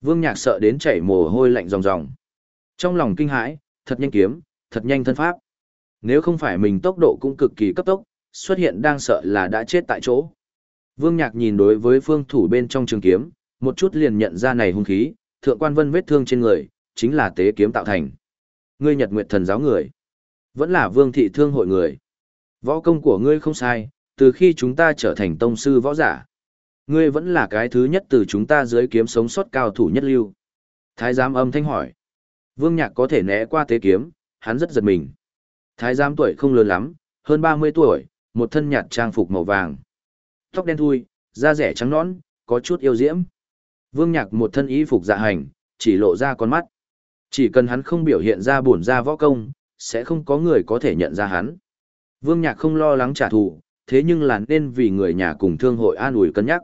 Vương Nhạc sợ đến chảy mồ hôi lạnh ròng ròng. Trong lòng kinh hãi, thật nhanh kiếm, thật nhanh thân pháp. Nếu không phải mình tốc độ cũng cực kỳ cấp tốc, xuất hiện đang sợ là đã chết tại chỗ. Vương Nhạc nhìn đối với phương thủ bên trong trường kiếm, một chút liền nhận ra này hung khí, thượng quan vân vết thương trên người, chính là tế kiếm tạo thành. Ngươi Nhật Nguyệt thần giáo người, vẫn là Vương thị thương hội người. Võ công của ngươi không sai, từ khi chúng ta trở thành tông sư võ giả. Ngươi vẫn là cái thứ nhất từ chúng ta dưới kiếm sống sót cao thủ nhất lưu. Thái giám âm thanh hỏi. Vương Nhạc có thể né qua tế kiếm, hắn rất giật mình. Thái giám tuổi không lớn lắm, hơn 30 tuổi, một thân nhạt trang phục màu vàng. Tóc đen thui, da rẻ trắng nõn, có chút yêu diễm. Vương Nhạc một thân y phục dạ hành, chỉ lộ ra con mắt. Chỉ cần hắn không biểu hiện ra bổn ra võ công, sẽ không có người có thể nhận ra hắn. Vương Nhạc không lo lắng trả thù, thế nhưng là nên vì người nhà cùng thương hội an ủi cân nhắc.